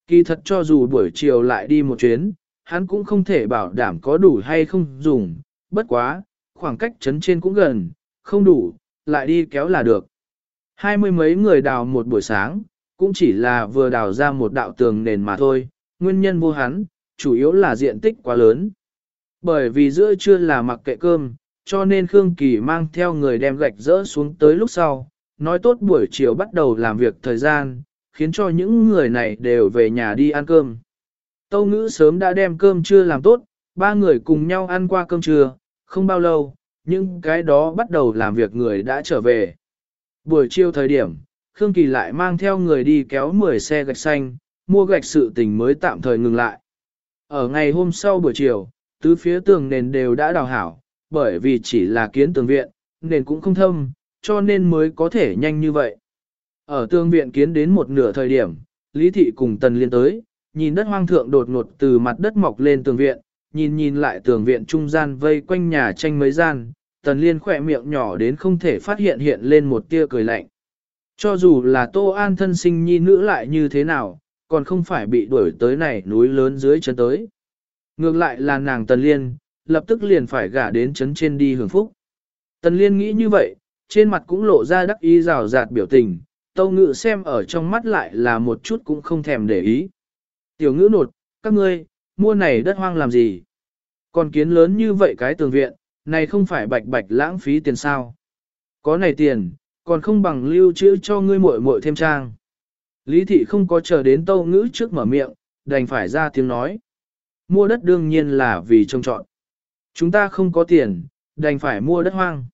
Kỳ thật cho dù buổi chiều lại đi một chuyến, hắn cũng không thể bảo đảm có đủ hay không dùng, bất quá, khoảng cách chấn trên cũng gần, không đủ, lại đi kéo là được. Hai mươi mấy người đào một buổi sáng, cũng chỉ là vừa đào ra một đạo tường nền mà thôi, nguyên nhân vô hắn, chủ yếu là diện tích quá lớn. Bởi vì giữa trưa là mặc kệ cơm, cho nên Khương Kỳ mang theo người đem gạch rỡ xuống tới lúc sau, nói tốt buổi chiều bắt đầu làm việc thời gian, khiến cho những người này đều về nhà đi ăn cơm. Tâu ngữ sớm đã đem cơm trưa làm tốt, ba người cùng nhau ăn qua cơm trưa, không bao lâu, nhưng cái đó bắt đầu làm việc người đã trở về. Buổi chiều thời điểm, Khương Kỳ lại mang theo người đi kéo 10 xe gạch xanh, mua gạch sự tình mới tạm thời ngừng lại. Ở ngày hôm sau buổi chiều, tứ phía tường nền đều đã đào hảo, bởi vì chỉ là kiến tường viện, nền cũng không thâm, cho nên mới có thể nhanh như vậy. Ở tường viện kiến đến một nửa thời điểm, Lý Thị cùng Tần Liên tới, nhìn đất hoang thượng đột ngột từ mặt đất mọc lên tường viện, nhìn nhìn lại tường viện trung gian vây quanh nhà tranh mấy gian, Tần Liên khỏe miệng nhỏ đến không thể phát hiện hiện lên một tia cười lạnh. Cho dù là Tô An thân sinh nhi nữ lại như thế nào, còn không phải bị đuổi tới này núi lớn dưới chân tới. Ngược lại là nàng Tần Liên, lập tức liền phải gả đến chấn trên đi hưởng phúc. Tần Liên nghĩ như vậy, trên mặt cũng lộ ra đắc ý rào rạt biểu tình, tâu ngự xem ở trong mắt lại là một chút cũng không thèm để ý. Tiểu ngữ nột, các ngươi, mua này đất hoang làm gì? Còn kiến lớn như vậy cái tường viện, này không phải bạch bạch lãng phí tiền sao? Có này tiền, còn không bằng lưu trữ cho ngươi muội muội thêm trang. Lý thị không có chờ đến tâu ngữ trước mở miệng, đành phải ra tiếng nói. Mua đất đương nhiên là vì trông trọn. Chúng ta không có tiền, đành phải mua đất hoang.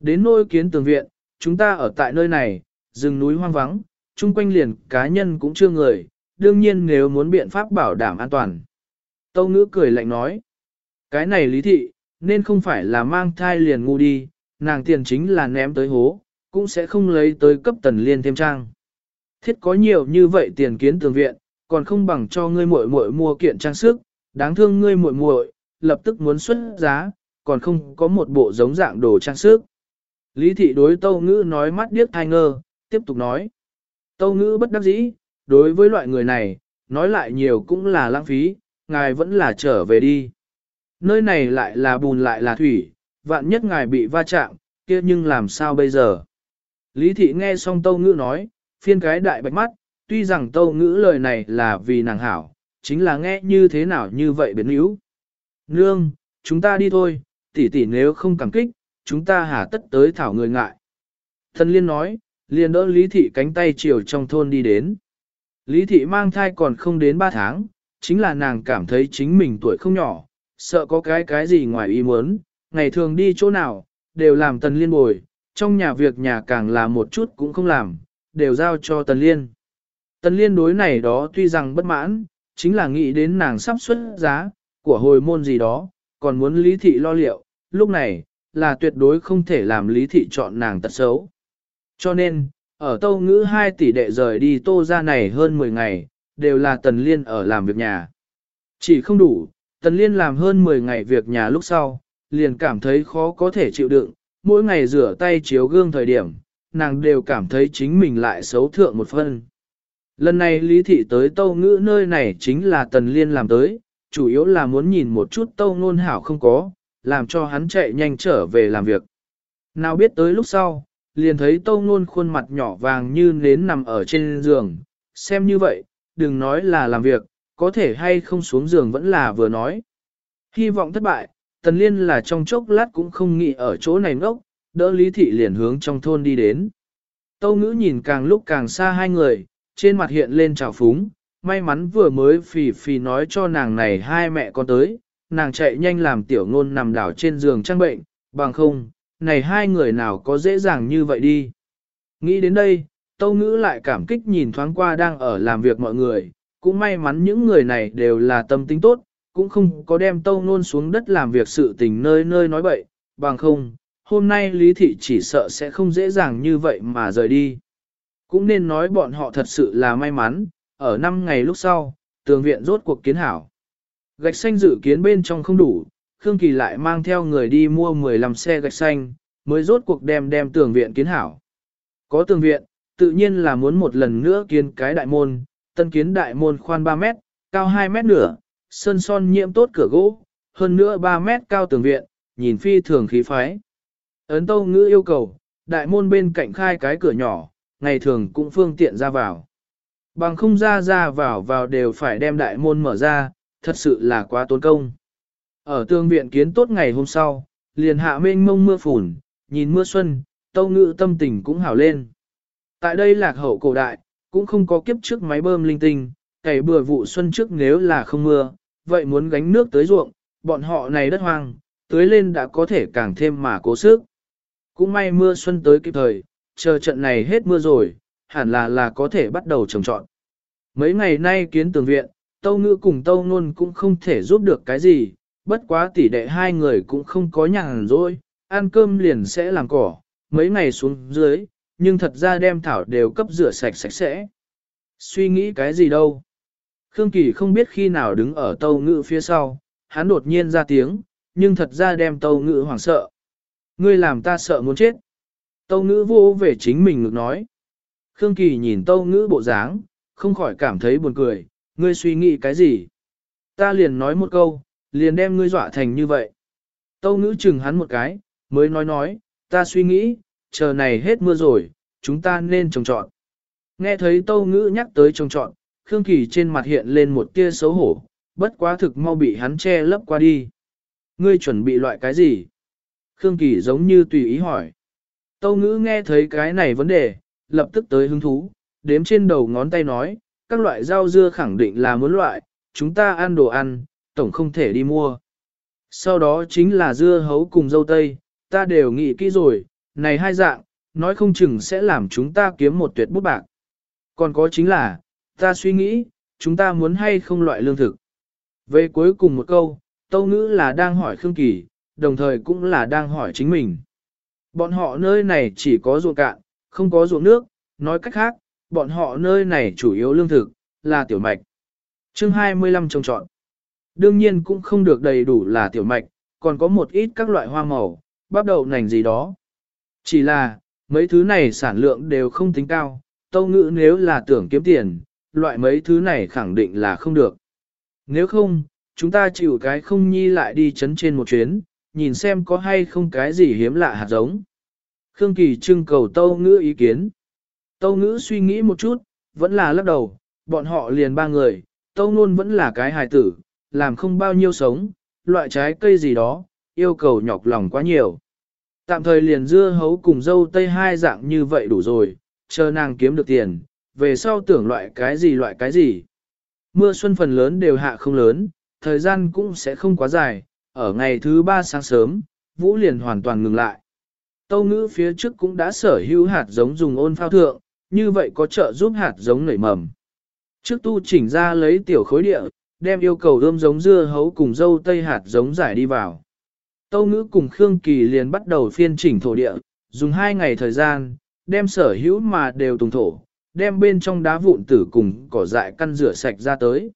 Đến nôi kiến tường viện, chúng ta ở tại nơi này, rừng núi hoang vắng, chung quanh liền cá nhân cũng chưa người, đương nhiên nếu muốn biện pháp bảo đảm an toàn. Tâu ngữ cười lạnh nói. Cái này lý thị, nên không phải là mang thai liền ngu đi, nàng tiền chính là ném tới hố, cũng sẽ không lấy tới cấp tần liên thêm trang. Thiết có nhiều như vậy tiền kiến tường viện, còn không bằng cho ngươi muội muội mua kiện trang sức, đáng thương ngươi muội muội, lập tức muốn xuất giá, còn không có một bộ giống dạng đồ trang sức. Lý thị đối tâu ngữ nói mắt điếc thai ngơ, tiếp tục nói. Tâu ngữ bất đắc dĩ, đối với loại người này, nói lại nhiều cũng là lãng phí, ngài vẫn là trở về đi. Nơi này lại là bùn lại là thủy, vạn nhất ngài bị va chạm, kia nhưng làm sao bây giờ? Lý thị nghe xong tâu ngữ nói, phiên cái đại bạch mắt, tuy rằng tâu ngữ lời này là vì nàng hảo, chính là nghe như thế nào như vậy biến yếu. Nương, chúng ta đi thôi, tỷ tỷ nếu không cảm kích, chúng ta hà tất tới thảo người ngại. Thần liên nói, liền đỡ Lý thị cánh tay chiều trong thôn đi đến. Lý thị mang thai còn không đến 3 tháng, chính là nàng cảm thấy chính mình tuổi không nhỏ, sợ có cái cái gì ngoài ý muốn, ngày thường đi chỗ nào, đều làm tần liên bồi, trong nhà việc nhà càng là một chút cũng không làm, đều giao cho tần liên. Tần liên đối này đó tuy rằng bất mãn, chính là nghĩ đến nàng sắp xuất giá, của hồi môn gì đó, còn muốn lý thị lo liệu, lúc này, là tuyệt đối không thể làm lý thị chọn nàng tật xấu. Cho nên, ở tâu ngữ hai tỷ đệ rời đi tô ra này hơn 10 ngày, đều là tần liên ở làm việc nhà. Chỉ không đủ, tần liên làm hơn 10 ngày việc nhà lúc sau, liền cảm thấy khó có thể chịu đựng, mỗi ngày rửa tay chiếu gương thời điểm, nàng đều cảm thấy chính mình lại xấu thượng một phân. Lần này lý thị tới tâu ngữ nơi này chính là tần liên làm tới, chủ yếu là muốn nhìn một chút tâu ngôn hảo không có, làm cho hắn chạy nhanh trở về làm việc. Nào biết tới lúc sau, liền thấy tâu Nôn khuôn mặt nhỏ vàng như nến nằm ở trên giường, xem như vậy, đừng nói là làm việc, có thể hay không xuống giường vẫn là vừa nói. Hy vọng thất bại, tần liên là trong chốc lát cũng không nghĩ ở chỗ này ngốc, đỡ lý thị liền hướng trong thôn đi đến. Tâu ngữ nhìn càng lúc càng xa hai người, trên mặt hiện lên trào phúng, may mắn vừa mới phì phì nói cho nàng này hai mẹ con tới, nàng chạy nhanh làm tiểu ngôn nằm đảo trên giường trang bệnh, bằng không, này hai người nào có dễ dàng như vậy đi. Nghĩ đến đây, tâu ngữ lại cảm kích nhìn thoáng qua đang ở làm việc mọi người, cũng may mắn những người này đều là tâm tính tốt, cũng không có đem tâu ngôn xuống đất làm việc sự tình nơi nơi nói bậy, bằng không, hôm nay lý thị chỉ sợ sẽ không dễ dàng như vậy mà rời đi. Cũng nên nói bọn họ thật sự là may mắn, ở năm ngày lúc sau, tường viện rốt cuộc kiến hảo. Gạch xanh dự kiến bên trong không đủ, Khương Kỳ lại mang theo người đi mua 15 xe gạch xanh, mới rốt cuộc đem đem tường viện kiến hảo. Có tường viện, tự nhiên là muốn một lần nữa kiến cái đại môn, tân kiến đại môn khoan 3 mét, cao 2 mét nửa, sơn son nhiễm tốt cửa gỗ, hơn nữa 3 mét cao tường viện, nhìn phi thường khí phái. Ấn tâu ngữ yêu cầu, đại môn bên cạnh khai cái cửa nhỏ, ngày thường cũng phương tiện ra vào. Bằng không ra ra vào vào đều phải đem đại môn mở ra, thật sự là quá tốn công. Ở tương viện kiến tốt ngày hôm sau, liền hạ mênh mông mưa phùn, nhìn mưa xuân, tâu ngự tâm tình cũng hảo lên. Tại đây lạc hậu cổ đại, cũng không có kiếp trước máy bơm linh tinh, cày bừa vụ xuân trước nếu là không mưa, vậy muốn gánh nước tới ruộng, bọn họ này đất hoang, tưới lên đã có thể càng thêm mà cố sức. Cũng may mưa xuân tới kịp thời, chờ trận này hết mưa rồi, hẳn là là có thể bắt đầu trồng trọn. Mấy ngày nay kiến tường viện, Tâu Ngữ cùng Tâu Nôn cũng không thể giúp được cái gì, bất quá tỷ đệ hai người cũng không có nhàn rỗi, ăn cơm liền sẽ làm cỏ, mấy ngày xuống dưới, nhưng thật ra đem thảo đều cấp rửa sạch sạch sẽ. Suy nghĩ cái gì đâu? Khương Kỳ không biết khi nào đứng ở Tâu Ngữ phía sau, hắn đột nhiên ra tiếng, nhưng thật ra đem Tâu Ngữ hoảng sợ. Ngươi làm ta sợ muốn chết. Tâu Ngữ vô về chính mình ngược nói. Khương Kỳ nhìn Tâu Ngữ bộ dáng, không khỏi cảm thấy buồn cười, ngươi suy nghĩ cái gì? Ta liền nói một câu, liền đem ngươi dọa thành như vậy. Tâu Ngữ chừng hắn một cái, mới nói nói, ta suy nghĩ, chờ này hết mưa rồi, chúng ta nên trồng trọn. Nghe thấy Tâu Ngữ nhắc tới trồng trọn, Khương Kỳ trên mặt hiện lên một tia xấu hổ, bất quá thực mau bị hắn che lấp qua đi. Ngươi chuẩn bị loại cái gì? Khương Kỳ giống như tùy ý hỏi. Tâu Ngữ nghe thấy cái này vấn đề, lập tức tới hứng thú, đếm trên đầu ngón tay nói, các loại rau dưa khẳng định là muốn loại, chúng ta ăn đồ ăn, tổng không thể đi mua. Sau đó chính là dưa hấu cùng dâu tây, ta đều nghĩ kỹ rồi, này hai dạng, nói không chừng sẽ làm chúng ta kiếm một tuyệt bút bạc. Còn có chính là, ta suy nghĩ, chúng ta muốn hay không loại lương thực. Về cuối cùng một câu, Tâu Ngữ là đang hỏi Khương Kỳ, đồng thời cũng là đang hỏi chính mình. Bọn họ nơi này chỉ có ruộng cạn, không có ruộng nước, nói cách khác, bọn họ nơi này chủ yếu lương thực, là tiểu mạch. chương 25 trồng trọn. Đương nhiên cũng không được đầy đủ là tiểu mạch, còn có một ít các loại hoa màu, bắp đậu nành gì đó. Chỉ là, mấy thứ này sản lượng đều không tính cao, tâu ngữ nếu là tưởng kiếm tiền, loại mấy thứ này khẳng định là không được. Nếu không, chúng ta chịu cái không nhi lại đi chấn trên một chuyến, nhìn xem có hay không cái gì hiếm lạ hạt giống. Khương Kỳ trưng cầu tâu ngữ ý kiến. Tâu ngữ suy nghĩ một chút, vẫn là lắc đầu, bọn họ liền ba người, tâu luôn vẫn là cái hài tử, làm không bao nhiêu sống, loại trái cây gì đó, yêu cầu nhọc lòng quá nhiều. Tạm thời liền dưa hấu cùng dâu tây hai dạng như vậy đủ rồi, chờ nàng kiếm được tiền, về sau tưởng loại cái gì loại cái gì. Mưa xuân phần lớn đều hạ không lớn, thời gian cũng sẽ không quá dài, ở ngày thứ ba sáng sớm, vũ liền hoàn toàn ngừng lại. Tâu ngữ phía trước cũng đã sở hữu hạt giống dùng ôn phao thượng, như vậy có trợ giúp hạt giống nảy mầm. Trước tu chỉnh ra lấy tiểu khối địa, đem yêu cầu ươm giống dưa hấu cùng dâu tây hạt giống giải đi vào. Tâu ngữ cùng Khương Kỳ liền bắt đầu phiên chỉnh thổ địa, dùng 2 ngày thời gian, đem sở hữu mà đều tùng thổ, đem bên trong đá vụn tử cùng cỏ dại căn rửa sạch ra tới.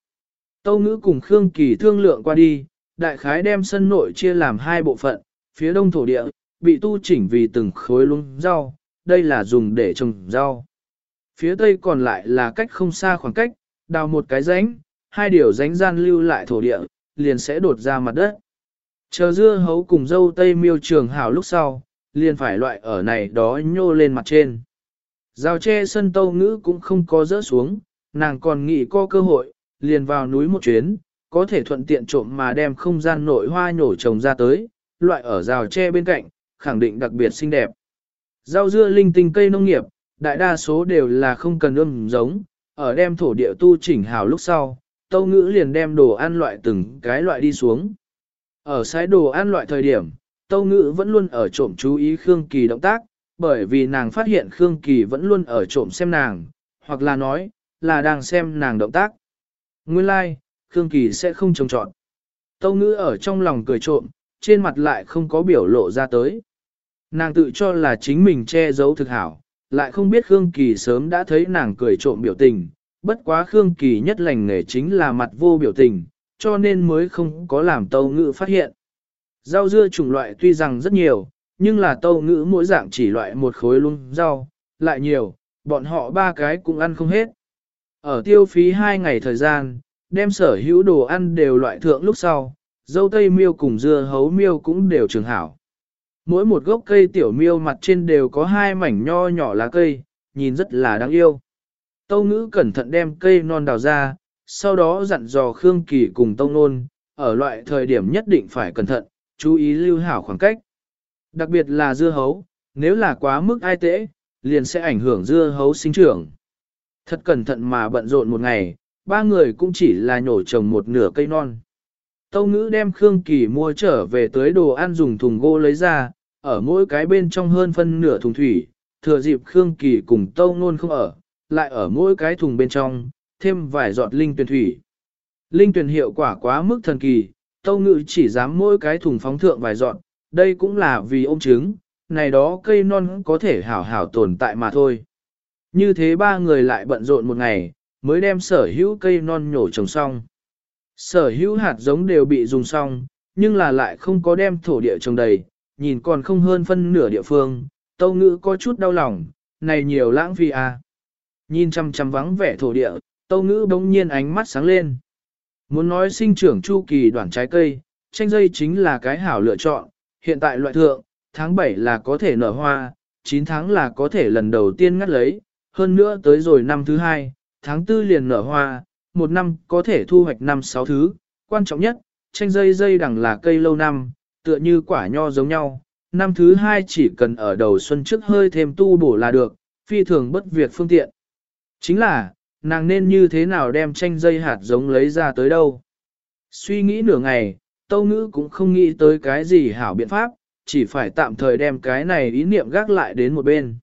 Tâu ngữ cùng Khương Kỳ thương lượng qua đi, đại khái đem sân nội chia làm hai bộ phận, phía đông thổ địa, bị tu chỉnh vì từng khối lung rau, đây là dùng để trồng rau. Phía tây còn lại là cách không xa khoảng cách, đào một cái rãnh, hai điều rãnh gian lưu lại thổ địa, liền sẽ đột ra mặt đất. Chờ dưa hấu cùng dâu tây miêu trường hào lúc sau, liền phải loại ở này đó nhô lên mặt trên. Rào tre sân tâu ngữ cũng không có rỡ xuống, nàng còn nghĩ có cơ hội, liền vào núi một chuyến, có thể thuận tiện trộm mà đem không gian nội hoa nhổ trồng ra tới, loại ở rào tre bên cạnh, khẳng định đặc biệt xinh đẹp. Rau dưa linh tinh cây nông nghiệp, đại đa số đều là không cần ươm giống, ở đem thổ địa tu chỉnh hào lúc sau, tâu ngữ liền đem đồ ăn loại từng cái loại đi xuống. Ở sái đồ ăn loại thời điểm, tâu ngữ vẫn luôn ở trộm chú ý Khương Kỳ động tác, bởi vì nàng phát hiện Khương Kỳ vẫn luôn ở trộm xem nàng, hoặc là nói, là đang xem nàng động tác. Nguyên lai, like, Khương Kỳ sẽ không trông trọn. Tâu ngữ ở trong lòng cười trộm, trên mặt lại không có biểu lộ ra tới. Nàng tự cho là chính mình che giấu thực hảo, lại không biết Khương Kỳ sớm đã thấy nàng cười trộm biểu tình, bất quá Khương Kỳ nhất lành nghề chính là mặt vô biểu tình, cho nên mới không có làm tâu ngữ phát hiện. Rau dưa chủng loại tuy rằng rất nhiều, nhưng là tâu ngữ mỗi dạng chỉ loại một khối luôn rau, lại nhiều, bọn họ ba cái cũng ăn không hết. Ở tiêu phí hai ngày thời gian, đem sở hữu đồ ăn đều loại thượng lúc sau, dâu tây miêu cùng dưa hấu miêu cũng đều trường hảo. Mỗi một gốc cây tiểu miêu mặt trên đều có hai mảnh nho nhỏ lá cây, nhìn rất là đáng yêu. Tâu ngữ cẩn thận đem cây non đào ra, sau đó dặn dò Khương Kỳ cùng Tông Nôn, ở loại thời điểm nhất định phải cẩn thận, chú ý lưu hảo khoảng cách. Đặc biệt là dưa hấu, nếu là quá mức ai tễ, liền sẽ ảnh hưởng dưa hấu sinh trưởng. Thật cẩn thận mà bận rộn một ngày, ba người cũng chỉ là nhổ trồng một nửa cây non. Tâu ngữ đem Khương Kỳ mua trở về tới đồ ăn dùng thùng gỗ lấy ra, ở mỗi cái bên trong hơn phân nửa thùng thủy, thừa dịp Khương Kỳ cùng Tâu Nôn không ở, lại ở mỗi cái thùng bên trong, thêm vài giọt linh tuyển thủy. Linh tuyển hiệu quả quá mức thần kỳ, Tâu ngự chỉ dám mỗi cái thùng phóng thượng vài giọt, đây cũng là vì ôm trứng, này đó cây non có thể hảo hảo tồn tại mà thôi. Như thế ba người lại bận rộn một ngày, mới đem sở hữu cây non nhổ trồng xong. Sở hữu hạt giống đều bị dùng xong, nhưng là lại không có đem thổ địa trồng đầy, nhìn còn không hơn phân nửa địa phương, tâu ngữ có chút đau lòng, này nhiều lãng phí à. Nhìn chăm chăm vắng vẻ thổ địa, tâu ngữ bỗng nhiên ánh mắt sáng lên. Muốn nói sinh trưởng chu kỳ đoạn trái cây, chanh dây chính là cái hảo lựa chọn, hiện tại loại thượng, tháng 7 là có thể nở hoa, 9 tháng là có thể lần đầu tiên ngắt lấy, hơn nữa tới rồi năm thứ hai, tháng 4 liền nở hoa, một năm có thể thu hoạch năm sáu thứ, quan trọng nhất, chanh dây dây đẳng là cây lâu năm, tựa như quả nho giống nhau, năm thứ hai chỉ cần ở đầu xuân trước hơi thêm tu bổ là được, phi thường bất việc phương tiện. Chính là, nàng nên như thế nào đem chanh dây hạt giống lấy ra tới đâu. Suy nghĩ nửa ngày, tâu ngữ cũng không nghĩ tới cái gì hảo biện pháp, chỉ phải tạm thời đem cái này ý niệm gác lại đến một bên.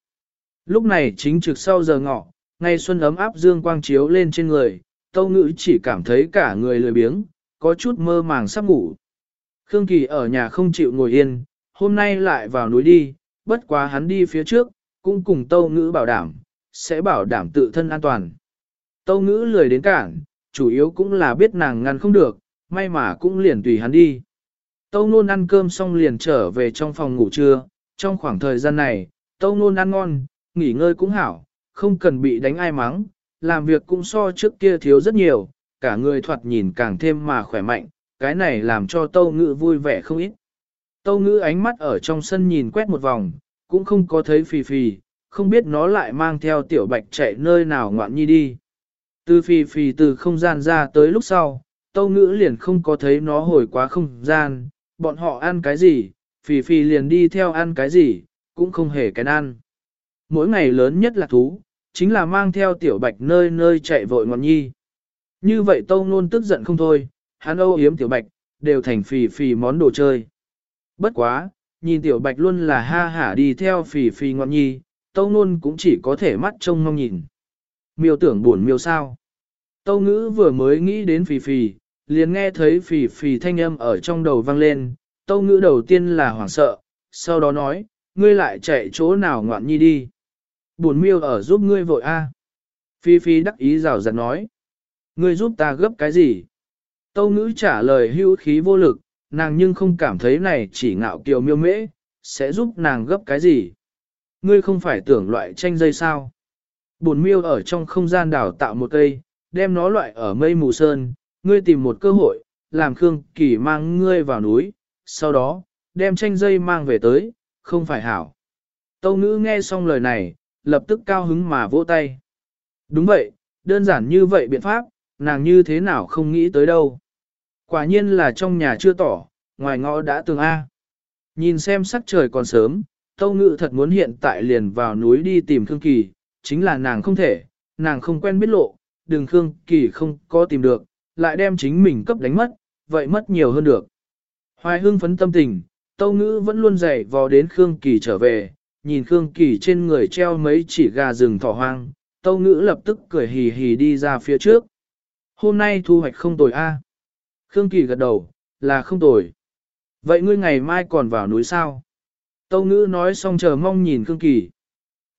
Lúc này chính trực sau giờ ngọ, ngày xuân ấm áp dương quang chiếu lên trên người, tâu ngữ chỉ cảm thấy cả người lười biếng, có chút mơ màng sắp ngủ. Khương Kỳ ở nhà không chịu ngồi yên, hôm nay lại vào núi đi, bất quá hắn đi phía trước, cũng cùng tâu ngữ bảo đảm, sẽ bảo đảm tự thân an toàn. Tâu ngữ lười đến cản, chủ yếu cũng là biết nàng ngăn không được, may mà cũng liền tùy hắn đi. Tâu nôn ăn cơm xong liền trở về trong phòng ngủ trưa, trong khoảng thời gian này, tâu nôn ăn ngon, nghỉ ngơi cũng hảo, không cần bị đánh ai mắng, làm việc cũng so trước kia thiếu rất nhiều, cả người thoạt nhìn càng thêm mà khỏe mạnh, cái này làm cho tâu ngữ vui vẻ không ít. Tâu ngữ ánh mắt ở trong sân nhìn quét một vòng, cũng không có thấy phì phì, không biết nó lại mang theo tiểu bạch chạy nơi nào ngoạn nhi đi. Từ phì phì từ không gian ra tới lúc sau, tâu ngữ liền không có thấy nó hồi quá không gian, bọn họ ăn cái gì, phì phì liền đi theo ăn cái gì, cũng không hề cái ăn. Mỗi ngày lớn nhất là thú, chính là mang theo tiểu bạch nơi nơi chạy vội ngọn nhi. Như vậy tâu nôn tức giận không thôi, hắn âu yếm tiểu bạch, đều thành phì phì món đồ chơi. Bất quá, nhìn tiểu bạch luôn là ha hả đi theo phì phì ngọn nhi, tâu nôn cũng chỉ có thể mắt trông mong nhìn. Miêu tưởng buồn miêu sao. Tâu ngữ vừa mới nghĩ đến phì phì, liền nghe thấy phì phì thanh âm ở trong đầu vang lên, tâu ngữ đầu tiên là hoảng sợ, sau đó nói, ngươi lại chạy chỗ nào ngoạn nhi đi. Buồn miêu ở giúp ngươi vội a Phi Phi đắc ý rào rạt nói. Ngươi giúp ta gấp cái gì? Tâu ngữ trả lời hưu khí vô lực, nàng nhưng không cảm thấy này chỉ ngạo kiều miêu mễ, sẽ giúp nàng gấp cái gì? Ngươi không phải tưởng loại tranh dây sao? Bồn miêu ở trong không gian đào tạo một cây, đem nó loại ở mây mù sơn, ngươi tìm một cơ hội, làm Khương Kỳ mang ngươi vào núi, sau đó, đem tranh dây mang về tới, không phải hảo. Tâu ngữ nghe xong lời này, lập tức cao hứng mà vỗ tay. Đúng vậy, đơn giản như vậy biện pháp, nàng như thế nào không nghĩ tới đâu. Quả nhiên là trong nhà chưa tỏ, ngoài ngõ đã tường A. Nhìn xem sắc trời còn sớm, Tâu Ngự thật muốn hiện tại liền vào núi đi tìm Khương Kỳ, chính là nàng không thể, nàng không quen biết lộ, đường Khương Kỳ không có tìm được, lại đem chính mình cấp đánh mất, vậy mất nhiều hơn được. Hoài hương phấn tâm tình, Tâu Ngữ vẫn luôn dậy vò đến Khương Kỳ trở về, nhìn Khương Kỳ trên người treo mấy chỉ gà rừng thỏ hoang, Tâu Ngữ lập tức cười hì hì đi ra phía trước. Hôm nay thu hoạch không tồi a Khương Kỳ gật đầu, là không tồi. Vậy ngươi ngày mai còn vào núi sao? Tâu Ngữ nói xong chờ mong nhìn Khương Kỳ.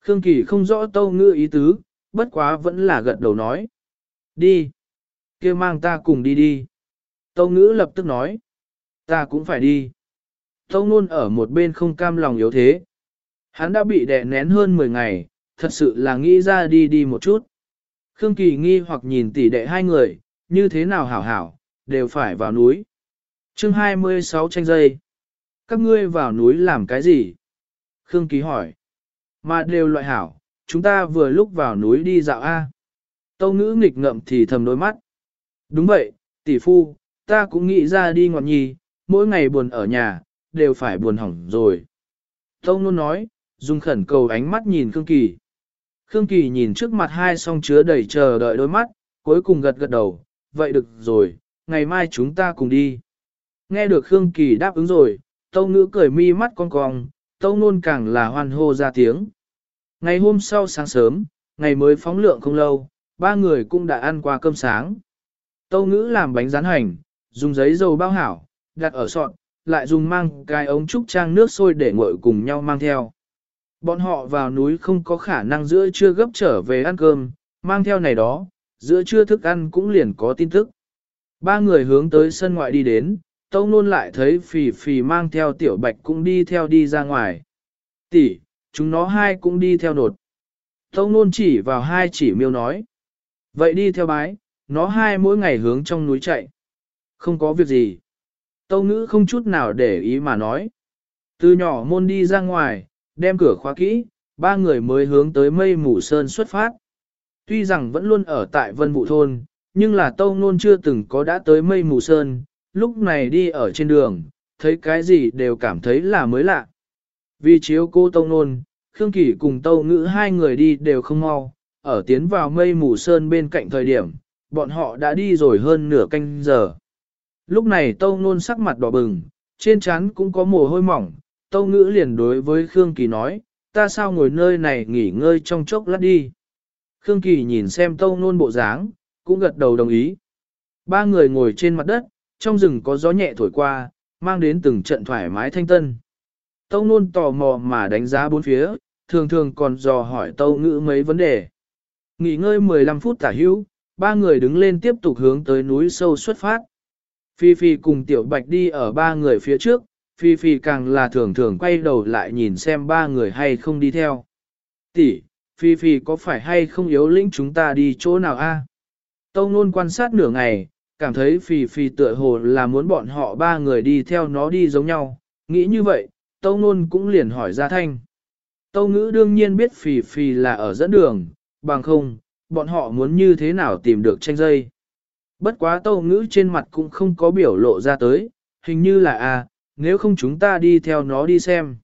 Khương Kỳ không rõ Tâu Ngữ ý tứ, bất quá vẫn là gật đầu nói. Đi. kêu mang ta cùng đi đi. Tâu Ngữ lập tức nói. Ta cũng phải đi. Tâu Nôn ở một bên không cam lòng yếu thế. Hắn đã bị đè nén hơn 10 ngày, thật sự là nghĩ ra đi đi một chút. Khương Kỳ nghi hoặc nhìn tỷ đệ hai người, như thế nào hảo hảo, đều phải vào núi. chương 26 tranh dây. Các ngươi vào núi làm cái gì? Khương Kỳ hỏi. Mà đều loại hảo, chúng ta vừa lúc vào núi đi dạo A. Tâu ngữ nghịch ngậm thì thầm đôi mắt. Đúng vậy, tỷ phu, ta cũng nghĩ ra đi ngọn nhi, mỗi ngày buồn ở nhà, đều phải buồn hỏng rồi. Tâu nôn nói, dùng khẩn cầu ánh mắt nhìn Khương Kỳ. Khương Kỳ nhìn trước mặt hai song chứa đầy chờ đợi đôi mắt, cuối cùng gật gật đầu, vậy được rồi, ngày mai chúng ta cùng đi. Nghe được Khương Kỳ đáp ứng rồi, Tâu Ngữ cười mi mắt con cong, Tâu Nôn càng là hoan hô ra tiếng. Ngày hôm sau sáng sớm, ngày mới phóng lượng không lâu, ba người cũng đã ăn qua cơm sáng. Tâu Ngữ làm bánh rán hành, dùng giấy dầu bao hảo, đặt ở sọt, lại dùng mang cái ống trúc trang nước sôi để nguội cùng nhau mang theo. Bọn họ vào núi không có khả năng giữa trưa gấp trở về ăn cơm, mang theo này đó, giữa trưa thức ăn cũng liền có tin tức. Ba người hướng tới sân ngoại đi đến, Tâu Nôn lại thấy Phì Phì mang theo Tiểu Bạch cũng đi theo đi ra ngoài. Tỷ, chúng nó hai cũng đi theo nột. Tâu Nôn chỉ vào hai chỉ miêu nói. Vậy đi theo bái, nó hai mỗi ngày hướng trong núi chạy. Không có việc gì. Tâu ngữ không chút nào để ý mà nói. Từ nhỏ môn đi ra ngoài, đem cửa khóa kỹ, ba người mới hướng tới mây mù sơn xuất phát. Tuy rằng vẫn luôn ở tại vân vụ thôn, nhưng là tâu nôn chưa từng có đã tới mây mù sơn, lúc này đi ở trên đường, thấy cái gì đều cảm thấy là mới lạ. Vì chiếu cô tâu nôn, Khương Kỳ cùng tâu ngữ hai người đi đều không mau, ở tiến vào mây mù sơn bên cạnh thời điểm, bọn họ đã đi rồi hơn nửa canh giờ. Lúc này tâu nôn sắc mặt đỏ bừng, trên trán cũng có mồ hôi mỏng, tâu ngữ liền đối với Khương Kỳ nói, ta sao ngồi nơi này nghỉ ngơi trong chốc lát đi. Khương Kỳ nhìn xem tâu nôn bộ dáng, cũng gật đầu đồng ý. Ba người ngồi trên mặt đất, trong rừng có gió nhẹ thổi qua, mang đến từng trận thoải mái thanh tân. Tâu nôn tò mò mà đánh giá bốn phía, thường thường còn dò hỏi tâu ngữ mấy vấn đề. Nghỉ ngơi 15 phút tả hữu, ba người đứng lên tiếp tục hướng tới núi sâu xuất phát. Phi Phi cùng Tiểu Bạch đi ở ba người phía trước, Phi Phi càng là thường thường quay đầu lại nhìn xem ba người hay không đi theo. Tỷ, Phi Phi có phải hay không yếu lĩnh chúng ta đi chỗ nào a? Tâu Nôn quan sát nửa ngày, cảm thấy Phì Phì tựa hồ là muốn bọn họ ba người đi theo nó đi giống nhau. Nghĩ như vậy, Tâu Nôn cũng liền hỏi ra thanh. Tâu Ngữ đương nhiên biết Phì Phì là ở dẫn đường, bằng không, bọn họ muốn như thế nào tìm được tranh dây. Bất quá Tâu Ngữ trên mặt cũng không có biểu lộ ra tới, hình như là à, nếu không chúng ta đi theo nó đi xem.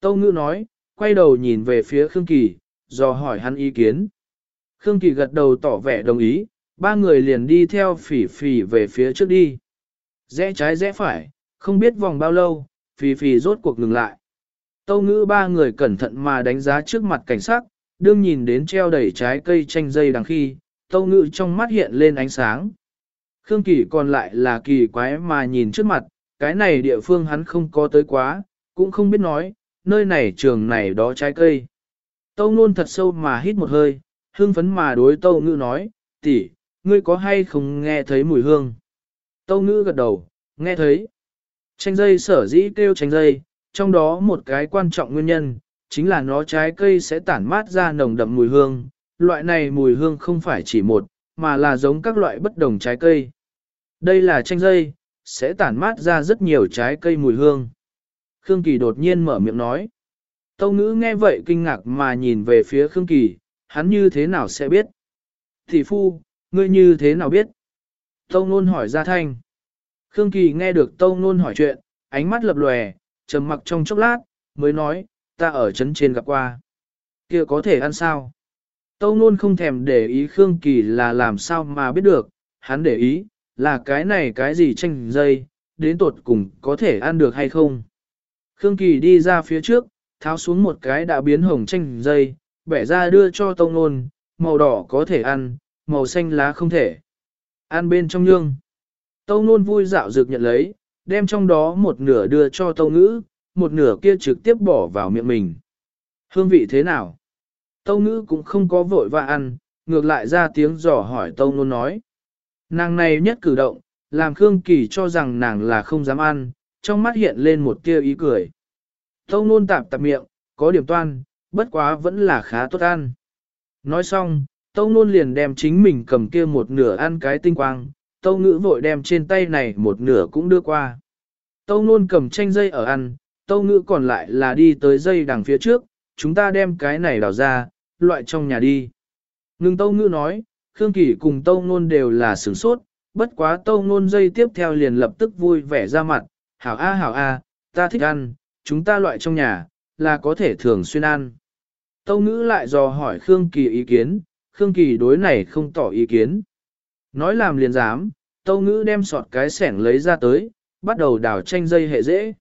Tâu Ngữ nói, quay đầu nhìn về phía Khương Kỳ, do hỏi hắn ý kiến. Khương Kỳ gật đầu tỏ vẻ đồng ý, ba người liền đi theo phỉ phỉ về phía trước đi. Rẽ trái rẽ phải, không biết vòng bao lâu, phỉ phỉ rốt cuộc ngừng lại. Tâu ngữ ba người cẩn thận mà đánh giá trước mặt cảnh sát, đương nhìn đến treo đầy trái cây chanh dây đằng khi, tâu ngữ trong mắt hiện lên ánh sáng. Khương Kỳ còn lại là kỳ quái mà nhìn trước mặt, cái này địa phương hắn không có tới quá, cũng không biết nói, nơi này trường này đó trái cây. Tâu nôn thật sâu mà hít một hơi, hương phấn mà đối tâu ngữ nói, tỷ, ngươi có hay không nghe thấy mùi hương? Tâu ngữ gật đầu, nghe thấy. Chanh dây sở dĩ kêu chanh dây, trong đó một cái quan trọng nguyên nhân, chính là nó trái cây sẽ tản mát ra nồng đậm mùi hương. Loại này mùi hương không phải chỉ một, mà là giống các loại bất đồng trái cây. Đây là chanh dây, sẽ tản mát ra rất nhiều trái cây mùi hương. Khương Kỳ đột nhiên mở miệng nói. Tâu ngữ nghe vậy kinh ngạc mà nhìn về phía Khương Kỳ, hắn như thế nào sẽ biết? Thị phu, ngươi như thế nào biết? Tâu nôn hỏi ra thanh. Khương Kỳ nghe được Tâu nôn hỏi chuyện, ánh mắt lập lòe, trầm mặc trong chốc lát, mới nói, ta ở trấn trên gặp qua. kia có thể ăn sao? Tâu nôn không thèm để ý Khương Kỳ là làm sao mà biết được, hắn để ý, là cái này cái gì tranh dây, đến tột cùng có thể ăn được hay không. Khương Kỳ đi ra phía trước, tháo xuống một cái đã biến hồng tranh dây, bẻ ra đưa cho Tâu nôn, màu đỏ có thể ăn, màu xanh lá không thể. Ăn bên trong nhương. Tâu nôn vui dạo dược nhận lấy, đem trong đó một nửa đưa cho tâu ngữ, một nửa kia trực tiếp bỏ vào miệng mình. Hương vị thế nào? Tâu ngữ cũng không có vội và ăn, ngược lại ra tiếng dò hỏi tâu nôn nói. Nàng này nhất cử động, làm Khương Kỳ cho rằng nàng là không dám ăn, trong mắt hiện lên một tia ý cười. Tâu nôn tạp tạp miệng, có điểm toan, bất quá vẫn là khá tốt ăn. Nói xong, Tâu nôn liền đem chính mình cầm kia một nửa ăn cái tinh quang, Tâu ngữ vội đem trên tay này một nửa cũng đưa qua. Tâu nôn cầm chanh dây ở ăn, Tâu ngữ còn lại là đi tới dây đằng phía trước, chúng ta đem cái này đào ra, loại trong nhà đi. Ngưng Tâu ngữ nói, Khương Kỳ cùng Tâu Nôn đều là sửng sốt, bất quá Tâu Nôn dây tiếp theo liền lập tức vui vẻ ra mặt, hảo a hảo a, ta thích ăn, chúng ta loại trong nhà, là có thể thường xuyên ăn. Tâu ngữ lại dò hỏi Khương Kỳ ý kiến, Khương Kỳ đối này không tỏ ý kiến. Nói làm liền dám, Tâu ngữ đem sọt cái sẻng lấy ra tới, bắt đầu đào tranh dây hệ dễ.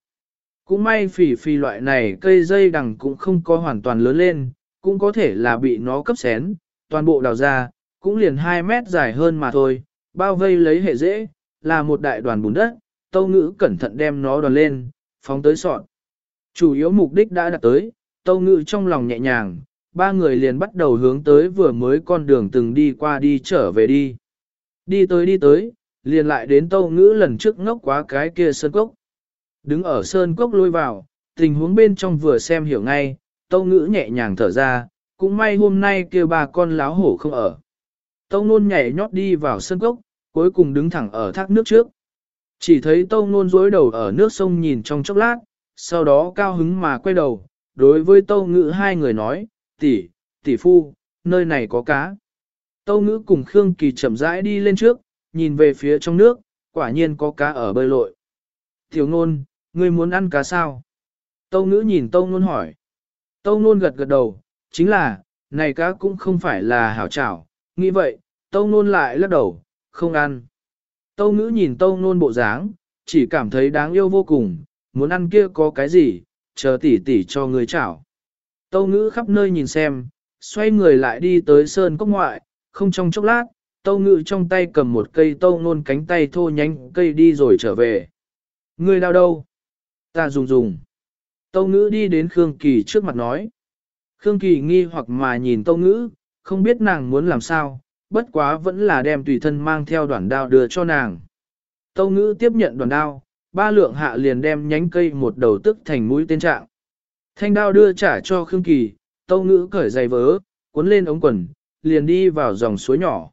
Cũng may phỉ phỉ loại này cây dây đằng cũng không có hoàn toàn lớn lên, cũng có thể là bị nó cấp xén, toàn bộ đào ra, cũng liền 2 mét dài hơn mà thôi, bao vây lấy hệ dễ, là một đại đoàn bùn đất, tâu ngữ cẩn thận đem nó đoàn lên, phóng tới sọt. Chủ yếu mục đích đã đạt tới, tâu ngữ trong lòng nhẹ nhàng, ba người liền bắt đầu hướng tới vừa mới con đường từng đi qua đi trở về đi. Đi tới đi tới, liền lại đến tâu ngữ lần trước ngốc quá cái kia sơn cốc. Đứng ở sơn cốc lôi vào, tình huống bên trong vừa xem hiểu ngay, tâu ngữ nhẹ nhàng thở ra, cũng may hôm nay kia ba con láo hổ không ở. Tâu nôn nhảy nhót đi vào sơn cốc, cuối cùng đứng thẳng ở thác nước trước. Chỉ thấy tâu nôn dối đầu ở nước sông nhìn trong chốc lát, sau đó cao hứng mà quay đầu, đối với tâu ngữ hai người nói, tỷ, tỷ phu, nơi này có cá. Tâu ngữ cùng Khương Kỳ chậm rãi đi lên trước, nhìn về phía trong nước, quả nhiên có cá ở bơi lội. Tiểu ngôn, ngươi muốn ăn cá sao? Tâu ngữ nhìn tâu ngôn hỏi. Tâu ngôn gật gật đầu, chính là, này cá cũng không phải là hảo trảo, nghĩ vậy, tâu ngôn lại lắc đầu, không ăn. Tâu ngữ nhìn tâu ngôn bộ dáng, chỉ cảm thấy đáng yêu vô cùng, muốn ăn kia có cái gì, chờ tỉ tỉ cho người chảo. Tâu ngữ khắp nơi nhìn xem, xoay người lại đi tới sơn cốc ngoại, không trong chốc lát, tâu ngữ trong tay cầm một cây tâu nôn cánh tay thô nhánh cây đi rồi trở về. Người đau đâu? Ta dùng dùng. Tâu ngữ đi đến Khương Kỳ trước mặt nói. Khương Kỳ nghi hoặc mà nhìn tâu ngữ, không biết nàng muốn làm sao, bất quá vẫn là đem tùy thân mang theo đoạn đao đưa cho nàng. Tâu ngữ tiếp nhận đoạn đao, ba lượng hạ liền đem nhánh cây một đầu tức thành mũi tên trạng. Thanh đao đưa trả cho Khương Kỳ, tâu ngữ cởi giày vớ, cuốn lên ống quần, liền đi vào dòng suối nhỏ.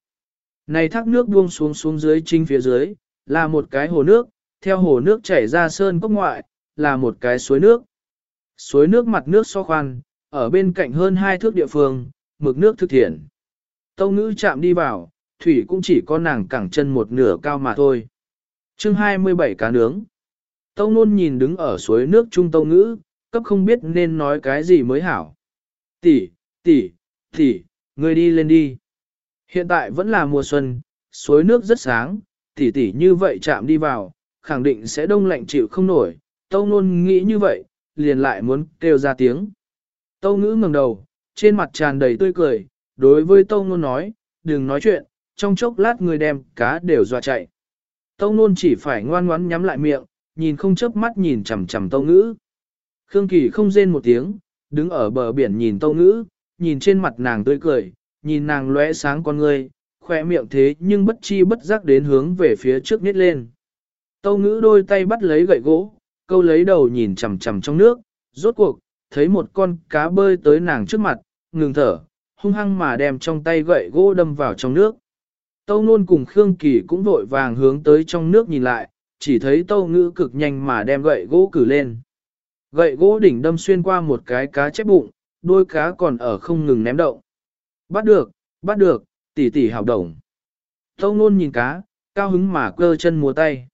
Này thác nước buông xuống xuống dưới chính phía dưới, là một cái hồ nước, theo hồ nước chảy ra sơn cốc ngoại, là một cái suối nước. Suối nước mặt nước so khoan, ở bên cạnh hơn hai thước địa phương, mực nước thực thiện. Tâu ngữ chạm đi vào, thủy cũng chỉ có nàng cẳng chân một nửa cao mà thôi. chương 27 cá nướng. Tâu nôn nhìn đứng ở suối nước trung tâu ngữ, cấp không biết nên nói cái gì mới hảo. Tỷ, tỷ, tỷ, người đi lên đi. Hiện tại vẫn là mùa xuân, suối nước rất sáng, tỷ tỷ như vậy chạm đi vào, khẳng định sẽ đông lạnh chịu không nổi. Tâu nôn nghĩ như vậy, liền lại muốn kêu ra tiếng. Tâu ngữ ngẩng đầu, trên mặt tràn đầy tươi cười, đối với Tâu nôn nói, đừng nói chuyện, trong chốc lát người đem cá đều dọa chạy. Tâu nôn chỉ phải ngoan ngoắn nhắm lại miệng, nhìn không chớp mắt nhìn chằm chằm Tâu ngữ. Khương Kỳ không rên một tiếng, đứng ở bờ biển nhìn Tâu ngữ, nhìn trên mặt nàng tươi cười, nhìn nàng lóe sáng con người, khỏe miệng thế nhưng bất chi bất giác đến hướng về phía trước nít lên. Tâu ngữ đôi tay bắt lấy gậy gỗ, câu lấy đầu nhìn chầm chầm trong nước, rốt cuộc, thấy một con cá bơi tới nàng trước mặt, ngừng thở, hung hăng mà đem trong tay gậy gỗ đâm vào trong nước. Tâu nôn cùng Khương Kỳ cũng vội vàng hướng tới trong nước nhìn lại, chỉ thấy tâu ngữ cực nhanh mà đem gậy gỗ cử lên. Gậy gỗ đỉnh đâm xuyên qua một cái cá chép bụng, đôi cá còn ở không ngừng ném động. Bắt được, bắt được, tỷ tỷ hào đồng. Tâu nôn nhìn cá, cao hứng mà cơ chân múa tay.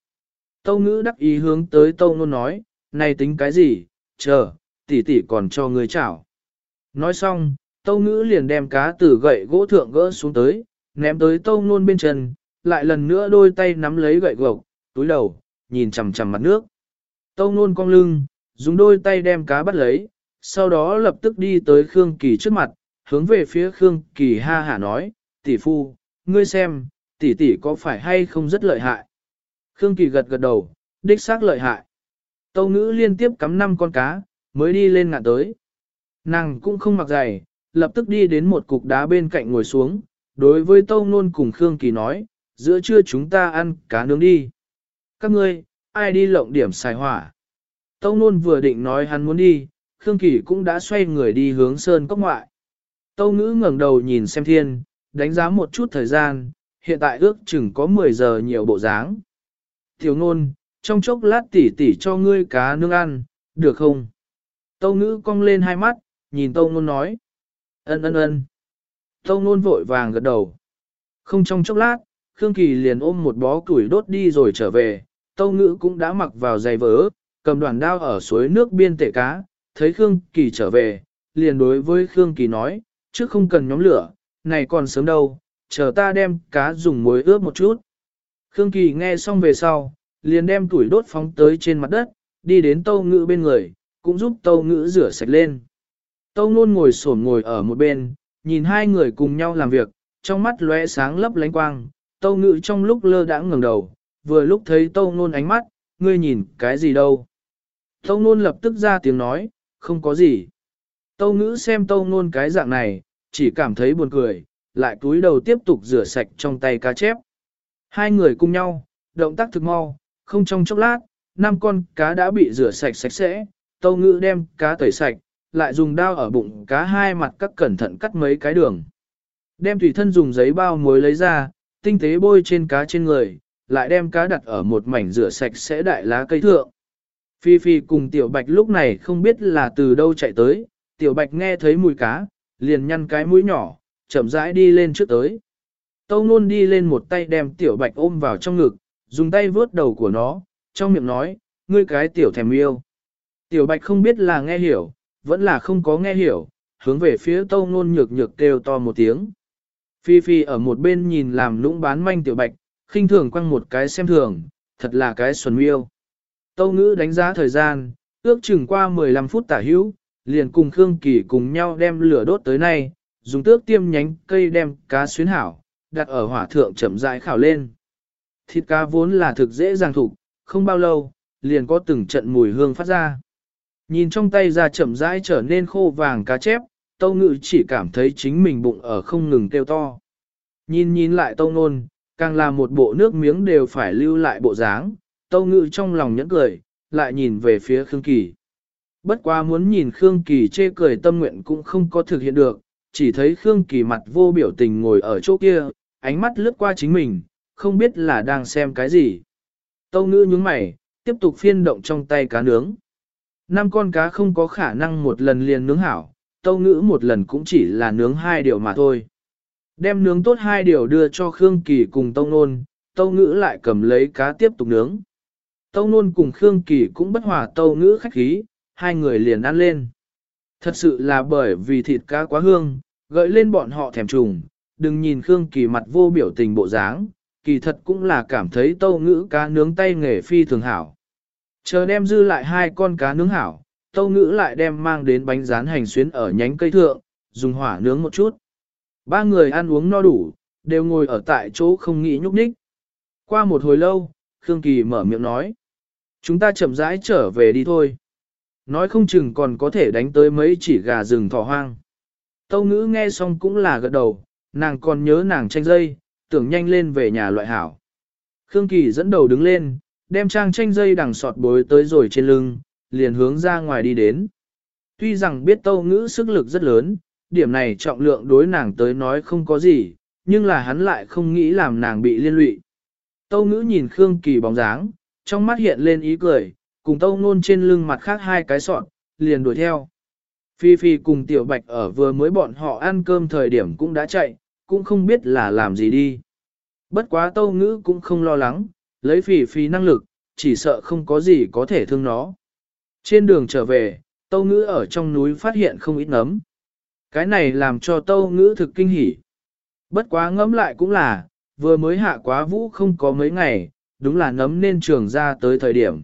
Tâu ngữ đắc ý hướng tới tâu nôn nói, này tính cái gì, chờ, tỷ tỷ còn cho người chảo. Nói xong, tâu ngữ liền đem cá từ gậy gỗ thượng gỡ xuống tới, ném tới tâu nôn bên chân, lại lần nữa đôi tay nắm lấy gậy gộc, túi đầu, nhìn chầm chầm mặt nước. Tâu nôn cong lưng, dùng đôi tay đem cá bắt lấy, sau đó lập tức đi tới Khương Kỳ trước mặt, hướng về phía Khương Kỳ ha hả nói, tỷ phu, ngươi xem, tỷ tỷ có phải hay không rất lợi hại. Khương Kỳ gật gật đầu, đích xác lợi hại. Tâu ngữ liên tiếp cắm 5 con cá, mới đi lên ngạn tới. Nàng cũng không mặc giày, lập tức đi đến một cục đá bên cạnh ngồi xuống, đối với Tâu Nôn cùng Khương Kỳ nói, giữa trưa chúng ta ăn cá nướng đi. Các ngươi, ai đi lộng điểm xài hỏa. Tâu Nôn vừa định nói hắn muốn đi, Khương Kỳ cũng đã xoay người đi hướng sơn cốc ngoại. Tâu Ngữ ngẩng đầu nhìn xem thiên, đánh giá một chút thời gian, hiện tại ước chừng có 10 giờ nhiều bộ dáng. Tiểu Nôn, trong chốc lát tỉ tỉ cho ngươi cá nướng ăn, được không? Tâu Ngữ cong lên hai mắt, nhìn Tâu Nôn nói. Ân ân ân. Tâu Nôn vội vàng gật đầu. Không trong chốc lát, Khương Kỳ liền ôm một bó củi đốt đi rồi trở về, Tâu Ngữ cũng đã mặc vào giày vỡ, cầm đoàn đao ở suối nước biên tể cá, thấy Khương Kỳ trở về, liền đối với Khương Kỳ nói, trước không cần nhóm lửa, này còn sớm đâu, chờ ta đem cá dùng muối ướp một chút. Khương Kỳ nghe xong về sau, liền đem tuổi đốt phóng tới trên mặt đất, đi đến tâu ngữ bên người, cũng giúp tâu ngữ rửa sạch lên. Tâu nôn ngồi sổn ngồi ở một bên, nhìn hai người cùng nhau làm việc, trong mắt lóe sáng lấp lánh quang, tâu ngữ trong lúc lơ đãng ngẩng đầu, vừa lúc thấy tâu nôn ánh mắt, ngươi nhìn cái gì đâu. Tâu nôn lập tức ra tiếng nói, không có gì. Tâu ngữ xem tâu nôn cái dạng này, chỉ cảm thấy buồn cười, lại cúi đầu tiếp tục rửa sạch trong tay cá chép. Hai người cùng nhau, động tác thực mau, không trong chốc lát, năm con cá đã bị rửa sạch sạch sẽ, tâu ngữ đem cá tẩy sạch, lại dùng dao ở bụng cá hai mặt cắt cẩn thận cắt mấy cái đường. Đem thủy thân dùng giấy bao muối lấy ra, tinh tế bôi trên cá trên người, lại đem cá đặt ở một mảnh rửa sạch sẽ đại lá cây thượng. Phi Phi cùng Tiểu Bạch lúc này không biết là từ đâu chạy tới, Tiểu Bạch nghe thấy mùi cá, liền nhăn cái mũi nhỏ, chậm rãi đi lên trước tới. Tâu nôn đi lên một tay đem Tiểu Bạch ôm vào trong ngực, dùng tay vướt đầu của nó, trong miệng nói, ngươi cái Tiểu thèm yêu. Tiểu Bạch không biết là nghe hiểu, vẫn là không có nghe hiểu, hướng về phía Tâu nôn nhược nhược kêu to một tiếng. Phi Phi ở một bên nhìn làm lũng bán manh Tiểu Bạch, khinh thường quăng một cái xem thường, thật là cái xuân yêu. Tâu ngữ đánh giá thời gian, ước chừng qua 15 phút tả hữu, liền cùng Khương Kỳ cùng nhau đem lửa đốt tới nay, dùng tước tiêm nhánh cây đem cá xuyến hảo, đặt ở hỏa thượng chậm rãi khảo lên. Thịt cá vốn là thực dễ dàng thục, không bao lâu, liền có từng trận mùi hương phát ra. Nhìn trong tay ra chậm rãi trở nên khô vàng cá chép, tâu ngự chỉ cảm thấy chính mình bụng ở không ngừng kêu to. Nhìn nhìn lại tâu nôn, càng là một bộ nước miếng đều phải lưu lại bộ dáng, tâu ngự trong lòng nhẫn cười, lại nhìn về phía Khương Kỳ. Bất quá muốn nhìn Khương Kỳ chê cười tâm nguyện cũng không có thực hiện được, chỉ thấy Khương Kỳ mặt vô biểu tình ngồi ở chỗ kia, ánh mắt lướt qua chính mình, không biết là đang xem cái gì. Tâu ngữ nhướng mày, tiếp tục phiên động trong tay cá nướng. Năm con cá không có khả năng một lần liền nướng hảo, tâu ngữ một lần cũng chỉ là nướng hai điều mà thôi. Đem nướng tốt hai điều đưa cho Khương Kỳ cùng tâu nôn, tâu ngữ lại cầm lấy cá tiếp tục nướng. Tâu nôn cùng Khương Kỳ cũng bất hòa tâu ngữ khách khí, hai người liền ăn lên. Thật sự là bởi vì thịt cá quá hương, gợi lên bọn họ thèm trùng, đừng nhìn Khương Kỳ mặt vô biểu tình bộ dáng, kỳ thật cũng là cảm thấy tâu ngữ cá nướng tay nghề phi thường hảo. Chờ đem dư lại hai con cá nướng hảo, tâu ngữ lại đem mang đến bánh rán hành xuyến ở nhánh cây thượng, dùng hỏa nướng một chút. Ba người ăn uống no đủ, đều ngồi ở tại chỗ không nghĩ nhúc nhích. Qua một hồi lâu, Khương Kỳ mở miệng nói. Chúng ta chậm rãi trở về đi thôi. Nói không chừng còn có thể đánh tới mấy chỉ gà rừng thỏ hoang. Tâu ngữ nghe xong cũng là gật đầu, nàng còn nhớ nàng tranh dây, tưởng nhanh lên về nhà loại hảo. Khương Kỳ dẫn đầu đứng lên, đem trang tranh dây đằng sọt bối tới rồi trên lưng, liền hướng ra ngoài đi đến. Tuy rằng biết tâu ngữ sức lực rất lớn, điểm này trọng lượng đối nàng tới nói không có gì, nhưng là hắn lại không nghĩ làm nàng bị liên lụy. Tâu ngữ nhìn Khương Kỳ bóng dáng, trong mắt hiện lên ý cười, cùng tâu ngôn trên lưng mặt khác hai cái sọt, liền đuổi theo. Phi Phi cùng Tiểu Bạch ở vừa mới bọn họ ăn cơm thời điểm cũng đã chạy, cũng không biết là làm gì đi. Bất quá tâu ngữ cũng không lo lắng, lấy Phi Phi năng lực, chỉ sợ không có gì có thể thương nó. Trên đường trở về, tâu ngữ ở trong núi phát hiện không ít nấm. Cái này làm cho tâu ngữ thực kinh hỉ. Bất quá ngấm lại cũng là, vừa mới hạ quá vũ không có mấy ngày, đúng là nấm nên trường ra tới thời điểm.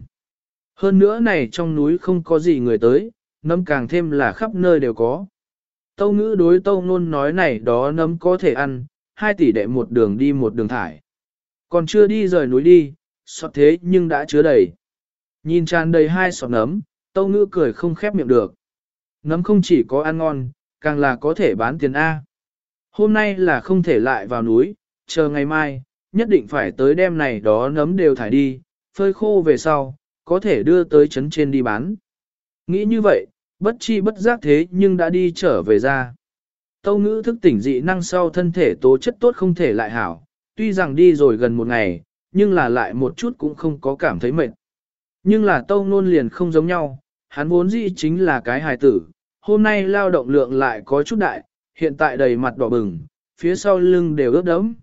Hơn nữa này trong núi không có gì người tới, nấm càng thêm là khắp nơi đều có. Tâu ngữ đối tâu luôn nói này đó nấm có thể ăn, hai tỷ đệ một đường đi một đường thải. Còn chưa đi rời núi đi, sọt thế nhưng đã chứa đầy. Nhìn tràn đầy hai sọt nấm, tâu ngữ cười không khép miệng được. Nấm không chỉ có ăn ngon, càng là có thể bán tiền A. Hôm nay là không thể lại vào núi, chờ ngày mai, nhất định phải tới đêm này đó nấm đều thải đi, phơi khô về sau, có thể đưa tới trấn trên đi bán. Nghĩ như vậy, bất chi bất giác thế nhưng đã đi trở về ra. Tâu ngữ thức tỉnh dị năng sau thân thể tố chất tốt không thể lại hảo, tuy rằng đi rồi gần một ngày, nhưng là lại một chút cũng không có cảm thấy mệt. Nhưng là tâu nôn liền không giống nhau, hắn vốn dĩ chính là cái hài tử, hôm nay lao động lượng lại có chút đại, hiện tại đầy mặt đỏ bừng, phía sau lưng đều ướt đẫm.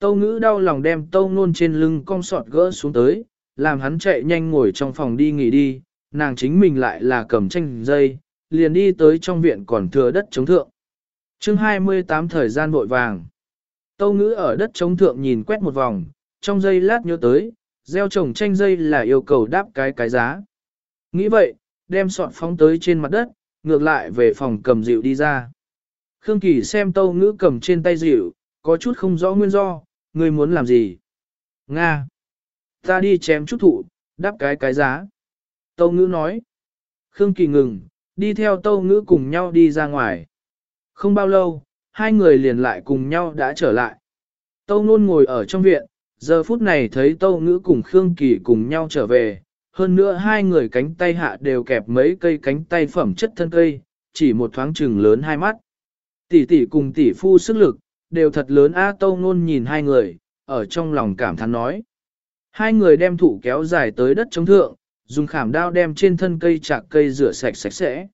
Tâu ngữ đau lòng đem tâu nôn trên lưng cong sọt gỡ xuống tới, làm hắn chạy nhanh ngồi trong phòng đi nghỉ đi, nàng chính mình lại là cầm tranh dây, liền đi tới trong viện còn thừa đất chống thượng. chương 28 thời gian vội vàng. Tâu ngữ ở đất chống thượng nhìn quét một vòng, trong giây lát nhớ tới, gieo trồng tranh dây là yêu cầu đáp cái cái giá. Nghĩ vậy, đem sọt phóng tới trên mặt đất, ngược lại về phòng cầm dịu đi ra. Khương Kỳ xem tâu ngữ cầm trên tay dịu, có chút không rõ nguyên do, ngươi muốn làm gì? Nga! Ta đi chém chút thụ, đáp cái cái giá. Tâu ngữ nói. Khương Kỳ ngừng, đi theo tâu ngữ cùng nhau đi ra ngoài. Không bao lâu, hai người liền lại cùng nhau đã trở lại. Tâu nôn ngồi ở trong viện, giờ phút này thấy tâu ngữ cùng Khương Kỳ cùng nhau trở về. Hơn nữa hai người cánh tay hạ đều kẹp mấy cây cánh tay phẩm chất thân cây, chỉ một thoáng trừng lớn hai mắt. Tỷ tỷ cùng tỷ phu sức lực, đều thật lớn A Tâu Nôn nhìn hai người, ở trong lòng cảm thán nói. Hai người đem thủ kéo dài tới đất chống thượng, dùng khảm đao đem trên thân cây chạc cây rửa sạch sạch sẽ.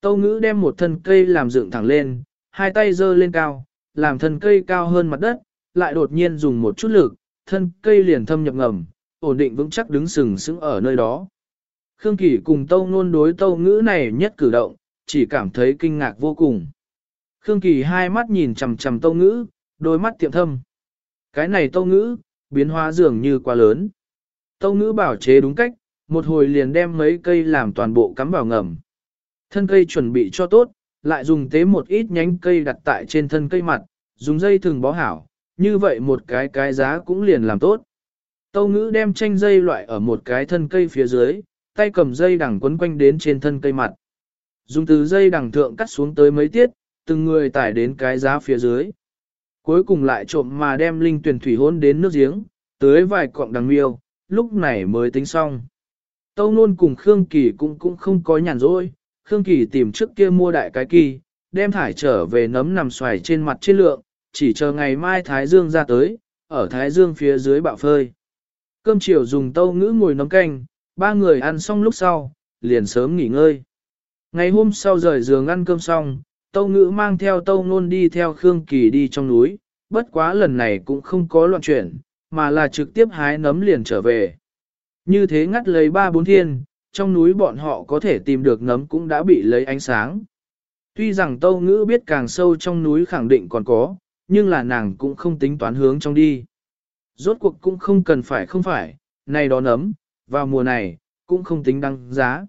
Tâu ngữ đem một thân cây làm dựng thẳng lên, hai tay giơ lên cao, làm thân cây cao hơn mặt đất, lại đột nhiên dùng một chút lực, thân cây liền thâm nhập ngầm, ổn định vững chắc đứng sừng sững ở nơi đó. Khương Kỳ cùng Tâu Nôn đối Tâu ngữ này nhất cử động, chỉ cảm thấy kinh ngạc vô cùng. Khương Kỳ hai mắt nhìn chằm chằm Tâu ngữ, đôi mắt tiệm thâm. Cái này Tâu ngữ, biến hóa dường như quá lớn. Tâu ngữ bảo chế đúng cách, một hồi liền đem mấy cây làm toàn bộ cắm vào ngầm. Thân cây chuẩn bị cho tốt, lại dùng tế một ít nhánh cây đặt tại trên thân cây mặt, dùng dây thừng bó hảo, như vậy một cái cái giá cũng liền làm tốt. Tâu ngữ đem tranh dây loại ở một cái thân cây phía dưới, tay cầm dây đằng quấn quanh đến trên thân cây mặt. Dùng từ dây đằng thượng cắt xuống tới mấy tiết, từng người tải đến cái giá phía dưới. Cuối cùng lại trộm mà đem linh tuyển thủy hôn đến nước giếng, tới vài cọng đằng miêu, lúc này mới tính xong. Tâu nôn cùng Khương Kỳ cũng cũng không có nhàn rỗi, Khương Kỳ tìm trước kia mua đại cái kỳ, đem thải trở về nấm nằm xoài trên mặt trên lượng, chỉ chờ ngày mai Thái Dương ra tới, ở Thái Dương phía dưới bạo phơi. Cơm chiều dùng tâu ngữ ngồi nấm canh, ba người ăn xong lúc sau, liền sớm nghỉ ngơi. Ngày hôm sau rời giường ăn cơm xong, tâu ngữ mang theo tâu nôn đi theo Khương Kỳ đi trong núi, bất quá lần này cũng không có loạn chuyển, mà là trực tiếp hái nấm liền trở về. Như thế ngắt lấy ba bốn thiên, trong núi bọn họ có thể tìm được nấm cũng đã bị lấy ánh sáng. Tuy rằng tâu ngữ biết càng sâu trong núi khẳng định còn có, nhưng là nàng cũng không tính toán hướng trong đi. Rốt cuộc cũng không cần phải không phải, này đó nấm, vào mùa này, cũng không tính đăng giá.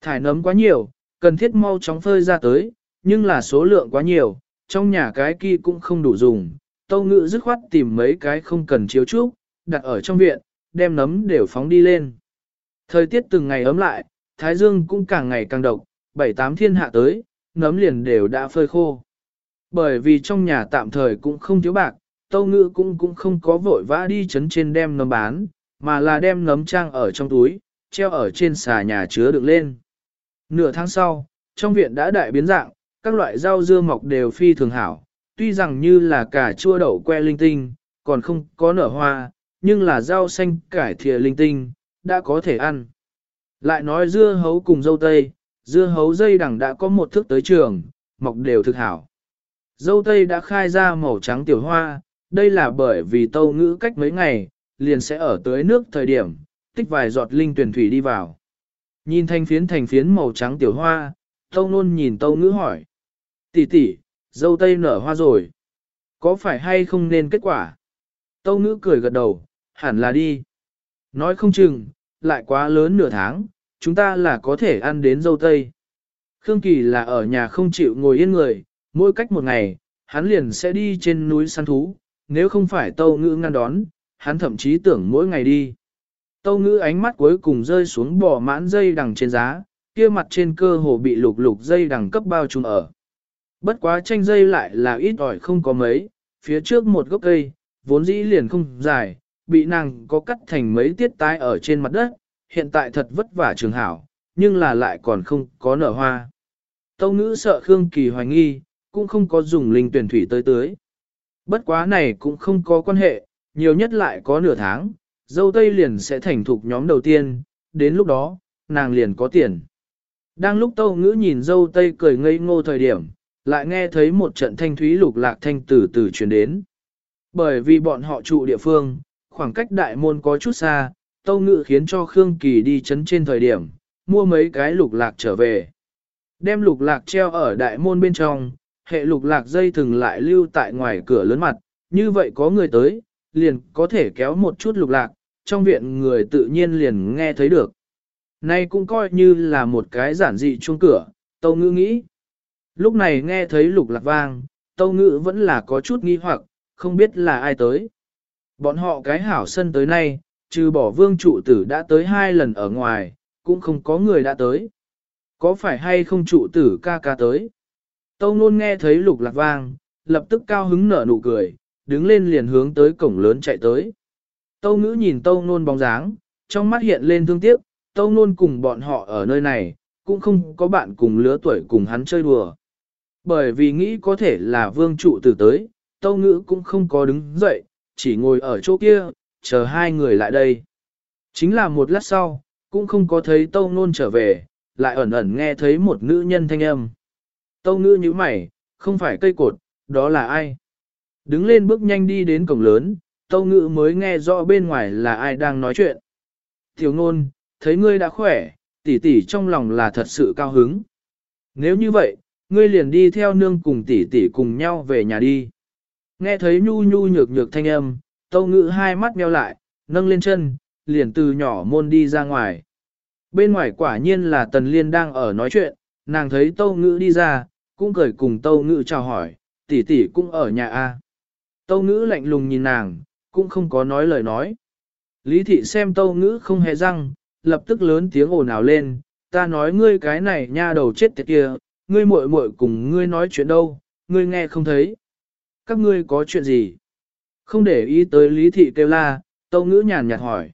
Thải nấm quá nhiều, cần thiết mau chóng phơi ra tới, nhưng là số lượng quá nhiều, trong nhà cái kia cũng không đủ dùng. Tâu ngữ dứt khoát tìm mấy cái không cần chiếu trúc, đặt ở trong viện, đem nấm đều phóng đi lên. Thời tiết từng ngày ấm lại, thái dương cũng càng ngày càng độc, bảy tám thiên hạ tới, nấm liền đều đã phơi khô. Bởi vì trong nhà tạm thời cũng không thiếu bạc, tâu ngữ cũng cũng không có vội vã đi chấn trên đem nấm bán, mà là đem nấm trang ở trong túi, treo ở trên xà nhà chứa được lên. Nửa tháng sau, trong viện đã đại biến dạng, các loại rau dưa mọc đều phi thường hảo, tuy rằng như là cả chua đậu que linh tinh, còn không có nở hoa, nhưng là rau xanh cải thìa linh tinh, đã có thể ăn. Lại nói dưa hấu cùng dâu tây, dưa hấu dây đằng đã có một thước tới trường, mọc đều thực hảo. Dâu tây đã khai ra màu trắng tiểu hoa, đây là bởi vì tâu ngữ cách mấy ngày, liền sẽ ở tới nước thời điểm, tích vài giọt linh tuyển thủy đi vào. Nhìn thanh phiến thành phiến màu trắng tiểu hoa, tâu nôn nhìn tâu ngữ hỏi tỷ tỷ, dâu tây nở hoa rồi. Có phải hay không nên kết quả? Tâu ngữ cười gật đầu, hẳn là đi. Nói không chừng, lại quá lớn nửa tháng, chúng ta là có thể ăn đến dâu tây. Khương Kỳ là ở nhà không chịu ngồi yên người, mỗi cách một ngày, hắn liền sẽ đi trên núi săn thú, nếu không phải tâu ngữ ngăn đón, hắn thậm chí tưởng mỗi ngày đi. Tâu ngữ ánh mắt cuối cùng rơi xuống bỏ mãn dây đằng trên giá, kia mặt trên cơ hồ bị lục lục dây đằng cấp bao trùm ở. Bất quá tranh dây lại là ít ỏi không có mấy, phía trước một gốc cây, vốn dĩ liền không dài, bị nàng có cắt thành mấy tiết tái ở trên mặt đất, hiện tại thật vất vả trường hảo, nhưng là lại còn không có nở hoa. Tâu ngữ sợ Khương Kỳ hoài nghi, cũng không có dùng linh tuyển thủy tới tưới. Bất quá này cũng không có quan hệ, nhiều nhất lại có nửa tháng, dâu tây liền sẽ thành thục nhóm đầu tiên, đến lúc đó, nàng liền có tiền. Đang lúc tâu ngữ nhìn dâu tây cười ngây ngô thời điểm, lại nghe thấy một trận thanh thúy lục lạc thanh từ từ truyền đến. Bởi vì bọn họ trụ địa phương, khoảng cách đại môn có chút xa, tâu ngữ khiến cho Khương Kỳ đi chấn trên thời điểm, mua mấy cái lục lạc trở về. Đem lục lạc treo ở đại môn bên trong, hệ lục lạc dây thừng lại lưu tại ngoài cửa lớn mặt, như vậy có người tới, liền có thể kéo một chút lục lạc, trong viện người tự nhiên liền nghe thấy được. Nay cũng coi như là một cái giản dị chuông cửa, tâu ngữ nghĩ. Lúc này nghe thấy lục lạc vang, tâu ngữ vẫn là có chút nghi hoặc, không biết là ai tới. Bọn họ cái hảo sân tới nay, trừ bỏ vương trụ tử đã tới hai lần ở ngoài, cũng không có người đã tới. Có phải hay không trụ tử ca ca tới? Tâu nôn nghe thấy lục lạc vang, lập tức cao hứng nở nụ cười, đứng lên liền hướng tới cổng lớn chạy tới. Tâu ngữ nhìn tâu nôn bóng dáng, trong mắt hiện lên thương tiếc, tâu nôn cùng bọn họ ở nơi này, cũng không có bạn cùng lứa tuổi cùng hắn chơi đùa. Bởi vì nghĩ có thể là vương trụ từ tới, tâu ngữ cũng không có đứng dậy, chỉ ngồi ở chỗ kia, chờ hai người lại đây. Chính là một lát sau, cũng không có thấy tâu nôn trở về, lại ẩn ẩn nghe thấy một nữ nhân thanh âm. Tâu ngữ như mày, không phải cây cột, đó là ai? Đứng lên bước nhanh đi đến cổng lớn, tâu ngữ mới nghe rõ bên ngoài là ai đang nói chuyện. Tiểu ngôn, thấy ngươi đã khỏe, tỷ tỷ trong lòng là thật sự cao hứng. Nếu như vậy, ngươi liền đi theo nương cùng tỷ tỷ cùng nhau về nhà đi. Nghe thấy nhu nhu nhược nhược thanh âm, tâu ngữ hai mắt mèo lại, nâng lên chân, liền từ nhỏ môn đi ra ngoài. Bên ngoài quả nhiên là tần liên đang ở nói chuyện, nàng thấy tâu ngữ đi ra, cũng cười cùng tâu ngữ chào hỏi, tỷ tỷ cũng ở nhà a Tâu ngữ lạnh lùng nhìn nàng, cũng không có nói lời nói. Lý thị xem tâu ngữ không hề răng, lập tức lớn tiếng ồn ào lên, ta nói ngươi cái này nha đầu chết tiệt kia, ngươi muội muội cùng ngươi nói chuyện đâu, ngươi nghe không thấy. Các ngươi có chuyện gì? Không để ý tới lý thị kêu la, tâu ngữ nhàn nhạt hỏi.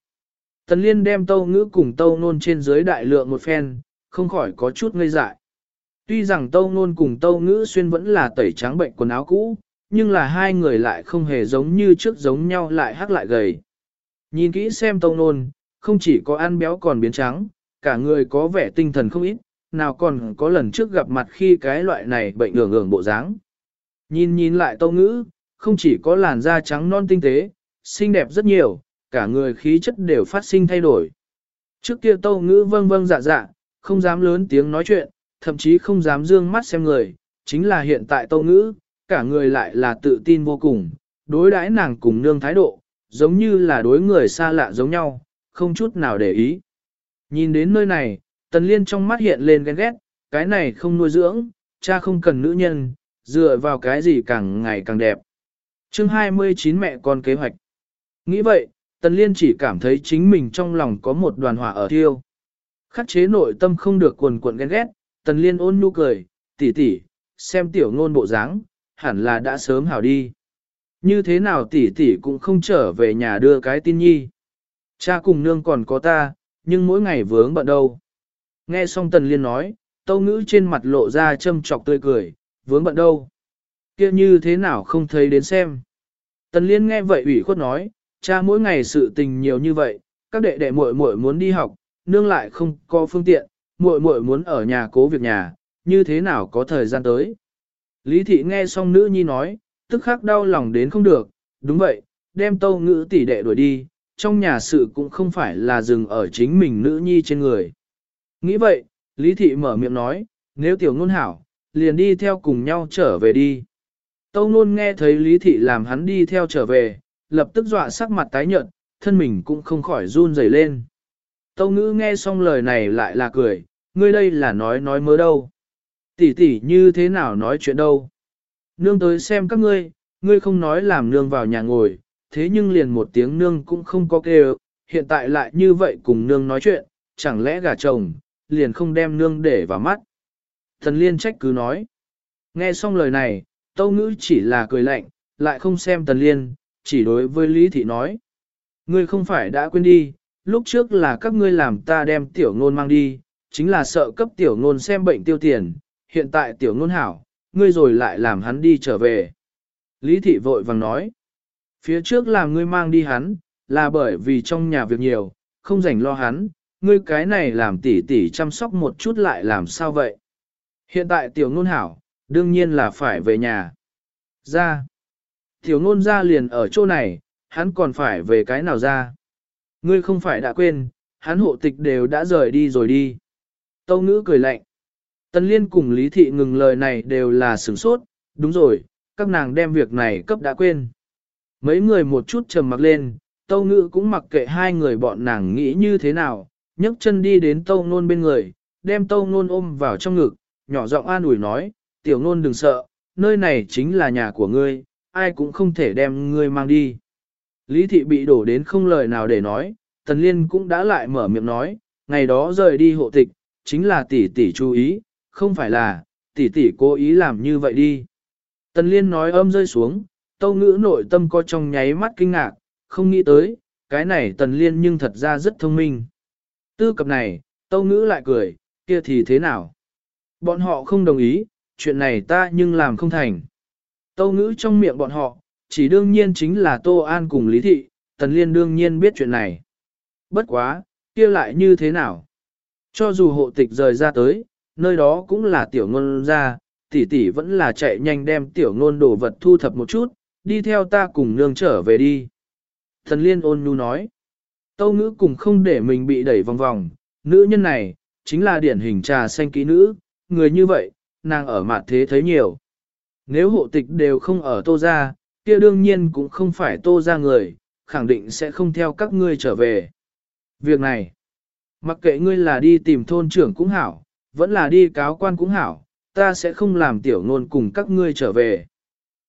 Tần liên đem tâu ngữ cùng tâu nôn trên dưới đại lượng một phen, không khỏi có chút ngây dại. Tuy rằng tâu nôn cùng tâu ngữ xuyên vẫn là tẩy trắng bệnh quần áo cũ, nhưng là hai người lại không hề giống như trước giống nhau lại hắc lại gầy. Nhìn kỹ xem tâu nôn, không chỉ có ăn béo còn biến trắng, cả người có vẻ tinh thần không ít, nào còn có lần trước gặp mặt khi cái loại này bệnh ngưỡng ngưỡng bộ dáng. Nhìn nhìn lại tâu ngữ, không chỉ có làn da trắng non tinh tế, xinh đẹp rất nhiều, cả người khí chất đều phát sinh thay đổi. Trước kia tâu ngữ vâng vâng dạ dạ, không dám lớn tiếng nói chuyện, thậm chí không dám dương mắt xem người, chính là hiện tại tâu ngữ, cả người lại là tự tin vô cùng, đối đãi nàng cùng nương thái độ, giống như là đối người xa lạ giống nhau, không chút nào để ý. Nhìn đến nơi này, tần liên trong mắt hiện lên ghen ghét, cái này không nuôi dưỡng, cha không cần nữ nhân, dựa vào cái gì càng ngày càng đẹp. chương 29 mẹ con kế hoạch. Nghĩ vậy, tần liên chỉ cảm thấy chính mình trong lòng có một đoàn hỏa ở thiêu. Khắc chế nội tâm không được cuồn cuộn ghen ghét, tần liên ôn nhu cười, tỷ tỷ, xem tiểu ngôn bộ dáng, hẳn là đã sớm hảo đi. Như thế nào tỷ tỷ cũng không trở về nhà đưa cái tin nhi. Cha cùng nương còn có ta, nhưng mỗi ngày vướng bận đâu. Nghe xong tần liên nói, tâu ngữ trên mặt lộ ra châm trọc tươi cười, vướng bận đâu. kia như thế nào không thấy đến xem. Tần liên nghe vậy ủy khuất nói, cha mỗi ngày sự tình nhiều như vậy, các đệ đệ muội muội muốn đi học, nương lại không có phương tiện, muội muội muốn ở nhà cố việc nhà, như thế nào có thời gian tới. Lý thị nghe xong nữ nhi nói, tức khắc đau lòng đến không được, đúng vậy, đem tâu ngữ tỷ đệ đuổi đi, trong nhà sự cũng không phải là dừng ở chính mình nữ nhi trên người. Nghĩ vậy, Lý thị mở miệng nói, nếu tiểu ngôn hảo, liền đi theo cùng nhau trở về đi. Tâu ngôn nghe thấy Lý thị làm hắn đi theo trở về, lập tức dọa sắc mặt tái nhợt, thân mình cũng không khỏi run rẩy lên. Tâu ngữ nghe xong lời này lại là cười, ngươi đây là nói nói mớ đâu. Tỷ tỷ như thế nào nói chuyện đâu. Nương tới xem các ngươi, ngươi không nói làm nương vào nhà ngồi, thế nhưng liền một tiếng nương cũng không có kêu, hiện tại lại như vậy cùng nương nói chuyện, chẳng lẽ gà chồng, liền không đem nương để vào mắt. Thần liên trách cứ nói. Nghe xong lời này, tâu ngữ chỉ là cười lạnh, lại không xem tần liên, chỉ đối với Lý Thị nói. Ngươi không phải đã quên đi, lúc trước là các ngươi làm ta đem tiểu ngôn mang đi, chính là sợ cấp tiểu ngôn xem bệnh tiêu tiền, hiện tại tiểu ngôn hảo, ngươi rồi lại làm hắn đi trở về. Lý thị vội vàng nói, phía trước làm ngươi mang đi hắn, là bởi vì trong nhà việc nhiều, không rảnh lo hắn, ngươi cái này làm tỉ tỉ chăm sóc một chút lại làm sao vậy. Hiện tại tiểu ngôn hảo, đương nhiên là phải về nhà. Ra. Tiểu ngôn ra liền ở chỗ này, hắn còn phải về cái nào ra. Ngươi không phải đã quên, hắn hộ tịch đều đã rời đi rồi đi. Tâu ngữ cười lạnh. Tần Liên cùng Lý Thị ngừng lời này đều là sửng sốt, đúng rồi, các nàng đem việc này cấp đã quên. Mấy người một chút trầm mặc lên, Tâu Ngữ cũng mặc kệ hai người bọn nàng nghĩ như thế nào, nhấc chân đi đến Tâu Nôn bên người, đem Tâu Nôn ôm vào trong ngực, nhỏ giọng an ủi nói, tiểu Nôn đừng sợ, nơi này chính là nhà của ngươi, ai cũng không thể đem ngươi mang đi. Lý Thị bị đổ đến không lời nào để nói, Tần Liên cũng đã lại mở miệng nói, ngày đó rời đi hộ tịch, chính là tỷ tỷ chú ý, không phải là, tỷ tỷ cố ý làm như vậy đi. Tần Liên nói âm rơi xuống, tâu ngữ nội tâm có trong nháy mắt kinh ngạc, không nghĩ tới, cái này Tần Liên nhưng thật ra rất thông minh. Tư cập này, tâu ngữ lại cười, kia thì thế nào? Bọn họ không đồng ý, chuyện này ta nhưng làm không thành. Tâu ngữ trong miệng bọn họ, chỉ đương nhiên chính là Tô An cùng Lý Thị, Tần Liên đương nhiên biết chuyện này. Bất quá, kia lại như thế nào? Cho dù hộ tịch rời ra tới, nơi đó cũng là tiểu ngôn ra, tỷ tỷ vẫn là chạy nhanh đem tiểu ngôn đồ vật thu thập một chút, đi theo ta cùng nương trở về đi. Thần liên ôn nhu nói, tâu ngữ cùng không để mình bị đẩy vòng vòng, nữ nhân này, chính là điển hình trà xanh kỹ nữ, người như vậy, nàng ở mặt thế thấy nhiều. Nếu hộ tịch đều không ở tô ra, kia đương nhiên cũng không phải tô ra người, khẳng định sẽ không theo các ngươi trở về. Việc này, mặc kệ ngươi là đi tìm thôn trưởng cũng hảo, vẫn là đi cáo quan cũng hảo, ta sẽ không làm tiểu ngôn cùng các ngươi trở về.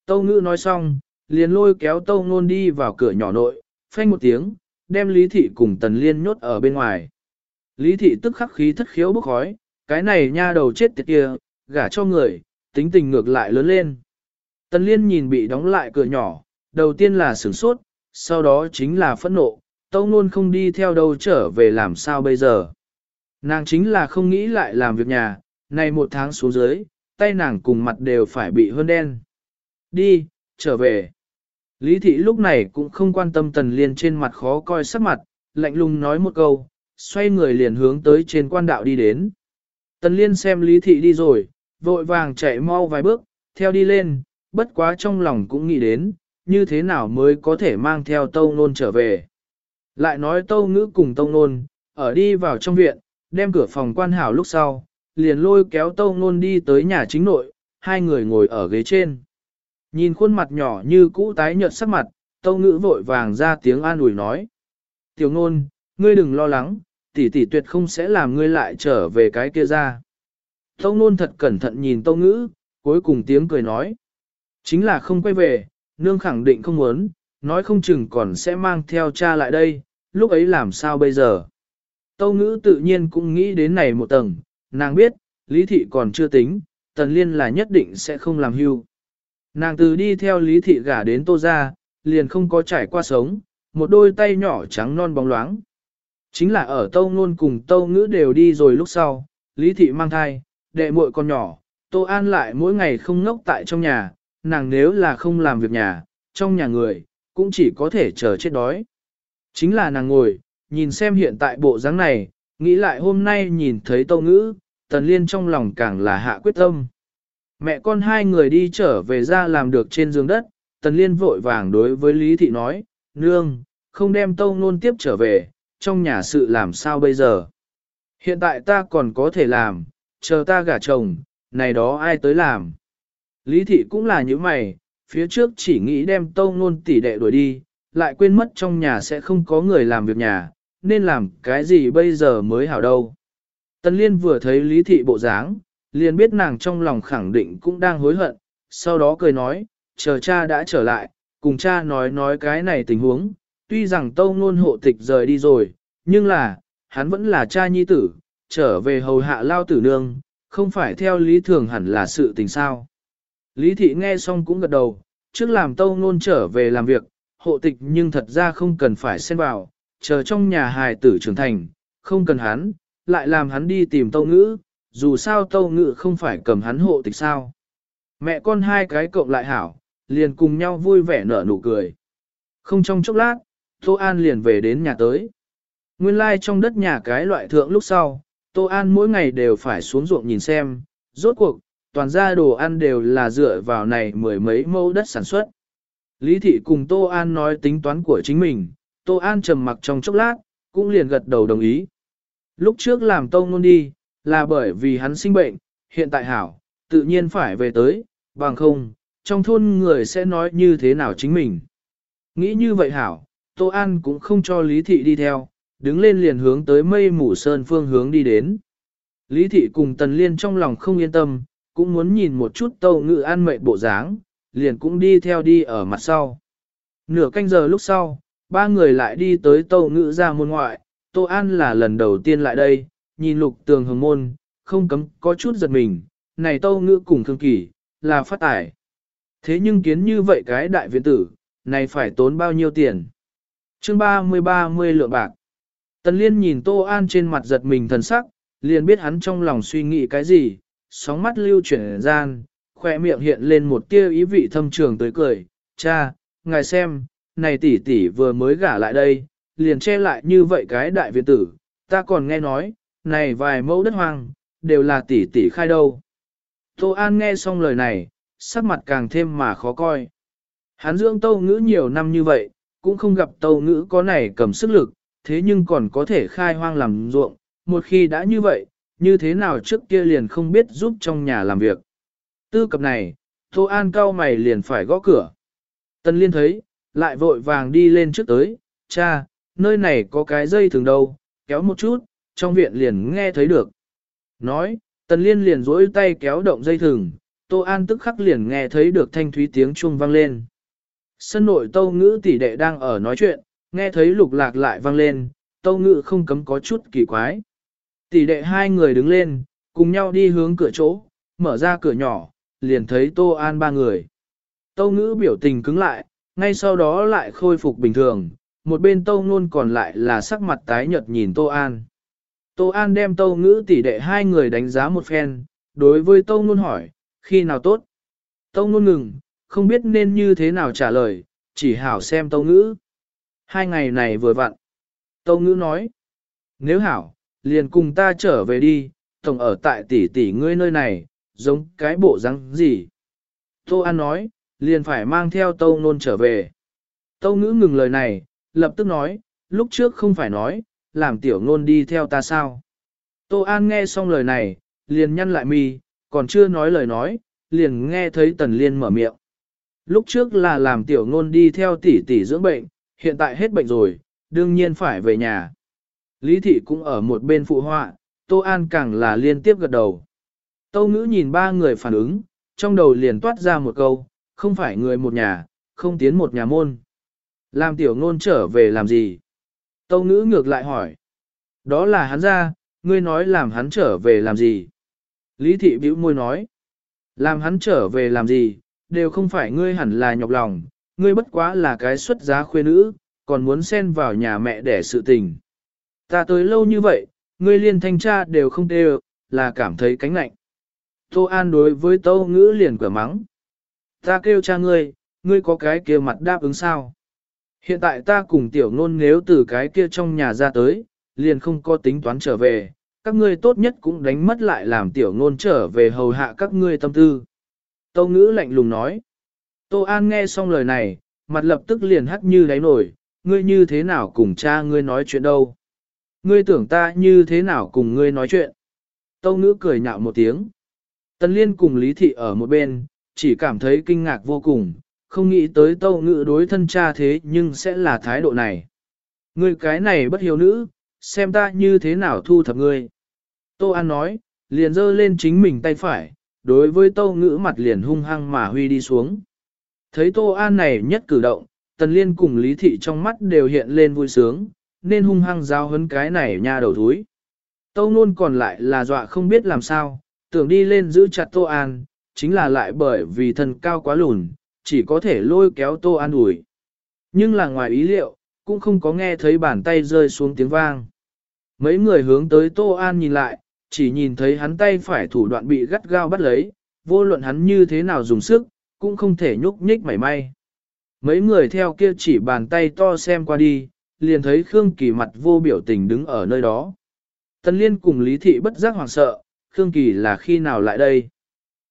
Tâu ngữ nói xong, liền lôi kéo tâu ngôn đi vào cửa nhỏ nội, phanh một tiếng, đem lý thị cùng tần liên nhốt ở bên ngoài. Lý thị tức khắc khí thất khiếu bốc khói, cái này nha đầu chết tiệt kia, gả cho người, tính tình ngược lại lớn lên. Tần liên nhìn bị đóng lại cửa nhỏ, đầu tiên là sửng sốt, sau đó chính là phẫn nộ, tâu luôn không đi theo đâu trở về làm sao bây giờ. Nàng chính là không nghĩ lại làm việc nhà, này một tháng xuống dưới, tay nàng cùng mặt đều phải bị hơn đen. Đi, trở về. Lý thị lúc này cũng không quan tâm tần liên trên mặt khó coi sắc mặt, lạnh lùng nói một câu, xoay người liền hướng tới trên quan đạo đi đến. Tần liên xem lý thị đi rồi, vội vàng chạy mau vài bước, theo đi lên, bất quá trong lòng cũng nghĩ đến, như thế nào mới có thể mang theo tâu nôn trở về. Lại nói tâu ngữ cùng tâu nôn, ở đi vào trong viện, đem cửa phòng quan hảo lúc sau, liền lôi kéo tâu nôn đi tới nhà chính nội, hai người ngồi ở ghế trên. Nhìn khuôn mặt nhỏ như cũ tái nhợt sắc mặt, tâu ngữ vội vàng ra tiếng an ủi nói. Tiểu nôn, ngươi đừng lo lắng, tỷ tỷ tuyệt không sẽ làm ngươi lại trở về cái kia ra. Tâu nôn thật cẩn thận nhìn tâu ngữ, cuối cùng tiếng cười nói. Chính là không quay về, nương khẳng định không muốn, nói không chừng còn sẽ mang theo cha lại đây, lúc ấy làm sao bây giờ. Tâu ngữ tự nhiên cũng nghĩ đến này một tầng, nàng biết, lý thị còn chưa tính, tần liên là nhất định sẽ không làm hưu. Nàng từ đi theo lý thị gả đến tô ra, liền không có trải qua sống, một đôi tay nhỏ trắng non bóng loáng. Chính là ở tâu ngôn cùng tâu ngữ đều đi rồi lúc sau, lý thị mang thai, đệ muội con nhỏ, tô an lại mỗi ngày không ngốc tại trong nhà, nàng nếu là không làm việc nhà, trong nhà người, cũng chỉ có thể chờ chết đói. Chính là nàng ngồi, nhìn xem hiện tại bộ dáng này, nghĩ lại hôm nay nhìn thấy tâu ngữ, tần liên trong lòng càng là hạ quyết tâm. Mẹ con hai người đi trở về ra làm được trên giường đất, tần liên vội vàng đối với Lý Thị nói, Nương, không đem tâu nôn tiếp trở về, trong nhà sự làm sao bây giờ. Hiện tại ta còn có thể làm, chờ ta gả chồng, này đó ai tới làm. Lý Thị cũng là như mày, phía trước chỉ nghĩ đem tâu nôn tỷ đệ đuổi đi, lại quên mất trong nhà sẽ không có người làm việc nhà, nên làm cái gì bây giờ mới hảo đâu. Tần Liên vừa thấy Lý Thị bộ dáng, liền biết nàng trong lòng khẳng định cũng đang hối hận, sau đó cười nói, chờ cha đã trở lại, cùng cha nói nói cái này tình huống, tuy rằng tâu ngôn hộ tịch rời đi rồi, nhưng là, hắn vẫn là cha nhi tử, trở về hầu hạ lao tử nương, không phải theo lý thường hẳn là sự tình sao. Lý thị nghe xong cũng gật đầu, trước làm tâu ngôn trở về làm việc, hộ tịch nhưng thật ra không cần phải xen vào, chờ trong nhà hài tử trưởng thành, không cần hắn, lại làm hắn đi tìm tâu ngữ, dù sao tâu ngự không phải cầm hắn hộ tịch sao. Mẹ con hai cái cộng lại hảo, liền cùng nhau vui vẻ nở nụ cười. Không trong chốc lát, Tô An liền về đến nhà tới. Nguyên lai like trong đất nhà cái loại thượng lúc sau, Tô An mỗi ngày đều phải xuống ruộng nhìn xem, rốt cuộc, toàn gia đồ ăn đều là dựa vào này mười mấy mẫu đất sản xuất. Lý thị cùng Tô An nói tính toán của chính mình, Tô An trầm mặc trong chốc lát, cũng liền gật đầu đồng ý. Lúc trước làm tông luôn đi, là bởi vì hắn sinh bệnh, hiện tại hảo, tự nhiên phải về tới, bằng không, trong thôn người sẽ nói như thế nào chính mình. Nghĩ như vậy hảo, Tô An cũng không cho Lý Thị đi theo, đứng lên liền hướng tới mây mù sơn phương hướng đi đến. Lý Thị cùng Tần Liên trong lòng không yên tâm, cũng muốn nhìn một chút tô ngự an mệnh bộ dáng, liền cũng đi theo đi ở mặt sau. Nửa canh giờ lúc sau, ba người lại đi tới tô ngự ra môn ngoại, Tô An là lần đầu tiên lại đây, nhìn lục tường hồng môn, không cấm có chút giật mình, này tâu ngữ cùng thương kỳ, là phát tải. Thế nhưng kiến như vậy cái đại viện tử, này phải tốn bao nhiêu tiền? chương 30-30 lượng bạc. Tần Liên nhìn Tô An trên mặt giật mình thần sắc, liền biết hắn trong lòng suy nghĩ cái gì, sóng mắt lưu chuyển gian, khỏe miệng hiện lên một tia ý vị thâm trường tới cười, cha, ngài xem, này tỷ tỷ vừa mới gả lại đây, liền che lại như vậy cái đại viện tử, ta còn nghe nói, này vài mẫu đất hoang, đều là tỷ tỷ khai đâu. Tô An nghe xong lời này, sắc mặt càng thêm mà khó coi. Hắn dưỡng tâu ngữ nhiều năm như vậy, cũng không gặp tâu ngữ có này cầm sức lực, thế nhưng còn có thể khai hoang làm ruộng, một khi đã như vậy, như thế nào trước kia liền không biết giúp trong nhà làm việc. Tư cập này, Tô An cao mày liền phải gõ cửa. Tân Liên thấy, lại vội vàng đi lên trước tới, cha, nơi này có cái dây thường đâu, kéo một chút, trong viện liền nghe thấy được. Nói, Tần Liên liền rỗi tay kéo động dây thừng, Tô An tức khắc liền nghe thấy được thanh thúy tiếng chuông vang lên. Sân nội Tâu Ngữ tỷ đệ đang ở nói chuyện, nghe thấy lục lạc lại vang lên, Tâu Ngữ không cấm có chút kỳ quái. Tỷ đệ hai người đứng lên, cùng nhau đi hướng cửa chỗ, mở ra cửa nhỏ, liền thấy Tô An ba người. Tâu Ngữ biểu tình cứng lại, ngay sau đó lại khôi phục bình thường, một bên Tâu Nôn còn lại là sắc mặt tái nhợt nhìn Tô An. Tô An đem Tâu Ngữ tỷ đệ hai người đánh giá một phen, đối với Tâu Nôn hỏi, khi nào tốt? Tâu Nôn ngừng, không biết nên như thế nào trả lời, chỉ hảo xem Tâu Ngữ. Hai ngày này vừa vặn. Tâu Ngữ nói, nếu hảo, liền cùng ta trở về đi, tổng ở tại tỷ tỷ ngươi nơi này, giống cái bộ răng gì. Tô An nói, liền phải mang theo Tâu Nôn trở về. Tâu Ngữ ngừng lời này, lập tức nói, lúc trước không phải nói, làm tiểu ngôn đi theo ta sao. Tô An nghe xong lời này, liền nhăn lại mi, còn chưa nói lời nói, liền nghe thấy Tần Liên mở miệng. Lúc trước là làm tiểu ngôn đi theo tỷ tỷ dưỡng bệnh, hiện tại hết bệnh rồi, đương nhiên phải về nhà. Lý thị cũng ở một bên phụ họa, Tô An càng là liên tiếp gật đầu. Tâu ngữ nhìn ba người phản ứng, trong đầu liền toát ra một câu, không phải người một nhà, không tiến một nhà môn. Làm tiểu ngôn trở về làm gì? Tâu ngữ ngược lại hỏi. Đó là hắn ra, ngươi nói làm hắn trở về làm gì? Lý thị bĩu môi nói. Làm hắn trở về làm gì, đều không phải ngươi hẳn là nhọc lòng, ngươi bất quá là cái xuất giá khuê nữ, còn muốn xen vào nhà mẹ để sự tình. Ta tới lâu như vậy, ngươi liên thanh tra đều không đều, là cảm thấy cánh lạnh. Tô An đối với tâu ngữ liền quả mắng. Ta kêu cha ngươi, ngươi có cái kia mặt đáp ứng sao? Hiện tại ta cùng tiểu ngôn nếu từ cái kia trong nhà ra tới, liền không có tính toán trở về, các ngươi tốt nhất cũng đánh mất lại làm tiểu ngôn trở về hầu hạ các ngươi tâm tư. Tâu ngữ lạnh lùng nói. Tô An nghe xong lời này, mặt lập tức liền hắt như đáy nổi, ngươi như thế nào cùng cha ngươi nói chuyện đâu. Ngươi tưởng ta như thế nào cùng ngươi nói chuyện. Tâu ngữ cười nhạo một tiếng. Tân liên cùng Lý Thị ở một bên, chỉ cảm thấy kinh ngạc vô cùng, không nghĩ tới tâu ngự đối thân cha thế nhưng sẽ là thái độ này. Ngươi cái này bất hiếu nữ, xem ta như thế nào thu thập ngươi. Tô An nói, liền dơ lên chính mình tay phải, đối với tâu ngữ mặt liền hung hăng mà huy đi xuống. Thấy Tô An này nhất cử động, Tần Liên cùng Lý Thị trong mắt đều hiện lên vui sướng, nên hung hăng giao hấn cái này nha đầu thúi. Tâu nôn còn lại là dọa không biết làm sao, tưởng đi lên giữ chặt Tô An, chính là lại bởi vì thân cao quá lùn, chỉ có thể lôi kéo Tô An ủi. Nhưng là ngoài ý liệu, cũng không có nghe thấy bàn tay rơi xuống tiếng vang. Mấy người hướng tới Tô An nhìn lại, chỉ nhìn thấy hắn tay phải thủ đoạn bị gắt gao bắt lấy, vô luận hắn như thế nào dùng sức, cũng không thể nhúc nhích mảy may. Mấy người theo kia chỉ bàn tay to xem qua đi, liền thấy Khương Kỳ mặt vô biểu tình đứng ở nơi đó. Tân Liên cùng Lý Thị bất giác hoảng sợ, Khương Kỳ là khi nào lại đây?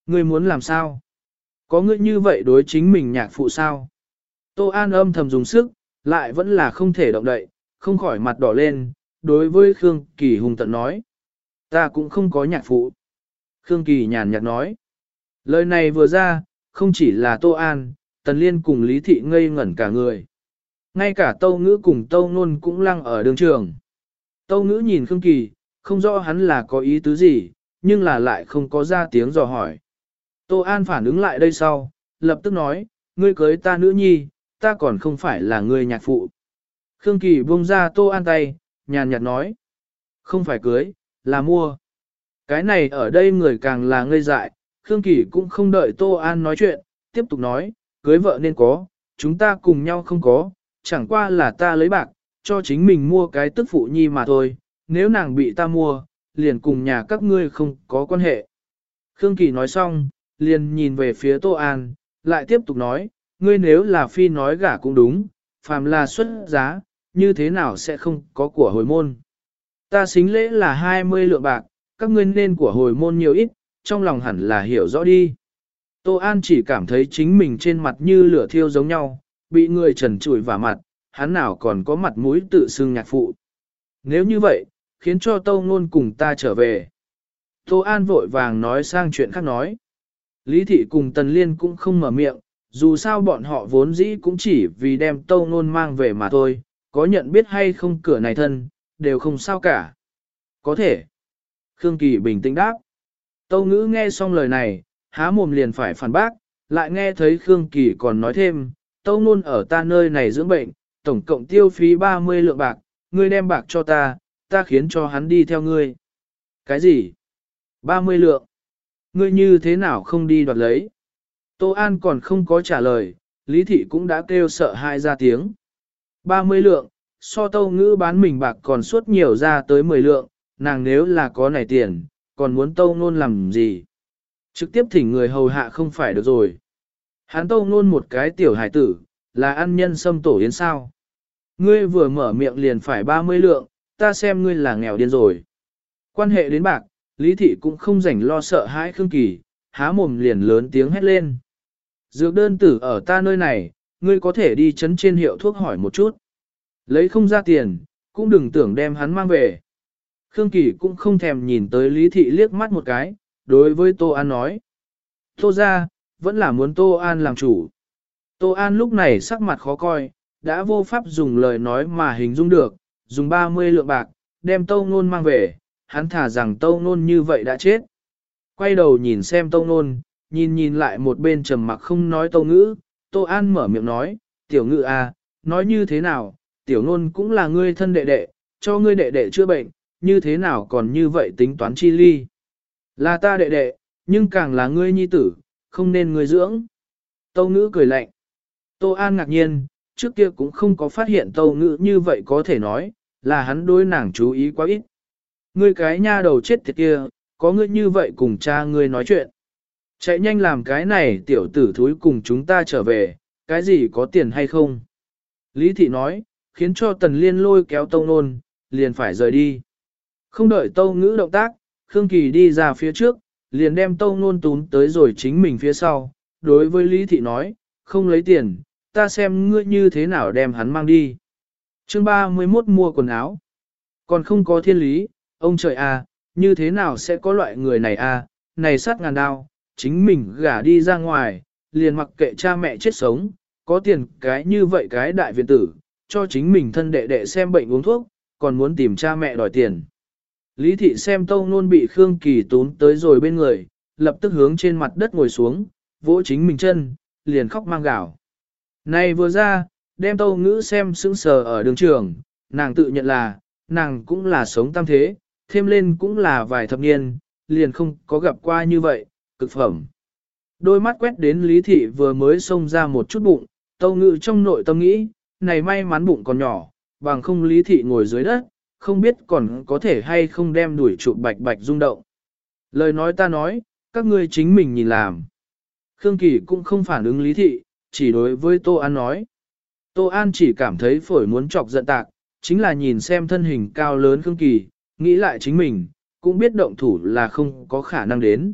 Ngươi muốn làm sao? Có ngươi như vậy đối chính mình nhạc phụ sao? Tô An âm thầm dùng sức, lại vẫn là không thể động đậy, không khỏi mặt đỏ lên, đối với Khương Kỳ hùng tận nói. Ta cũng không có nhạc phụ. Khương Kỳ nhàn nhạt nói. Lời này vừa ra, không chỉ là Tô An, Tần Liên cùng Lý Thị ngây ngẩn cả người. Ngay cả Tâu Ngữ cùng Tâu Nôn cũng lăng ở đường trường. Tâu Ngữ nhìn Khương Kỳ, không rõ hắn là có ý tứ gì, nhưng là lại không có ra tiếng dò hỏi. Tô An phản ứng lại đây sau, lập tức nói, ngươi cưới ta nữ nhi, ta còn không phải là ngươi nhạc phụ. Khương Kỳ buông ra Tô An tay, nhàn nhạt nói, không phải cưới, là mua. Cái này ở đây người càng là ngây dại, Khương Kỳ cũng không đợi Tô An nói chuyện, tiếp tục nói, cưới vợ nên có, chúng ta cùng nhau không có, chẳng qua là ta lấy bạc, cho chính mình mua cái tức phụ nhi mà thôi, nếu nàng bị ta mua, liền cùng nhà các ngươi không có quan hệ. Khương Kỳ nói xong, liền nhìn về phía Tô An, lại tiếp tục nói, ngươi nếu là phi nói gả cũng đúng, phàm là xuất giá, như thế nào sẽ không có của hồi môn. Ta xính lễ là 20 lượng bạc, các ngươi nên của hồi môn nhiều ít, trong lòng hẳn là hiểu rõ đi. Tô An chỉ cảm thấy chính mình trên mặt như lửa thiêu giống nhau, bị người trần trụi vào mặt, hắn nào còn có mặt mũi tự xưng nhạc phụ. Nếu như vậy, khiến cho Tâu Nôn cùng ta trở về. Tô An vội vàng nói sang chuyện khác nói. Lý Thị cùng Tần Liên cũng không mở miệng, dù sao bọn họ vốn dĩ cũng chỉ vì đem Tâu Nôn mang về mà thôi, có nhận biết hay không cửa này thân, đều không sao cả. Có thể. Khương Kỳ bình tĩnh đáp. Tâu ngữ nghe xong lời này, há mồm liền phải phản bác, lại nghe thấy Khương Kỳ còn nói thêm, Tâu Nôn ở ta nơi này dưỡng bệnh, tổng cộng tiêu phí 30 lượng bạc, ngươi đem bạc cho ta, ta khiến cho hắn đi theo ngươi. Cái gì? 30 lượng. Ngươi như thế nào không đi đoạt lấy? Tô An còn không có trả lời, Lý Thị cũng đã kêu sợ hai ra tiếng. 30 lượng, so tâu ngữ bán mình bạc còn suốt nhiều ra tới 10 lượng, nàng nếu là có này tiền, còn muốn tâu nôn làm gì? Trực tiếp thỉnh người hầu hạ không phải được rồi. Hắn tâu nôn một cái tiểu hải tử, là ăn nhân sâm tổ yến sao. Ngươi vừa mở miệng liền phải 30 lượng, ta xem ngươi là nghèo điên rồi. Quan hệ đến bạc, Lý Thị cũng không rảnh lo sợ hãi Khương Kỳ, há mồm liền lớn tiếng hét lên. Dược đơn tử ở ta nơi này, ngươi có thể đi chấn trên hiệu thuốc hỏi một chút. Lấy không ra tiền, cũng đừng tưởng đem hắn mang về. Khương Kỳ cũng không thèm nhìn tới Lý Thị liếc mắt một cái, đối với Tô An nói. Tô ra, vẫn là muốn Tô An làm chủ. Tô An lúc này sắc mặt khó coi, đã vô pháp dùng lời nói mà hình dung được, dùng 30 lượng bạc, đem Tâu ngôn mang về, hắn thả rằng Tâu Nôn như vậy đã chết. Quay đầu nhìn xem Tâu Nôn, nhìn nhìn lại một bên trầm mặc không nói Tâu Ngữ, Tô An mở miệng nói, tiểu ngữ à, nói như thế nào, tiểu Nôn cũng là ngươi thân đệ đệ, cho ngươi đệ đệ chữa bệnh, như thế nào còn như vậy tính toán chi ly. Là ta đệ đệ, nhưng càng là ngươi nhi tử, không nên ngươi dưỡng. Tâu ngữ cười lạnh. Tô An ngạc nhiên, trước kia cũng không có phát hiện tâu ngữ như vậy có thể nói, là hắn đối nàng chú ý quá ít. Ngươi cái nha đầu chết tiệt kia, có ngươi như vậy cùng cha ngươi nói chuyện. Chạy nhanh làm cái này tiểu tử thúi cùng chúng ta trở về, cái gì có tiền hay không? Lý thị nói, khiến cho tần liên lôi kéo tâu nôn, liền phải rời đi. Không đợi tâu ngữ động tác, Khương Kỳ đi ra phía trước, liền đem tâu nôn tún tới rồi chính mình phía sau. Đối với Lý thị nói, không lấy tiền, ta xem ngươi như thế nào đem hắn mang đi. chương 31 mua quần áo. Còn không có thiên lý, ông trời à, như thế nào sẽ có loại người này à, này sát ngàn đao, chính mình gả đi ra ngoài, liền mặc kệ cha mẹ chết sống, có tiền cái như vậy cái đại viện tử, cho chính mình thân đệ đệ xem bệnh uống thuốc, còn muốn tìm cha mẹ đòi tiền. Lý thị xem tâu nôn bị Khương Kỳ tốn tới rồi bên người, lập tức hướng trên mặt đất ngồi xuống, vỗ chính mình chân, liền khóc mang gạo. Này vừa ra, đem tâu ngữ xem sững sờ ở đường trường, nàng tự nhận là, nàng cũng là sống tam thế, thêm lên cũng là vài thập niên, liền không có gặp qua như vậy, cực phẩm. Đôi mắt quét đến lý thị vừa mới xông ra một chút bụng, tâu Ngự trong nội tâm nghĩ, này may mắn bụng còn nhỏ, bằng không lý thị ngồi dưới đất, không biết còn có thể hay không đem đuổi trụ bạch bạch rung động. Lời nói ta nói, các ngươi chính mình nhìn làm. Khương Kỳ cũng không phản ứng lý thị, chỉ đối với Tô An nói. Tô An chỉ cảm thấy phổi muốn chọc giận tạc, chính là nhìn xem thân hình cao lớn Khương Kỳ, nghĩ lại chính mình, cũng biết động thủ là không có khả năng đến.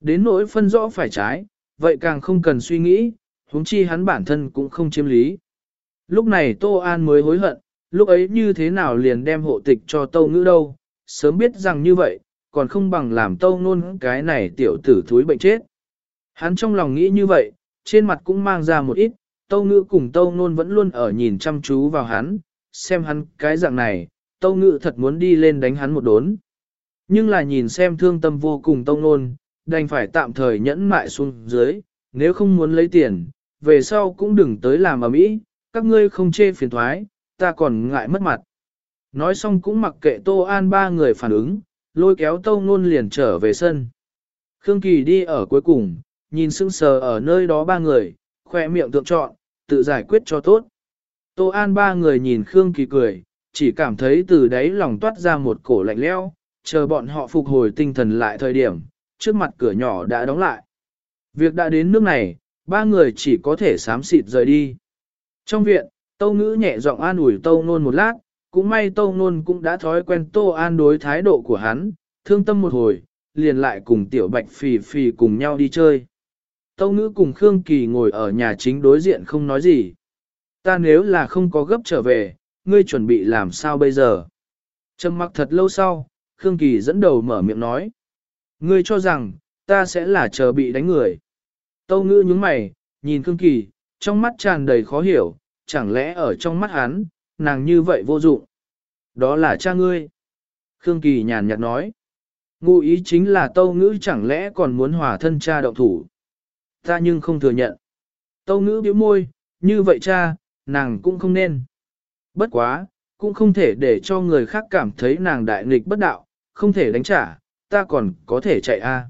Đến nỗi phân rõ phải trái, vậy càng không cần suy nghĩ, huống chi hắn bản thân cũng không chiếm lý. Lúc này Tô An mới hối hận, lúc ấy như thế nào liền đem hộ tịch cho Tâu Ngữ đâu, sớm biết rằng như vậy, còn không bằng làm tâu nôn cái này tiểu tử thúi bệnh chết. Hắn trong lòng nghĩ như vậy, trên mặt cũng mang ra một ít, tâu ngữ cùng tâu nôn vẫn luôn ở nhìn chăm chú vào hắn, xem hắn cái dạng này, tâu ngự thật muốn đi lên đánh hắn một đốn. Nhưng là nhìn xem thương tâm vô cùng tâu nôn, đành phải tạm thời nhẫn mại xuống dưới, nếu không muốn lấy tiền, về sau cũng đừng tới làm ở mỹ, các ngươi không chê phiền thoái, ta còn ngại mất mặt. Nói xong cũng mặc kệ Tô An ba người phản ứng, lôi kéo Tâu Nôn liền trở về sân. Khương Kỳ đi ở cuối cùng, nhìn sững sờ ở nơi đó ba người, khoe miệng tượng trọn, tự giải quyết cho tốt. Tô An ba người nhìn Khương Kỳ cười, chỉ cảm thấy từ đáy lòng toát ra một cổ lạnh leo, chờ bọn họ phục hồi tinh thần lại thời điểm, trước mặt cửa nhỏ đã đóng lại. Việc đã đến nước này, ba người chỉ có thể sám xịt rời đi. Trong viện, Tâu Ngữ nhẹ giọng an ủi Tâu Nôn một lát, cũng may Tâu Nôn cũng đã thói quen Tô An đối thái độ của hắn, thương tâm một hồi, liền lại cùng Tiểu Bạch Phì Phì cùng nhau đi chơi. Tâu Ngữ cùng Khương Kỳ ngồi ở nhà chính đối diện không nói gì. Ta nếu là không có gấp trở về, ngươi chuẩn bị làm sao bây giờ? Trầm mặc thật lâu sau, Khương Kỳ dẫn đầu mở miệng nói. Ngươi cho rằng, ta sẽ là chờ bị đánh người. Tâu ngữ nhúng mày, nhìn Khương Kỳ, trong mắt tràn đầy khó hiểu, chẳng lẽ ở trong mắt hắn, nàng như vậy vô dụng. Đó là cha ngươi. Khương Kỳ nhàn nhạt nói. Ngụ ý chính là tâu ngữ chẳng lẽ còn muốn hòa thân cha động thủ. Ta nhưng không thừa nhận. Tâu ngữ biểu môi, như vậy cha, nàng cũng không nên. Bất quá, cũng không thể để cho người khác cảm thấy nàng đại nghịch bất đạo, không thể đánh trả, ta còn có thể chạy a. À.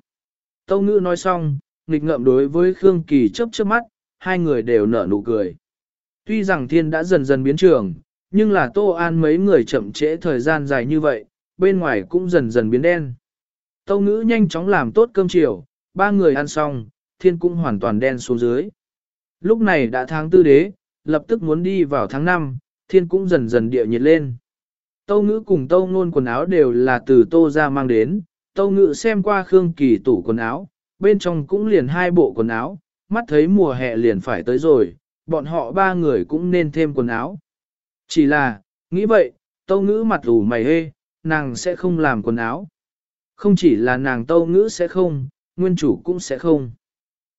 Tâu ngữ nói xong, nghịch ngợm đối với Khương Kỳ chớp chớp mắt, hai người đều nở nụ cười. Tuy rằng thiên đã dần dần biến trường, nhưng là Tô An mấy người chậm trễ thời gian dài như vậy, bên ngoài cũng dần dần biến đen. Tâu ngữ nhanh chóng làm tốt cơm chiều, ba người ăn xong, thiên cũng hoàn toàn đen xuống dưới. Lúc này đã tháng tư đế, lập tức muốn đi vào tháng 5, thiên cũng dần dần địa nhiệt lên. Tâu ngữ cùng tâu ngôn quần áo đều là từ tô ra mang đến, tâu ngữ xem qua Khương Kỳ tủ quần áo, bên trong cũng liền hai bộ quần áo, mắt thấy mùa hè liền phải tới rồi, bọn họ ba người cũng nên thêm quần áo. Chỉ là, nghĩ vậy, tâu ngữ mặt ủ mày hê, nàng sẽ không làm quần áo. Không chỉ là nàng tâu ngữ sẽ không, nguyên chủ cũng sẽ không.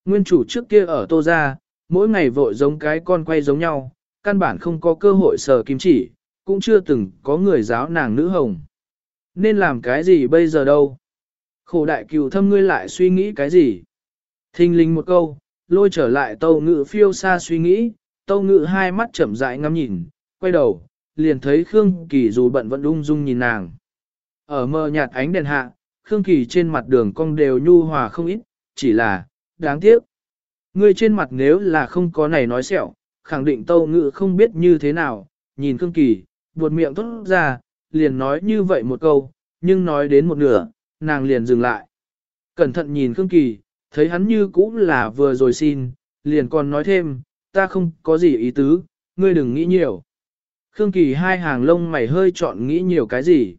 Nguyên chủ trước kia ở tô ra, mỗi ngày vội giống cái con quay giống nhau, căn bản không có cơ hội sờ kim chỉ, cũng chưa từng có người giáo nàng nữ hồng. Nên làm cái gì bây giờ đâu? Khổ đại cừu thâm ngươi lại suy nghĩ cái gì? Thinh linh một câu, lôi trở lại tâu ngự phiêu xa suy nghĩ, tâu ngự hai mắt chậm rãi ngắm nhìn, quay đầu, liền thấy Khương Kỳ dù bận vẫn ung dung nhìn nàng. Ở mờ nhạt ánh đèn hạ, Khương Kỳ trên mặt đường cong đều nhu hòa không ít, chỉ là, đáng tiếc. Ngươi trên mặt nếu là không có này nói sẹo, khẳng định tâu ngự không biết như thế nào, nhìn Khương Kỳ, buột miệng tốt ra, liền nói như vậy một câu, nhưng nói đến một nửa, nàng liền dừng lại. Cẩn thận nhìn Khương Kỳ, thấy hắn như cũng là vừa rồi xin, liền còn nói thêm, ta không có gì ý tứ, ngươi đừng nghĩ nhiều. Khương Kỳ hai hàng lông mày hơi chọn nghĩ nhiều cái gì.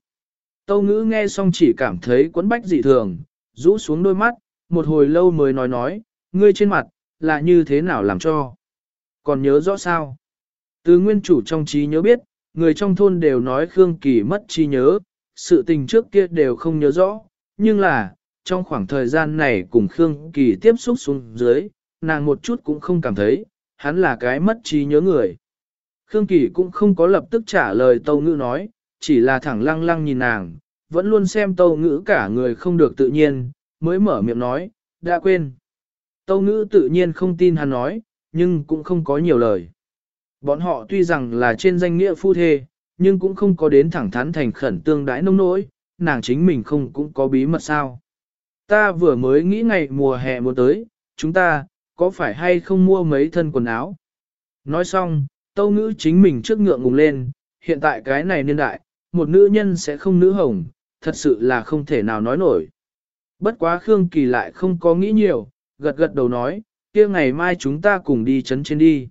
Tâu ngữ nghe xong chỉ cảm thấy quấn bách dị thường, rũ xuống đôi mắt, một hồi lâu mới nói nói, ngươi trên mặt, là như thế nào làm cho. Còn nhớ rõ sao? Từ nguyên chủ trong trí nhớ biết, người trong thôn đều nói Khương Kỳ mất trí nhớ, sự tình trước kia đều không nhớ rõ, nhưng là, trong khoảng thời gian này cùng Khương Kỳ tiếp xúc xuống dưới, nàng một chút cũng không cảm thấy, hắn là cái mất trí nhớ người. Khương Kỳ cũng không có lập tức trả lời Tâu Ngữ nói, chỉ là thẳng lăng lăng nhìn nàng, vẫn luôn xem Tâu Ngữ cả người không được tự nhiên, mới mở miệng nói, đã quên. Tâu Ngữ tự nhiên không tin hắn nói, nhưng cũng không có nhiều lời. Bọn họ tuy rằng là trên danh nghĩa phu thê, nhưng cũng không có đến thẳng thắn thành khẩn tương đãi nông nỗi, nàng chính mình không cũng có bí mật sao. Ta vừa mới nghĩ ngày mùa hè mùa tới, chúng ta, có phải hay không mua mấy thân quần áo? Nói xong, tâu ngữ chính mình trước ngượng ngùng lên, hiện tại cái này niên đại, một nữ nhân sẽ không nữ hồng, thật sự là không thể nào nói nổi. Bất quá Khương Kỳ lại không có nghĩ nhiều, gật gật đầu nói, kia ngày mai chúng ta cùng đi chấn trên đi.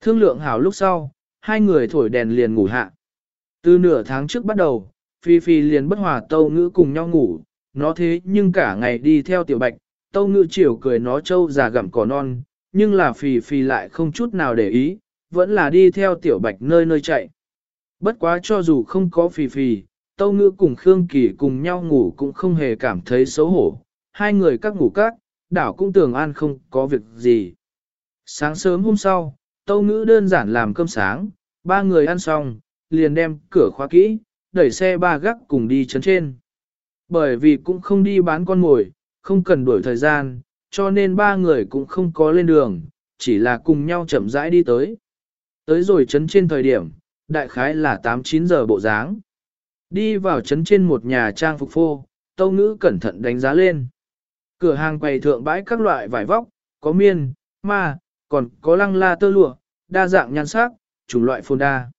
Thương lượng hảo lúc sau, hai người thổi đèn liền ngủ hạ. Từ nửa tháng trước bắt đầu, Phi Phi liền bất hòa tâu ngữ cùng nhau ngủ, nó thế nhưng cả ngày đi theo tiểu bạch, tâu ngữ chiều cười nó trâu già gặm cỏ non, nhưng là Phi Phi lại không chút nào để ý, vẫn là đi theo tiểu bạch nơi nơi chạy. Bất quá cho dù không có Phi Phi, Tâu ngữ cùng Khương Kỳ cùng nhau ngủ cũng không hề cảm thấy xấu hổ, hai người các ngủ các, đảo cũng tưởng an không có việc gì. Sáng sớm hôm sau, Tâu ngữ đơn giản làm cơm sáng, ba người ăn xong, liền đem cửa khóa kỹ, đẩy xe ba gác cùng đi chấn trên. Bởi vì cũng không đi bán con mồi, không cần đuổi thời gian, cho nên ba người cũng không có lên đường, chỉ là cùng nhau chậm rãi đi tới. Tới rồi chấn trên thời điểm, đại khái là 8-9 giờ bộ dáng. Đi vào chấn trên một nhà trang phục phô, tâu ngữ cẩn thận đánh giá lên. Cửa hàng quầy thượng bãi các loại vải vóc, có miên, ma, còn có lăng la tơ lụa, đa dạng nhan sắc, chủng loại phồn đa.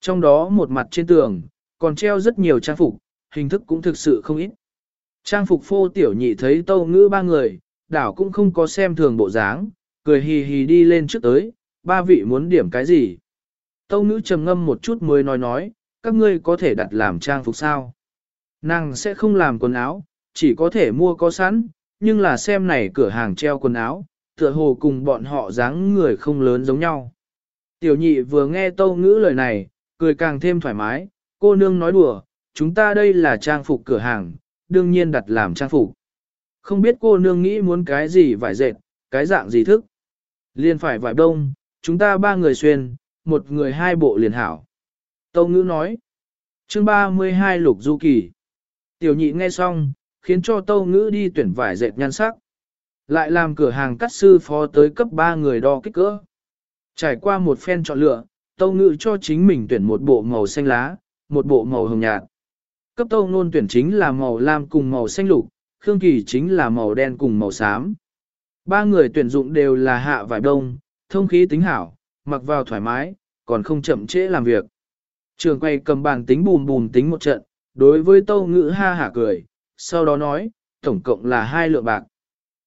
Trong đó một mặt trên tường, còn treo rất nhiều trang phục, hình thức cũng thực sự không ít. Trang phục phô tiểu nhị thấy tâu ngữ ba người, đảo cũng không có xem thường bộ dáng, cười hì hì đi lên trước tới, ba vị muốn điểm cái gì. Tâu ngữ trầm ngâm một chút mới nói nói, các ngươi có thể đặt làm trang phục sao. Nàng sẽ không làm quần áo, chỉ có thể mua có sẵn, nhưng là xem này cửa hàng treo quần áo, tựa hồ cùng bọn họ dáng người không lớn giống nhau. Tiểu nhị vừa nghe tâu ngữ lời này, cười càng thêm thoải mái, cô nương nói đùa, chúng ta đây là trang phục cửa hàng, đương nhiên đặt làm trang phục. Không biết cô nương nghĩ muốn cái gì vải dệt, cái dạng gì thức. Liền phải vải đông, chúng ta ba người xuyên, một người hai bộ liền hảo. Tâu ngữ nói. chương 32 lục du kỳ. Tiểu nhị nghe xong, khiến cho tâu ngữ đi tuyển vải dệt nhan sắc. Lại làm cửa hàng cắt sư phó tới cấp 3 người đo kích cỡ. Trải qua một phen chọn lựa, tâu ngữ cho chính mình tuyển một bộ màu xanh lá, một bộ màu hồng nhạt. Cấp tâu nôn tuyển chính là màu lam cùng màu xanh lục, Khương Kỳ chính là màu đen cùng màu xám. Ba người tuyển dụng đều là hạ vải đông, thông khí tính hảo, mặc vào thoải mái, còn không chậm trễ làm việc. Trường quay cầm bàn tính bùm bùm tính một trận, đối với tâu ngữ ha hả cười, sau đó nói, tổng cộng là hai lượng bạc.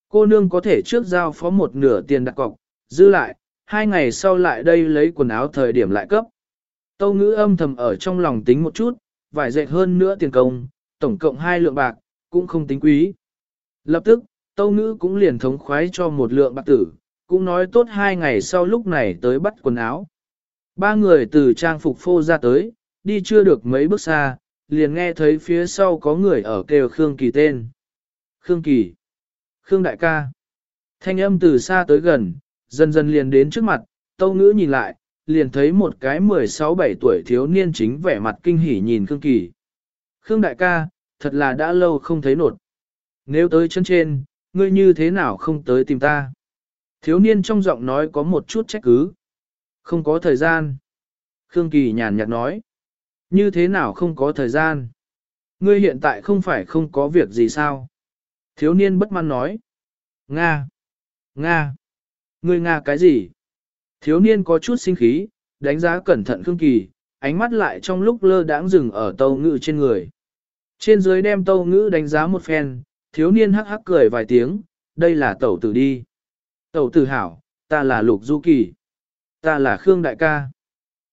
Cô nương có thể trước giao phó một nửa tiền đặt cọc, giữ lại, hai ngày sau lại đây lấy quần áo thời điểm lại cấp. Tâu ngữ âm thầm ở trong lòng tính một chút, vải dệt hơn nữa tiền công, tổng cộng hai lượng bạc, cũng không tính quý. Lập tức, tâu ngữ cũng liền thống khoái cho một lượng bạc tử, cũng nói tốt hai ngày sau lúc này tới bắt quần áo. Ba người từ trang phục phô ra tới, đi chưa được mấy bước xa, liền nghe thấy phía sau có người ở kêu Khương Kỳ tên. Khương Kỳ. Khương Đại ca. Thanh âm từ xa tới gần, dần dần liền đến trước mặt, tâu ngữ nhìn lại, liền thấy một cái 16-17 tuổi thiếu niên chính vẻ mặt kinh hỉ nhìn Khương Kỳ. Khương Đại ca, thật là đã lâu không thấy nột. Nếu tới chân trên, ngươi như thế nào không tới tìm ta? Thiếu niên trong giọng nói có một chút trách cứ. Không có thời gian. Khương Kỳ nhàn nhạt nói. Như thế nào không có thời gian? Ngươi hiện tại không phải không có việc gì sao? Thiếu niên bất mãn nói. Nga! Nga! Ngươi Nga cái gì? Thiếu niên có chút sinh khí, đánh giá cẩn thận Khương Kỳ, ánh mắt lại trong lúc lơ đãng dừng ở tâu ngữ trên người. Trên dưới đem tâu ngữ đánh giá một phen, thiếu niên hắc hắc cười vài tiếng, đây là tẩu tử đi. Tẩu tử hảo, ta là Lục Du Kỳ. Ta là Khương Đại ca.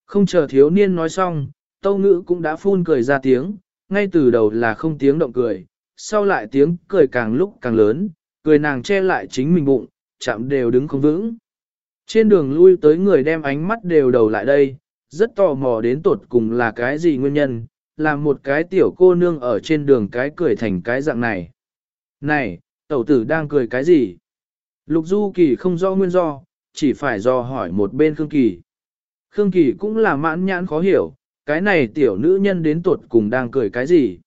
Không chờ thiếu niên nói xong, tâu ngữ cũng đã phun cười ra tiếng, ngay từ đầu là không tiếng động cười, sau lại tiếng cười càng lúc càng lớn, cười nàng che lại chính mình bụng, chạm đều đứng không vững. Trên đường lui tới người đem ánh mắt đều đầu lại đây, rất tò mò đến tột cùng là cái gì nguyên nhân, làm một cái tiểu cô nương ở trên đường cái cười thành cái dạng này. Này, tẩu tử đang cười cái gì? Lục Du Kỳ không do nguyên do, chỉ phải do hỏi một bên Khương Kỳ. Khương Kỳ cũng là mãn nhãn khó hiểu, cái này tiểu nữ nhân đến tuột cùng đang cười cái gì.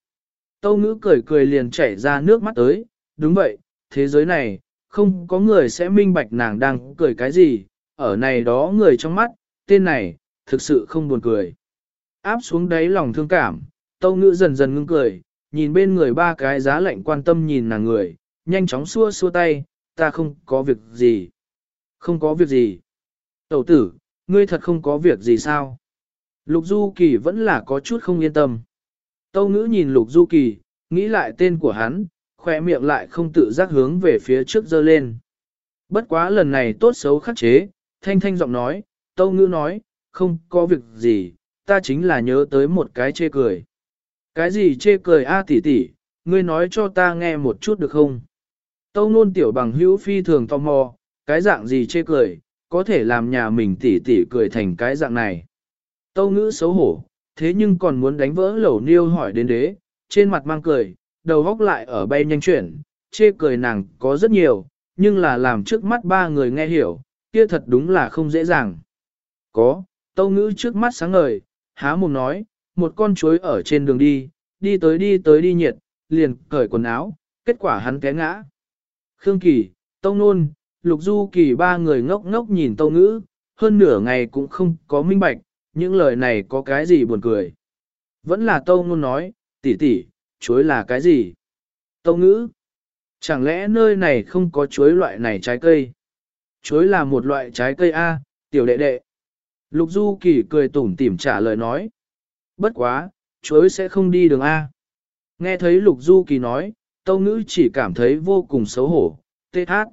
Tâu ngữ cười cười liền chảy ra nước mắt tới, đúng vậy, thế giới này, không có người sẽ minh bạch nàng đang cười cái gì, ở này đó người trong mắt, tên này, thực sự không buồn cười. Áp xuống đáy lòng thương cảm, tâu ngữ dần dần ngưng cười, nhìn bên người ba cái giá lạnh quan tâm nhìn nàng người, nhanh chóng xua xua tay, ta không có việc gì. Không có việc gì. Tẩu tử, ngươi thật không có việc gì sao? Lục Du Kỳ vẫn là có chút không yên tâm. Tâu ngữ nhìn Lục Du Kỳ, nghĩ lại tên của hắn, khỏe miệng lại không tự giác hướng về phía trước dơ lên. Bất quá lần này tốt xấu khắc chế, thanh thanh giọng nói, Tâu ngữ nói, không có việc gì, ta chính là nhớ tới một cái chê cười. Cái gì chê cười a tỷ tỷ, ngươi nói cho ta nghe một chút được không? Tâu nôn tiểu bằng hữu phi thường tò mò, cái dạng gì chê cười, có thể làm nhà mình tỷ tỷ cười thành cái dạng này. Tâu ngữ xấu hổ, thế nhưng còn muốn đánh vỡ lẩu niêu hỏi đến đế, trên mặt mang cười, đầu góc lại ở bay nhanh chuyển, chê cười nàng có rất nhiều, nhưng là làm trước mắt ba người nghe hiểu, kia thật đúng là không dễ dàng. Có, tâu ngữ trước mắt sáng ngời, há mồm nói, một con chuối ở trên đường đi, đi tới đi tới đi nhiệt, liền cởi quần áo, kết quả hắn té ngã. Khương Kỳ, Tâu Nôn, Lục Du Kỳ ba người ngốc ngốc nhìn Tâu Ngữ, hơn nửa ngày cũng không có minh bạch, những lời này có cái gì buồn cười. Vẫn là Tâu ngôn nói, tỷ tỷ, chuối là cái gì? Tâu Ngữ, chẳng lẽ nơi này không có chuối loại này trái cây? Chuối là một loại trái cây A, tiểu đệ đệ. Lục Du Kỳ cười tủm tỉm trả lời nói. Bất quá, chuối sẽ không đi đường A. Nghe thấy Lục Du Kỳ nói, Tâu Ngữ chỉ cảm thấy vô cùng xấu hổ, tê hát.